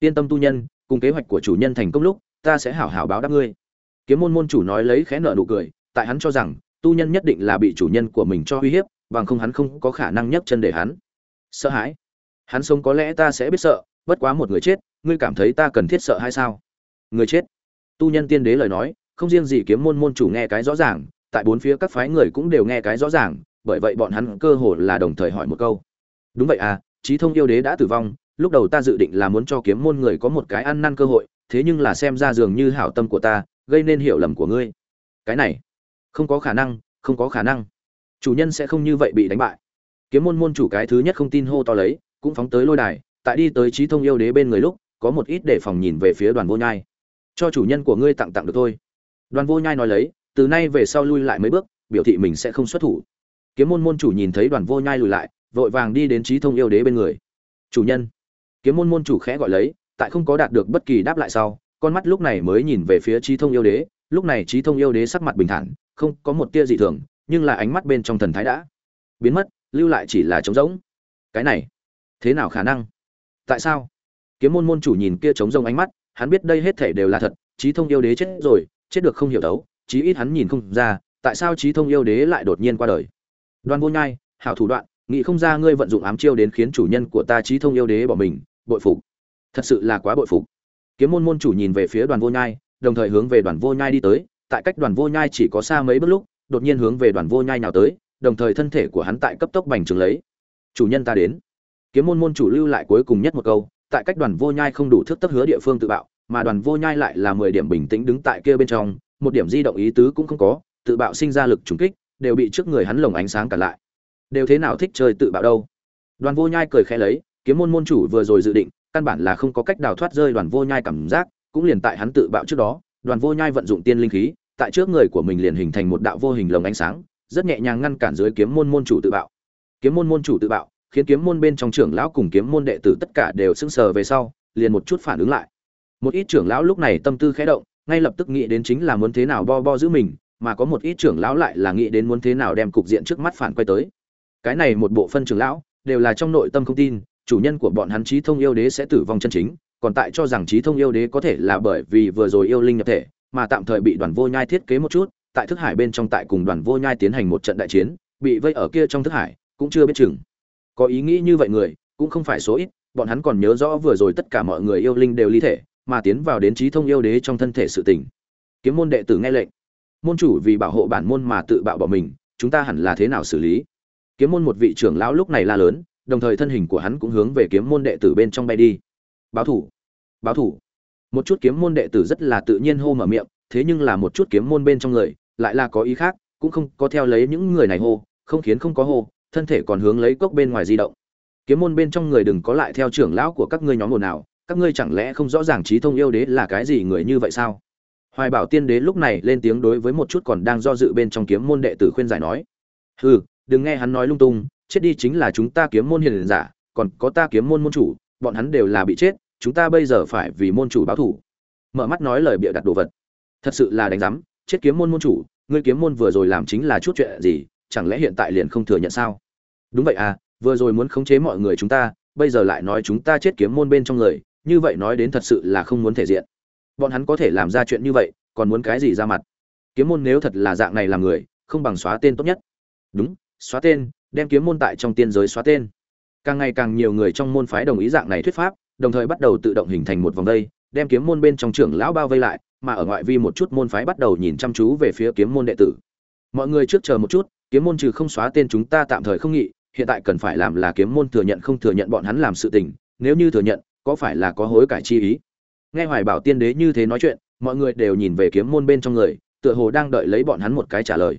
Yên tâm tu nhân, cùng kế hoạch của chủ nhân thành công lúc, ta sẽ hảo hảo báo đáp ngươi. Kiếm môn môn chủ nói lấy khẽ nở nụ cười, tại hắn cho rằng tu nhân nhất định là bị chủ nhân của mình cho uy hiếp bằng không hắn không có khả năng nhấc chân để hắn. Sợ hãi. Hắn sống có lẽ ta sẽ biết sợ, bất quá một người chết, ngươi cảm thấy ta cần thiết sợ hay sao? Người chết. Tu nhân tiên đế lời nói, không riêng gì kiếm môn môn chủ nghe cái rõ ràng, tại bốn phía các phái người cũng đều nghe cái rõ ràng, bởi vậy bọn hắn cơ hồ là đồng thời hỏi một câu. Đúng vậy à trí thông yêu đế đã tử vong, lúc đầu ta dự định là muốn cho kiếm môn người có một cái ăn năn cơ hội, thế nhưng là xem ra dường như hảo tâm của ta, gây nên hiểu lầm của ngươi. Cái này, không có khả năng, không có khả năng chủ nhân sẽ không như vậy bị đánh bại. Kiếm môn môn chủ cái thứ nhất không tin hô to lấy, cũng phóng tới lôi đài, tại đi tới trí thông yêu đế bên người lúc, có một ít để phòng nhìn về phía đoàn vô nhai. Cho chủ nhân của ngươi tặng tặng được thôi. Đoàn vô nhai nói lấy, từ nay về sau lui lại mấy bước, biểu thị mình sẽ không xuất thủ. Kiếm môn môn chủ nhìn thấy đoàn vô nhai lùi lại, vội vàng đi đến trí thông yêu đế bên người. Chủ nhân. Kiếm môn môn chủ khẽ gọi lấy, tại không có đạt được bất kỳ đáp lại sau, con mắt lúc này mới nhìn về phía trí thông yêu đế. Lúc này trí thông yêu đế sắc mặt bình thản, không có một tia dị thường nhưng là ánh mắt bên trong thần thái đã biến mất, lưu lại chỉ là trống rỗng. Cái này, thế nào khả năng? Tại sao? Kiếm môn môn chủ nhìn kia trống rỗng ánh mắt, hắn biết đây hết thể đều là thật trí thông yêu đế chết rồi, chết được không hiểu đấu, chí ít hắn nhìn không ra, tại sao trí thông yêu đế lại đột nhiên qua đời. Đoan vô nhai, hảo thủ đoạn, nghĩ không ra ngươi vận dụng ám chiêu đến khiến chủ nhân của ta trí thông yêu đế bỏ mình, bội phục. Thật sự là quá bội phục. Kiếm môn môn chủ nhìn về phía đoàn vô nhai, đồng thời hướng về đoàn vô nhai đi tới, tại cách đoàn vô nhai chỉ có xa mấy bước lúc đột nhiên hướng về đoàn vô nhai nào tới, đồng thời thân thể của hắn tại cấp tốc bành trướng lấy. Chủ nhân ta đến. Kiếm môn môn chủ lưu lại cuối cùng nhất một câu, tại cách đoàn vô nhai không đủ thước tấp hứa địa phương tự bạo, mà đoàn vô nhai lại là mười điểm bình tĩnh đứng tại kia bên trong, một điểm di động ý tứ cũng không có, tự bạo sinh ra lực trùng kích, đều bị trước người hắn lồng ánh sáng cản lại. Đều thế nào thích chơi tự bạo đâu? Đoàn vô nhai cười khẽ lấy, kiếm môn môn chủ vừa rồi dự định, căn bản là không có cách đào thoát rơi đoàn vô nhai cảm giác, cũng liền tại hắn tự bạo trước đó, đoàn vô nhai vận dụng tiên linh khí tại trước người của mình liền hình thành một đạo vô hình lồng ánh sáng, rất nhẹ nhàng ngăn cản dưới kiếm môn môn chủ tự bạo. Kiếm môn môn chủ tự bạo, khiến kiếm môn bên trong trưởng lão cùng kiếm môn đệ tử tất cả đều sững sờ về sau, liền một chút phản ứng lại. Một ít trưởng lão lúc này tâm tư khẽ động, ngay lập tức nghĩ đến chính là muốn thế nào bo bo giữ mình, mà có một ít trưởng lão lại là nghĩ đến muốn thế nào đem cục diện trước mắt phản quay tới. Cái này một bộ phân trưởng lão, đều là trong nội tâm không tin, chủ nhân của bọn hắn trí thông yêu đế sẽ tử vong chân chính, còn tại cho rằng trí thông yêu đế có thể là bởi vì vừa rồi yêu linh nhập thể mà tạm thời bị đoàn vô nhai thiết kế một chút, tại thức hải bên trong tại cùng đoàn vô nhai tiến hành một trận đại chiến, bị vây ở kia trong thức hải, cũng chưa biết chừng. Có ý nghĩ như vậy người, cũng không phải số ít, bọn hắn còn nhớ rõ vừa rồi tất cả mọi người yêu linh đều ly thể, mà tiến vào đến trí thông yêu đế trong thân thể sự tình. Kiếm môn đệ tử nghe lệnh. Môn chủ vì bảo hộ bản môn mà tự bạo bỏ mình, chúng ta hẳn là thế nào xử lý? Kiếm môn một vị trưởng lão lúc này la lớn, đồng thời thân hình của hắn cũng hướng về kiếm môn đệ tử bên trong bay đi. Báo thủ. Báo thủ một chút kiếm môn đệ tử rất là tự nhiên hô mở miệng, thế nhưng là một chút kiếm môn bên trong người, lại là có ý khác, cũng không có theo lấy những người này hô, không khiến không có hô, thân thể còn hướng lấy cốc bên ngoài di động. Kiếm môn bên trong người đừng có lại theo trưởng lão của các ngươi nhóm ồn nào các ngươi chẳng lẽ không rõ ràng trí thông yêu đế là cái gì người như vậy sao? Hoài bảo tiên đế lúc này lên tiếng đối với một chút còn đang do dự bên trong kiếm môn đệ tử khuyên giải nói, hừ, đừng nghe hắn nói lung tung, chết đi chính là chúng ta kiếm môn hiền giả, còn có ta kiếm môn môn chủ, bọn hắn đều là bị chết chúng ta bây giờ phải vì môn chủ báo thủ. Mở mắt nói lời bịa đặt đồ vật. Thật sự là đánh giám, chết kiếm môn môn chủ, ngươi kiếm môn vừa rồi làm chính là chút chuyện gì, chẳng lẽ hiện tại liền không thừa nhận sao? Đúng vậy à vừa rồi muốn khống chế mọi người chúng ta, bây giờ lại nói chúng ta chết kiếm môn bên trong người, như vậy nói đến thật sự là không muốn thể diện. Bọn hắn có thể làm ra chuyện như vậy, còn muốn cái gì ra mặt? Kiếm môn nếu thật là dạng này làm người, không bằng xóa tên tốt nhất. Đúng, xóa tên, đem kiếm môn tại trong tiên giới xóa tên. Càng ngày càng nhiều người trong môn phái đồng ý dạng này thuyết pháp đồng thời bắt đầu tự động hình thành một vòng vây, đem kiếm môn bên trong trưởng lão bao vây lại, mà ở ngoại vi một chút môn phái bắt đầu nhìn chăm chú về phía kiếm môn đệ tử. Mọi người trước chờ một chút, kiếm môn trừ không xóa tên chúng ta tạm thời không nghị, hiện tại cần phải làm là kiếm môn thừa nhận không thừa nhận bọn hắn làm sự tình, nếu như thừa nhận, có phải là có hối cải chi ý? Nghe hoài bảo tiên đế như thế nói chuyện, mọi người đều nhìn về kiếm môn bên trong người, tựa hồ đang đợi lấy bọn hắn một cái trả lời.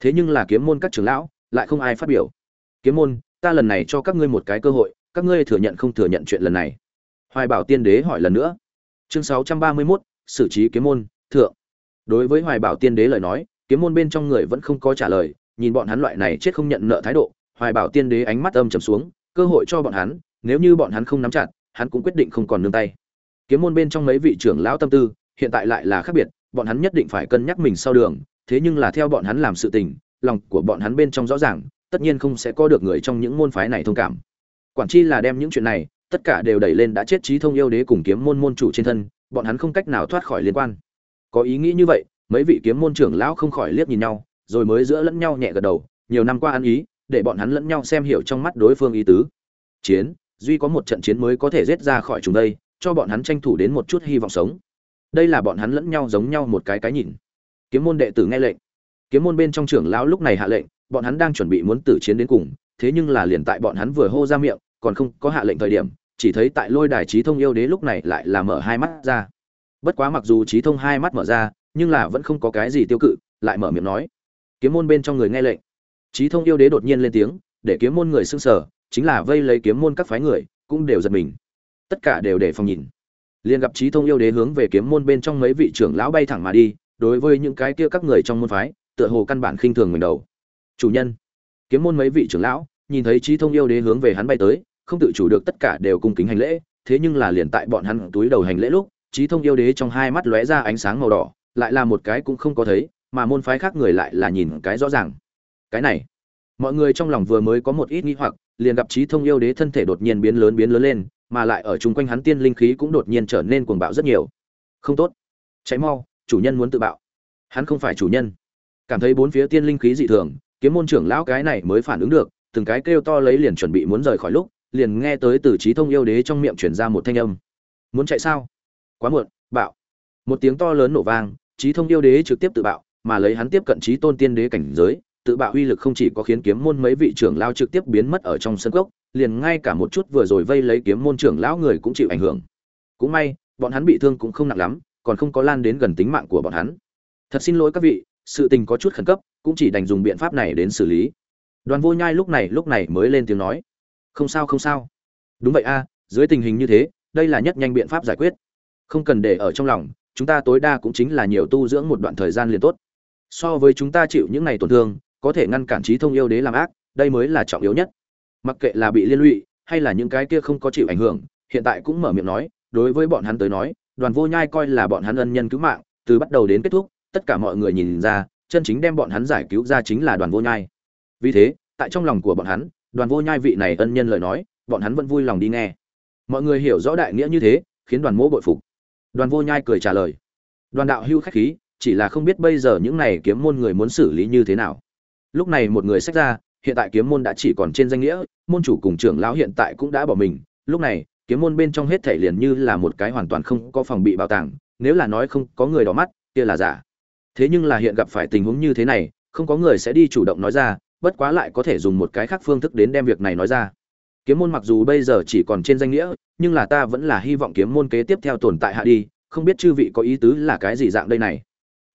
Thế nhưng là kiếm môn các trưởng lão, lại không ai phát biểu. Kiếm môn, ta lần này cho các ngươi một cái cơ hội, các ngươi thừa nhận không thừa nhận chuyện lần này hoài bảo tiên đế hỏi lần nữa. Chương sáu trăm ba mươi 631, xử trí kiếm môn thượng. Đối với hoài bảo tiên đế lời nói kiếm môn bên trong người vẫn không có trả lời nhìn bọn hắn loại này chết không nhận nợ thái độ hoài bảo tiên đế ánh mắt âm trầm xuống cơ hội cho bọn hắn nếu như bọn hắn không nắm chặt hắn cũng quyết định không còn nương tay. Kiếm môn bên trong mấy vị trưởng lão tâm tư hiện tại lại là khác biệt bọn hắn nhất định phải cân nhắc mình sau đường thế nhưng là theo bọn hắn làm sự tình lòng của bọn hắn bên trong rõ ràng tất nhiên không sẽ có được người trong những môn phái này thông cảm. Quản chi là đem những chuyện này tất cả đều đẩy lên đã chết trí thông yêu đế cùng kiếm môn môn chủ trên thân, bọn hắn không cách nào thoát khỏi liên quan. Có ý nghĩ như vậy, mấy vị kiếm môn trưởng lão không khỏi liếc nhìn nhau, rồi mới giữa lẫn nhau nhẹ gật đầu, nhiều năm qua ăn ý, để bọn hắn lẫn nhau xem hiểu trong mắt đối phương ý tứ. Chiến, duy có một trận chiến mới có thể rết ra khỏi chúng đây, cho bọn hắn tranh thủ đến một chút hy vọng sống. Đây là bọn hắn lẫn nhau giống nhau một cái cái nhìn. Kiếm môn đệ tử nghe lệnh. Kiếm môn bên trong trưởng lão lúc này hạ lệnh, bọn hắn đang chuẩn bị muốn tử chiến đến cùng, thế nhưng là liền tại bọn hắn vừa hô ra miệng, còn không có hạ lệnh thời điểm chỉ thấy tại lôi đài trí thông yêu đế lúc này lại là mở hai mắt ra. Bất quá mặc dù trí thông hai mắt mở ra, nhưng là vẫn không có cái gì tiêu cự, lại mở miệng nói. Kiếm môn bên trong người nghe lệnh. Trí thông yêu đế đột nhiên lên tiếng, để kiếm môn người xưng sở chính là vây lấy kiếm môn các phái người, cũng đều giật mình. Tất cả đều để phòng nhìn. Liền gặp trí thông yêu đế hướng về kiếm môn bên trong mấy vị trưởng lão bay thẳng mà đi, đối với những cái kia các người trong môn phái, tựa hồ căn bản khinh thường mình đầu. Chủ nhân. Kiếm môn mấy vị trưởng lão nhìn thấy trí thông yêu đế hướng về hắn bay tới không tự chủ được tất cả đều cung kính hành lễ, thế nhưng là liền tại bọn hắn túi đầu hành lễ lúc, trí thông yêu đế trong hai mắt lóe ra ánh sáng màu đỏ, lại là một cái cũng không có thấy, mà môn phái khác người lại là nhìn cái rõ ràng. Cái này, mọi người trong lòng vừa mới có một ít nghi hoặc, liền gặp trí thông yêu đế thân thể đột nhiên biến lớn biến lớn lên, mà lại ở chung quanh hắn tiên linh khí cũng đột nhiên trở nên cuồng bạo rất nhiều. Không tốt. Cháy mau, chủ nhân muốn tự bạo. Hắn không phải chủ nhân. Cảm thấy bốn phía tiên linh khí dị thường, kiếm môn trưởng lão cái này mới phản ứng được, từng cái kêu to lấy liền chuẩn bị muốn rời khỏi lúc liền nghe tới từ trí thông yêu đế trong miệng chuyển ra một thanh âm. Muốn chạy sao? Quá muộn, bạo. Một tiếng to lớn nổ vang, trí thông yêu đế trực tiếp tự bạo, mà lấy hắn tiếp cận trí tôn tiên đế cảnh giới, tự bạo uy lực không chỉ có khiến kiếm môn mấy vị trưởng lao trực tiếp biến mất ở trong sân cốc, liền ngay cả một chút vừa rồi vây lấy kiếm môn trưởng lão người cũng chịu ảnh hưởng. Cũng may, bọn hắn bị thương cũng không nặng lắm, còn không có lan đến gần tính mạng của bọn hắn. Thật xin lỗi các vị, sự tình có chút khẩn cấp, cũng chỉ đành dùng biện pháp này đến xử lý. Đoàn vô nhai lúc này lúc này mới lên tiếng nói không sao không sao. Đúng vậy a, dưới tình hình như thế, đây là nhất nhanh biện pháp giải quyết. Không cần để ở trong lòng, chúng ta tối đa cũng chính là nhiều tu dưỡng một đoạn thời gian liền tốt. So với chúng ta chịu những ngày tổn thương, có thể ngăn cản trí thông yêu đế làm ác, đây mới là trọng yếu nhất. Mặc kệ là bị liên lụy, hay là những cái kia không có chịu ảnh hưởng, hiện tại cũng mở miệng nói, đối với bọn hắn tới nói, đoàn vô nhai coi là bọn hắn ân nhân cứu mạng, từ bắt đầu đến kết thúc, tất cả mọi người nhìn ra, chân chính đem bọn hắn giải cứu ra chính là đoàn vô nhai. Vì thế, tại trong lòng của bọn hắn đoàn vô nhai vị này ân nhân lời nói, bọn hắn vẫn vui lòng đi nghe. Mọi người hiểu rõ đại nghĩa như thế, khiến đoàn mỗ bội phục. Đoàn vô nhai cười trả lời. Đoàn đạo hưu khách khí, chỉ là không biết bây giờ những này kiếm môn người muốn xử lý như thế nào. Lúc này một người sách ra, hiện tại kiếm môn đã chỉ còn trên danh nghĩa, môn chủ cùng trưởng lão hiện tại cũng đã bỏ mình. Lúc này, kiếm môn bên trong hết thể liền như là một cái hoàn toàn không có phòng bị bảo tàng, nếu là nói không có người đỏ mắt, kia là giả. Thế nhưng là hiện gặp phải tình huống như thế này, không có người sẽ đi chủ động nói ra bất quá lại có thể dùng một cái khác phương thức đến đem việc này nói ra. Kiếm môn mặc dù bây giờ chỉ còn trên danh nghĩa, nhưng là ta vẫn là hy vọng kiếm môn kế tiếp theo tồn tại hạ đi, không biết chư vị có ý tứ là cái gì dạng đây này.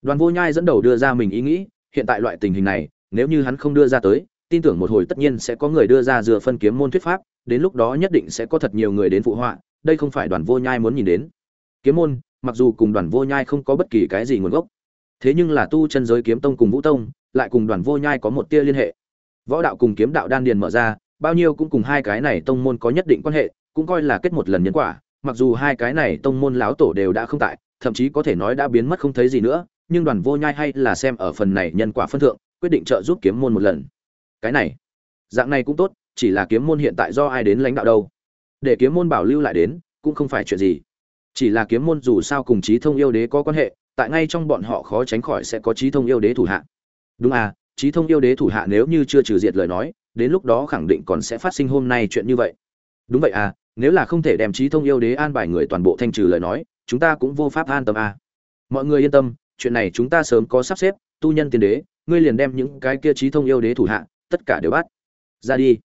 Đoàn vô nhai dẫn đầu đưa ra mình ý nghĩ, hiện tại loại tình hình này, nếu như hắn không đưa ra tới, tin tưởng một hồi tất nhiên sẽ có người đưa ra dựa phân kiếm môn thuyết pháp, đến lúc đó nhất định sẽ có thật nhiều người đến phụ họa, đây không phải đoàn vô nhai muốn nhìn đến. Kiếm môn, mặc dù cùng đoàn vô nhai không có bất kỳ cái gì nguồn gốc thế nhưng là tu chân giới kiếm tông cùng vũ tông, lại cùng đoàn vô nhai có một tia liên hệ. Võ đạo cùng kiếm đạo đan điền mở ra, bao nhiêu cũng cùng hai cái này tông môn có nhất định quan hệ, cũng coi là kết một lần nhân quả, mặc dù hai cái này tông môn láo tổ đều đã không tại, thậm chí có thể nói đã biến mất không thấy gì nữa, nhưng đoàn vô nhai hay là xem ở phần này nhân quả phân thượng, quyết định trợ giúp kiếm môn một lần. Cái này, dạng này cũng tốt, chỉ là kiếm môn hiện tại do ai đến lãnh đạo đâu? Để kiếm môn bảo lưu lại đến, cũng không phải chuyện gì. Chỉ là kiếm môn dù sao cùng trí thông yêu đế có quan hệ tại ngay trong bọn họ khó tránh khỏi sẽ có trí thông yêu đế thủ hạ. Đúng à trí thông yêu đế thủ hạ nếu như chưa trừ diệt lời nói, đến lúc đó khẳng định còn sẽ phát sinh hôm nay chuyện như vậy. Đúng vậy à nếu là không thể đem trí thông yêu đế an bài người toàn bộ thanh trừ lời nói, chúng ta cũng vô pháp an tâm à. Mọi người yên tâm, chuyện này chúng ta sớm có sắp xếp, tu nhân tiên đế, ngươi liền đem những cái kia trí thông yêu đế thủ hạ, tất cả đều bắt. Ra đi.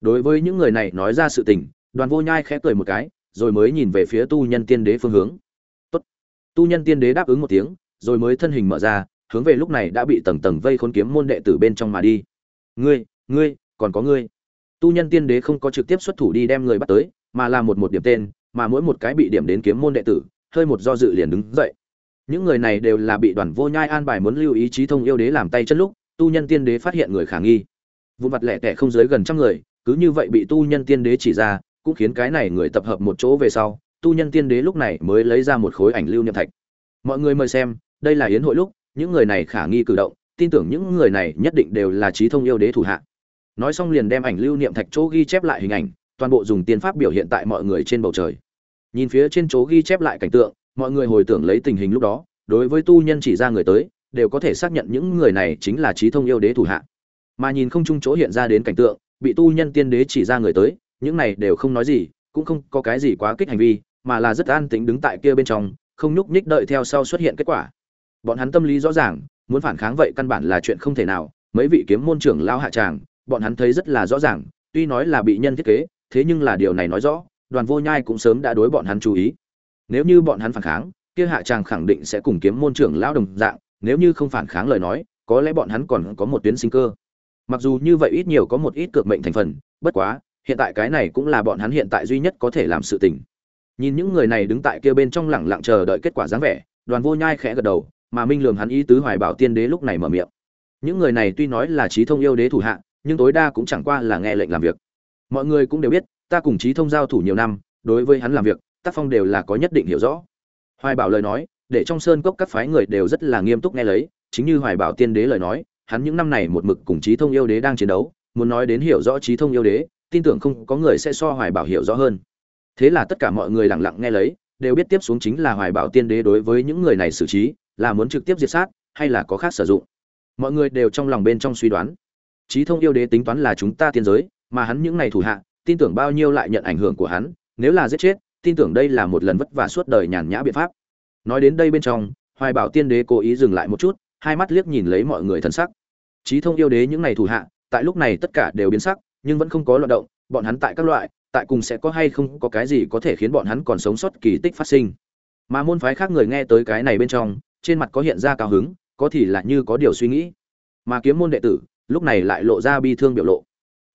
Đối với những người này nói ra sự tình, đoàn vô nhai khẽ cười một cái, rồi mới nhìn về phía tu nhân tiên đế phương hướng tu nhân tiên đế đáp ứng một tiếng, rồi mới thân hình mở ra, hướng về lúc này đã bị tầng tầng vây khốn kiếm môn đệ tử bên trong mà đi. Ngươi ngươi, còn có ngươi. Tu nhân tiên đế không có trực tiếp xuất thủ đi đem người bắt tới, mà là một một điểm tên, mà mỗi một cái bị điểm đến kiếm môn đệ tử, hơi một do dự liền đứng dậy. Những người này đều là bị đoàn vô nhai an bài muốn lưu ý chí thông yêu đế làm tay chân lúc, tu nhân tiên đế phát hiện người khả nghi. Vụ mặt lẻ tẻ không dưới gần trăm người, cứ như vậy bị tu nhân tiên đế chỉ ra, cũng khiến cái này người tập hợp một chỗ về sau tu nhân tiên đế lúc này mới lấy ra một khối ảnh lưu niệm thạch. Mọi người mời xem, đây là yến hội lúc, những người này khả nghi cử động, tin tưởng những người này nhất định đều là trí thông yêu đế thủ hạ. Nói xong liền đem ảnh lưu niệm thạch chỗ ghi chép lại hình ảnh, toàn bộ dùng tiên pháp biểu hiện tại mọi người trên bầu trời. Nhìn phía trên chỗ ghi chép lại cảnh tượng, mọi người hồi tưởng lấy tình hình lúc đó, đối với tu nhân chỉ ra người tới, đều có thể xác nhận những người này chính là trí thông yêu đế thủ hạ. Mà nhìn không chung chỗ hiện ra đến cảnh tượng, bị tu nhân tiên đế chỉ ra người tới, những này đều không nói gì, cũng không có cái gì quá kích hành vi mà là rất an tĩnh đứng tại kia bên trong, không nhúc nhích đợi theo sau xuất hiện kết quả. Bọn hắn tâm lý rõ ràng, muốn phản kháng vậy căn bản là chuyện không thể nào. Mấy vị kiếm môn trưởng lao hạ tràng, bọn hắn thấy rất là rõ ràng, tuy nói là bị nhân thiết kế, thế nhưng là điều này nói rõ, đoàn vô nhai cũng sớm đã đối bọn hắn chú ý. Nếu như bọn hắn phản kháng, kia hạ tràng khẳng định sẽ cùng kiếm môn trưởng lao đồng dạng, nếu như không phản kháng lời nói, có lẽ bọn hắn còn có một tuyến sinh cơ. Mặc dù như vậy ít nhiều có một ít cược mệnh thành phần, bất quá, hiện tại cái này cũng là bọn hắn hiện tại duy nhất có thể làm sự tình nhìn những người này đứng tại kia bên trong lẳng lặng chờ đợi kết quả dáng vẻ, đoàn vô nhai khẽ gật đầu, mà minh lường hắn ý tứ hoài bảo tiên đế lúc này mở miệng. Những người này tuy nói là trí thông yêu đế thủ hạ, nhưng tối đa cũng chẳng qua là nghe lệnh làm việc. Mọi người cũng đều biết, ta cùng trí thông giao thủ nhiều năm, đối với hắn làm việc, tác phong đều là có nhất định hiểu rõ. Hoài bảo lời nói, để trong sơn cốc các phái người đều rất là nghiêm túc nghe lấy, chính như hoài bảo tiên đế lời nói, hắn những năm này một mực cùng trí thông yêu đế đang chiến đấu, muốn nói đến hiểu rõ trí thông yêu đế, tin tưởng không có người sẽ so hoài bảo hiểu rõ hơn thế là tất cả mọi người lặng lặng nghe lấy, đều biết tiếp xuống chính là hoài bảo tiên đế đối với những người này xử trí, là muốn trực tiếp diệt sát, hay là có khác sử dụng. Mọi người đều trong lòng bên trong suy đoán. Trí thông yêu đế tính toán là chúng ta tiên giới, mà hắn những này thủ hạ, tin tưởng bao nhiêu lại nhận ảnh hưởng của hắn, nếu là giết chết, tin tưởng đây là một lần vất vả suốt đời nhàn nhã biện pháp. Nói đến đây bên trong, hoài bảo tiên đế cố ý dừng lại một chút, hai mắt liếc nhìn lấy mọi người thân sắc. Trí thông yêu đế những này thủ hạ, tại lúc này tất cả đều biến sắc, nhưng vẫn không có loạt động, bọn hắn tại các loại tại cùng sẽ có hay không có cái gì có thể khiến bọn hắn còn sống sót kỳ tích phát sinh. Mà môn phái khác người nghe tới cái này bên trong, trên mặt có hiện ra cao hứng, có thì là như có điều suy nghĩ. Mà kiếm môn đệ tử, lúc này lại lộ ra bi thương biểu lộ.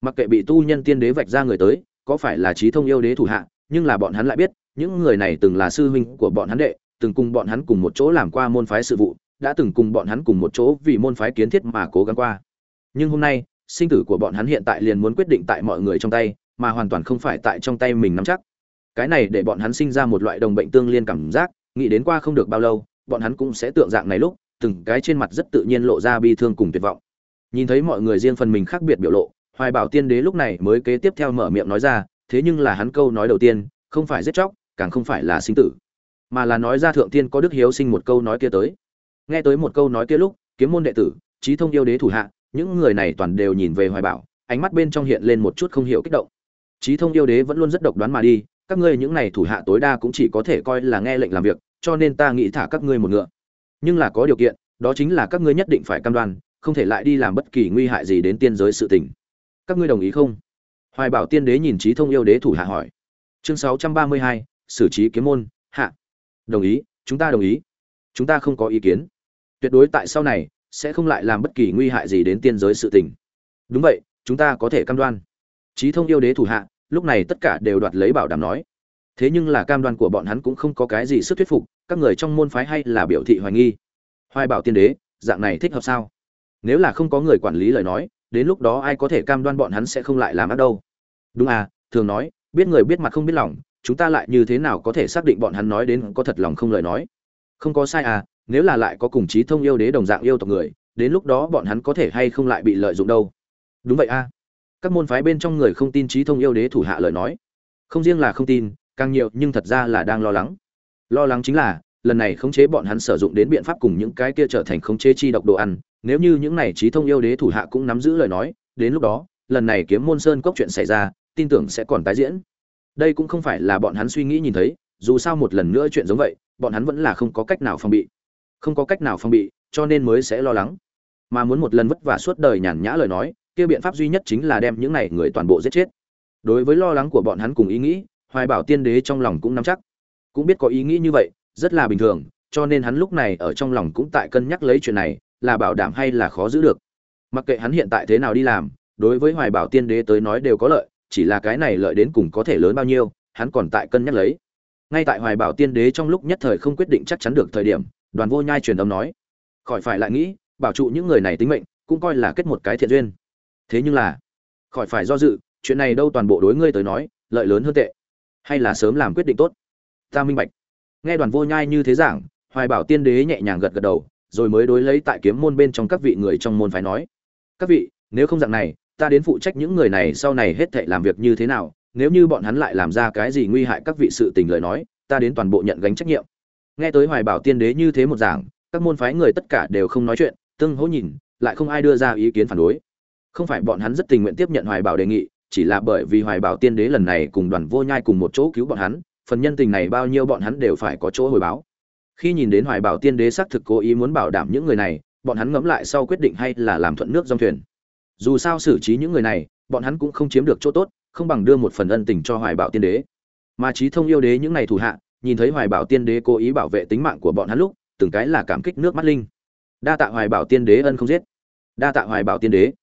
Mặc kệ bị tu nhân tiên đế vạch ra người tới, có phải là trí thông yêu đế thủ hạ, nhưng là bọn hắn lại biết, những người này từng là sư huynh của bọn hắn đệ, từng cùng bọn hắn cùng một chỗ làm qua môn phái sự vụ, đã từng cùng bọn hắn cùng một chỗ vì môn phái kiến thiết mà cố gắng qua. Nhưng hôm nay, sinh tử của bọn hắn hiện tại liền muốn quyết định tại mọi người trong tay mà hoàn toàn không phải tại trong tay mình nắm chắc. Cái này để bọn hắn sinh ra một loại đồng bệnh tương liên cảm giác, nghĩ đến qua không được bao lâu, bọn hắn cũng sẽ tượng dạng này lúc, từng cái trên mặt rất tự nhiên lộ ra bi thương cùng tuyệt vọng. Nhìn thấy mọi người riêng phần mình khác biệt biểu lộ, hoài bảo tiên đế lúc này mới kế tiếp theo mở miệng nói ra, thế nhưng là hắn câu nói đầu tiên, không phải giết chóc, càng không phải là sinh tử, mà là nói ra thượng tiên có đức hiếu sinh một câu nói kia tới. Nghe tới một câu nói kia lúc, kiếm môn đệ tử, trí thông yêu đế thủ hạ, những người này toàn đều nhìn về hoài bảo, ánh mắt bên trong hiện lên một chút không hiểu kích động trí thông yêu đế vẫn luôn rất độc đoán mà đi, các ngươi những này thủ hạ tối đa cũng chỉ có thể coi là nghe lệnh làm việc, cho nên ta nghĩ thả các ngươi một ngựa. Nhưng là có điều kiện, đó chính là các ngươi nhất định phải cam đoan, không thể lại đi làm bất kỳ nguy hại gì đến tiên giới sự tình. Các ngươi đồng ý không? Hoài bảo tiên đế nhìn trí thông yêu đế thủ hạ hỏi. Chương sáu trăm ba mươi hai, xử trí kiếm môn, hạ. Đồng ý, chúng ta đồng ý. Chúng ta không có ý kiến. Tuyệt đối tại sau này, sẽ không lại làm bất kỳ nguy hại gì đến tiên giới sự tình. Đúng vậy, chúng ta có thể cam đoan trí thông yêu đế thủ hạ, lúc này tất cả đều đoạt lấy bảo đảm nói. Thế nhưng là cam đoan của bọn hắn cũng không có cái gì sức thuyết phục, các người trong môn phái hay là biểu thị hoài nghi. Hoài bảo tiên đế, dạng này thích hợp sao? Nếu là không có người quản lý lời nói, đến lúc đó ai có thể cam đoan bọn hắn sẽ không lại làm ác đâu? Đúng à thường nói, biết người biết mặt không biết lòng, chúng ta lại như thế nào có thể xác định bọn hắn nói đến có thật lòng không lời nói? Không có sai à nếu là lại có cùng chí thông yêu đế đồng dạng yêu tộc người, đến lúc đó bọn hắn có thể hay không lại bị lợi dụng đâu? Đúng vậy à các môn phái bên trong người không tin trí thông yêu đế thủ hạ lời nói. Không riêng là không tin, càng nhiều, nhưng thật ra là đang lo lắng. Lo lắng chính là, lần này khống chế bọn hắn sử dụng đến biện pháp cùng những cái kia trở thành khống chế chi độc đồ ăn, nếu như những này trí thông yêu đế thủ hạ cũng nắm giữ lời nói, đến lúc đó, lần này kiếm môn sơn cốc chuyện xảy ra, tin tưởng sẽ còn tái diễn. Đây cũng không phải là bọn hắn suy nghĩ nhìn thấy, dù sao một lần nữa chuyện giống vậy, bọn hắn vẫn là không có cách nào phòng bị. Không có cách nào phòng bị, cho nên mới sẽ lo lắng. Mà muốn một lần vất vả suốt đời nhàn nhã lời nói kia biện pháp duy nhất chính là đem những này người toàn bộ giết chết. Đối với lo lắng của bọn hắn cùng ý nghĩ, hoài bảo tiên đế trong lòng cũng nắm chắc. Cũng biết có ý nghĩ như vậy, rất là bình thường, cho nên hắn lúc này ở trong lòng cũng tại cân nhắc lấy chuyện này, là bảo đảm hay là khó giữ được. Mặc kệ hắn hiện tại thế nào đi làm, đối với hoài bảo tiên đế tới nói đều có lợi, chỉ là cái này lợi đến cùng có thể lớn bao nhiêu, hắn còn tại cân nhắc lấy. Ngay tại hoài bảo tiên đế trong lúc nhất thời không quyết định chắc chắn được thời điểm, đoàn vô nhai truyền âm nói, khỏi phải lại nghĩ, bảo trụ những người này tính mệnh, cũng coi là kết một cái thiện duyên thế nhưng là, khỏi phải do dự, chuyện này đâu toàn bộ đối ngươi tới nói, lợi lớn hơn tệ. Hay là sớm làm quyết định tốt? Ta minh bạch. Nghe đoàn vô nhai như thế giảng, hoài bảo tiên đế nhẹ nhàng gật gật đầu, rồi mới đối lấy tại kiếm môn bên trong các vị người trong môn phải nói. Các vị, nếu không dạng này, ta đến phụ trách những người này sau này hết thệ làm việc như thế nào, nếu như bọn hắn lại làm ra cái gì nguy hại các vị sự tình lời nói, ta đến toàn bộ nhận gánh trách nhiệm. Nghe tới hoài bảo tiên đế như thế một giảng, các môn phái người tất cả đều không nói chuyện, tương hỗ nhìn, lại không ai đưa ra ý kiến phản đối không phải bọn hắn rất tình nguyện tiếp nhận hoài bảo đề nghị, chỉ là bởi vì hoài bảo tiên đế lần này cùng đoàn vô nhai cùng một chỗ cứu bọn hắn, phần nhân tình này bao nhiêu bọn hắn đều phải có chỗ hồi báo. Khi nhìn đến hoài bảo tiên đế xác thực cố ý muốn bảo đảm những người này, bọn hắn ngẫm lại sau quyết định hay là làm thuận nước dòng thuyền. Dù sao xử trí những người này, bọn hắn cũng không chiếm được chỗ tốt, không bằng đưa một phần ân tình cho hoài bảo tiên đế. Mà trí thông yêu đế những ngày thủ hạ, nhìn thấy hoài bảo tiên đế cố ý bảo vệ tính mạng của bọn hắn lúc, từng cái là cảm kích nước mắt linh. Đa tạ hoài bảo tiên đế ân không giết. Đa tạ hoài bảo tiên đế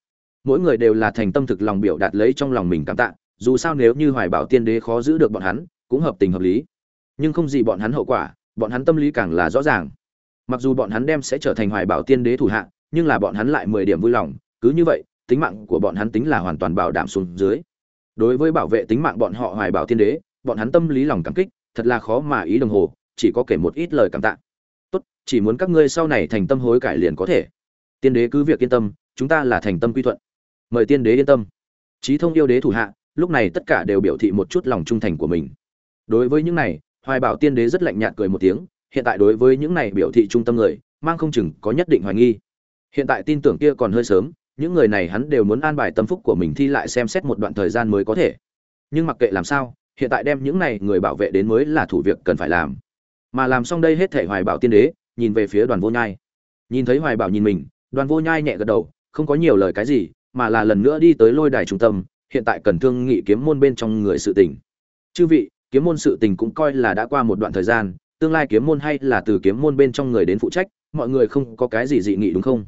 mỗi người đều là thành tâm thực lòng biểu đạt lấy trong lòng mình cảm tạ, dù sao nếu như hoài bảo tiên đế khó giữ được bọn hắn, cũng hợp tình hợp lý. Nhưng không gì bọn hắn hậu quả, bọn hắn tâm lý càng là rõ ràng. Mặc dù bọn hắn đem sẽ trở thành hoài bảo tiên đế thủ hạ, nhưng là bọn hắn lại mười điểm vui lòng, cứ như vậy, tính mạng của bọn hắn tính là hoàn toàn bảo đảm xuống dưới. Đối với bảo vệ tính mạng bọn họ hoài bảo tiên đế, bọn hắn tâm lý lòng cảm kích, thật là khó mà ý đồng hồ, chỉ có kể một ít lời cảm tạ. Tốt, chỉ muốn các ngươi sau này thành tâm hối cải liền có thể. Tiên đế cứ việc yên tâm, chúng ta là thành tâm quy thuận mời tiên đế yên tâm. Trí thông yêu đế thủ hạ, lúc này tất cả đều biểu thị một chút lòng trung thành của mình. Đối với những này, hoài bảo tiên đế rất lạnh nhạt cười một tiếng, hiện tại đối với những này biểu thị trung tâm người, mang không chừng có nhất định hoài nghi. Hiện tại tin tưởng kia còn hơi sớm, những người này hắn đều muốn an bài tâm phúc của mình thi lại xem xét một đoạn thời gian mới có thể. Nhưng mặc kệ làm sao, hiện tại đem những này người bảo vệ đến mới là thủ việc cần phải làm. Mà làm xong đây hết thể hoài bảo tiên đế, nhìn về phía đoàn vô nhai. Nhìn thấy hoài bảo nhìn mình, đoàn vô nhai nhẹ gật đầu, không có nhiều lời cái gì mà là lần nữa đi tới lôi đài trung tâm, hiện tại cần thương nghị kiếm môn bên trong người sự tình. Chư vị, kiếm môn sự tình cũng coi là đã qua một đoạn thời gian, tương lai kiếm môn hay là từ kiếm môn bên trong người đến phụ trách, mọi người không có cái gì dị nghị đúng không?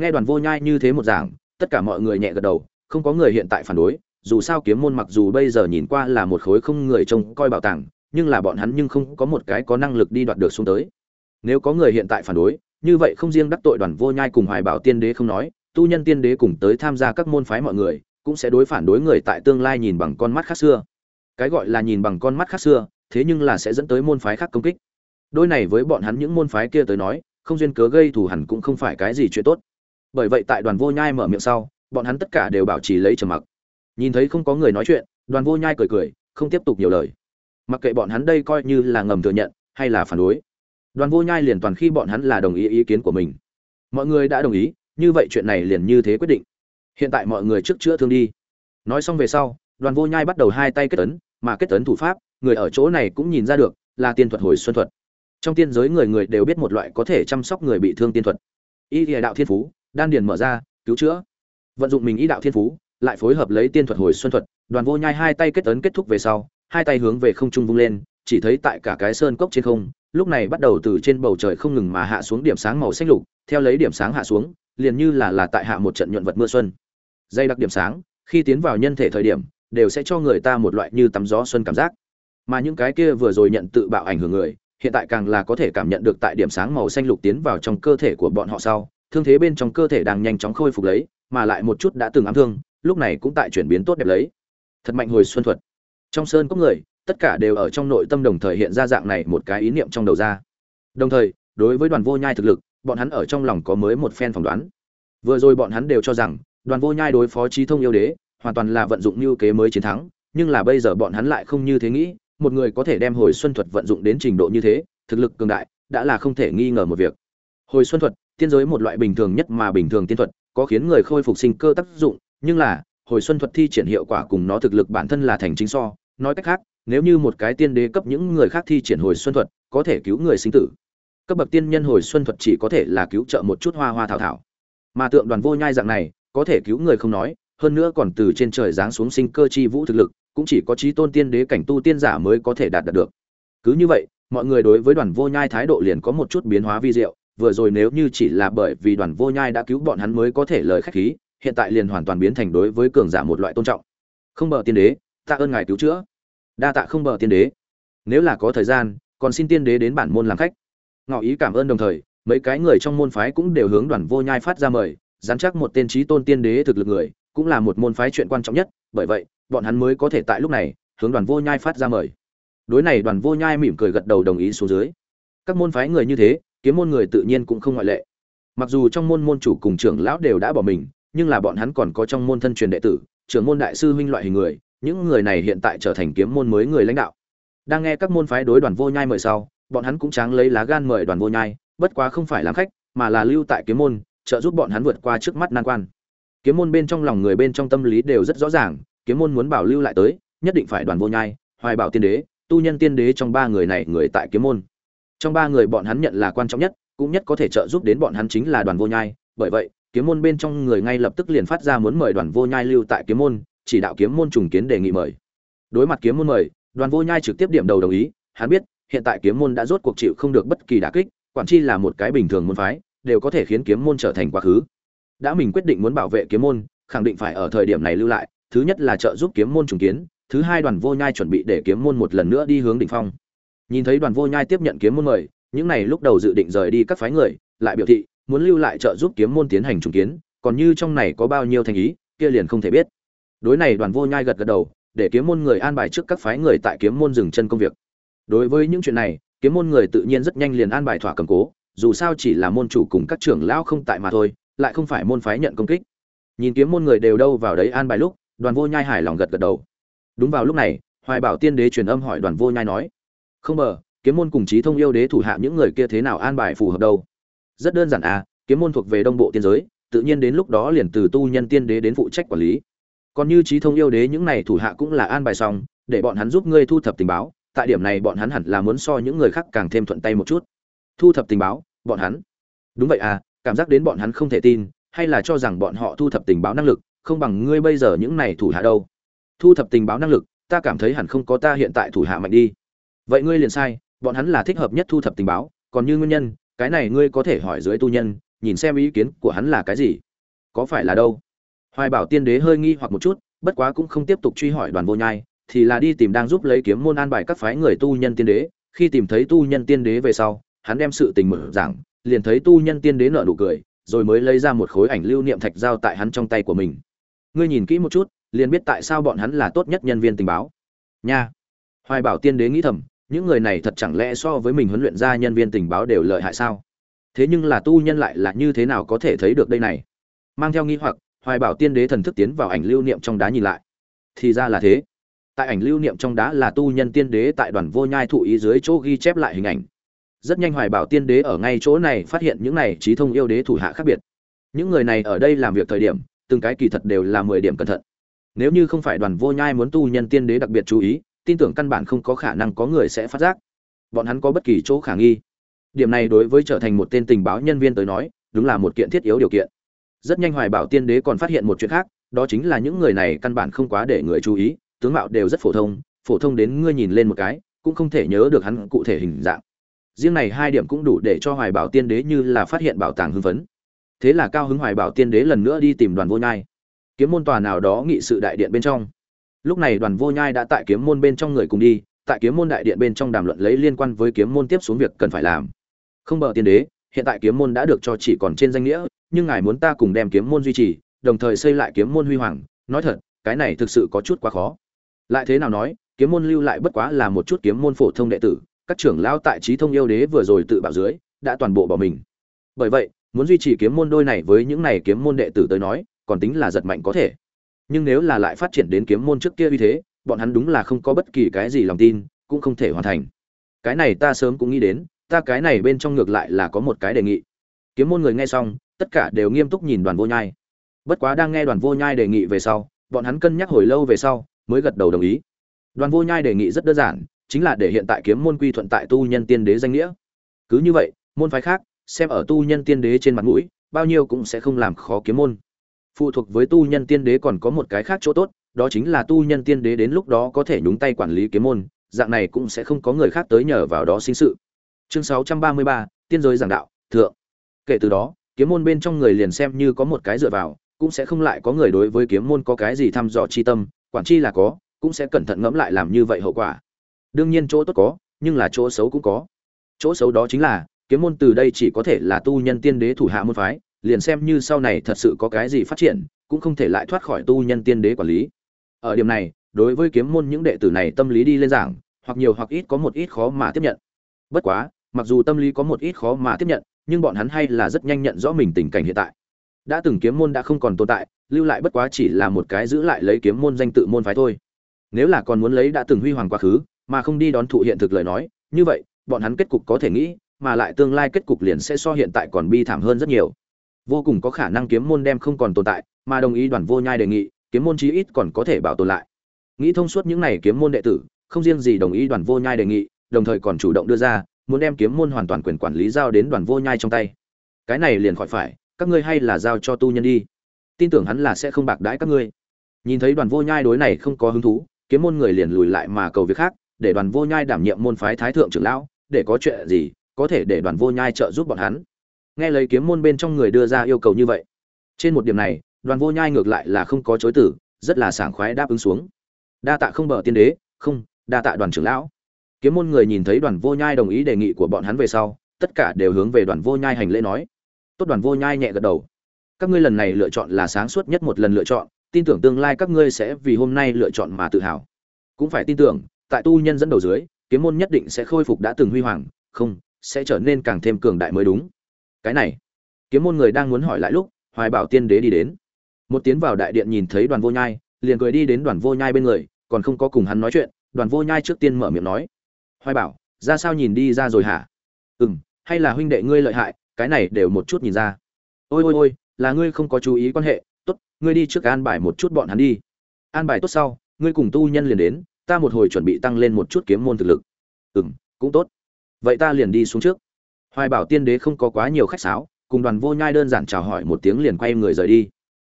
Nghe đoàn vô nhai như thế một giảng, tất cả mọi người nhẹ gật đầu, không có người hiện tại phản đối, dù sao kiếm môn mặc dù bây giờ nhìn qua là một khối không người trông coi bảo tàng, nhưng là bọn hắn nhưng không có một cái có năng lực đi đoạt được xuống tới. Nếu có người hiện tại phản đối, như vậy không riêng đắc tội đoàn vô nhai cùng hoài bảo tiên đế không nói tu nhân tiên đế cùng tới tham gia các môn phái mọi người, cũng sẽ đối phản đối người tại tương lai nhìn bằng con mắt khác xưa. Cái gọi là nhìn bằng con mắt khác xưa, thế nhưng là sẽ dẫn tới môn phái khác công kích. Đôi này với bọn hắn những môn phái kia tới nói, không duyên cớ gây thù hẳn cũng không phải cái gì chuyện tốt. Bởi vậy tại đoàn vô nhai mở miệng sau, bọn hắn tất cả đều bảo trì lấy trầm mặc. Nhìn thấy không có người nói chuyện, đoàn vô nhai cười cười, không tiếp tục nhiều lời. Mặc kệ bọn hắn đây coi như là ngầm thừa nhận, hay là phản đối, đoàn vô nhai liền toàn khi bọn hắn là đồng ý ý kiến của mình. Mọi người đã đồng ý như vậy chuyện này liền như thế quyết định. Hiện tại mọi người trước chữa thương đi. Nói xong về sau, đoàn vô nhai bắt đầu hai tay kết tấn, mà kết tấn thủ pháp, người ở chỗ này cũng nhìn ra được, là tiên thuật hồi xuân thuật. Trong tiên giới người người đều biết một loại có thể chăm sóc người bị thương tiên thuật. Y địa đạo thiên phú, đan điền mở ra, cứu chữa. Vận dụng mình y đạo thiên phú, lại phối hợp lấy tiên thuật hồi xuân thuật, đoàn vô nhai hai tay kết tấn kết thúc về sau, hai tay hướng về không trung vung lên, chỉ thấy tại cả cái sơn cốc trên không, lúc này bắt đầu từ trên bầu trời không ngừng mà hạ xuống điểm sáng màu xanh lục, theo lấy điểm sáng hạ xuống liền như là là tại hạ một trận nhuận vật mưa xuân. Dây đặc điểm sáng, khi tiến vào nhân thể thời điểm, đều sẽ cho người ta một loại như tắm gió xuân cảm giác. Mà những cái kia vừa rồi nhận tự bạo ảnh hưởng người, hiện tại càng là có thể cảm nhận được tại điểm sáng màu xanh lục tiến vào trong cơ thể của bọn họ sau, thương thế bên trong cơ thể đang nhanh chóng khôi phục lấy, mà lại một chút đã từng ám thương, lúc này cũng tại chuyển biến tốt đẹp lấy. Thật mạnh hồi xuân thuật. Trong sơn có người, tất cả đều ở trong nội tâm đồng thời hiện ra dạng này một cái ý niệm trong đầu ra. Đồng thời, đối với đoàn vô nhai thực lực bọn hắn ở trong lòng có mới một phen phỏng đoán. Vừa rồi bọn hắn đều cho rằng, đoàn vô nhai đối phó trí thông yêu đế, hoàn toàn là vận dụng như kế mới chiến thắng, nhưng là bây giờ bọn hắn lại không như thế nghĩ, một người có thể đem hồi xuân thuật vận dụng đến trình độ như thế, thực lực cường đại, đã là không thể nghi ngờ một việc. Hồi xuân thuật, tiên giới một loại bình thường nhất mà bình thường tiên thuật, có khiến người khôi phục sinh cơ tác dụng, nhưng là, hồi xuân thuật thi triển hiệu quả cùng nó thực lực bản thân là thành chính so, nói cách khác, nếu như một cái tiên đế cấp những người khác thi triển hồi xuân thuật, có thể cứu người sinh tử cấp bậc tiên nhân hồi xuân thuật chỉ có thể là cứu trợ một chút hoa hoa thảo thảo. Mà tượng đoàn vô nhai dạng này, có thể cứu người không nói, hơn nữa còn từ trên trời giáng xuống sinh cơ chi vũ thực lực, cũng chỉ có trí tôn tiên đế cảnh tu tiên giả mới có thể đạt được cứ như vậy, mọi người đối với đoàn vô nhai thái độ liền có một chút biến hóa vi diệu, vừa rồi nếu như chỉ là bởi vì đoàn vô nhai đã cứu bọn hắn mới có thể lời khách khí, hiện tại liền hoàn toàn biến thành đối với cường giả một loại tôn trọng. Không bờ tiên đế, tạ ơn ngài cứu chữa. Đa tạ không bờ tiên đế. Nếu là có thời gian, còn xin tiên đế đến bản môn làm khách ngỏ ý cảm ơn đồng thời, mấy cái người trong môn phái cũng đều hướng đoàn vô nhai phát ra mời dám chắc một tên trí tôn tiên đế thực lực người, cũng là một môn phái chuyện quan trọng nhất, bởi vậy, bọn hắn mới có thể tại lúc này, hướng đoàn vô nhai phát ra mời. Đối này, đoàn vô nhai mỉm cười gật đầu đồng ý xuống dưới. Các môn phái người như thế, kiếm môn người tự nhiên cũng không ngoại lệ. Mặc dù trong môn môn chủ cùng trưởng lão đều đã bỏ mình, nhưng là bọn hắn còn có trong môn thân truyền đệ tử, trưởng môn đại sư huynh loại hình người, những người này hiện tại trở thành kiếm môn mới người lãnh đạo. Đang nghe các môn phái đối đoàn vô nhai mời sau bọn hắn cũng tráng lấy lá gan mời đoàn vô nhai, bất quá không phải làm khách, mà là lưu tại kiếm môn, trợ giúp bọn hắn vượt qua trước mắt nan quan. Kiếm môn bên trong lòng người bên trong tâm lý đều rất rõ ràng, kiếm môn muốn bảo lưu lại tới, nhất định phải đoàn vô nhai, hoài bảo tiên đế, tu nhân tiên đế trong ba người này người tại kiếm môn. Trong ba người bọn hắn nhận là quan trọng nhất, cũng nhất có thể trợ giúp đến bọn hắn chính là đoàn vô nhai, bởi vậy, kiếm môn bên trong người ngay lập tức liền phát ra muốn mời đoàn vô nhai lưu tại kiếm môn, chỉ đạo kiếm môn trùng kiến đề nghị mời. Đối mặt kiếm môn mời, đoàn vô nhai trực tiếp điểm đầu đồng ý, hắn biết hiện tại kiếm môn đã rốt cuộc chịu không được bất kỳ đả kích, quản chi là một cái bình thường môn phái, đều có thể khiến kiếm môn trở thành quá khứ. Đã mình quyết định muốn bảo vệ kiếm môn, khẳng định phải ở thời điểm này lưu lại, thứ nhất là trợ giúp kiếm môn trùng kiến, thứ hai đoàn vô nhai chuẩn bị để kiếm môn một lần nữa đi hướng đỉnh phong. Nhìn thấy đoàn vô nhai tiếp nhận kiếm môn mời, những này lúc đầu dự định rời đi các phái người, lại biểu thị muốn lưu lại trợ giúp kiếm môn tiến hành trùng kiến, còn như trong này có bao nhiêu thành ý, kia liền không thể biết. Đối này đoàn vô nhai gật gật đầu, để kiếm môn người an bài trước các phái người tại kiếm môn dừng chân công việc đối với những chuyện này, kiếm môn người tự nhiên rất nhanh liền an bài thỏa cầm cố, dù sao chỉ là môn chủ cùng các trưởng lão không tại mà thôi, lại không phải môn phái nhận công kích. Nhìn kiếm môn người đều đâu vào đấy an bài lúc, đoàn vô nhai hài lòng gật gật đầu. Đúng vào lúc này, hoài bảo tiên đế truyền âm hỏi đoàn vô nhai nói, không bờ, kiếm môn cùng trí thông yêu đế thủ hạ những người kia thế nào an bài phù hợp đâu? Rất đơn giản à kiếm môn thuộc về đông bộ tiên giới, tự nhiên đến lúc đó liền từ tu nhân tiên đế đến phụ trách quản lý. Còn như trí thông yêu đế những này thủ hạ cũng là an bài xong, để bọn hắn giúp ngươi thu thập tình báo tại điểm này bọn hắn hẳn là muốn so những người khác càng thêm thuận tay một chút. Thu thập tình báo, bọn hắn. Đúng vậy à cảm giác đến bọn hắn không thể tin, hay là cho rằng bọn họ thu thập tình báo năng lực, không bằng ngươi bây giờ những này thủ hạ đâu. Thu thập tình báo năng lực, ta cảm thấy hẳn không có ta hiện tại thủ hạ mạnh đi. Vậy ngươi liền sai, bọn hắn là thích hợp nhất thu thập tình báo, còn như nguyên nhân, cái này ngươi có thể hỏi dưới tu nhân, nhìn xem ý kiến của hắn là cái gì. Có phải là đâu? Hoài bảo tiên đế hơi nghi hoặc một chút, bất quá cũng không tiếp tục truy hỏi đoàn vô nhai thì là đi tìm đang giúp lấy kiếm môn an bài các phái người tu nhân tiên đế. Khi tìm thấy tu nhân tiên đế về sau, hắn đem sự tình mở giảng, liền thấy tu nhân tiên đế nợ nụ cười, rồi mới lấy ra một khối ảnh lưu niệm thạch giao tại hắn trong tay của mình. Ngươi nhìn kỹ một chút, liền biết tại sao bọn hắn là tốt nhất nhân viên tình báo. Nha. Hoài bảo tiên đế nghĩ thầm, những người này thật chẳng lẽ so với mình huấn luyện ra nhân viên tình báo đều lợi hại sao? Thế nhưng là tu nhân lại là như thế nào có thể thấy được đây này? Mang theo nghi hoặc, hoài bảo tiên đế thần thức tiến vào ảnh lưu niệm trong đá nhìn lại. Thì ra là thế tại ảnh lưu niệm trong đá là tu nhân tiên đế tại đoàn vô nhai thụ ý dưới chỗ ghi chép lại hình ảnh. Rất nhanh hoài bảo tiên đế ở ngay chỗ này phát hiện những này trí thông yêu đế thủ hạ khác biệt. Những người này ở đây làm việc thời điểm, từng cái kỳ thật đều là mười điểm cẩn thận. Nếu như không phải đoàn vô nhai muốn tu nhân tiên đế đặc biệt chú ý, tin tưởng căn bản không có khả năng có người sẽ phát giác. Bọn hắn có bất kỳ chỗ khả nghi. Điểm này đối với trở thành một tên tình báo nhân viên tới nói, đúng là một kiện thiết yếu điều kiện. Rất nhanh hoài bảo tiên đế còn phát hiện một chuyện khác, đó chính là những người này căn bản không quá để người chú ý tướng mạo đều rất phổ thông phổ thông đến ngươi nhìn lên một cái, cũng không thể nhớ được hắn cụ thể hình dạng. Riêng này hai điểm cũng đủ để cho hoài bảo tiên đế như là phát hiện bảo tàng hưng phấn. Thế là cao hứng hoài bảo tiên đế lần nữa đi tìm đoàn vô nhai. Kiếm môn tòa nào đó nghị sự đại điện bên trong. Lúc này đoàn vô nhai đã tại kiếm môn bên trong người cùng đi, tại kiếm môn đại điện bên trong đàm luận lấy liên quan với kiếm môn tiếp xuống việc cần phải làm. Không bờ tiên đế, hiện tại kiếm môn đã được cho chỉ còn trên danh nghĩa, nhưng ngài muốn ta cùng đem kiếm môn duy trì, đồng thời xây lại kiếm môn huy hoàng. Nói thật, cái này thực sự có chút quá khó lại thế nào nói, kiếm môn lưu lại bất quá là một chút kiếm môn phổ thông đệ tử, các trưởng lao tại trí thông yêu đế vừa rồi tự bảo dưới, đã toàn bộ bỏ mình. Bởi vậy, muốn duy trì kiếm môn đôi này với những này kiếm môn đệ tử tới nói, còn tính là giật mạnh có thể. Nhưng nếu là lại phát triển đến kiếm môn trước kia uy thế, bọn hắn đúng là không có bất kỳ cái gì lòng tin, cũng không thể hoàn thành. Cái này ta sớm cũng nghĩ đến, ta cái này bên trong ngược lại là có một cái đề nghị. Kiếm môn người nghe xong, tất cả đều nghiêm túc nhìn đoàn vô nhai. Bất quá đang nghe đoàn vô nhai đề nghị về sau, bọn hắn cân nhắc hồi lâu về sau mới gật đầu đồng ý. Đoàn vô nhai đề nghị rất đơn giản chính là để hiện tại kiếm môn quy thuận tại tu nhân tiên đế danh nghĩa. Cứ như vậy môn phái khác xem ở tu nhân tiên đế trên mặt mũi bao nhiêu cũng sẽ không làm khó kiếm môn. Phụ thuộc với tu nhân tiên đế còn có một cái khác chỗ tốt đó chính là tu nhân tiên đế đến lúc đó có thể nhúng tay quản lý kiếm môn dạng này cũng sẽ không có người khác tới nhờ vào đó sinh sự. Chương 633, tiên giới giảng đạo thượng. Kể từ đó kiếm môn bên trong người liền xem như có một cái dựa vào cũng sẽ không lại có người đối với kiếm môn có cái gì thăm dò chi tâm quản chi là có, cũng sẽ cẩn thận ngẫm lại làm như vậy hậu quả. Đương nhiên chỗ tốt có, nhưng là chỗ xấu cũng có. Chỗ xấu đó chính là, kiếm môn từ đây chỉ có thể là tu nhân tiên đế thủ hạ môn phái, liền xem như sau này thật sự có cái gì phát triển, cũng không thể lại thoát khỏi tu nhân tiên đế quản lý. Ở điểm này, đối với kiếm môn những đệ tử này tâm lý đi lên giảng, hoặc nhiều hoặc ít có một ít khó mà tiếp nhận. Bất quá, mặc dù tâm lý có một ít khó mà tiếp nhận, nhưng bọn hắn hay là rất nhanh nhận rõ mình tình cảnh hiện tại. Đã từng kiếm môn đã không còn tồn tại lưu lại bất quá chỉ là một cái giữ lại lấy kiếm môn danh tự môn phái thôi. Nếu là còn muốn lấy đã từng huy hoàng quá khứ, mà không đi đón thụ hiện thực lời nói, như vậy, bọn hắn kết cục có thể nghĩ, mà lại tương lai kết cục liền sẽ so hiện tại còn bi thảm hơn rất nhiều. Vô cùng có khả năng kiếm môn đem không còn tồn tại, mà đồng ý đoàn vô nhai đề nghị, kiếm môn chí ít còn có thể bảo tồn lại. Nghĩ thông suốt những này kiếm môn đệ tử, không riêng gì đồng ý đoàn vô nhai đề nghị, đồng thời còn chủ động đưa ra, muốn đem kiếm môn hoàn toàn quyền quản lý giao đến đoàn vô nhai trong tay. Cái này liền khỏi phải, các ngươi hay là giao cho tu nhân đi tin tưởng hắn là sẽ không bạc đãi các ngươi. Nhìn thấy đoàn vô nhai đối này không có hứng thú, kiếm môn người liền lùi lại mà cầu việc khác, để đoàn vô nhai đảm nhiệm môn phái thái thượng trưởng lão, để có chuyện gì, có thể để đoàn vô nhai trợ giúp bọn hắn. Nghe lấy kiếm môn bên trong người đưa ra yêu cầu như vậy. Trên một điểm này, đoàn vô nhai ngược lại là không có chối tử rất là sảng khoái đáp ứng xuống. Đa tạ không bờ tiên đế, không, đa tạ đoàn trưởng lão. Kiếm môn người nhìn thấy đoàn vô nhai đồng ý đề nghị của bọn hắn về sau, tất cả đều hướng về đoàn vô nhai hành lễ nói. Tốt đoàn vô nhai nhẹ gật đầu các ngươi lần này lựa chọn là sáng suốt nhất một lần lựa chọn, tin tưởng tương lai các ngươi sẽ vì hôm nay lựa chọn mà tự hào. Cũng phải tin tưởng, tại tu nhân dẫn đầu dưới, kiếm môn nhất định sẽ khôi phục đã từng huy hoàng, không, sẽ trở nên càng thêm cường đại mới đúng. Cái này, kiếm môn người đang muốn hỏi lại lúc, hoài bảo tiên đế đi đến. Một tiến vào đại điện nhìn thấy đoàn vô nhai, liền cười đi đến đoàn vô nhai bên người, còn không có cùng hắn nói chuyện, đoàn vô nhai trước tiên mở miệng nói. Hoài bảo, ra sao nhìn đi ra rồi hả? Ừ m hay là huynh đệ ngươi lợi hại, cái này đều một chút nhìn ra. Ôi ôi ôi là ngươi không có chú ý quan hệ, tốt, ngươi đi trước an bài một chút bọn hắn đi. An bài tốt sau, ngươi cùng tu nhân liền đến, ta một hồi chuẩn bị tăng lên một chút kiếm môn thực lực. Ừ m cũng tốt. Vậy ta liền đi xuống trước. Hoài bảo tiên đế không có quá nhiều khách sáo, cùng đoàn vô nhai đơn giản chào hỏi một tiếng liền quay người rời đi.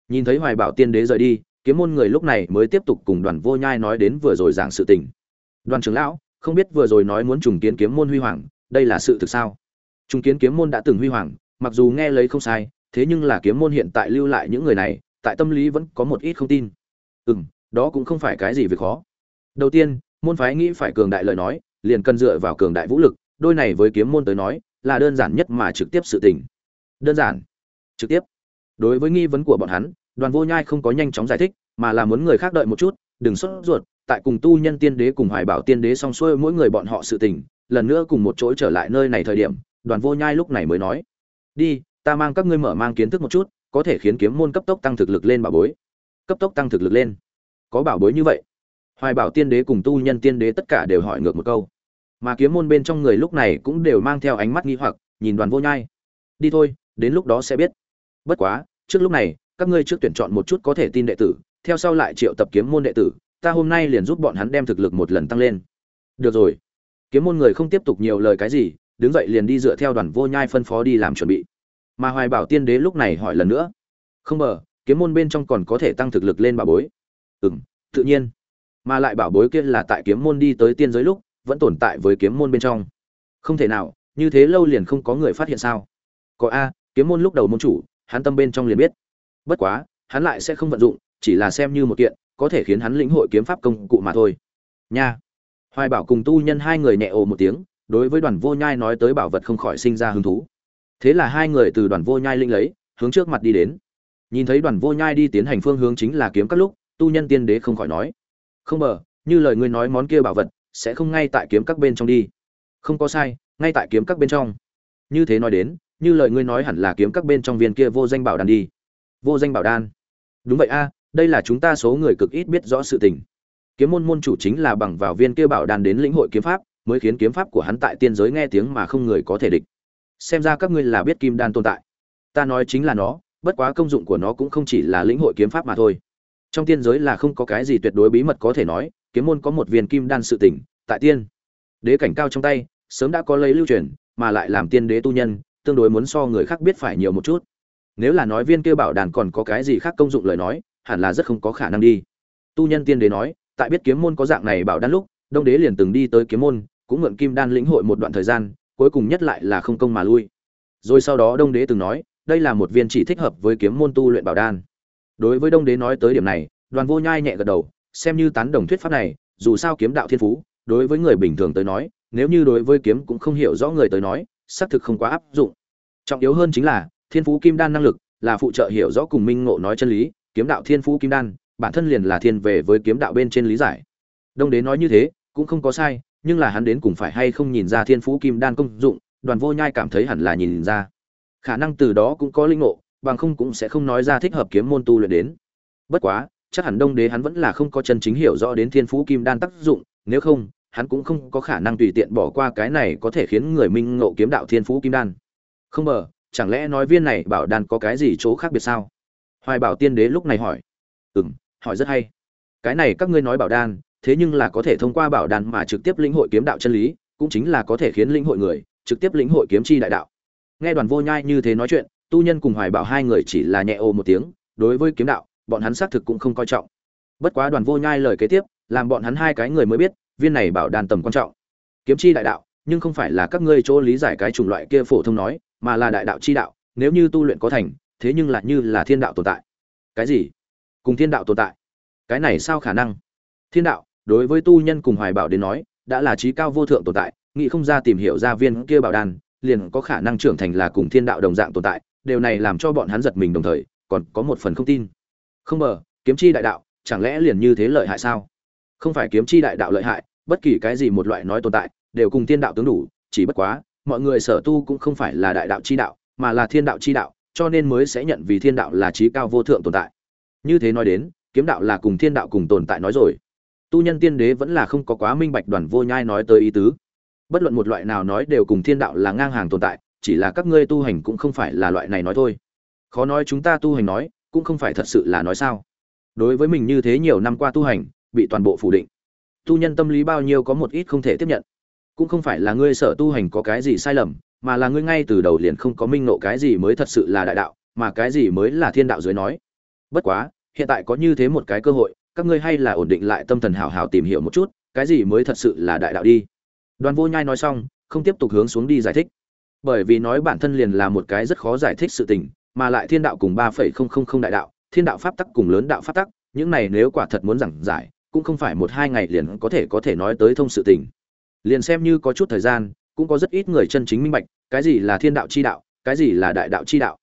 Nhìn thấy hoài bảo tiên đế rời đi, kiếm môn người lúc này mới tiếp tục cùng đoàn vô nhai nói đến vừa rồi giảng sự tình. Đoàn trưởng lão, không biết vừa rồi nói muốn trùng kiến kiếm môn huy hoàng, đây là sự thực sao? Trùng kiến kiếm môn đã từng huy hoàng, mặc dù nghe lấy không sai thế nhưng là kiếm môn hiện tại lưu lại những người này, tại tâm lý vẫn có một ít không tin. Ừ m đó cũng không phải cái gì việc khó. Đầu tiên, môn phái nghĩ phải cường đại lời nói, liền cần dựa vào cường đại vũ lực, đôi này với kiếm môn tới nói, là đơn giản nhất mà trực tiếp sự tình. Đơn giản. Trực tiếp. Đối với nghi vấn của bọn hắn, đoàn vô nhai không có nhanh chóng giải thích, mà là muốn người khác đợi một chút, đừng sốt ruột, tại cùng tu nhân tiên đế cùng hoài bảo tiên đế xong xuôi mỗi người bọn họ sự tình, lần nữa cùng một chỗ trở lại nơi này thời điểm, đoàn vô nhai lúc này mới nói, đi ta mang các ngươi mở mang kiến thức một chút, có thể khiến kiếm môn cấp tốc tăng thực lực lên bảo bối. Cấp tốc tăng thực lực lên. Có bảo bối như vậy? Hoài bảo tiên đế cùng tu nhân tiên đế tất cả đều hỏi ngược một câu. Mà kiếm môn bên trong người lúc này cũng đều mang theo ánh mắt nghi hoặc, nhìn đoàn vô nhai. Đi thôi, đến lúc đó sẽ biết. Bất quá, trước lúc này, các ngươi trước tuyển chọn một chút có thể tin đệ tử, theo sau lại triệu tập kiếm môn đệ tử, ta hôm nay liền giúp bọn hắn đem thực lực một lần tăng lên. Được rồi. Kiếm môn người không tiếp tục nhiều lời cái gì, đứng dậy liền đi dựa theo đoàn vô nhai phân phó đi làm chuẩn bị mà hoài bảo tiên đế lúc này hỏi lần nữa. Không bờ kiếm môn bên trong còn có thể tăng thực lực lên bảo bối. Ừ m tự nhiên. Mà lại bảo bối kia là tại kiếm môn đi tới tiên giới lúc, vẫn tồn tại với kiếm môn bên trong. Không thể nào, như thế lâu liền không có người phát hiện sao? Có a, kiếm môn lúc đầu môn chủ, hắn tâm bên trong liền biết. Bất quá, hắn lại sẽ không vận dụng, chỉ là xem như một kiện, có thể khiến hắn lĩnh hội kiếm pháp công cụ mà thôi. Nha. Hoài bảo cùng tu nhân hai người nhẹ ồ một tiếng, đối với đoàn vô nhai nói tới bảo vật không khỏi sinh ra hứng thú thế là hai người từ đoàn vô nhai linh lấy, hướng trước mặt đi đến. Nhìn thấy đoàn vô nhai đi tiến hành phương hướng chính là kiếm các lúc, tu nhân tiên đế không khỏi nói, không bờ, như lời ngươi nói món kia bảo vật sẽ không ngay tại kiếm các bên trong đi. Không có sai, ngay tại kiếm các bên trong. Như thế nói đến, như lời ngươi nói hẳn là kiếm các bên trong viên kia vô danh bảo đan đi. Vô danh bảo đan. Đúng vậy a, đây là chúng ta số người cực ít biết rõ sự tình. Kiếm môn môn chủ chính là bằng vào viên kia bảo đan đến lĩnh hội kiếm pháp, mới khiến kiếm pháp của hắn tại tiên giới nghe tiếng mà không người có thể địch xem ra các ngươi là biết kim đan tồn tại. Ta nói chính là nó, bất quá công dụng của nó cũng không chỉ là lĩnh hội kiếm pháp mà thôi. Trong tiên giới là không có cái gì tuyệt đối bí mật có thể nói, kiếm môn có một viên kim đan sự tỉnh, tại tiên. Đế cảnh cao trong tay, sớm đã có lấy lưu truyền, mà lại làm tiên đế tu nhân, tương đối muốn so người khác biết phải nhiều một chút. Nếu là nói viên kia bảo đàn còn có cái gì khác công dụng lời nói, hẳn là rất không có khả năng đi. Tu nhân tiên đế nói, tại biết kiếm môn có dạng này bảo đan lúc, đông đế liền từng đi tới kiếm môn, cũng mượn kim đan lĩnh hội một đoạn thời gian cuối cùng nhất lại là không công mà lui. Rồi sau đó đông đế từng nói, đây là một viên chỉ thích hợp với kiếm môn tu luyện bảo đan. Đối với đông đế nói tới điểm này, đoàn vô nhai nhẹ gật đầu, xem như tán đồng thuyết pháp này, dù sao kiếm đạo thiên phú, đối với người bình thường tới nói, nếu như đối với kiếm cũng không hiểu rõ người tới nói, xác thực không quá áp dụng. Trọng yếu hơn chính là, thiên phú kim đan năng lực, là phụ trợ hiểu rõ cùng minh ngộ nói chân lý, kiếm đạo thiên phú kim đan, bản thân liền là thiên về với kiếm đạo bên trên lý giải. Đông đế nói như thế, cũng không có sai nhưng là hắn đến cùng phải hay không nhìn ra thiên phú kim đan công dụng, đoàn vô nhai cảm thấy hẳn là nhìn ra. Khả năng từ đó cũng có linh ngộ, bằng không cũng sẽ không nói ra thích hợp kiếm môn tu luyện đến. Bất quá, chắc hẳn đông đế hắn vẫn là không có chân chính hiểu rõ đến thiên phú kim đan tác dụng, nếu không, hắn cũng không có khả năng tùy tiện bỏ qua cái này có thể khiến người minh ngộ kiếm đạo thiên phú kim đan. Không ngờ, chẳng lẽ nói viên này bảo đan có cái gì chỗ khác biệt sao? Hoài bảo tiên đế lúc này hỏi. Ừ m hỏi rất hay. Cái này các ngươi nói bảo đan thế nhưng là có thể thông qua bảo đàn mà trực tiếp lĩnh hội kiếm đạo chân lý, cũng chính là có thể khiến lĩnh hội người, trực tiếp lĩnh hội kiếm chi đại đạo. Nghe đoàn vô nhai như thế nói chuyện, tu nhân cùng hoài bảo hai người chỉ là nhẹ ồ một tiếng, đối với kiếm đạo, bọn hắn xác thực cũng không coi trọng. Bất quá đoàn vô nhai lời kế tiếp, làm bọn hắn hai cái người mới biết, viên này bảo đàn tầm quan trọng. Kiếm chi đại đạo, nhưng không phải là các ngươi chỗ lý giải cái chủng loại kia phổ thông nói, mà là đại đạo chi đạo, nếu như tu luyện có thành, thế nhưng lại như là thiên đạo tồn tại. Cái gì? Cùng thiên đạo tồn tại. Cái này sao khả năng? Thiên đạo đối với tu nhân cùng hoài bảo đến nói, đã là trí cao vô thượng tồn tại, nghĩ không ra tìm hiểu ra viên kia bảo đan, liền có khả năng trưởng thành là cùng thiên đạo đồng dạng tồn tại, điều này làm cho bọn hắn giật mình đồng thời, còn có một phần không tin. Không ngờ, kiếm chi đại đạo, chẳng lẽ liền như thế lợi hại sao? Không phải kiếm chi đại đạo lợi hại, bất kỳ cái gì một loại nói tồn tại, đều cùng thiên đạo tướng đủ, chỉ bất quá, mọi người sở tu cũng không phải là đại đạo chi đạo, mà là thiên đạo chi đạo, cho nên mới sẽ nhận vì thiên đạo là trí cao vô thượng tồn tại. Như thế nói đến, kiếm đạo là cùng thiên đạo cùng tồn tại nói rồi tu nhân tiên đế vẫn là không có quá minh bạch đoàn vô nhai nói tới ý tứ. Bất luận một loại nào nói đều cùng thiên đạo là ngang hàng tồn tại, chỉ là các ngươi tu hành cũng không phải là loại này nói thôi. Khó nói chúng ta tu hành nói, cũng không phải thật sự là nói sao. Đối với mình như thế nhiều năm qua tu hành, bị toàn bộ phủ định, tu nhân tâm lý bao nhiêu có một ít không thể tiếp nhận. Cũng không phải là ngươi sợ tu hành có cái gì sai lầm, mà là ngươi ngay từ đầu liền không có minh nộ cái gì mới thật sự là đại đạo, mà cái gì mới là thiên đạo dưới nói. Bất quá, hiện tại có như thế một cái cơ hội các ngươi hay là ổn định lại tâm thần hảo hảo tìm hiểu một chút, cái gì mới thật sự là đại đạo đi. Đoàn vô nhai nói xong, không tiếp tục hướng xuống đi giải thích. Bởi vì nói bản thân liền là một cái rất khó giải thích sự tình, mà lại thiên đạo cùng ba phẩy không không không đại đạo, thiên đạo pháp tắc cùng lớn đạo pháp tắc, những này nếu quả thật muốn giảng giải, cũng không phải một hai ngày liền có thể có thể nói tới thông sự tình. Liền xem như có chút thời gian, cũng có rất ít người chân chính minh bạch, cái gì là thiên đạo chi đạo, cái gì là đại đạo chi đạo.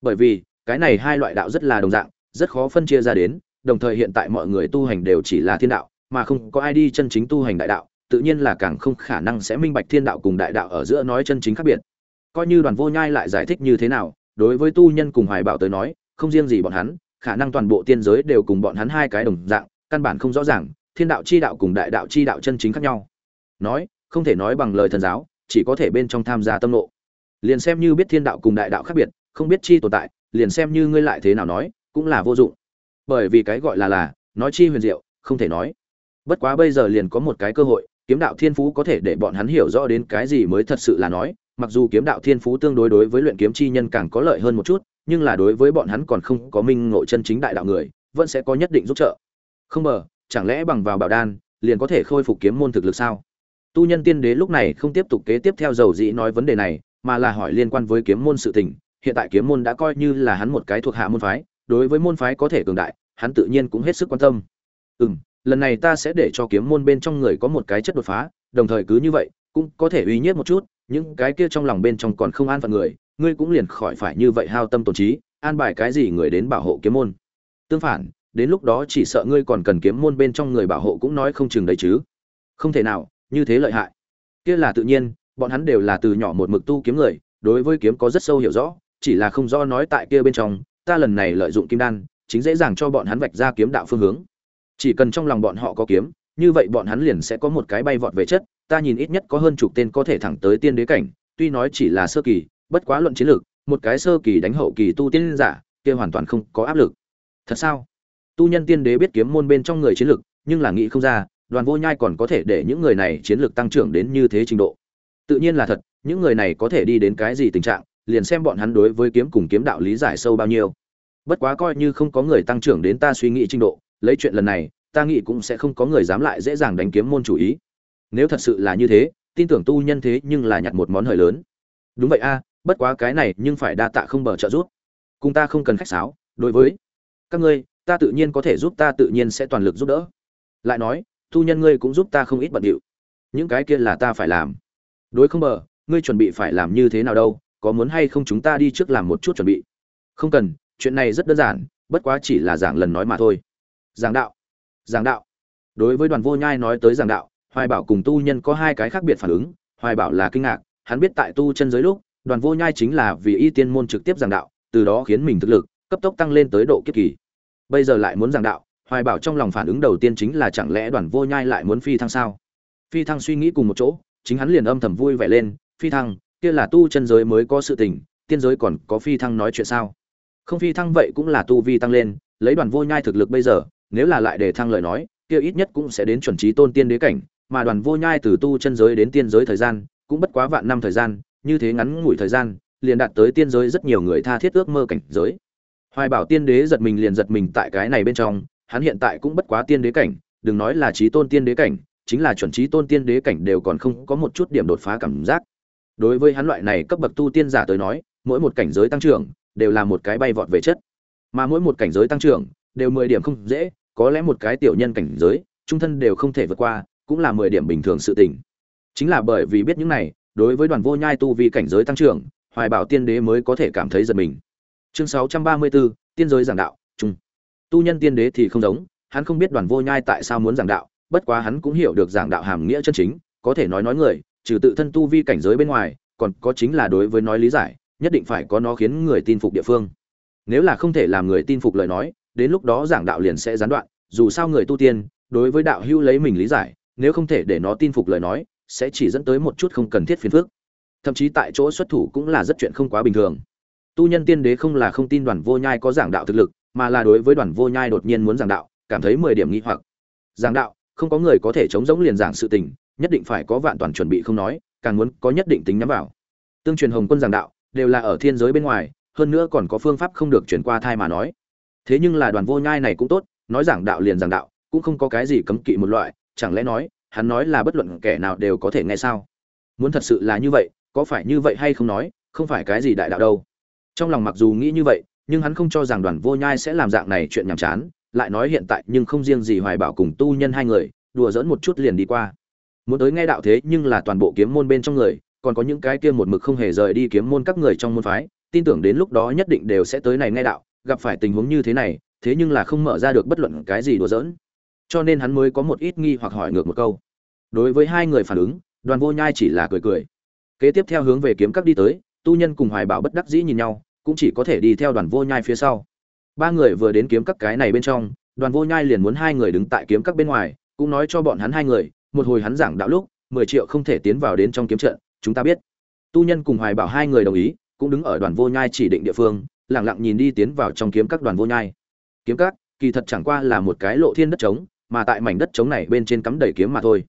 Bởi vì, cái này hai loại đạo rất là đồng dạng, rất khó phân chia ra đến đồng thời hiện tại mọi người tu hành đều chỉ là thiên đạo, mà không có ai đi chân chính tu hành đại đạo, tự nhiên là càng không khả năng sẽ minh bạch thiên đạo cùng đại đạo ở giữa nói chân chính khác biệt. Coi như đoàn vô nhai lại giải thích như thế nào, đối với tu nhân cùng hoài bảo tới nói, không riêng gì bọn hắn, khả năng toàn bộ tiên giới đều cùng bọn hắn hai cái đồng dạng, căn bản không rõ ràng, thiên đạo chi đạo cùng đại đạo chi đạo chân chính khác nhau. Nói, không thể nói bằng lời thần giáo, chỉ có thể bên trong tham gia tâm nộ. Liền xem như biết thiên đạo cùng đại đạo khác biệt, không biết chi tồn tại, liền xem như ngươi lại thế nào nói, cũng là vô dụng bởi vì cái gọi là là, nói chi huyền diệu, không thể nói. Bất quá bây giờ liền có một cái cơ hội, kiếm đạo thiên phú có thể để bọn hắn hiểu rõ đến cái gì mới thật sự là nói. Mặc dù kiếm đạo thiên phú tương đối đối với luyện kiếm chi nhân càng có lợi hơn một chút, nhưng là đối với bọn hắn còn không có minh ngộ chân chính đại đạo người, vẫn sẽ có nhất định giúp trợ. Không bờ, chẳng lẽ bằng vào bảo đan, liền có thể khôi phục kiếm môn thực lực sao? Tu nhân tiên đế lúc này không tiếp tục kế tiếp theo dầu dĩ nói vấn đề này, mà là hỏi liên quan với kiếm môn sự tình. Hiện tại kiếm môn đã coi như là hắn một cái thuộc hạ môn phái đối với môn phái có thể cường đại, hắn tự nhiên cũng hết sức quan tâm. Ừ lần này ta sẽ để cho kiếm môn bên trong người có một cái chất đột phá, đồng thời cứ như vậy, cũng có thể uy nhất một chút, những cái kia trong lòng bên trong còn không an phận người, ngươi cũng liền khỏi phải như vậy hao tâm tổn trí, an bài cái gì người đến bảo hộ kiếm môn. Tương phản, đến lúc đó chỉ sợ ngươi còn cần kiếm môn bên trong người bảo hộ cũng nói không chừng đấy chứ. Không thể nào, như thế lợi hại. Kia là tự nhiên, bọn hắn đều là từ nhỏ một mực tu kiếm người, đối với kiếm có rất sâu hiểu rõ, chỉ là không rõ nói tại kia bên trong ta lần này lợi dụng kim đan, chính dễ dàng cho bọn hắn vạch ra kiếm đạo phương hướng. Chỉ cần trong lòng bọn họ có kiếm, như vậy bọn hắn liền sẽ có một cái bay vọt về chất, ta nhìn ít nhất có hơn chục tên có thể thẳng tới tiên đế cảnh, tuy nói chỉ là sơ kỳ, bất quá luận chiến lược, một cái sơ kỳ đánh hậu kỳ tu tiên giả, kia hoàn toàn không có áp lực. Thật sao? Tu nhân tiên đế biết kiếm môn bên trong người chiến lược, nhưng là nghĩ không ra, đoàn vô nhai còn có thể để những người này chiến lược tăng trưởng đến như thế trình độ. Tự nhiên là thật, những người này có thể đi đến cái gì tình trạng, liền xem bọn hắn đối với kiếm cùng kiếm đạo lý giải sâu bao nhiêu bất quá coi như không có người tăng trưởng đến ta suy nghĩ trình độ, lấy chuyện lần này, ta nghĩ cũng sẽ không có người dám lại dễ dàng đánh kiếm môn chủ ý. Nếu thật sự là như thế, tin tưởng tu nhân thế nhưng là nhặt một món hời lớn. Đúng vậy a, bất quá cái này nhưng phải đa tạ không bờ trợ giúp. Cùng ta không cần khách sáo, đối với các ngươi, ta tự nhiên có thể giúp ta tự nhiên sẽ toàn lực giúp đỡ. Lại nói, tu nhân ngươi cũng giúp ta không ít bận điệu. Những cái kia là ta phải làm. Đối không bờ, ngươi chuẩn bị phải làm như thế nào đâu, có muốn hay không chúng ta đi trước làm một chút chuẩn bị. Không cần chuyện này rất đơn giản, bất quá chỉ là giảng lần nói mà thôi. Giảng đạo. Giảng đạo. Đối với đoàn vô nhai nói tới giảng đạo, hoài bảo cùng tu nhân có hai cái khác biệt phản ứng. Hoài bảo là kinh ngạc, hắn biết tại tu chân giới lúc, đoàn vô nhai chính là vì y tiên môn trực tiếp giảng đạo, từ đó khiến mình thực lực, cấp tốc tăng lên tới độ kiếp kỳ. Bây giờ lại muốn giảng đạo, hoài bảo trong lòng phản ứng đầu tiên chính là chẳng lẽ đoàn vô nhai lại muốn phi thăng sao? Phi thăng suy nghĩ cùng một chỗ, chính hắn liền âm thầm vui vẻ lên, phi thăng, kia là tu chân giới mới có sự tình, tiên giới còn có phi thăng nói chuyện sao? Không phi thăng vậy cũng là tu vi tăng lên, lấy đoàn vô nhai thực lực bây giờ, nếu là lại để thăng lời nói, kia ít nhất cũng sẽ đến chuẩn trí tôn tiên đế cảnh, mà đoàn vô nhai từ tu chân giới đến tiên giới thời gian, cũng bất quá vạn năm thời gian, như thế ngắn ngủi thời gian, liền đạt tới tiên giới rất nhiều người tha thiết ước mơ cảnh giới. Hoài bảo tiên đế giật mình liền giật mình tại cái này bên trong, hắn hiện tại cũng bất quá tiên đế cảnh, đừng nói là trí tôn tiên đế cảnh, chính là chuẩn trí tôn tiên đế cảnh đều còn không có một chút điểm đột phá cảm giác. Đối với hắn loại này cấp bậc tu tiên giả tới nói, mỗi một cảnh giới tăng trưởng đều là một cái bay vọt về chất. Mà mỗi một cảnh giới tăng trưởng đều mười điểm không dễ có lẽ một cái tiểu nhân cảnh giới trung thân đều không thể vượt qua cũng là mười điểm bình thường sự tình. Chính là bởi vì biết những này đối với đoàn vô nhai tu vi cảnh giới tăng trưởng hoài bảo tiên đế mới có thể cảm thấy giật mình. Chương sáu trăm ba mươi 634, tiên giới giảng đạo trung tu nhân tiên đế thì không giống hắn không biết đoàn vô nhai tại sao muốn giảng đạo bất quá hắn cũng hiểu được giảng đạo hàm nghĩa chân chính có thể nói nói người trừ tự thân tu vi cảnh giới bên ngoài còn có chính là đối với nói lý giải nhất định phải có nó khiến người tin phục địa phương. Nếu là không thể làm người tin phục lời nói, đến lúc đó giảng đạo liền sẽ gián đoạn, dù sao người tu tiên, đối với đạo hữu lấy mình lý giải, nếu không thể để nó tin phục lời nói, sẽ chỉ dẫn tới một chút không cần thiết phiền phức. Thậm chí tại chỗ xuất thủ cũng là rất chuyện không quá bình thường. Tu nhân tiên đế không là không tin đoàn vô nhai có giảng đạo thực lực, mà là đối với đoàn vô nhai đột nhiên muốn giảng đạo, cảm thấy mười điểm nghi hoặc. Giảng đạo, không có người có thể chống giống liền giảng sự tình, nhất định phải có vạn toàn chuẩn bị không nói, càng muốn có nhất định tính nhắm vào. Tương truyền hồng quân giảng đạo đều là ở thiên giới bên ngoài, hơn nữa còn có phương pháp không được chuyển qua thai mà nói. Thế nhưng là đoàn vô nhai này cũng tốt, nói giảng đạo liền giảng đạo, cũng không có cái gì cấm kỵ một loại, chẳng lẽ nói, hắn nói là bất luận kẻ nào đều có thể nghe sao? Muốn thật sự là như vậy, có phải như vậy hay không nói, không phải cái gì đại đạo đâu. Trong lòng mặc dù nghĩ như vậy, nhưng hắn không cho rằng đoàn vô nhai sẽ làm dạng này chuyện nhàm chán, lại nói hiện tại nhưng không riêng gì hoài bảo cùng tu nhân hai người, đùa dỡn một chút liền đi qua. Muốn tới nghe đạo thế nhưng là toàn bộ kiếm môn bên trong người còn có những cái kia một mực không hề rời đi kiếm môn các người trong môn phái, tin tưởng đến lúc đó nhất định đều sẽ tới này nghe đạo, gặp phải tình huống như thế này, thế nhưng là không mở ra được bất luận cái gì đùa giỡn. Cho nên hắn mới có một ít nghi hoặc hỏi ngược một câu. Đối với hai người phản ứng, đoàn vô nhai chỉ là cười cười. Kế tiếp theo hướng về kiếm các đi tới, tu nhân cùng hoài bảo bất đắc dĩ nhìn nhau, cũng chỉ có thể đi theo đoàn vô nhai phía sau. Ba người vừa đến kiếm các cái này bên trong, đoàn vô nhai liền muốn hai người đứng tại kiếm các bên ngoài, cũng nói cho bọn hắn hai người, một hồi hắn giảng đạo lúc, mười triệu không thể tiến vào đến trong kiếm trận chúng ta biết. Tu nhân cùng hoài bảo hai người đồng ý, cũng đứng ở đoàn vô nhai chỉ định địa phương lẳng lặng nhìn đi tiến vào trong kiếm các đoàn vô nhai. Kiếm các, kỳ thật chẳng qua là một cái lộ thiên đất trống, mà tại mảnh đất trống này bên trên cắm đầy kiếm mà thôi.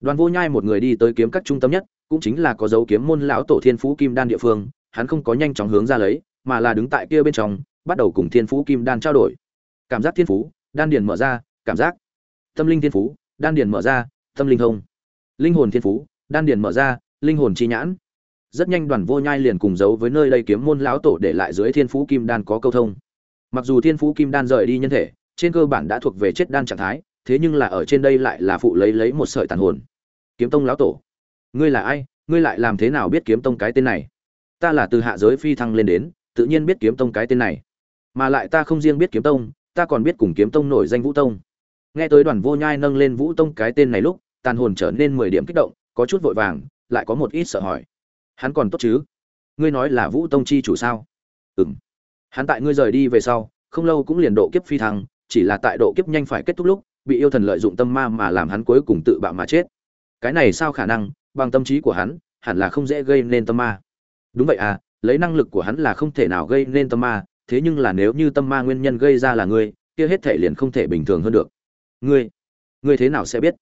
Đoàn vô nhai một người đi tới kiếm các trung tâm nhất, cũng chính là có dấu kiếm môn lão tổ thiên phú kim đan địa phương, hắn không có nhanh chóng hướng ra lấy, mà là đứng tại kia bên trong, bắt đầu cùng thiên phú kim đan trao đổi. Cảm giác thiên phú, đan điền mở ra, cảm giác. Tâm linh thiên phú, đan điền mở ra, tâm linh thông. Linh hồn thiên phú, đan điền mở ra linh hồn chi nhãn. Rất nhanh đoàn vô nhai liền cùng giấu với nơi đây kiếm môn lão tổ để lại dưới thiên phú kim đan có câu thông. Mặc dù thiên phú kim đan rời đi nhân thể, trên cơ bản đã thuộc về chết đan trạng thái, thế nhưng là ở trên đây lại là phụ lấy lấy một sợi tàn hồn. Kiếm tông lão tổ, ngươi là ai? Ngươi lại làm thế nào biết kiếm tông cái tên này? Ta là từ hạ giới phi thăng lên đến, tự nhiên biết kiếm tông cái tên này. Mà lại ta không riêng biết kiếm tông, ta còn biết cùng kiếm tông nổi danh vũ tông. Nghe tới đoàn vô nhai nâng lên vũ tông cái tên này lúc, tàn hồn trở nên mười điểm kích động, có chút vội vàng lại có một ít sợ hỏi. Hắn còn tốt chứ? Ngươi nói là vũ tông chi chủ sao? Ừ m hắn tại ngươi rời đi về sau, không lâu cũng liền độ kiếp phi thăng, chỉ là tại độ kiếp nhanh phải kết thúc lúc, bị yêu thần lợi dụng tâm ma mà làm hắn cuối cùng tự bạo mà chết. Cái này sao khả năng? Bằng tâm trí của hắn, hẳn là không dễ gây nên tâm ma. Đúng vậy à lấy năng lực của hắn là không thể nào gây nên tâm ma, thế nhưng là nếu như tâm ma nguyên nhân gây ra là ngươi, kia hết thể liền không thể bình thường hơn được. Ngươi ngươi thế nào sẽ biết?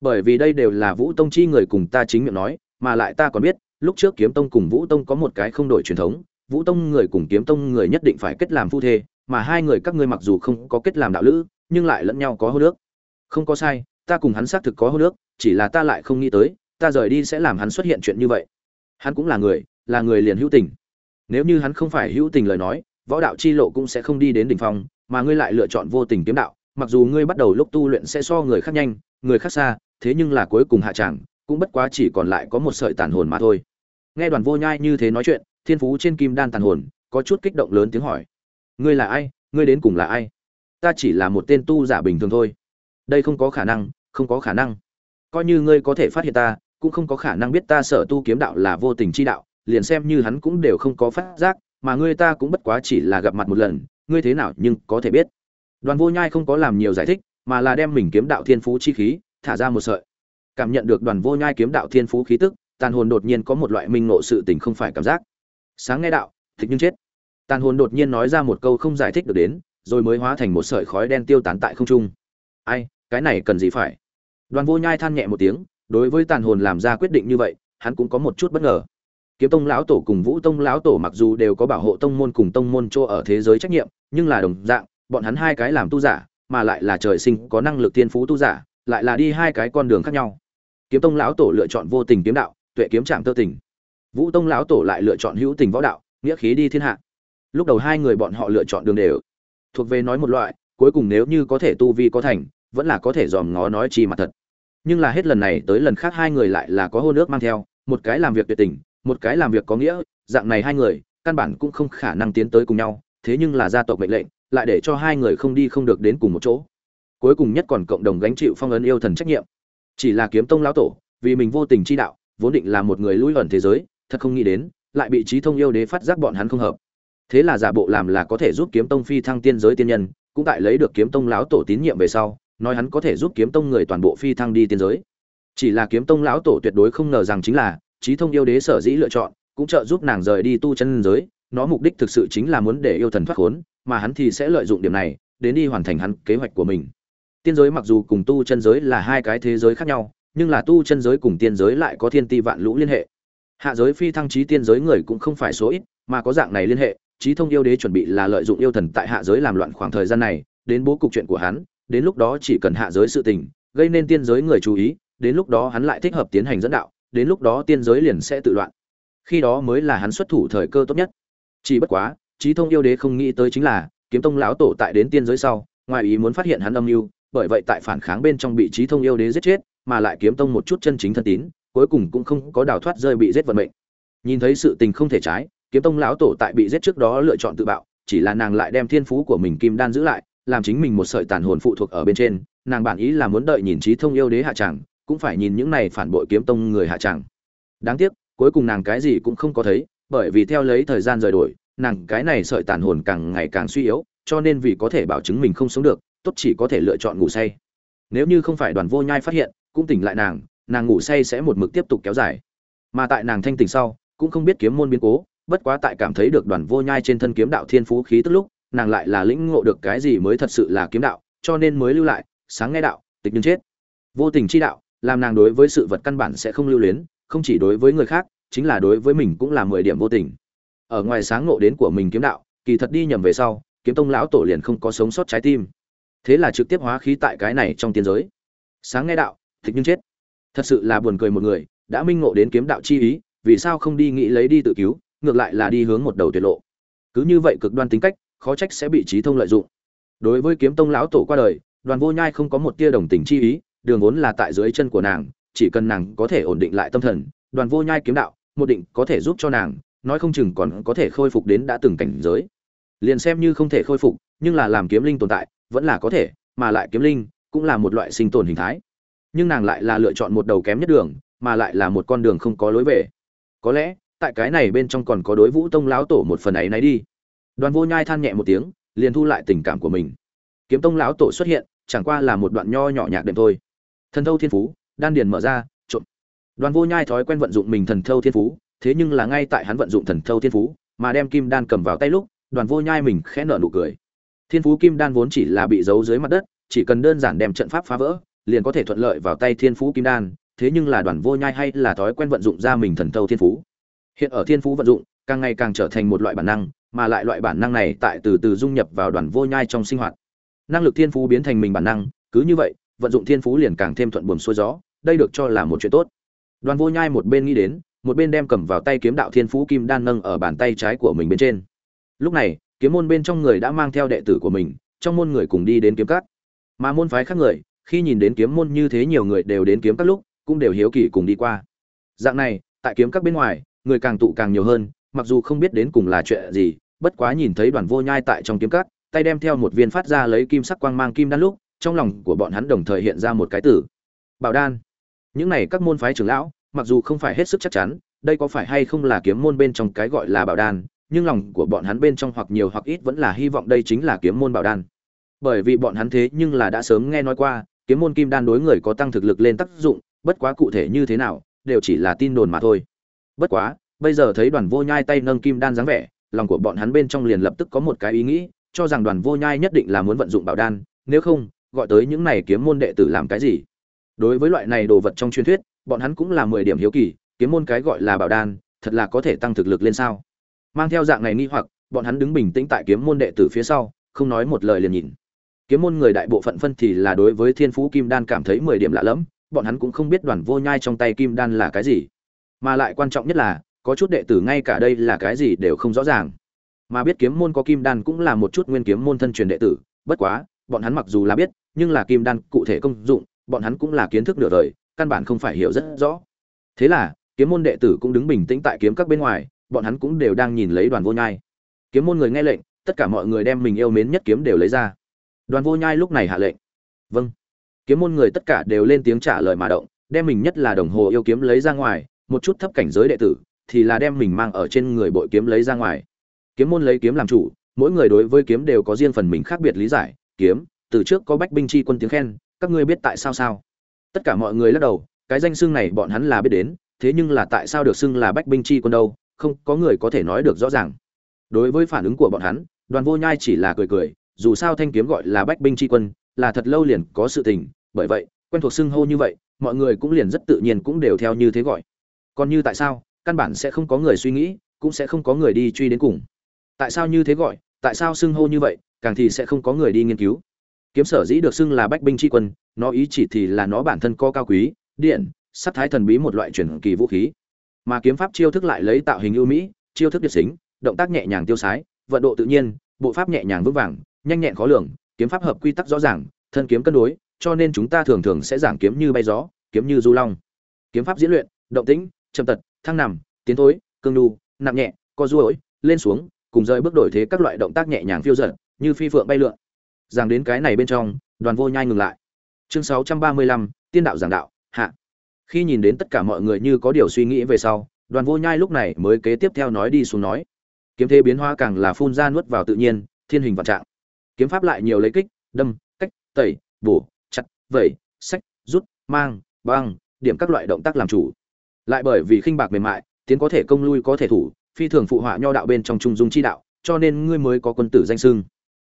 Bởi vì đây đều là vũ tông chi người cùng ta chính miệng nói mà lại ta còn biết, lúc trước kiếm tông cùng vũ tông có một cái không đổi truyền thống, vũ tông người cùng kiếm tông người nhất định phải kết làm phu thê, mà hai người các ngươi mặc dù không có kết làm đạo lữ, nhưng lại lẫn nhau có hôn nước không có sai, ta cùng hắn xác thực có hôn nước chỉ là ta lại không nghĩ tới, ta rời đi sẽ làm hắn xuất hiện chuyện như vậy. Hắn cũng là người là người liền hữu tình. Nếu như hắn không phải hữu tình lời nói, võ đạo chi lộ cũng sẽ không đi đến đỉnh phong, mà ngươi lại lựa chọn vô tình kiếm đạo, mặc dù ngươi bắt đầu lúc tu luyện sẽ so người khác nhanh, người khác xa, thế nhưng là cuối cùng hạ chẳng cũng bất quá chỉ còn lại có một sợi tàn hồn mà thôi. Nghe đoàn vô nhai như thế nói chuyện, thiên phú trên kim đan tàn hồn, có chút kích động lớn tiếng hỏi. Ngươi là ai? Ngươi đến cùng là ai? Ta chỉ là một tên tu giả bình thường thôi. Đây không có khả năng, không có khả năng. Coi như ngươi có thể phát hiện ta, cũng không có khả năng biết ta sở tu kiếm đạo là vô tình chi đạo, liền xem như hắn cũng đều không có phát giác, mà ngươi ta cũng bất quá chỉ là gặp mặt một lần, ngươi thế nào nhưng có thể biết. Đoàn vô nhai không có làm nhiều giải thích, mà là đem mình kiếm đạo thiên phú chi khí, thả ra một sợi cảm nhận được đoàn vô nhai kiếm đạo thiên phú khí tức, tàn hồn đột nhiên có một loại minh ngộ sự tình không phải cảm giác. Sáng nghe đạo thích nhưng chết. Tàn hồn đột nhiên nói ra một câu không giải thích được đến, rồi mới hóa thành một sợi khói đen tiêu tán tại không trung. Ai, cái này cần gì phải? Đoàn vô nhai than nhẹ một tiếng, đối với tàn hồn làm ra quyết định như vậy, hắn cũng có một chút bất ngờ. Kiếm tông lão tổ cùng vũ tông lão tổ mặc dù đều có bảo hộ tông môn cùng tông môn chỗ ở thế giới trách nhiệm, nhưng là đồng dạng, bọn hắn hai cái làm tu giả, mà lại là trời sinh có năng lực thiên phú tu giả, lại là đi hai cái con đường khác nhau kiếm tông lão tổ lựa chọn vô tình kiếm đạo, tuệ kiếm trạng tơ tình. Vũ tông lão tổ lại lựa chọn hữu tình võ đạo, nghĩa khí đi thiên hạ. Lúc đầu hai người bọn họ lựa chọn đường đều. Thuộc về nói một loại, cuối cùng nếu như có thể tu vi có thành, vẫn là có thể dòm ngó nói chi mặt thật. Nhưng là hết lần này tới lần khác hai người lại là có hô nước mang theo, một cái làm việc tuyệt tình, một cái làm việc có nghĩa, dạng này hai người, căn bản cũng không khả năng tiến tới cùng nhau, thế nhưng là gia tộc mệnh lệnh, lại để cho hai người không đi không được đến cùng một chỗ. Cuối cùng nhất còn cộng đồng gánh chịu phong ấn yêu thần trách nhiệm chỉ là kiếm tông lão tổ, vì mình vô tình chi đạo, vốn định là một người lui ẩn thế giới, thật không nghĩ đến, lại bị trí thông yêu đế phát giác bọn hắn không hợp. Thế là giả bộ làm là có thể giúp kiếm tông phi thăng tiên giới tiên nhân, cũng tại lấy được kiếm tông lão tổ tín nhiệm về sau, nói hắn có thể giúp kiếm tông người toàn bộ phi thăng đi tiên giới. Chỉ là kiếm tông lão tổ tuyệt đối không ngờ rằng chính là, trí thông yêu đế sở dĩ lựa chọn, cũng trợ giúp nàng rời đi tu chân giới, nó mục đích thực sự chính là muốn để yêu thần thoát khốn, mà hắn thì sẽ lợi dụng điểm này, đến đi hoàn thành hắn kế hoạch của mình tiên giới mặc dù cùng tu chân giới là hai cái thế giới khác nhau, nhưng là tu chân giới cùng tiên giới lại có thiên ti vạn lũ liên hệ. Hạ giới phi thăng trí tiên giới người cũng không phải số ít, mà có dạng này liên hệ, trí thông yêu đế chuẩn bị là lợi dụng yêu thần tại hạ giới làm loạn khoảng thời gian này, đến bố cục chuyện của hắn, đến lúc đó chỉ cần hạ giới sự tình, gây nên tiên giới người chú ý, đến lúc đó hắn lại thích hợp tiến hành dẫn đạo, đến lúc đó tiên giới liền sẽ tự loạn. Khi đó mới là hắn xuất thủ thời cơ tốt nhất. Chỉ bất quá, trí thông yêu đế không nghĩ tới chính là, kiếm tông lão tổ tại đến tiên giới sau, ngoài ý muốn phát hiện hắn âm mưu bởi vậy tại phản kháng bên trong bị trí thông yêu đế giết chết, mà lại kiếm tông một chút chân chính thân tín, cuối cùng cũng không có đào thoát rơi bị giết vận mệnh. Nhìn thấy sự tình không thể trái, kiếm tông lão tổ tại bị giết trước đó lựa chọn tự bạo, chỉ là nàng lại đem thiên phú của mình kim đan giữ lại, làm chính mình một sợi tàn hồn phụ thuộc ở bên trên, nàng bản ý là muốn đợi nhìn trí thông yêu đế hạ chẳng, cũng phải nhìn những này phản bội kiếm tông người hạ chẳng. Đáng tiếc, cuối cùng nàng cái gì cũng không có thấy, bởi vì theo lấy thời gian rời đổi, nàng cái này sợi tàn hồn càng ngày càng suy yếu, cho nên vì có thể bảo chứng mình không sống được tốt chỉ có thể lựa chọn ngủ say. Nếu như không phải đoàn vô nhai phát hiện, cũng tỉnh lại nàng nàng ngủ say sẽ một mực tiếp tục kéo dài. Mà tại nàng thanh tỉnh sau, cũng không biết kiếm môn biến cố, bất quá tại cảm thấy được đoàn vô nhai trên thân kiếm đạo thiên phú khí tức lúc, nàng lại là lĩnh ngộ được cái gì mới thật sự là kiếm đạo, cho nên mới lưu lại, sáng nghe đạo, tịch nhưng chết. Vô tình chi đạo, làm nàng đối với sự vật căn bản sẽ không lưu luyến, không chỉ đối với người khác, chính là đối với mình cũng là mười điểm vô tình. Ở ngoài sáng ngộ đến của mình kiếm đạo, kỳ thật đi nhầm về sau, kiếm tông lão tổ liền không có sống sót trái tim thế là trực tiếp hóa khí tại cái này trong tiên giới. Sáng nghe đạo tịch nhưng chết. Thật sự là buồn cười một người, đã minh ngộ đến kiếm đạo chi ý, vì sao không đi nghĩ lấy đi tự cứu, ngược lại là đi hướng một đầu tuyệt lộ. Cứ như vậy cực đoan tính cách, khó trách sẽ bị trí thông lợi dụng. Đối với kiếm tông lão tổ qua đời, đoàn vô nhai không có một tia đồng tình chi ý, đường vốn là tại dưới chân của nàng, chỉ cần nàng có thể ổn định lại tâm thần, đoàn vô nhai kiếm đạo, một định có thể giúp cho nàng, nói không chừng còn có thể khôi phục đến đã từng cảnh giới. Liền xem như không thể khôi phục, nhưng là làm kiếm linh tồn tại vẫn là có thể, mà lại kiếm linh cũng là một loại sinh tồn hình thái. Nhưng nàng lại là lựa chọn một đầu kém nhất đường, mà lại là một con đường không có lối về. Có lẽ, tại cái này bên trong còn có đối vũ tông lão tổ một phần ấy nấy đi. Đoàn vô nhai than nhẹ một tiếng, liền thu lại tình cảm của mình. Kiếm tông lão tổ xuất hiện, chẳng qua là một đoạn nho nhỏ nhạc đệm thôi. Thần thâu thiên phú, đan điền mở ra trộn đoàn vô nhai thói quen vận dụng mình thần thâu thiên phú, thế nhưng là ngay tại hắn vận dụng thần thâu thiên phú, mà đem kim đan cầm vào tay lúc, đoàn vô nhai mình khẽ nở nụ cười thiên phú kim đan vốn chỉ là bị giấu dưới mặt đất, chỉ cần đơn giản đem trận pháp phá vỡ, liền có thể thuận lợi vào tay thiên phú kim đan, thế nhưng là đoàn vô nhai hay là thói quen vận dụng ra mình thần thâu thiên phú. Hiện ở thiên phú vận dụng, càng ngày càng trở thành một loại bản năng, mà lại loại bản năng này tại từ từ dung nhập vào đoàn vô nhai trong sinh hoạt. Năng lực thiên phú biến thành mình bản năng, cứ như vậy, vận dụng thiên phú liền càng thêm thuận buồm xuôi gió, đây được cho là một chuyện tốt. Đoàn vô nhai một bên nghĩ đến, một bên đem cầm vào tay kiếm đạo thiên phú kim đan nâng ở bàn tay trái của mình bên trên. Lúc này kiếm môn bên trong người đã mang theo đệ tử của mình, trong môn người cùng đi đến kiếm cắt mà môn phái khác người, khi nhìn đến kiếm môn như thế nhiều người đều đến kiếm các lúc, cũng đều hiếu kỳ cùng đi qua. Dạng này, tại kiếm các bên ngoài, người càng tụ càng nhiều hơn, mặc dù không biết đến cùng là chuyện gì, bất quá nhìn thấy đoàn vô nhai tại trong kiếm các, tay đem theo một viên phát ra lấy kim sắc quang mang kim đan lúc, trong lòng của bọn hắn đồng thời hiện ra một cái tử. Bảo đan. Những này các môn phái trưởng lão, mặc dù không phải hết sức chắc chắn, đây có phải hay không là kiếm môn bên trong cái gọi là bảo đan nhưng lòng của bọn hắn bên trong hoặc nhiều hoặc ít vẫn là hy vọng đây chính là kiếm môn bảo đan. Bởi vì bọn hắn thế nhưng là đã sớm nghe nói qua, kiếm môn kim đan đối người có tăng thực lực lên tác dụng, bất quá cụ thể như thế nào, đều chỉ là tin đồn mà thôi. Bất quá, bây giờ thấy đoàn vô nhai tay nâng kim đan dáng vẻ, lòng của bọn hắn bên trong liền lập tức có một cái ý nghĩ, cho rằng đoàn vô nhai nhất định là muốn vận dụng bảo đan, nếu không, gọi tới những này kiếm môn đệ tử làm cái gì? Đối với loại này đồ vật trong truyền thuyết, bọn hắn cũng là mười điểm hiếu kỳ, kiếm môn cái gọi là bảo đan, thật là có thể tăng thực lực lên sao? Mang theo dạng này nghi hoặc, bọn hắn đứng bình tĩnh tại kiếm môn đệ tử phía sau, không nói một lời liền nhìn. Kiếm môn người đại bộ phận phân thì là đối với thiên phú kim đan cảm thấy mười điểm lạ lẫm, bọn hắn cũng không biết đoàn vô nhai trong tay kim đan là cái gì. Mà lại quan trọng nhất là, có chút đệ tử ngay cả đây là cái gì đều không rõ ràng. Mà biết kiếm môn có kim đan cũng là một chút nguyên kiếm môn thân truyền đệ tử, bất quá, bọn hắn mặc dù là biết, nhưng là kim đan cụ thể công dụng, bọn hắn cũng là kiến thức nửa đời, căn bản không phải hiểu rất rõ. Thế là, kiếm môn đệ tử cũng đứng bình tĩnh tại kiếm các bên ngoài bọn hắn cũng đều đang nhìn lấy đoàn vô nhai. Kiếm môn người nghe lệnh, tất cả mọi người đem mình yêu mến nhất kiếm đều lấy ra. Đoàn vô nhai lúc này hạ lệnh. Vâng. Kiếm môn người tất cả đều lên tiếng trả lời mà động, đem mình nhất là đồng hồ yêu kiếm lấy ra ngoài, một chút thấp cảnh giới đệ tử, thì là đem mình mang ở trên người bội kiếm lấy ra ngoài. Kiếm môn lấy kiếm làm chủ, mỗi người đối với kiếm đều có riêng phần mình khác biệt lý giải. Kiếm, từ trước có bách binh chi quân tiếng khen, các ngươi biết tại sao sao? Tất cả mọi người lắc đầu, cái danh xưng này bọn hắn là biết đến, thế nhưng là tại sao được xưng là bách binh chi quân đâu? Không có người có thể nói được rõ ràng. Đối với phản ứng của bọn hắn, đoàn vô nhai chỉ là cười cười, dù sao thanh kiếm gọi là bách binh chi quân, là thật lâu liền có sự tình, bởi vậy, quen thuộc xưng hô như vậy, mọi người cũng liền rất tự nhiên cũng đều theo như thế gọi. Còn như tại sao, căn bản sẽ không có người suy nghĩ, cũng sẽ không có người đi truy đến cùng. Tại sao như thế gọi, tại sao xưng hô như vậy, càng thì sẽ không có người đi nghiên cứu. Kiếm sở dĩ được xưng là bách binh tri quân, nó ý chỉ thì là nó bản thân có cao quý, điện sắc thái thần bí một loại truyền kỳ vũ khí mà kiếm pháp chiêu thức lại lấy tạo hình ưu mỹ chiêu thức điệp xính động tác nhẹ nhàng tiêu sái vận độ tự nhiên bộ pháp nhẹ nhàng vững vàng nhanh nhẹn khó lường kiếm pháp hợp quy tắc rõ ràng thân kiếm cân đối cho nên chúng ta thường thường sẽ giảng kiếm như bay gió kiếm như du long. Kiếm pháp diễn luyện động tĩnh chậm tật thăng nằm tiến thối cương đu nặng nhẹ co duỗi lên xuống cùng rơi bước đổi thế các loại động tác nhẹ nhàng phiêu dật như phi phượng bay lượn. Giảng đến cái này bên trong đoàn vô nhai ngừng lại. Chương 635, tiên đạo giảng đạo hạ khi nhìn đến tất cả mọi người như có điều suy nghĩ về sau, đoàn vô nhai lúc này mới kế tiếp theo nói đi xuống nói. Kiếm thế biến hóa càng là phun ra nuốt vào tự nhiên, thiên hình vạn trạng. Kiếm pháp lại nhiều lấy kích, đâm, cách, tẩy, bổ, chặt, vẩy sách rút, mang, băng, điểm các loại động tác làm chủ. Lại bởi vì khinh bạc mềm mại, tiến có thể công lui có thể thủ, phi thường phụ họa nho đạo bên trong trung dung chi đạo, cho nên ngươi mới có quân tử danh xưng.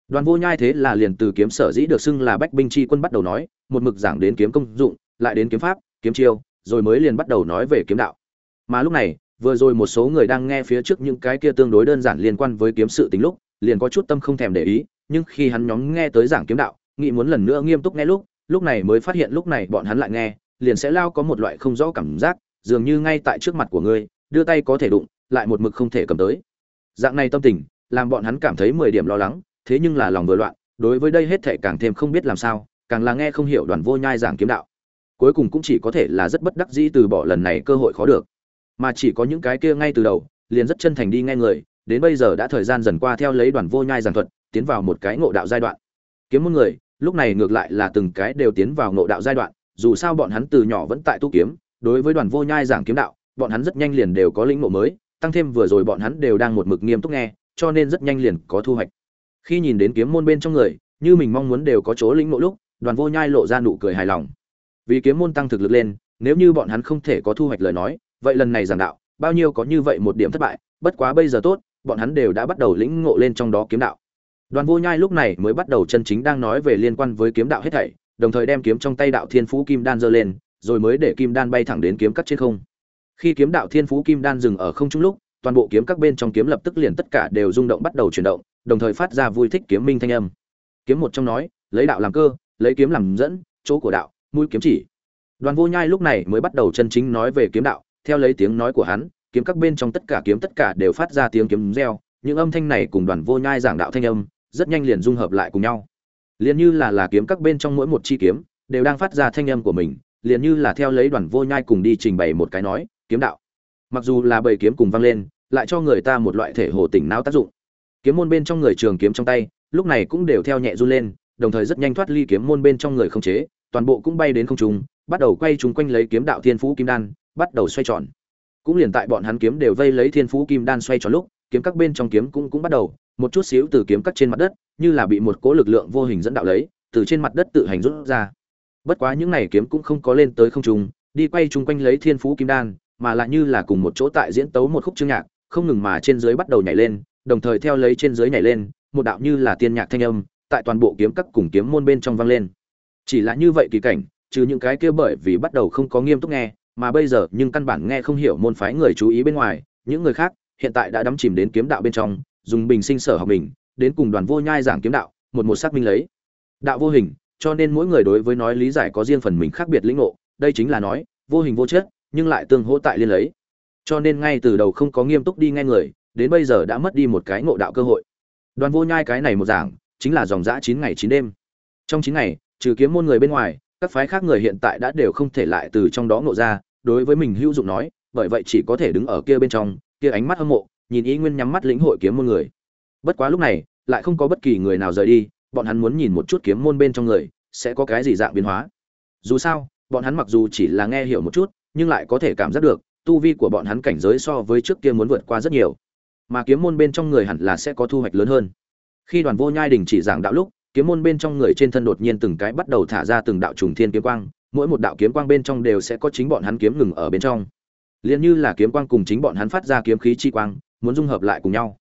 Đoàn vô nhai thế là liền từ kiếm sở dĩ được xưng là bách binh chi quân bắt đầu nói, một mực giảng đến kiếm công dụng, lại đến kiếm pháp, kiếm chiêu rồi mới liền bắt đầu nói về kiếm đạo. Mà lúc này, vừa rồi một số người đang nghe phía trước những cái kia tương đối đơn giản liên quan với kiếm sự tính lúc, liền có chút tâm không thèm để ý, nhưng khi hắn nhóm nghe tới giảng kiếm đạo, nghĩ muốn lần nữa nghiêm túc nghe lúc lúc này mới phát hiện lúc này bọn hắn lại nghe, liền sẽ lao có một loại không rõ cảm giác, dường như ngay tại trước mặt của ngươi, đưa tay có thể đụng, lại một mực không thể cầm tới. Dạng này tâm tình, làm bọn hắn cảm thấy mười điểm lo lắng, thế nhưng là lòng vừa loạn, đối với đây hết thể càng thêm không biết làm sao, càng là nghe không hiểu đoàn vô nhai giảng kiếm đạo cuối cùng cũng chỉ có thể là rất bất đắc dĩ từ bỏ lần này cơ hội khó được. Mà chỉ có những cái kia ngay từ đầu, liền rất chân thành đi nghe người, đến bây giờ đã thời gian dần qua theo lấy đoàn vô nhai giảng thuật, tiến vào một cái ngộ đạo giai đoạn. Kiếm môn người, lúc này ngược lại là từng cái đều tiến vào ngộ đạo giai đoạn, dù sao bọn hắn từ nhỏ vẫn tại tu kiếm, đối với đoàn vô nhai giảng kiếm đạo, bọn hắn rất nhanh liền đều có lĩnh ngộ mới, tăng thêm vừa rồi bọn hắn đều đang một mực nghiêm túc nghe, cho nên rất nhanh liền có thu hoạch. Khi nhìn đến kiếm môn bên trong người, như mình mong muốn đều có chỗ lĩnh ngộ lúc, đoàn vô nhai lộ ra nụ cười hài lòng vì kiếm môn tăng thực lực lên, nếu như bọn hắn không thể có thu hoạch lời nói, vậy lần này giảng đạo, bao nhiêu có như vậy một điểm thất bại, bất quá bây giờ tốt, bọn hắn đều đã bắt đầu lĩnh ngộ lên trong đó kiếm đạo. Đoàn vô nhai lúc này mới bắt đầu chân chính đang nói về liên quan với kiếm đạo hết thảy, đồng thời đem kiếm trong tay đạo thiên phú kim đan giơ lên, rồi mới để kim đan bay thẳng đến kiếm cắt trên không. Khi kiếm đạo thiên phú kim đan dừng ở không trung lúc, toàn bộ kiếm các bên trong kiếm lập tức liền tất cả đều rung động bắt đầu chuyển động, đồng thời phát ra vui thích kiếm minh thanh âm. Kiếm một trong nói, lấy đạo làm cơ, lấy kiếm làm dẫn, chỗ của đạo mũi kiếm chỉ. Đoàn vô nhai lúc này mới bắt đầu chân chính nói về kiếm đạo, theo lấy tiếng nói của hắn, kiếm các bên trong tất cả kiếm tất cả đều phát ra tiếng kiếm reo, những âm thanh này cùng đoàn vô nhai giảng đạo thanh âm, rất nhanh liền dung hợp lại cùng nhau. Liền như là là kiếm các bên trong mỗi một chi kiếm, đều đang phát ra thanh âm của mình, liền như là theo lấy đoàn vô nhai cùng đi trình bày một cái nói, kiếm đạo. Mặc dù là bầy kiếm cùng vang lên, lại cho người ta một loại thể hồ tỉnh não tác dụng. Kiếm môn bên trong người trường kiếm trong tay, lúc này cũng đều theo nhẹ run lên, đồng thời rất nhanh thoát ly kiếm môn bên trong người không chế toàn bộ cũng bay đến không trung, bắt đầu quay chúng quanh lấy kiếm đạo thiên phú kim đan, bắt đầu xoay tròn. Cũng liền tại bọn hắn kiếm đều vây lấy thiên phú kim đan xoay tròn lúc, kiếm các bên trong kiếm cũng cũng bắt đầu, một chút xíu từ kiếm cắt trên mặt đất, như là bị một cố lực lượng vô hình dẫn đạo lấy, từ trên mặt đất tự hành rút ra. Bất quá những này kiếm cũng không có lên tới không trung, đi quay chúng quanh lấy thiên phú kim đan, mà lại như là cùng một chỗ tại diễn tấu một khúc chương nhạc, không ngừng mà trên dưới bắt đầu nhảy lên, đồng thời theo lấy trên dưới nhảy lên, một đạo như là tiên nhạc thanh âm, tại toàn bộ kiếm các cùng kiếm môn bên trong vang lên chỉ là như vậy kỳ cảnh, trừ những cái kia bởi vì bắt đầu không có nghiêm túc nghe, mà bây giờ nhưng căn bản nghe không hiểu môn phái người chú ý bên ngoài, những người khác hiện tại đã đắm chìm đến kiếm đạo bên trong, dùng bình sinh sở học mình, đến cùng đoàn vô nhai giảng kiếm đạo, một một xác minh lấy. Đạo vô hình, cho nên mỗi người đối với nói lý giải có riêng phần mình khác biệt lĩnh ngộ, đây chính là nói, vô hình vô chất, nhưng lại tương hỗ tại liên lấy. Cho nên ngay từ đầu không có nghiêm túc đi nghe người, đến bây giờ đã mất đi một cái ngộ đạo cơ hội. Đoàn vô nhai cái này một giảng, chính là dòng dã chín ngày chín đêm. Trong chín ngày trừ kiếm môn người bên ngoài, các phái khác người hiện tại đã đều không thể lại từ trong đó ngộ ra, đối với mình hữu dụng nói, bởi vậy chỉ có thể đứng ở kia bên trong, kia ánh mắt hâm mộ, nhìn ý nguyên nhắm mắt lĩnh hội kiếm môn người. Bất quá lúc này, lại không có bất kỳ người nào rời đi, bọn hắn muốn nhìn một chút kiếm môn bên trong người, sẽ có cái gì dạng biến hóa. Dù sao, bọn hắn mặc dù chỉ là nghe hiểu một chút, nhưng lại có thể cảm giác được, tu vi của bọn hắn cảnh giới so với trước kia muốn vượt qua rất nhiều. Mà kiếm môn bên trong người hẳn là sẽ có thu hoạch lớn hơn. Khi đoàn vô nhai đình chỉ giảng đạo lúc kiếm môn bên trong người trên thân đột nhiên từng cái bắt đầu thả ra từng đạo trùng thiên kiếm quang, mỗi một đạo kiếm quang bên trong đều sẽ có chính bọn hắn kiếm ngừng ở bên trong. Liên như là kiếm quang cùng chính bọn hắn phát ra kiếm khí chi quang, muốn dung hợp lại cùng nhau.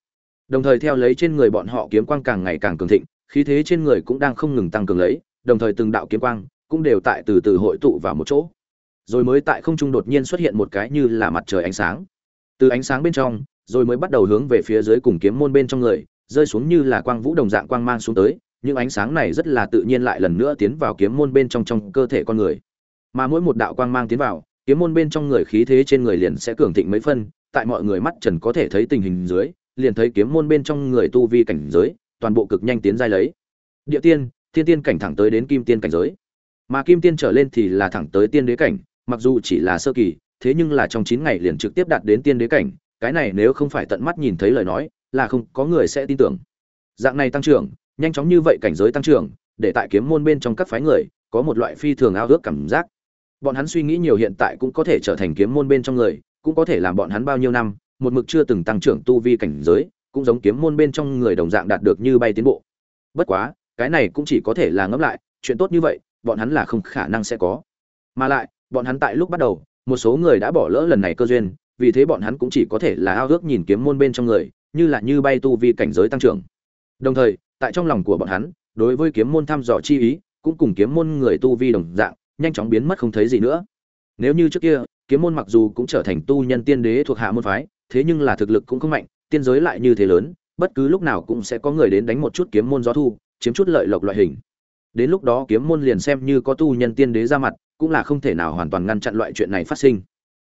Đồng thời theo lấy trên người bọn họ kiếm quang càng ngày càng cường thịnh, khí thế trên người cũng đang không ngừng tăng cường lấy, đồng thời từng đạo kiếm quang cũng đều tại từ từ hội tụ vào một chỗ. Rồi mới tại không trung đột nhiên xuất hiện một cái như là mặt trời ánh sáng. Từ ánh sáng bên trong, rồi mới bắt đầu hướng về phía dưới cùng kiếm môn bên trong người, rơi xuống như là quang vũ đồng dạng quang mang xuống tới những ánh sáng này rất là tự nhiên lại lần nữa tiến vào kiếm môn bên trong trong cơ thể con người. Mà mỗi một đạo quang mang tiến vào, kiếm môn bên trong người khí thế trên người liền sẽ cường thịnh mấy phân, tại mọi người mắt trần có thể thấy tình hình dưới, liền thấy kiếm môn bên trong người tu vi cảnh giới, toàn bộ cực nhanh tiến giai lấy. Địa tiên, thiên tiên cảnh thẳng tới đến kim tiên cảnh giới. Mà kim tiên trở lên thì là thẳng tới tiên đế cảnh, mặc dù chỉ là sơ kỳ, thế nhưng là trong chín ngày liền trực tiếp đạt đến tiên đế cảnh, cái này nếu không phải tận mắt nhìn thấy lời nói, là không có người sẽ tin tưởng. Dạng này tăng trưởng nhanh chóng như vậy cảnh giới tăng trưởng, để tại kiếm môn bên trong các phái người, có một loại phi thường ao ước cảm giác. Bọn hắn suy nghĩ nhiều hiện tại cũng có thể trở thành kiếm môn bên trong người, cũng có thể làm bọn hắn bao nhiêu năm, một mực chưa từng tăng trưởng tu vi cảnh giới, cũng giống kiếm môn bên trong người đồng dạng đạt được như bay tiến bộ. Bất quá, cái này cũng chỉ có thể là ngẫm lại, chuyện tốt như vậy, bọn hắn là không khả năng sẽ có. Mà lại, bọn hắn tại lúc bắt đầu, một số người đã bỏ lỡ lần này cơ duyên, vì thế bọn hắn cũng chỉ có thể là ao ước nhìn kiếm môn bên trong người, như là như bay tu vi cảnh giới tăng trưởng. Đồng thời tại trong lòng của bọn hắn, đối với kiếm môn thăm dò chi ý, cũng cùng kiếm môn người tu vi đồng dạng, nhanh chóng biến mất không thấy gì nữa. Nếu như trước kia, kiếm môn mặc dù cũng trở thành tu nhân tiên đế thuộc hạ môn phái, thế nhưng là thực lực cũng không mạnh, tiên giới lại như thế lớn, bất cứ lúc nào cũng sẽ có người đến đánh một chút kiếm môn gió thu, chiếm chút lợi lộc loại hình. Đến lúc đó kiếm môn liền xem như có tu nhân tiên đế ra mặt, cũng là không thể nào hoàn toàn ngăn chặn loại chuyện này phát sinh.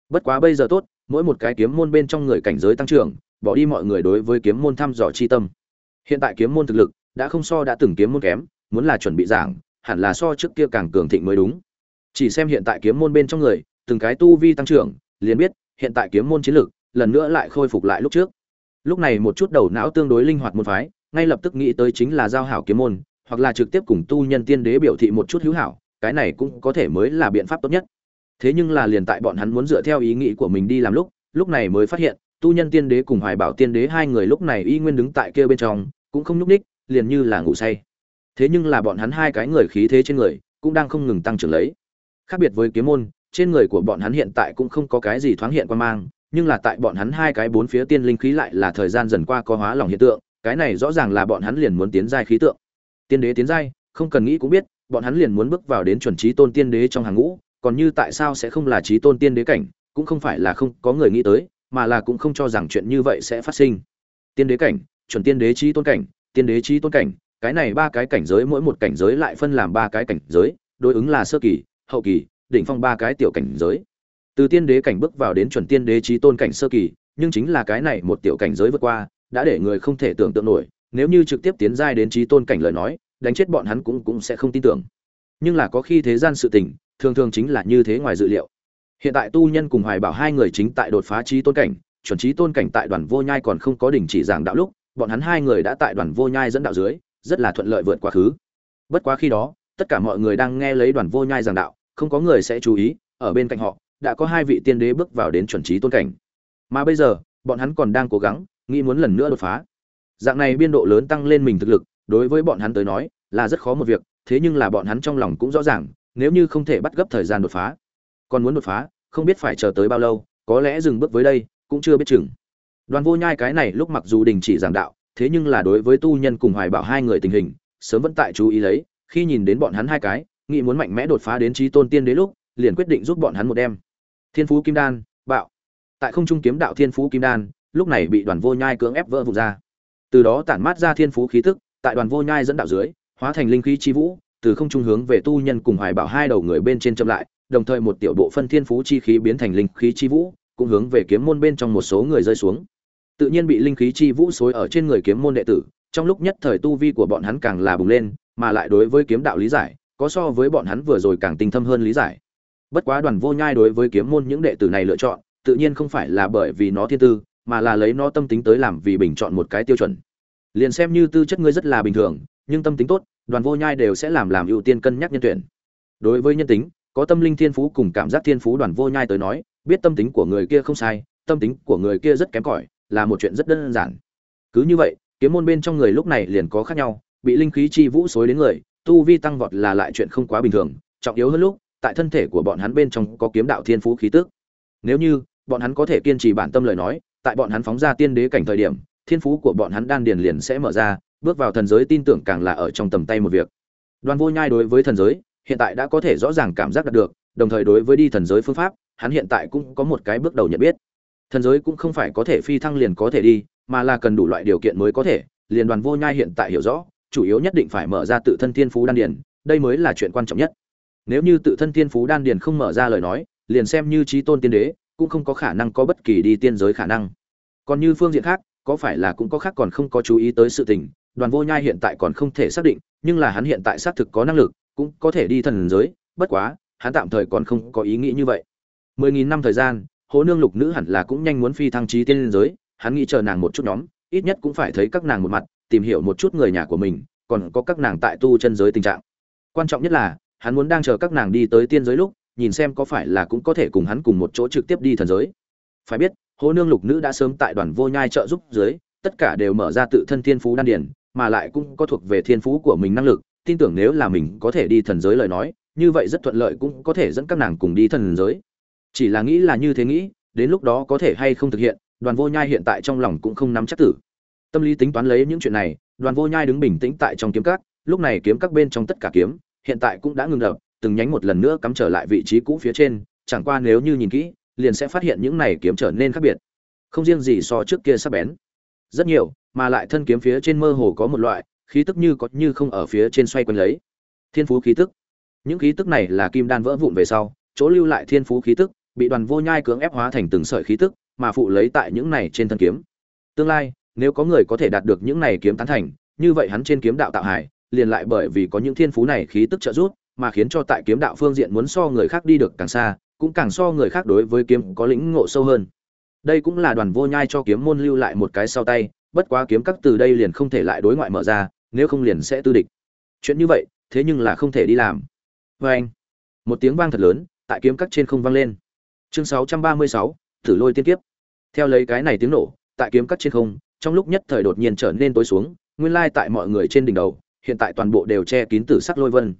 Bất quá bây giờ tốt, mỗi một cái kiếm môn bên trong người cảnh giới tăng trưởng, bỏ đi mọi người đối với kiếm môn thăm dò chi tâm. Hiện tại kiếm môn thực lực đã không so đã từng kiếm môn kém, muốn là chuẩn bị giảng, hẳn là so trước kia càng cường thịnh mới đúng. Chỉ xem hiện tại kiếm môn bên trong người, từng cái tu vi tăng trưởng, liền biết, hiện tại kiếm môn chiến lực, lần nữa lại khôi phục lại lúc trước. Lúc này một chút đầu não tương đối linh hoạt môn phái, ngay lập tức nghĩ tới chính là giao hảo kiếm môn, hoặc là trực tiếp cùng tu nhân tiên đế biểu thị một chút hữu hảo, cái này cũng có thể mới là biện pháp tốt nhất. Thế nhưng là liền tại bọn hắn muốn dựa theo ý nghĩ của mình đi làm lúc lúc này mới phát hiện, tu nhân tiên đế cùng hoài bảo tiên đế hai người lúc này y nguyên đứng tại kia bên trong, cũng không nhúc ních liền như là ngủ say. Thế nhưng là bọn hắn hai cái người khí thế trên người, cũng đang không ngừng tăng trưởng lấy. Khác biệt với kiếm môn, trên người của bọn hắn hiện tại cũng không có cái gì thoáng hiện qua mang, nhưng là tại bọn hắn hai cái bốn phía tiên linh khí lại là thời gian dần qua có hóa lòng hiện tượng, cái này rõ ràng là bọn hắn liền muốn tiến giai khí tượng. Tiên đế tiến giai, không cần nghĩ cũng biết, bọn hắn liền muốn bước vào đến chuẩn trí tôn tiên đế trong hàng ngũ, còn như tại sao sẽ không là trí tôn tiên đế cảnh, cũng không phải là không có người nghĩ tới, mà là cũng không cho rằng chuyện như vậy sẽ phát sinh. Tiên đế cảnh, chuẩn tiên đế trí tôn cảnh tiên đế trí tôn cảnh, cái này ba cái cảnh giới, mỗi một cảnh giới lại phân làm ba cái cảnh giới, đối ứng là sơ kỳ, hậu kỳ, đỉnh phong ba cái tiểu cảnh giới. Từ tiên đế cảnh bước vào đến chuẩn tiên đế trí tôn cảnh sơ kỳ, nhưng chính là cái này một tiểu cảnh giới vượt qua, đã để người không thể tưởng tượng nổi. Nếu như trực tiếp tiến giai đến trí tôn cảnh lời nói, đánh chết bọn hắn cũng cũng sẽ không tin tưởng. Nhưng là có khi thế gian sự tình, thường thường chính là như thế ngoài dự liệu. Hiện tại tu nhân cùng hoài bảo hai người chính tại đột phá trí tôn cảnh, chuẩn trí tôn cảnh tại đoàn vô nhai còn không có đỉnh chỉ giảng đạo lúc bọn hắn hai người đã tại đoàn vô nhai dẫn đạo dưới, rất là thuận lợi vượt quá khứ. Bất quá khi đó, tất cả mọi người đang nghe lấy đoàn vô nhai giảng đạo, không có người sẽ chú ý, ở bên cạnh họ, đã có hai vị tiên đế bước vào đến chuẩn trí tôn cảnh. Mà bây giờ, bọn hắn còn đang cố gắng, nghĩ muốn lần nữa đột phá. Dạng này biên độ lớn tăng lên mình thực lực, đối với bọn hắn tới nói, là rất khó một việc, thế nhưng là bọn hắn trong lòng cũng rõ ràng, nếu như không thể bắt gấp thời gian đột phá, còn muốn đột phá, không biết phải chờ tới bao lâu, có lẽ dừng bước với đây, cũng chưa biết chừng đoàn vô nhai cái này lúc mặc dù đình chỉ giảng đạo, thế nhưng là đối với tu nhân cùng hoài bảo hai người tình hình, sớm vẫn tại chú ý lấy, khi nhìn đến bọn hắn hai cái, nghĩ muốn mạnh mẽ đột phá đến trí tôn tiên đế lúc, liền quyết định giúp bọn hắn một đêm. Thiên phú kim đan, bạo. Tại không trung kiếm đạo thiên phú kim đan, lúc này bị đoàn vô nhai cưỡng ép vỡ vụn ra. Từ đó tản mát ra thiên phú khí tức, tại đoàn vô nhai dẫn đạo dưới, hóa thành linh khí chi vũ, từ không trung hướng về tu nhân cùng hoài bảo hai đầu người bên trên chậm lại, đồng thời một tiểu bộ phân thiên phú chi khí biến thành linh khí chi vũ, cũng hướng về kiếm môn bên trong một số người rơi xuống tự nhiên bị linh khí chi vũ xối ở trên người kiếm môn đệ tử, trong lúc nhất thời tu vi của bọn hắn càng là bùng lên, mà lại đối với kiếm đạo lý giải, có so với bọn hắn vừa rồi càng tinh thâm hơn lý giải. Bất quá đoàn vô nhai đối với kiếm môn những đệ tử này lựa chọn, tự nhiên không phải là bởi vì nó thiên tư, mà là lấy nó tâm tính tới làm vì bình chọn một cái tiêu chuẩn. Liền xem như tư chất ngươi rất là bình thường, nhưng tâm tính tốt, đoàn vô nhai đều sẽ làm làm ưu tiên cân nhắc nhân tuyển. Đối với nhân tính, có tâm linh thiên phú cùng cảm giác thiên phú đoàn vô nhai tới nói, biết tâm tính của người kia không sai, tâm tính của người kia rất kém cỏi là một chuyện rất đơn giản. Cứ như vậy, kiếm môn bên trong người lúc này liền có khác nhau, bị linh khí chi vũ xối đến người, tu vi tăng vọt là lại chuyện không quá bình thường, trọng yếu hơn lúc, tại thân thể của bọn hắn bên trong có kiếm đạo thiên phú khí tức. Nếu như, bọn hắn có thể kiên trì bản tâm lời nói, tại bọn hắn phóng ra tiên đế cảnh thời điểm, thiên phú của bọn hắn đan điền liền sẽ mở ra, bước vào thần giới tin tưởng càng là ở trong tầm tay một việc. Đoàn vô nhai đối với thần giới, hiện tại đã có thể rõ ràng cảm giác đạt được, đồng thời đối với đi thần giới phương pháp, hắn hiện tại cũng có một cái bước đầu nhận biết thần giới cũng không phải có thể phi thăng liền có thể đi, mà là cần đủ loại điều kiện mới có thể. Liền đoàn vô nhai hiện tại hiểu rõ, chủ yếu nhất định phải mở ra tự thân thiên phú đan điền, đây mới là chuyện quan trọng nhất. Nếu như tự thân thiên phú đan điền không mở ra lời nói, liền xem như trí tôn tiên đế, cũng không có khả năng có bất kỳ đi tiên giới khả năng. Còn như phương diện khác, có phải là cũng có khác còn không có chú ý tới sự tình, đoàn vô nhai hiện tại còn không thể xác định, nhưng là hắn hiện tại xác thực có năng lực, cũng có thể đi thần giới, bất quá, hắn tạm thời còn không có ý nghĩ như vậy. Mười nghìn năm thời gian hố nương lục nữ hẳn là cũng nhanh muốn phi thăng trí tiên giới, hắn nghĩ chờ nàng một chút nhóm, ít nhất cũng phải thấy các nàng một mặt, tìm hiểu một chút người nhà của mình, còn có các nàng tại tu chân giới tình trạng. Quan trọng nhất là, hắn muốn đang chờ các nàng đi tới tiên giới lúc, nhìn xem có phải là cũng có thể cùng hắn cùng một chỗ trực tiếp đi thần giới. Phải biết, hố nương lục nữ đã sớm tại đoàn vô nhai trợ giúp dưới, tất cả đều mở ra tự thân thiên phú đan điển mà lại cũng có thuộc về thiên phú của mình năng lực, tin tưởng nếu là mình có thể đi thần giới lời nói, như vậy rất thuận lợi cũng có thể dẫn các nàng cùng đi thần giới chỉ là nghĩ là như thế nghĩ, đến lúc đó có thể hay không thực hiện, đoàn vô nhai hiện tại trong lòng cũng không nắm chắc tử. Tâm lý tính toán lấy những chuyện này, đoàn vô nhai đứng bình tĩnh tại trong kiếm các, lúc này kiếm các bên trong tất cả kiếm, hiện tại cũng đã ngừng đập, từng nhánh một lần nữa cắm trở lại vị trí cũ phía trên, chẳng qua nếu như nhìn kỹ, liền sẽ phát hiện những này kiếm trở nên khác biệt. Không riêng gì so trước kia sắp bén. Rất nhiều, mà lại thân kiếm phía trên mơ hồ có một loại, khí tức như có như không ở phía trên xoay quanh lấy. Thiên phú khí tức. Những khí tức này là kim đan vỡ vụn về sau, chỗ lưu lại thiên phú khí tức bị đoàn vô nhai cưỡng ép hóa thành từng sợi khí tức, mà phụ lấy tại những này trên thân kiếm. Tương lai, nếu có người có thể đạt được những này kiếm tán thành, như vậy hắn trên kiếm đạo tạo hải liền lại bởi vì có những thiên phú này khí tức trợ giúp, mà khiến cho tại kiếm đạo phương diện muốn so người khác đi được càng xa, cũng càng so người khác đối với kiếm có lĩnh ngộ sâu hơn. Đây cũng là đoàn vô nhai cho kiếm môn lưu lại một cái sau tay, bất quá kiếm các từ đây liền không thể lại đối ngoại mở ra, nếu không liền sẽ tư địch. Chuyện như vậy, thế nhưng là không thể đi làm. Vê anh một tiếng vang thật lớn, tại kiếm các trên không vang lên chương 636, thử lôi tiên kiếp. Theo lấy cái này tiếng nổ tại kiếm cắt trên không trong lúc nhất thời đột nhiên trở nên tối xuống nguyên lai tại mọi người trên đỉnh đầu hiện tại toàn bộ đều che kín tử sắc lôi vân.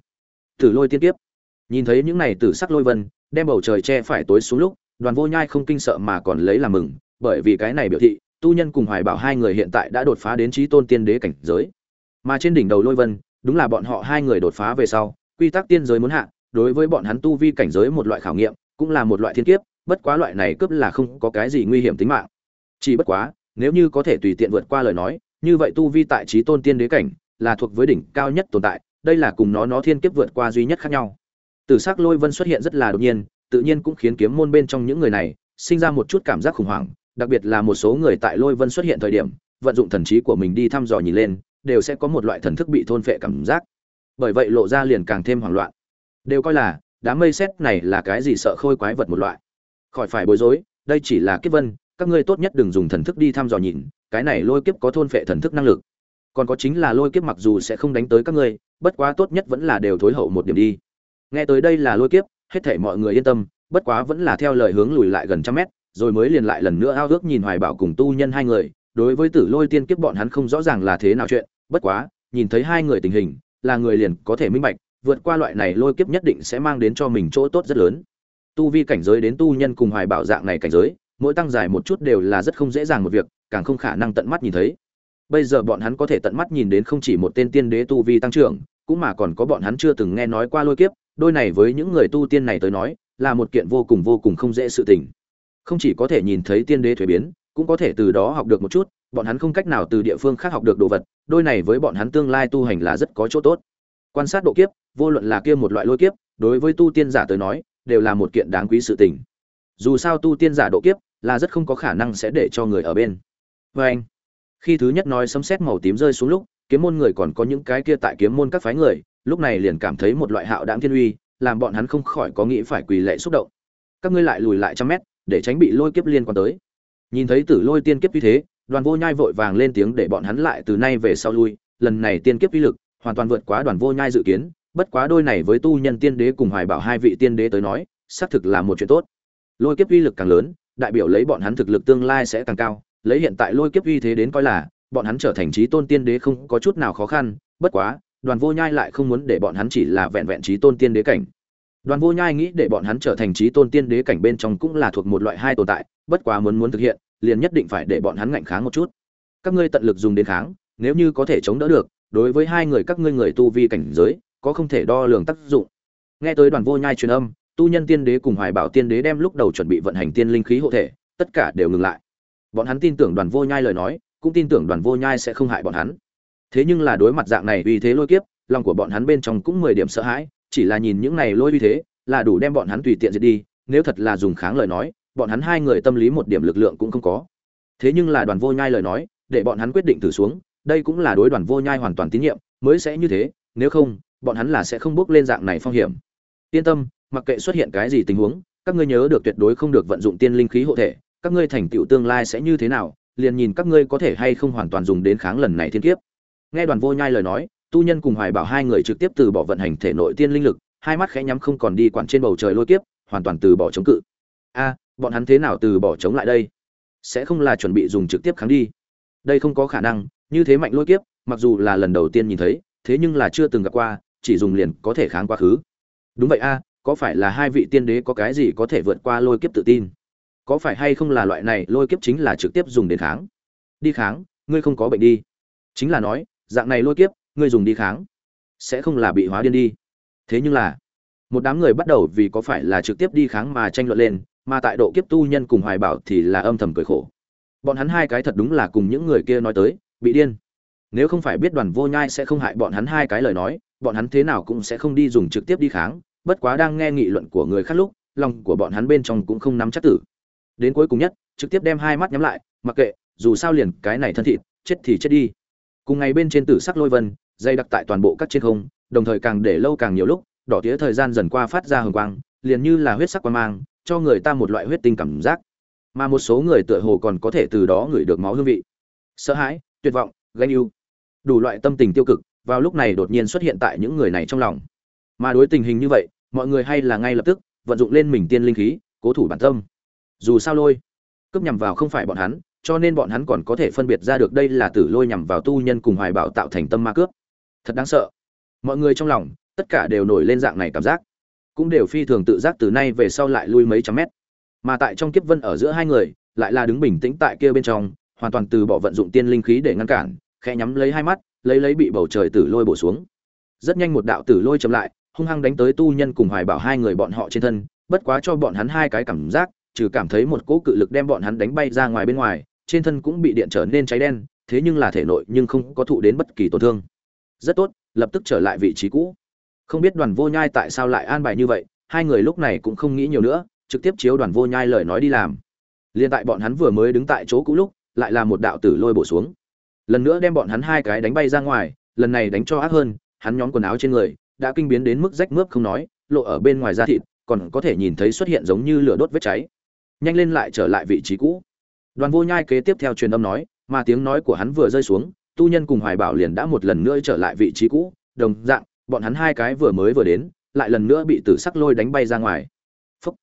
Tử lôi tiên kiếp. Nhìn thấy những này tử sắc lôi vân đem bầu trời che phải tối xuống lúc đoàn vô nhai không kinh sợ mà còn lấy làm mừng bởi vì cái này biểu thị tu nhân cùng hoài bảo hai người hiện tại đã đột phá đến trí tôn tiên đế cảnh giới. Mà trên đỉnh đầu lôi vân đúng là bọn họ hai người đột phá về sau quy tắc tiên giới muốn hạ đối với bọn hắn tu vi cảnh giới một loại khảo nghiệm cũng là một loại thiên kiếp, bất quá loại này cướp là không có cái gì nguy hiểm tính mạng. Chỉ bất quá, nếu như có thể tùy tiện vượt qua lời nói, như vậy tu vi tại trí tôn tiên đế cảnh là thuộc với đỉnh cao nhất tồn tại, đây là cùng nó nó thiên kiếp vượt qua duy nhất khác nhau. Từ s ắ c lôi vân xuất hiện rất là đột nhiên, tự nhiên cũng khiến kiếm môn bên trong những người này sinh ra một chút cảm giác khủng hoảng, đặc biệt là một số người tại lôi vân xuất hiện thời điểm, vận dụng thần trí của mình đi thăm dò nhìn lên, đều sẽ có một loại thần thức bị thôn phệ cảm giác. Bởi vậy lộ ra liền càng thêm hoảng loạn. Đều coi là đám mây xét này là cái gì sợ khôi quái vật một loại? Khỏi phải bối rối, đây chỉ là kiếp vân, các ngươi tốt nhất đừng dùng thần thức đi thăm dò nhìn, cái này lôi kiếp có thôn phệ thần thức năng lực. Còn có chính là lôi kiếp mặc dù sẽ không đánh tới các ngươi, bất quá tốt nhất vẫn là đều thối hậu một điểm đi. Nghe tới đây là lôi kiếp, hết thể mọi người yên tâm, bất quá vẫn là theo lời hướng lùi lại gần trăm mét, rồi mới liền lại lần nữa ao ước nhìn hoài bảo cùng tu nhân hai người, đối với tử lôi tiên kiếp bọn hắn không rõ ràng là thế nào chuyện, bất quá, nhìn thấy hai người tình hình, là người liền có thể minh bạch vượt qua loại này lôi kiếp nhất định sẽ mang đến cho mình chỗ tốt rất lớn. Tu vi cảnh giới đến tu nhân cùng hoài bảo dạng này cảnh giới, mỗi tăng dài một chút đều là rất không dễ dàng một việc, càng không khả năng tận mắt nhìn thấy. Bây giờ bọn hắn có thể tận mắt nhìn đến không chỉ một tên tiên đế tu vi tăng trưởng, cũng mà còn có bọn hắn chưa từng nghe nói qua lôi kiếp, đôi này với những người tu tiên này tới nói, là một kiện vô cùng vô cùng không dễ sự tình. Không chỉ có thể nhìn thấy tiên đế thuế biến, cũng có thể từ đó học được một chút, bọn hắn không cách nào từ địa phương khác học được đồ vật, đôi này với bọn hắn tương lai tu hành là rất có chỗ tốt. Quan sát độ kiếp vô luận là kia một loại lôi kiếp, đối với tu tiên giả tới nói, đều là một kiện đáng quý sự tình. Dù sao tu tiên giả độ kiếp là rất không có khả năng sẽ để cho người ở bên. Vê anh, khi thứ nhất nói sấm sét màu tím rơi xuống lúc, kiếm môn người còn có những cái kia tại kiếm môn các phái người, lúc này liền cảm thấy một loại hạo đãng thiên uy, làm bọn hắn không khỏi có nghĩ phải quỳ lệ xúc động. Các ngươi lại lùi lại trăm mét, để tránh bị lôi kiếp liên quan tới. Nhìn thấy tử lôi tiên kiếp như thế, đoàn vô nhai vội vàng lên tiếng để bọn hắn lại từ nay về sau lui. Lần này tiên kiếp uy lực hoàn toàn vượt quá đoàn vô nhai dự kiến bất quá đôi này với tu nhân tiên đế cùng hoài bảo hai vị tiên đế tới nói, xác thực là một chuyện tốt. Lôi kiếp uy lực càng lớn, đại biểu lấy bọn hắn thực lực tương lai sẽ càng cao, lấy hiện tại lôi kiếp uy thế đến coi là, bọn hắn trở thành trí tôn tiên đế không có chút nào khó khăn, bất quá, đoàn vô nhai lại không muốn để bọn hắn chỉ là vẹn vẹn trí tôn tiên đế cảnh. Đoàn vô nhai nghĩ để bọn hắn trở thành trí tôn tiên đế cảnh bên trong cũng là thuộc một loại hai tồn tại, bất quá muốn muốn thực hiện, liền nhất định phải để bọn hắn ngạnh kháng một chút. Các ngươi tận lực dùng đến kháng, nếu như có thể chống đỡ được, đối với hai người các ngươi người tu vi cảnh giới có không thể đo lường tác dụng. Nghe tới đoàn vô nhai truyền âm, tu nhân tiên đế cùng hoài bảo tiên đế đem lúc đầu chuẩn bị vận hành tiên linh khí hộ thể, tất cả đều ngừng lại. Bọn hắn tin tưởng đoàn vô nhai lời nói, cũng tin tưởng đoàn vô nhai sẽ không hại bọn hắn. Thế nhưng là đối mặt dạng này uy thế lôi kiếp, lòng của bọn hắn bên trong cũng mười điểm sợ hãi, chỉ là nhìn những này lôi uy thế, là đủ đem bọn hắn tùy tiện diệt đi, nếu thật là dùng kháng lời nói, bọn hắn hai người tâm lý một điểm lực lượng cũng không có. Thế nhưng là đoàn vô nhai lời nói, để bọn hắn quyết định thử xuống, đây cũng là đối đoàn vô nhai hoàn toàn tín nhiệm, mới sẽ như thế, nếu không bọn hắn là sẽ không bước lên dạng này phong hiểm. Yên tâm, mặc kệ xuất hiện cái gì tình huống, các ngươi nhớ được tuyệt đối không được vận dụng tiên linh khí hộ thể, các ngươi thành tựu tương lai sẽ như thế nào, liền nhìn các ngươi có thể hay không hoàn toàn dùng đến kháng lần này thiên kiếp. Nghe đoàn vô nhai lời nói, tu nhân cùng hoài bảo hai người trực tiếp từ bỏ vận hành thể nội tiên linh lực, hai mắt khẽ nhắm không còn đi quản trên bầu trời lôi kiếp, hoàn toàn từ bỏ chống cự. A, bọn hắn thế nào từ bỏ chống lại đây? Sẽ không là chuẩn bị dùng trực tiếp kháng đi. Đây không có khả năng, như thế mạnh lôi kiếp, mặc dù là lần đầu tiên nhìn thấy, thế nhưng là chưa từng gặp qua chỉ dùng liền có thể kháng quá khứ. Đúng vậy a, có phải là hai vị tiên đế có cái gì có thể vượt qua lôi kiếp tự tin? Có phải hay không là loại này lôi kiếp chính là trực tiếp dùng đến kháng? Đi kháng, ngươi không có bệnh đi. Chính là nói, dạng này lôi kiếp, ngươi dùng đi kháng, sẽ không là bị hóa điên đi. Thế nhưng là, một đám người bắt đầu vì có phải là trực tiếp đi kháng mà tranh luận lên, mà tại độ kiếp tu nhân cùng hoài bảo thì là âm thầm cười khổ. Bọn hắn hai cái thật đúng là cùng những người kia nói tới, bị điên. Nếu không phải biết đoàn vô nhai sẽ không hại bọn hắn hai cái lời nói bọn hắn thế nào cũng sẽ không đi dùng trực tiếp đi kháng, bất quá đang nghe nghị luận của người khác lúc, lòng của bọn hắn bên trong cũng không nắm chắc tử. Đến cuối cùng nhất, trực tiếp đem hai mắt nhắm lại, mặc kệ, dù sao liền cái này thân thịt, chết thì chết đi. Cùng ngày bên trên tử sắc lôi vân dây đặc tại toàn bộ các trên không, đồng thời càng để lâu càng nhiều lúc, đỏ tía thời gian dần qua phát ra hừng quang, liền như là huyết sắc quang mang, cho người ta một loại huyết tinh cảm giác. Mà một số người tựa hồ còn có thể từ đó ngửi được máu hương vị. Sợ hãi, tuyệt vọng ganh yêu đủ loại tâm tình tiêu cực vào lúc này đột nhiên xuất hiện tại những người này trong lòng. Mà đối tình hình như vậy, mọi người hay là ngay lập tức vận dụng lên mình tiên linh khí, cố thủ bản tâm. Dù sao lôi, cướp nhằm vào không phải bọn hắn, cho nên bọn hắn còn có thể phân biệt ra được đây là tử lôi nhằm vào tu nhân cùng hoài bảo tạo thành tâm ma cướp. Thật đáng sợ. Mọi người trong lòng, tất cả đều nổi lên dạng này cảm giác. Cũng đều phi thường tự giác từ nay về sau lại lui mấy trăm mét. Mà tại trong kiếp vân ở giữa hai người, lại là đứng bình tĩnh tại kia bên trong, hoàn toàn từ bỏ vận dụng tiên linh khí để ngăn cản, khẽ nhắm lấy hai mắt lấy lấy bị bầu trời tử lôi bổ xuống. Rất nhanh một đạo tử lôi chậm lại, hung hăng đánh tới tu nhân cùng hoài bảo hai người bọn họ trên thân, bất quá cho bọn hắn hai cái cảm giác, trừ cảm thấy một cỗ cự lực đem bọn hắn đánh bay ra ngoài bên ngoài, trên thân cũng bị điện trở nên cháy đen, thế nhưng là thể nội nhưng không có thụ đến bất kỳ tổn thương. Rất tốt, lập tức trở lại vị trí cũ. Không biết đoàn vô nhai tại sao lại an bài như vậy, hai người lúc này cũng không nghĩ nhiều nữa, trực tiếp chiếu đoàn vô nhai lời nói đi làm. Liền tại bọn hắn vừa mới đứng tại chỗ cũ lúc, lại là một đạo tử lôi bổ xuống lần nữa đem bọn hắn hai cái đánh bay ra ngoài, lần này đánh cho ác hơn, hắn nhóm quần áo trên người đã kinh biến đến mức rách mướp không nói, lộ ở bên ngoài da thịt, còn có thể nhìn thấy xuất hiện giống như lửa đốt vết cháy. Nhanh lên lại trở lại vị trí cũ. Đoàn vô nhai kế tiếp theo truyền âm nói, mà tiếng nói của hắn vừa rơi xuống, tu nhân cùng hoài bảo liền đã một lần nữa trở lại vị trí cũ, đồng dạng, bọn hắn hai cái vừa mới vừa đến, lại lần nữa bị tử sắc lôi đánh bay ra ngoài. Phúc.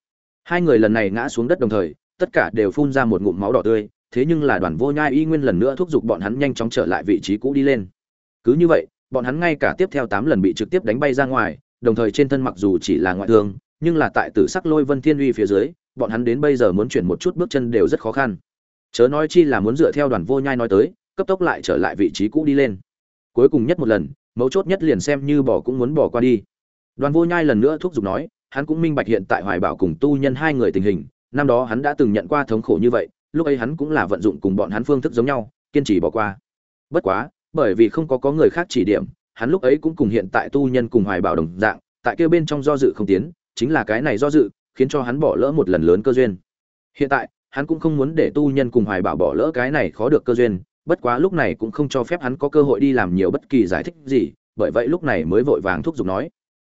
hai người lần này ngã xuống đất đồng thời, tất cả đều phun ra một ngụm máu đỏ tươi thế nhưng là đoàn vô nhai y nguyên lần nữa thúc giục bọn hắn nhanh chóng trở lại vị trí cũ đi lên. Cứ như vậy, bọn hắn ngay cả tiếp theo tám lần bị trực tiếp đánh bay ra ngoài, đồng thời trên thân mặc dù chỉ là ngoại thương, nhưng là tại tử sắc lôi vân thiên uy phía dưới, bọn hắn đến bây giờ muốn chuyển một chút bước chân đều rất khó khăn. Chớ nói chi là muốn dựa theo đoàn vô nhai nói tới, cấp tốc lại trở lại vị trí cũ đi lên. Cuối cùng nhất một lần, mấu chốt nhất liền xem như bỏ cũng muốn bỏ qua đi. Đoàn vô nhai lần nữa thúc giục nói, hắn cũng minh bạch hiện tại hoài bảo cùng tu nhân hai người tình hình, năm đó hắn đã từng nhận qua thống khổ như vậy lúc ấy hắn cũng là vận dụng cùng bọn hắn phương thức giống nhau, kiên trì bỏ qua. Bất quá, bởi vì không có có người khác chỉ điểm, hắn lúc ấy cũng cùng hiện tại tu nhân cùng hoài bảo đồng dạng, tại kia bên trong do dự không tiến, chính là cái này do dự, khiến cho hắn bỏ lỡ một lần lớn cơ duyên. Hiện tại, hắn cũng không muốn để tu nhân cùng hoài bảo bỏ lỡ cái này khó được cơ duyên, bất quá lúc này cũng không cho phép hắn có cơ hội đi làm nhiều bất kỳ giải thích gì, bởi vậy lúc này mới vội vàng thúc giục nói.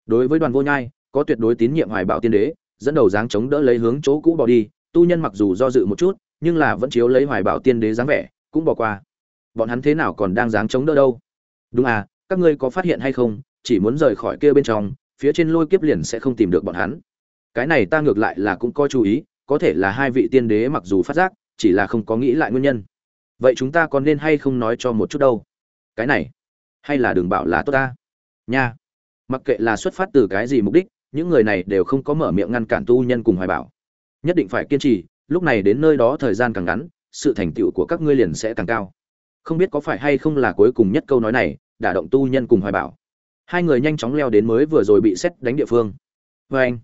Đối với đoàn vô nhai, có tuyệt đối tín nhiệm hoài bảo tiên đế, dẫn đầu dáng chống đỡ lấy hướng chỗ cũ bỏ đi, tu nhân mặc dù do dự một chút nhưng là vẫn chiếu lấy hoài bảo tiên đế dáng vẻ, cũng bỏ qua. Bọn hắn thế nào còn đang dáng chống đỡ đâu? Đúng à các ngươi có phát hiện hay không, chỉ muốn rời khỏi kia bên trong, phía trên lôi kiếp liền sẽ không tìm được bọn hắn. Cái này ta ngược lại là cũng có chú ý, có thể là hai vị tiên đế mặc dù phát giác, chỉ là không có nghĩ lại nguyên nhân. Vậy chúng ta còn nên hay không nói cho một chút đâu? Cái này, hay là đừng bảo là tốt ta? Nha. Mặc kệ là xuất phát từ cái gì mục đích, những người này đều không có mở miệng ngăn cản tu nhân cùng hoài bảo. Nhất định phải kiên trì lúc này đến nơi đó thời gian càng ngắn, sự thành tựu của các ngươi liền sẽ càng cao. Không biết có phải hay không là cuối cùng nhất câu nói này, đả động tu nhân cùng hoài bảo. Hai người nhanh chóng leo đến mới vừa rồi bị xét đánh địa phương. Vê anh,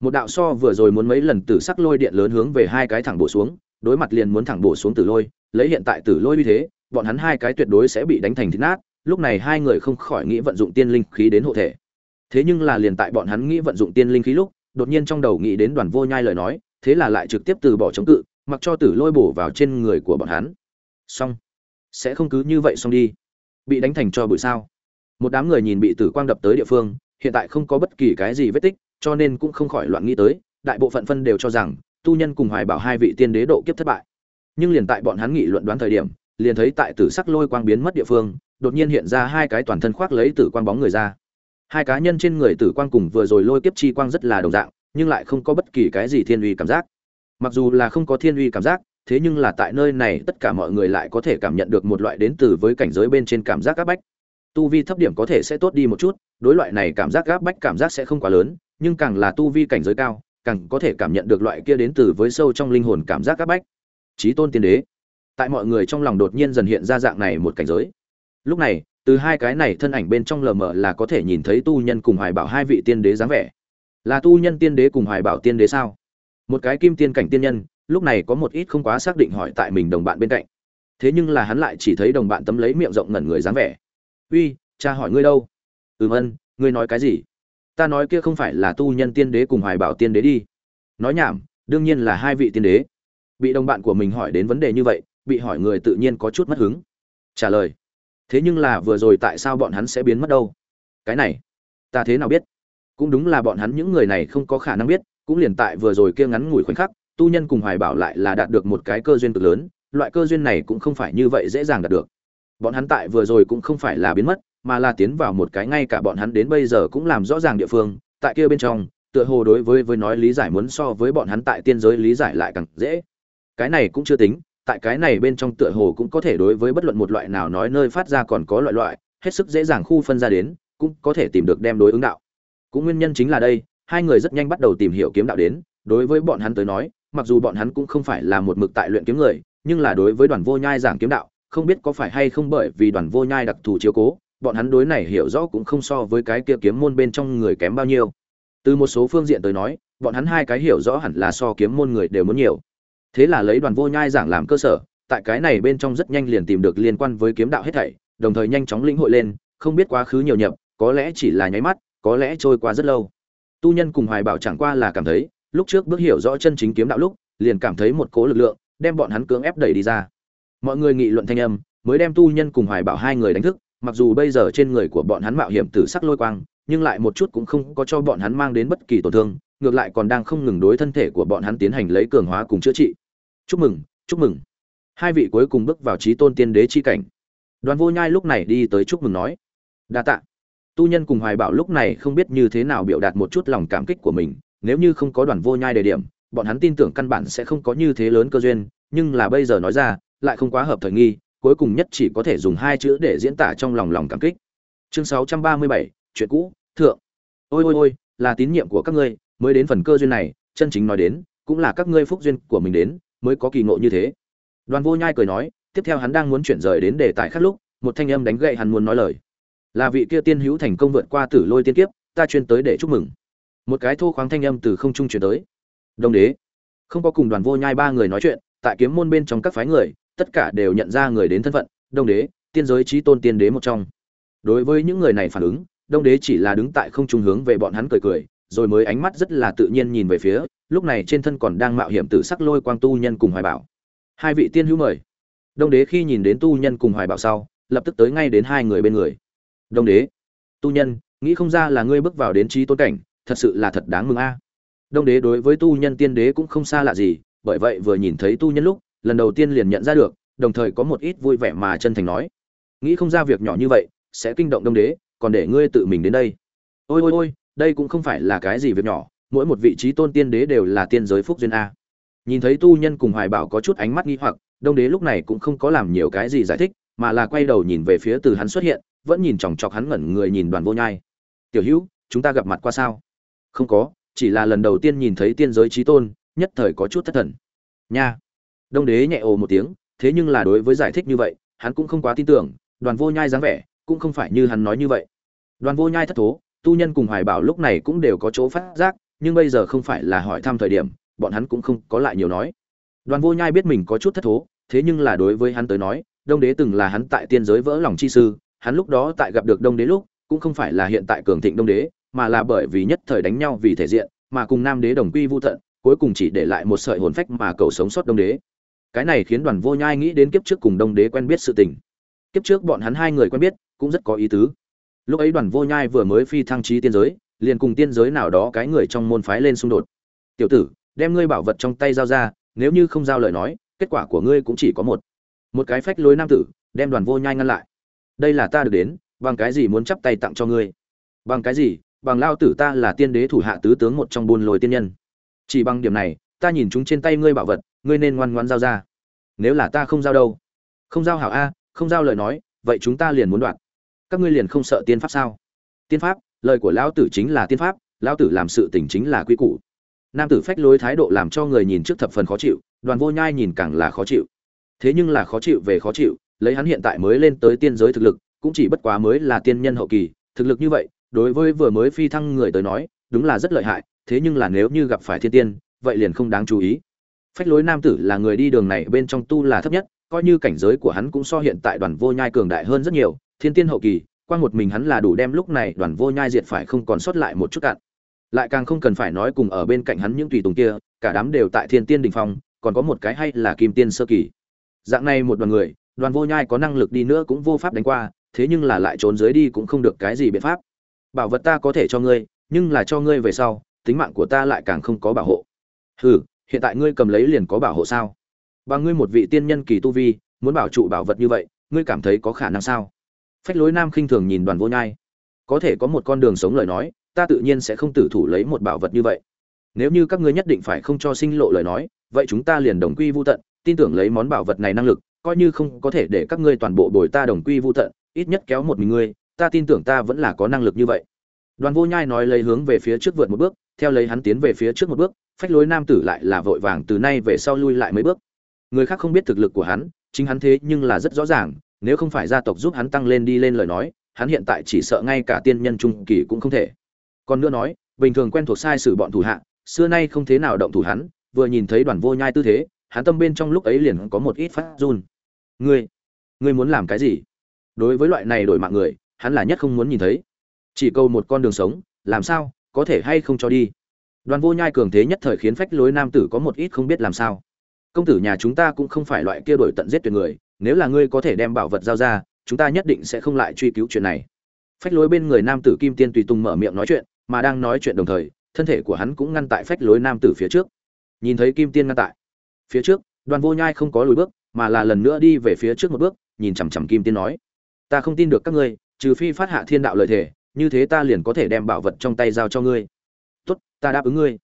một đạo so vừa rồi muốn mấy lần tử sắc lôi điện lớn hướng về hai cái thẳng bổ xuống, đối mặt liền muốn thẳng bổ xuống tử lôi, lấy hiện tại tử lôi như thế, bọn hắn hai cái tuyệt đối sẽ bị đánh thành thịt nát, lúc này hai người không khỏi nghĩ vận dụng tiên linh khí đến hộ thể. Thế nhưng là liền tại bọn hắn nghĩ vận dụng tiên linh khí lúc, đột nhiên trong đầu nghĩ đến đoàn vô nhai lời nói thế là lại trực tiếp từ bỏ chống cự, mặc cho tử lôi bổ vào trên người của bọn hắn. Xong. Sẽ không cứ như vậy xong đi. Bị đánh thành cho bụi sao. Một đám người nhìn bị tử quang đập tới địa phương, hiện tại không có bất kỳ cái gì vết tích, cho nên cũng không khỏi loạn nghĩ tới, đại bộ phận phân đều cho rằng, tu nhân cùng hoài bảo hai vị tiên đế độ kiếp thất bại. Nhưng liền tại bọn hắn nghị luận đoán thời điểm, liền thấy tại tử sắc lôi quang biến mất địa phương, đột nhiên hiện ra hai cái toàn thân khoác lấy tử quang bóng người ra. Hai cá nhân trên người tử quang cùng vừa rồi lôi kiếp chi quang rất là đồng dạng nhưng lại không có bất kỳ cái gì thiên uy cảm giác. Mặc dù là không có thiên uy cảm giác, thế nhưng là tại nơi này tất cả mọi người lại có thể cảm nhận được một loại đến từ với cảnh giới bên trên cảm giác áp bách. Tu vi thấp điểm có thể sẽ tốt đi một chút, đối loại này cảm giác áp bách cảm giác sẽ không quá lớn, nhưng càng là tu vi cảnh giới cao, càng có thể cảm nhận được loại kia đến từ với sâu trong linh hồn cảm giác áp bách. Trí tôn tiên đế. Tại mọi người trong lòng đột nhiên dần hiện ra dạng này một cảnh giới. Lúc này, từ hai cái này thân ảnh bên trong lờ mờ là có thể nhìn thấy tu nhân cùng hoài bảo hai vị tiên đế dáng vẻ là tu nhân tiên đế cùng hoài bảo tiên đế sao? Một cái kim tiên cảnh tiên nhân, lúc này có một ít không quá xác định hỏi tại mình đồng bạn bên cạnh. Thế nhưng là hắn lại chỉ thấy đồng bạn tấm lấy miệng rộng ngẩn người dáng vẻ. Uy, cha hỏi ngươi đâu? Ừm, ân, ngươi nói cái gì? Ta nói kia không phải là tu nhân tiên đế cùng hoài bảo tiên đế đi. Nói nhảm, đương nhiên là hai vị tiên đế. Bị đồng bạn của mình hỏi đến vấn đề như vậy, bị hỏi người tự nhiên có chút mất hứng. Trả lời, thế nhưng là vừa rồi tại sao bọn hắn sẽ biến mất đâu? Cái này, ta thế nào biết? Cũng đúng là bọn hắn những người này không có khả năng biết, cũng liền tại vừa rồi kia ngắn ngủi khoảnh khắc, tu nhân cùng hoài bảo lại là đạt được một cái cơ duyên cực lớn, loại cơ duyên này cũng không phải như vậy dễ dàng đạt được. Bọn hắn tại vừa rồi cũng không phải là biến mất, mà là tiến vào một cái ngay cả bọn hắn đến bây giờ cũng làm rõ ràng địa phương, tại kia bên trong, tựa hồ đối với với nói lý giải muốn so với bọn hắn tại tiên giới lý giải lại càng dễ. Cái này cũng chưa tính, tại cái này bên trong tựa hồ cũng có thể đối với bất luận một loại nào nói nơi phát ra còn có loại loại, hết sức dễ dàng khu phân ra đến, cũng có thể tìm được đem đối ứng đạo cũng nguyên nhân chính là đây, hai người rất nhanh bắt đầu tìm hiểu kiếm đạo đến. Đối với bọn hắn tới nói, mặc dù bọn hắn cũng không phải là một mực tại luyện kiếm người, nhưng là đối với đoàn vô nhai giảng kiếm đạo, không biết có phải hay không bởi vì đoàn vô nhai đặc thù chiếu cố, bọn hắn đối này hiểu rõ cũng không so với cái kia kiếm môn bên trong người kém bao nhiêu. Từ một số phương diện tới nói, bọn hắn hai cái hiểu rõ hẳn là so kiếm môn người đều muốn nhiều. Thế là lấy đoàn vô nhai giảng làm cơ sở, tại cái này bên trong rất nhanh liền tìm được liên quan với kiếm đạo hết thảy, đồng thời nhanh chóng lĩnh hội lên, không biết quá khứ nhiều nhập, có lẽ chỉ là nháy mắt có lẽ trôi qua rất lâu. Tu nhân cùng hoài bảo chẳng qua là cảm thấy, lúc trước bước hiểu rõ chân chính kiếm đạo lúc, liền cảm thấy một cố lực lượng, đem bọn hắn cưỡng ép đẩy đi ra. Mọi người nghị luận thanh âm, mới đem tu nhân cùng hoài bảo hai người đánh thức, mặc dù bây giờ trên người của bọn hắn mạo hiểm tử sắc lôi quang, nhưng lại một chút cũng không có cho bọn hắn mang đến bất kỳ tổn thương, ngược lại còn đang không ngừng đối thân thể của bọn hắn tiến hành lấy cường hóa cùng chữa trị. Chúc mừng chúc mừng. Hai vị cuối cùng bước vào trí tôn tiên đế chi cảnh. Đoàn vô nhai lúc này đi tới chúc mừng nói, đa tạ tu nhân cùng hoài bảo lúc này không biết như thế nào biểu đạt một chút lòng cảm kích của mình nếu như không có đoàn vô nhai đề điểm bọn hắn tin tưởng căn bản sẽ không có như thế lớn cơ duyên nhưng là bây giờ nói ra lại không quá hợp thời nghi cuối cùng nhất chỉ có thể dùng hai chữ để diễn tả trong lòng lòng cảm kích. Chương 637, chuyện cũ thượng. Ôi ôi ôi là tín nhiệm của các ngươi mới đến phần cơ duyên này chân chính nói đến cũng là các ngươi phúc duyên của mình đến mới có kỳ ngộ như thế. Đoàn vô nhai cười nói tiếp theo hắn đang muốn chuyển rời đến đề tài khác lúc một thanh âm đánh gậy hắn muốn nói lời là vị kia tiên hữu thành công vượt qua tử lôi tiên kiếp, ta chuyên tới để chúc mừng. Một cái thô khoáng thanh âm từ không trung chuyển tới. Đông đế. Không có cùng đoàn vô nhai ba người nói chuyện, tại kiếm môn bên trong các phái người, tất cả đều nhận ra người đến thân phận, đông đế, tiên giới trí tôn tiên đế một trong. Đối với những người này phản ứng, đông đế chỉ là đứng tại không trung hướng về bọn hắn cười cười, rồi mới ánh mắt rất là tự nhiên nhìn về phía, lúc này trên thân còn đang mạo hiểm tử sắc lôi quang tu nhân cùng hoài bảo. Hai vị tiên hữu mời. Đông đế khi nhìn đến tu nhân cùng hoài bảo sau, lập tức tới ngay đến hai người bên người đông đế. Tu nhân, nghĩ không ra là ngươi bước vào đến trí tôn cảnh, thật sự là thật đáng mừng a. Đông đế đối với tu nhân tiên đế cũng không xa lạ gì, bởi vậy vừa nhìn thấy tu nhân lúc, lần đầu tiên liền nhận ra được, đồng thời có một ít vui vẻ mà chân thành nói. Nghĩ không ra việc nhỏ như vậy, sẽ kinh động đông đế, còn để ngươi tự mình đến đây. Ôi ôi ôi, đây cũng không phải là cái gì việc nhỏ, mỗi một vị trí tôn tiên đế đều là tiên giới phúc duyên a. Nhìn thấy tu nhân cùng hoài bảo có chút ánh mắt nghi hoặc, đông đế lúc này cũng không có làm nhiều cái gì giải thích, mà là quay đầu nhìn về phía từ hắn xuất hiện vẫn nhìn chòng chọc hắn ngẩn người nhìn đoàn vô nhai. Tiểu hữu, chúng ta gặp mặt qua sao? Không có, chỉ là lần đầu tiên nhìn thấy tiên giới trí tôn, nhất thời có chút thất thần. Nha. Đông đế nhẹ ồ một tiếng, thế nhưng là đối với giải thích như vậy, hắn cũng không quá tin tưởng, đoàn vô nhai dáng vẻ cũng không phải như hắn nói như vậy. Đoàn vô nhai thất thố, tu nhân cùng hoài bảo lúc này cũng đều có chỗ phát giác, nhưng bây giờ không phải là hỏi thăm thời điểm, bọn hắn cũng không có lại nhiều nói. Đoàn vô nhai biết mình có chút thất thố, thế nhưng là đối với hắn tới nói, đông đế từng là hắn tại tiên giới vỡ lòng chi sư hắn lúc đó tại gặp được đông đế lúc, cũng không phải là hiện tại cường thịnh đông đế, mà là bởi vì nhất thời đánh nhau vì thể diện, mà cùng nam đế đồng quy vu tận, cuối cùng chỉ để lại một sợi hồn phách mà cầu sống sót đông đế. Cái này khiến đoàn vô nhai nghĩ đến kiếp trước cùng đông đế quen biết sự tình. Kiếp trước bọn hắn hai người quen biết, cũng rất có ý tứ. Lúc ấy đoàn vô nhai vừa mới phi thăng trí tiên giới, liền cùng tiên giới nào đó cái người trong môn phái lên xung đột. Tiểu tử, đem ngươi bảo vật trong tay giao ra, nếu như không giao lời nói, kết quả của ngươi cũng chỉ có một. Một cái phách lối nam tử, đem đoàn vô nhai ngăn lại đây là ta được đến, bằng cái gì muốn chắp tay tặng cho ngươi? Bằng cái gì? Bằng lao tử ta là tiên đế thủ hạ tứ tướng một trong buôn lồi tiên nhân. Chỉ bằng điểm này, ta nhìn chúng trên tay ngươi bảo vật, ngươi nên ngoan ngoan giao ra. Nếu là ta không giao đâu? Không giao hảo a, không giao lời nói, vậy chúng ta liền muốn đoạt. Các ngươi liền không sợ tiên pháp sao? Tiên pháp, lời của lão tử chính là tiên pháp, lão tử làm sự tình chính là quy củ. Nam tử phách lối thái độ làm cho người nhìn trước thập phần khó chịu, đoàn vô nhai nhìn càng là khó chịu. Thế nhưng là khó chịu về khó chịu lấy hắn hiện tại mới lên tới tiên giới thực lực, cũng chỉ bất quá mới là tiên nhân hậu kỳ, thực lực như vậy, đối với vừa mới phi thăng người tới nói, đúng là rất lợi hại, thế nhưng là nếu như gặp phải thiên tiên, vậy liền không đáng chú ý. Phách lối nam tử là người đi đường này bên trong tu là thấp nhất, coi như cảnh giới của hắn cũng so hiện tại đoàn vô nhai cường đại hơn rất nhiều, thiên tiên hậu kỳ, qua một mình hắn là đủ đem lúc này đoàn vô nhai diệt phải không còn sót lại một chút cạn. Lại càng không cần phải nói cùng ở bên cạnh hắn những tùy tùng kia, cả đám đều tại thiên tiên đỉnh phong, còn có một cái hay là kim tiên sơ kỳ. Dạng này một đoàn người đoàn vô nhai có năng lực đi nữa cũng vô pháp đánh qua, thế nhưng là lại trốn dưới đi cũng không được cái gì biện pháp. Bảo vật ta có thể cho ngươi, nhưng là cho ngươi về sau, tính mạng của ta lại càng không có bảo hộ. Hừ, hiện tại ngươi cầm lấy liền có bảo hộ sao? Và ngươi một vị tiên nhân kỳ tu vi, muốn bảo trụ bảo vật như vậy, ngươi cảm thấy có khả năng sao? Phách lối nam khinh thường nhìn đoàn vô nhai. Có thể có một con đường sống lời nói, ta tự nhiên sẽ không tử thủ lấy một bảo vật như vậy. Nếu như các ngươi nhất định phải không cho sinh lộ lời nói, vậy chúng ta liền đồng quy vu tận, tin tưởng lấy món bảo vật này năng lực coi như không có thể để các ngươi toàn bộ bồi ta đồng quy vu tận, ít nhất kéo một mình ngươi, ta tin tưởng ta vẫn là có năng lực như vậy. Đoàn vô nhai nói lấy hướng về phía trước vượt một bước, theo lấy hắn tiến về phía trước một bước, phách lối nam tử lại là vội vàng từ nay về sau lui lại mấy bước. Người khác không biết thực lực của hắn, chính hắn thế nhưng là rất rõ ràng, nếu không phải gia tộc giúp hắn tăng lên đi lên lời nói, hắn hiện tại chỉ sợ ngay cả tiên nhân trung kỳ cũng không thể. Còn nữa nói, bình thường quen thuộc sai sử bọn thủ hạ, xưa nay không thế nào động thủ hắn, vừa nhìn thấy đoàn vô nhai tư thế hắn tâm bên trong lúc ấy liền có một ít phát run. Ngươi ngươi muốn làm cái gì? Đối với loại này đổi mạng người, hắn là nhất không muốn nhìn thấy. Chỉ câu một con đường sống, làm sao, có thể hay không cho đi. Đoàn vô nhai cường thế nhất thời khiến phách lối nam tử có một ít không biết làm sao. Công tử nhà chúng ta cũng không phải loại kia đổi tận giết tuyệt người, nếu là ngươi có thể đem bảo vật giao ra, chúng ta nhất định sẽ không lại truy cứu chuyện này. Phách lối bên người nam tử kim tiên tùy tùng mở miệng nói chuyện, mà đang nói chuyện đồng thời, thân thể của hắn cũng ngăn tại phách lối nam tử phía trước. Nhìn thấy kim tiên ngăn tại phía trước, đoàn vô nhai không có lùi bước, mà là lần nữa đi về phía trước một bước, nhìn chằm chằm kim tiên nói, ta không tin được các ngươi, trừ phi phát hạ thiên đạo lời thề như thế ta liền có thể đem bảo vật trong tay giao cho ngươi. Tốt, ta đáp ứng ngươi.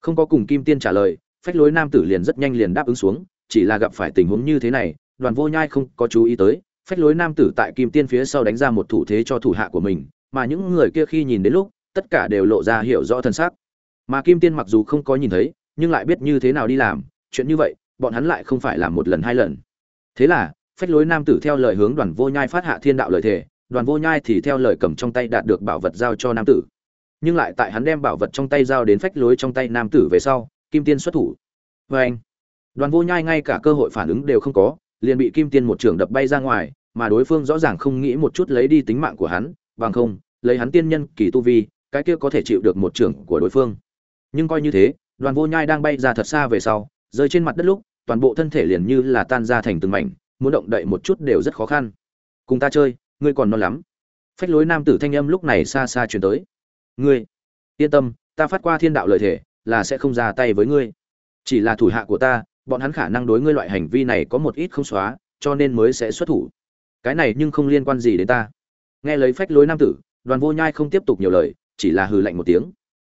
Không có cùng kim tiên trả lời, phách lối nam tử liền rất nhanh liền đáp ứng xuống, chỉ là gặp phải tình huống như thế này, đoàn vô nhai không có chú ý tới, phách lối nam tử tại kim tiên phía sau đánh ra một thủ thế cho thủ hạ của mình, mà những người kia khi nhìn đến lúc, tất cả đều lộ ra hiểu rõ thân xác. Mà kim tiên mặc dù không có nhìn thấy, nhưng lại biết như thế nào đi làm chuyện như vậy, bọn hắn lại không phải làm một lần hai lần. Thế là, phách lối nam tử theo lời hướng đoàn vô nhai phát hạ thiên đạo lời thề, đoàn vô nhai thì theo lời cầm trong tay đạt được bảo vật giao cho nam tử. Nhưng lại tại hắn đem bảo vật trong tay giao đến phách lối trong tay nam tử về sau, kim tiên xuất thủ. Vê anh, đoàn vô nhai ngay cả cơ hội phản ứng đều không có, liền bị kim tiên một trường đập bay ra ngoài, mà đối phương rõ ràng không nghĩ một chút lấy đi tính mạng của hắn, bằng không, lấy hắn tiên nhân kỳ tu vi, cái kia có thể chịu được một trường của đối phương. Nhưng coi như thế, đoàn vô nhai đang bay ra thật xa về sau rơi trên mặt đất lúc, toàn bộ thân thể liền như là tan ra thành từng mảnh, muốn động đậy một chút đều rất khó khăn. Cùng ta chơi, ngươi còn non lắm. Phách lối nam tử thanh âm lúc này xa xa truyền tới. Ngươi, yên tâm, ta phát qua thiên đạo lời thể là sẽ không ra tay với ngươi. Chỉ là thủ hạ của ta, bọn hắn khả năng đối ngươi loại hành vi này có một ít không xóa, cho nên mới sẽ xuất thủ. Cái này nhưng không liên quan gì đến ta. Nghe lấy phách lối nam tử, đoàn vô nhai không tiếp tục nhiều lời, chỉ là hừ lạnh một tiếng.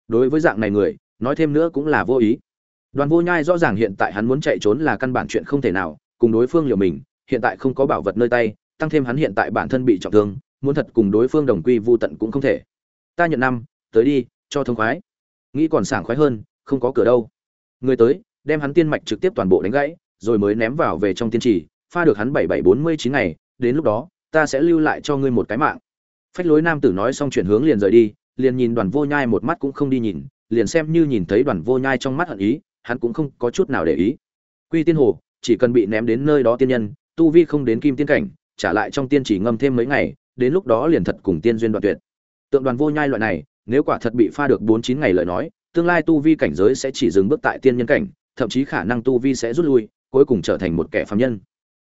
Đối với dạng này người, nói thêm nữa cũng là vô ý đoàn vô nhai rõ ràng hiện tại hắn muốn chạy trốn là căn bản chuyện không thể nào, cùng đối phương liều mình, hiện tại không có bảo vật nơi tay, tăng thêm hắn hiện tại bản thân bị trọng thương, muốn thật cùng đối phương đồng quy vô tận cũng không thể. Ta nhận năm, tới đi, cho thông khoái. Nghĩ còn sảng khoái hơn, không có cửa đâu. Người tới, đem hắn tiên mạch trực tiếp toàn bộ đánh gãy, rồi mới ném vào về trong tiên trì, pha được hắn bảy bảy bốn mươi chín ngày, đến lúc đó, ta sẽ lưu lại cho ngươi một cái mạng. Phách lối nam tử nói xong chuyển hướng liền rời đi, liền nhìn đoàn vô nhai một mắt cũng không đi nhìn, liền xem như nhìn thấy đoàn vô nhai trong mắt hận ý hắn cũng không có chút nào để ý. Quy tiên hồ chỉ cần bị ném đến nơi đó tiên nhân, tu vi không đến kim tiên cảnh, trả lại trong tiên chỉ ngâm thêm mấy ngày, đến lúc đó liền thật cùng tiên duyên đoạn tuyệt. Tượng đoàn vô nhai loại này, nếu quả thật bị pha được bốn chín ngày lời nói, tương lai tu vi cảnh giới sẽ chỉ dừng bước tại tiên nhân cảnh, thậm chí khả năng tu vi sẽ rút lui, cuối cùng trở thành một kẻ phàm nhân.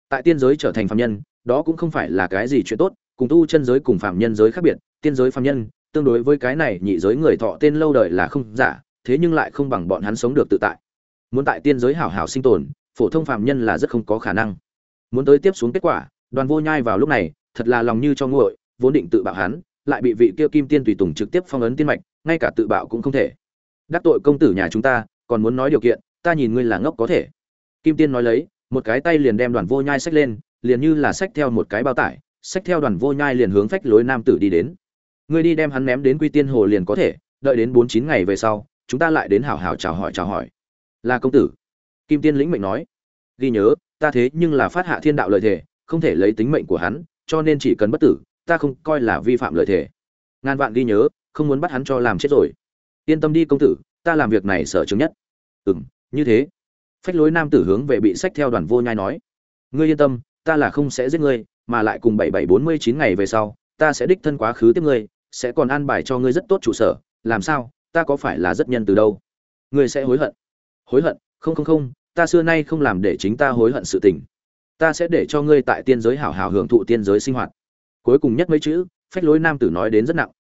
Tại tiên giới trở thành phàm nhân, đó cũng không phải là cái gì chuyện tốt, cùng tu chân giới cùng phàm nhân giới khác biệt, tiên giới phàm nhân, tương đối với cái này nhị giới người thọ tên lâu đời là không giả, thế nhưng lại không bằng bọn hắn sống được tự tại muốn tại tiên giới hảo hảo sinh tồn, phổ thông phàm nhân là rất không có khả năng. Muốn tới tiếp xuống kết quả, đoàn vô nhai vào lúc này, thật là lòng như cho nguội, vốn định tự bạo hắn, lại bị vị kia kim tiên tùy tùng trực tiếp phong ấn tiên mạch, ngay cả tự bạo cũng không thể. Đắc tội công tử nhà chúng ta, còn muốn nói điều kiện, ta nhìn ngươi là ngốc có thể. Kim tiên nói lấy, một cái tay liền đem đoàn vô nhai xách lên, liền như là xách theo một cái bao tải, xách theo đoàn vô nhai liền hướng phách lối nam tử đi đến. Ngươi đi đem hắn ném đến quy tiên hồ liền có thể, đợi đến bốn chín ngày về sau, chúng ta lại đến hảo hảo chào hỏi chào hỏi là công tử. Kim tiên lĩnh mệnh nói, ghi nhớ, ta thế nhưng là phát hạ thiên đạo lợi thể, không thể lấy tính mệnh của hắn, cho nên chỉ cần bất tử, ta không coi là vi phạm lợi thể. Ngàn vạn ghi nhớ, không muốn bắt hắn cho làm chết rồi. Yên tâm đi công tử, ta làm việc này sở chứng nhất. Ừ m như thế. Phách lối nam tử hướng về bị sách theo đoàn vô nhai nói, ngươi yên tâm, ta là không sẽ giết ngươi, mà lại cùng bảy bảy bốn mươi chín ngày về sau, ta sẽ đích thân quá khứ tiếp ngươi, sẽ còn an bài cho ngươi rất tốt trụ sở, làm sao, ta có phải là rất nhân từ đâu? Ngươi sẽ hối hận hối hận, không không không, ta xưa nay không làm để chính ta hối hận sự tình. Ta sẽ để cho ngươi tại tiên giới hảo hảo hưởng thụ tiên giới sinh hoạt. Cuối cùng nhất mấy chữ, phách lối nam tử nói đến rất nặng.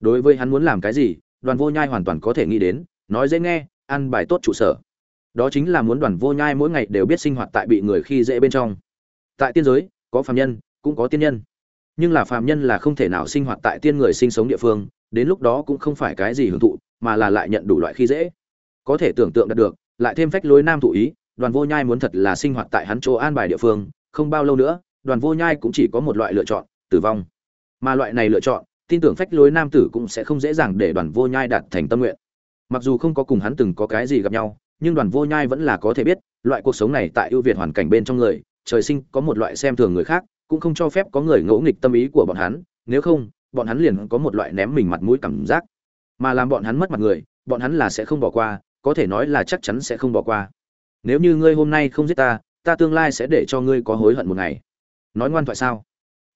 Đối với hắn muốn làm cái gì, đoàn vô nhai hoàn toàn có thể nghĩ đến, nói dễ nghe, ăn bài tốt trụ sở. Đó chính là muốn đoàn vô nhai mỗi ngày đều biết sinh hoạt tại bị người khi dễ bên trong. Tại tiên giới, có phàm nhân, cũng có tiên nhân. Nhưng là phàm nhân là không thể nào sinh hoạt tại tiên người sinh sống địa phương, đến lúc đó cũng không phải cái gì hưởng thụ, mà là lại nhận đủ loại khi dễ. Có thể tưởng tượng đạt được lại thêm phách lối nam thụ ý, đoàn vô nhai muốn thật là sinh hoạt tại hắn chỗ an bài địa phương, không bao lâu nữa, đoàn vô nhai cũng chỉ có một loại lựa chọn, tử vong. Mà loại này lựa chọn, tin tưởng phách lối nam tử cũng sẽ không dễ dàng để đoàn vô nhai đạt thành tâm nguyện. Mặc dù không có cùng hắn từng có cái gì gặp nhau, nhưng đoàn vô nhai vẫn là có thể biết, loại cuộc sống này tại ưu việt hoàn cảnh bên trong người, trời sinh có một loại xem thường người khác, cũng không cho phép có người ngỗ nghịch tâm ý của bọn hắn, nếu không, bọn hắn liền có một loại ném mình mặt mũi cảm giác. Mà làm bọn hắn mất mặt người, bọn hắn là sẽ không bỏ qua có thể nói là chắc chắn sẽ không bỏ qua. Nếu như ngươi hôm nay không giết ta ta tương lai sẽ để cho ngươi có hối hận một ngày. Nói ngoan thoại sao?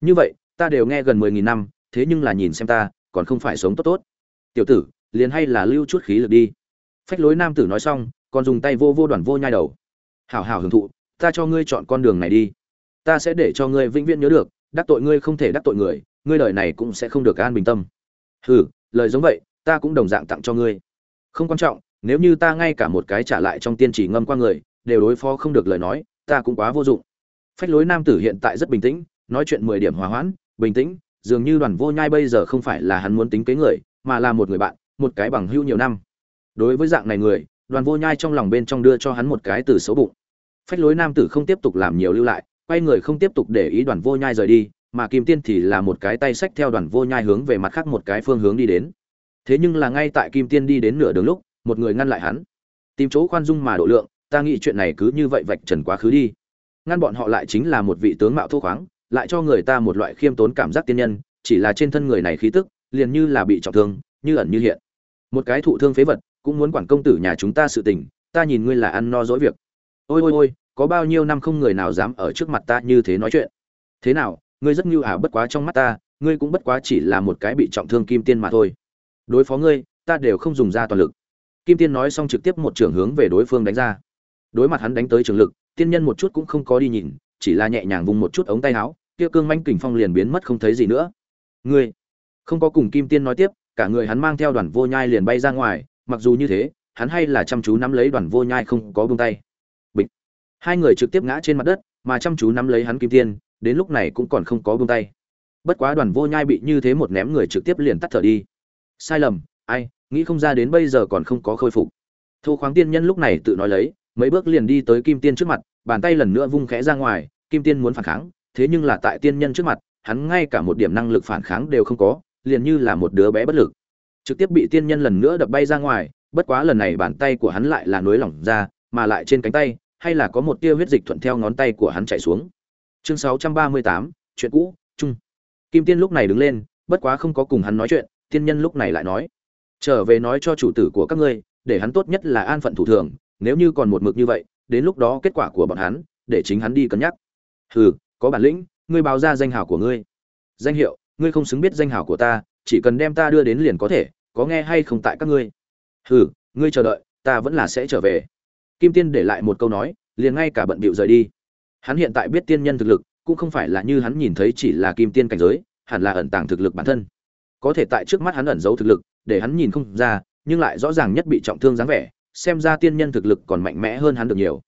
Như vậy, ta đều nghe gần mười nghìn năm, thế nhưng là nhìn xem ta, còn không phải sống tốt tốt. Tiểu tử, liền hay là lưu chút khí lực đi. Phách lối nam tử nói xong, còn dùng tay vô vô đoàn vô nhai đầu. Hảo hảo hưởng thụ, ta cho ngươi chọn con đường này đi. Ta sẽ để cho ngươi vĩnh viễn nhớ được, đắc tội ngươi không thể đắc tội người, ngươi đời này cũng sẽ không được an bình tâm. Hừ, lời giống vậy, ta cũng đồng dạng tặng cho ngươi. Không quan trọng nếu như ta ngay cả một cái trả lại trong tiên chỉ ngâm qua người, đều đối phó không được lời nói, ta cũng quá vô dụng. Phách lối nam tử hiện tại rất bình tĩnh, nói chuyện mười điểm hòa hoãn, bình tĩnh, dường như đoàn vô nhai bây giờ không phải là hắn muốn tính kế người, mà là một người bạn, một cái bằng hữu nhiều năm. Đối với dạng này người, đoàn vô nhai trong lòng bên trong đưa cho hắn một cái từ xấu bụng. Phách lối nam tử không tiếp tục làm nhiều lưu lại, quay người không tiếp tục để ý đoàn vô nhai rời đi, mà kim tiên thì là một cái tay xách theo đoàn vô nhai hướng về mặt khác một cái phương hướng đi đến. Thế nhưng là ngay tại kim tiên đi đến nửa đường lúc một người ngăn lại hắn. Tìm chỗ khoan dung mà độ lượng, ta nghĩ chuyện này cứ như vậy vạch trần quá khứ đi. Ngăn bọn họ lại chính là một vị tướng mạo thô khoáng, lại cho người ta một loại khiêm tốn cảm giác tiên nhân, chỉ là trên thân người này khí tức, liền như là bị trọng thương, như ẩn như hiện. Một cái thụ thương phế vật, cũng muốn quản công tử nhà chúng ta sự tình, ta nhìn ngươi là ăn no dỗi việc. Ôi ôi ôi, có bao nhiêu năm không người nào dám ở trước mặt ta như thế nói chuyện. Thế nào, ngươi rất ngưu ả bất quá trong mắt ta, ngươi cũng bất quá chỉ là một cái bị trọng thương kim tiên mà thôi. Đối phó ngươi, ta đều không dùng ra toàn lực kim tiên nói xong trực tiếp một trường hướng về đối phương đánh ra. Đối mặt hắn đánh tới trường lực, tiên nhân một chút cũng không có đi nhìn, chỉ là nhẹ nhàng vùng một chút ống tay áo, kia cương manh kình phong liền biến mất không thấy gì nữa. Ngươi, không có cùng kim tiên nói tiếp, cả người hắn mang theo đoàn vô nhai liền bay ra ngoài, mặc dù như thế, hắn hay là chăm chú nắm lấy đoàn vô nhai không có buông tay. Bịch. Hai người trực tiếp ngã trên mặt đất, mà chăm chú nắm lấy hắn kim tiên, đến lúc này cũng còn không có buông tay. Bất quá đoàn vô nhai bị như thế một ném người trực tiếp liền tắt thở đi. Sai lầm, ai nghĩ không ra đến bây giờ còn không có khôi phục. Thu khoáng tiên nhân lúc này tự nói lấy mấy bước liền đi tới kim tiên trước mặt bàn tay lần nữa vung khẽ ra ngoài kim tiên muốn phản kháng thế nhưng là tại tiên nhân trước mặt hắn ngay cả một điểm năng lực phản kháng đều không có liền như là một đứa bé bất lực. Trực tiếp bị tiên nhân lần nữa đập bay ra ngoài bất quá lần này bàn tay của hắn lại là nối lỏng ra mà lại trên cánh tay hay là có một tia huyết dịch thuận theo ngón tay của hắn chạy xuống. Chương 638, chuyện cũ chung. Kim tiên lúc này đứng lên bất quá không có cùng hắn nói chuyện tiên nhân lúc này lại nói trở về nói cho chủ tử của các ngươi, để hắn tốt nhất là an phận thủ thường, nếu như còn một mực như vậy, đến lúc đó kết quả của bọn hắn, để chính hắn đi cân nhắc. Hừ, có bản lĩnh, ngươi báo ra danh hào của ngươi. Danh hiệu, ngươi không xứng biết danh hào của ta, chỉ cần đem ta đưa đến liền có thể, có nghe hay không tại các ngươi? Hừ, ngươi chờ đợi, ta vẫn là sẽ trở về. Kim tiên để lại một câu nói, liền ngay cả bận bịu rời đi. Hắn hiện tại biết tiên nhân thực lực, cũng không phải là như hắn nhìn thấy chỉ là kim tiên cảnh giới, hẳn là ẩn tàng thực lực bản thân. Có thể tại trước mắt hắn ẩn giấu thực lực để hắn nhìn không ra, nhưng lại rõ ràng nhất bị trọng thương dáng vẻ, xem ra tiên nhân thực lực còn mạnh mẽ hơn hắn được nhiều.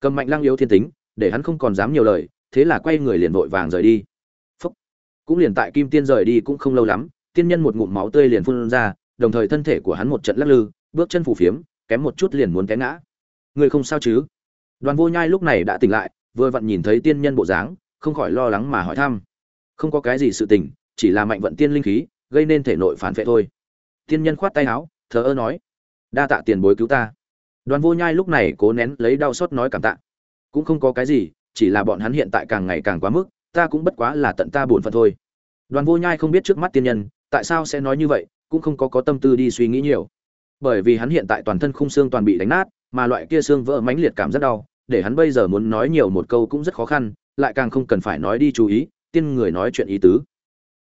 Cầm mạnh lang yếu thiên tính, để hắn không còn dám nhiều lời, thế là quay người liền vội vàng rời đi. Phúc. cũng liền tại kim tiên rời đi cũng không lâu lắm, tiên nhân một ngụm máu tươi liền phun ra, đồng thời thân thể của hắn một trận lắc lư, bước chân phủ phiếm, kém một chút liền muốn té ngã. Người không sao chứ? Đoàn vô nhai lúc này đã tỉnh lại, vừa vặn nhìn thấy tiên nhân bộ dáng, không khỏi lo lắng mà hỏi thăm. Không có cái gì sự tình, chỉ là mạnh vận tiên linh khí, gây nên thể nội phản vệ thôi tiên nhân khoát tay áo, thờ ơ nói, đa tạ tiền bối cứu ta. Đoàn vô nhai lúc này cố nén lấy đau xót nói cảm tạ. Cũng không có cái gì, chỉ là bọn hắn hiện tại càng ngày càng quá mức, ta cũng bất quá là tận ta buồn phận thôi. Đoàn vô nhai không biết trước mắt tiên nhân, tại sao sẽ nói như vậy, cũng không có có tâm tư đi suy nghĩ nhiều. Bởi vì hắn hiện tại toàn thân khung xương toàn bị đánh nát, mà loại kia xương vỡ mãnh liệt cảm rất đau, để hắn bây giờ muốn nói nhiều một câu cũng rất khó khăn, lại càng không cần phải nói đi chú ý, tiên người nói chuyện ý tứ.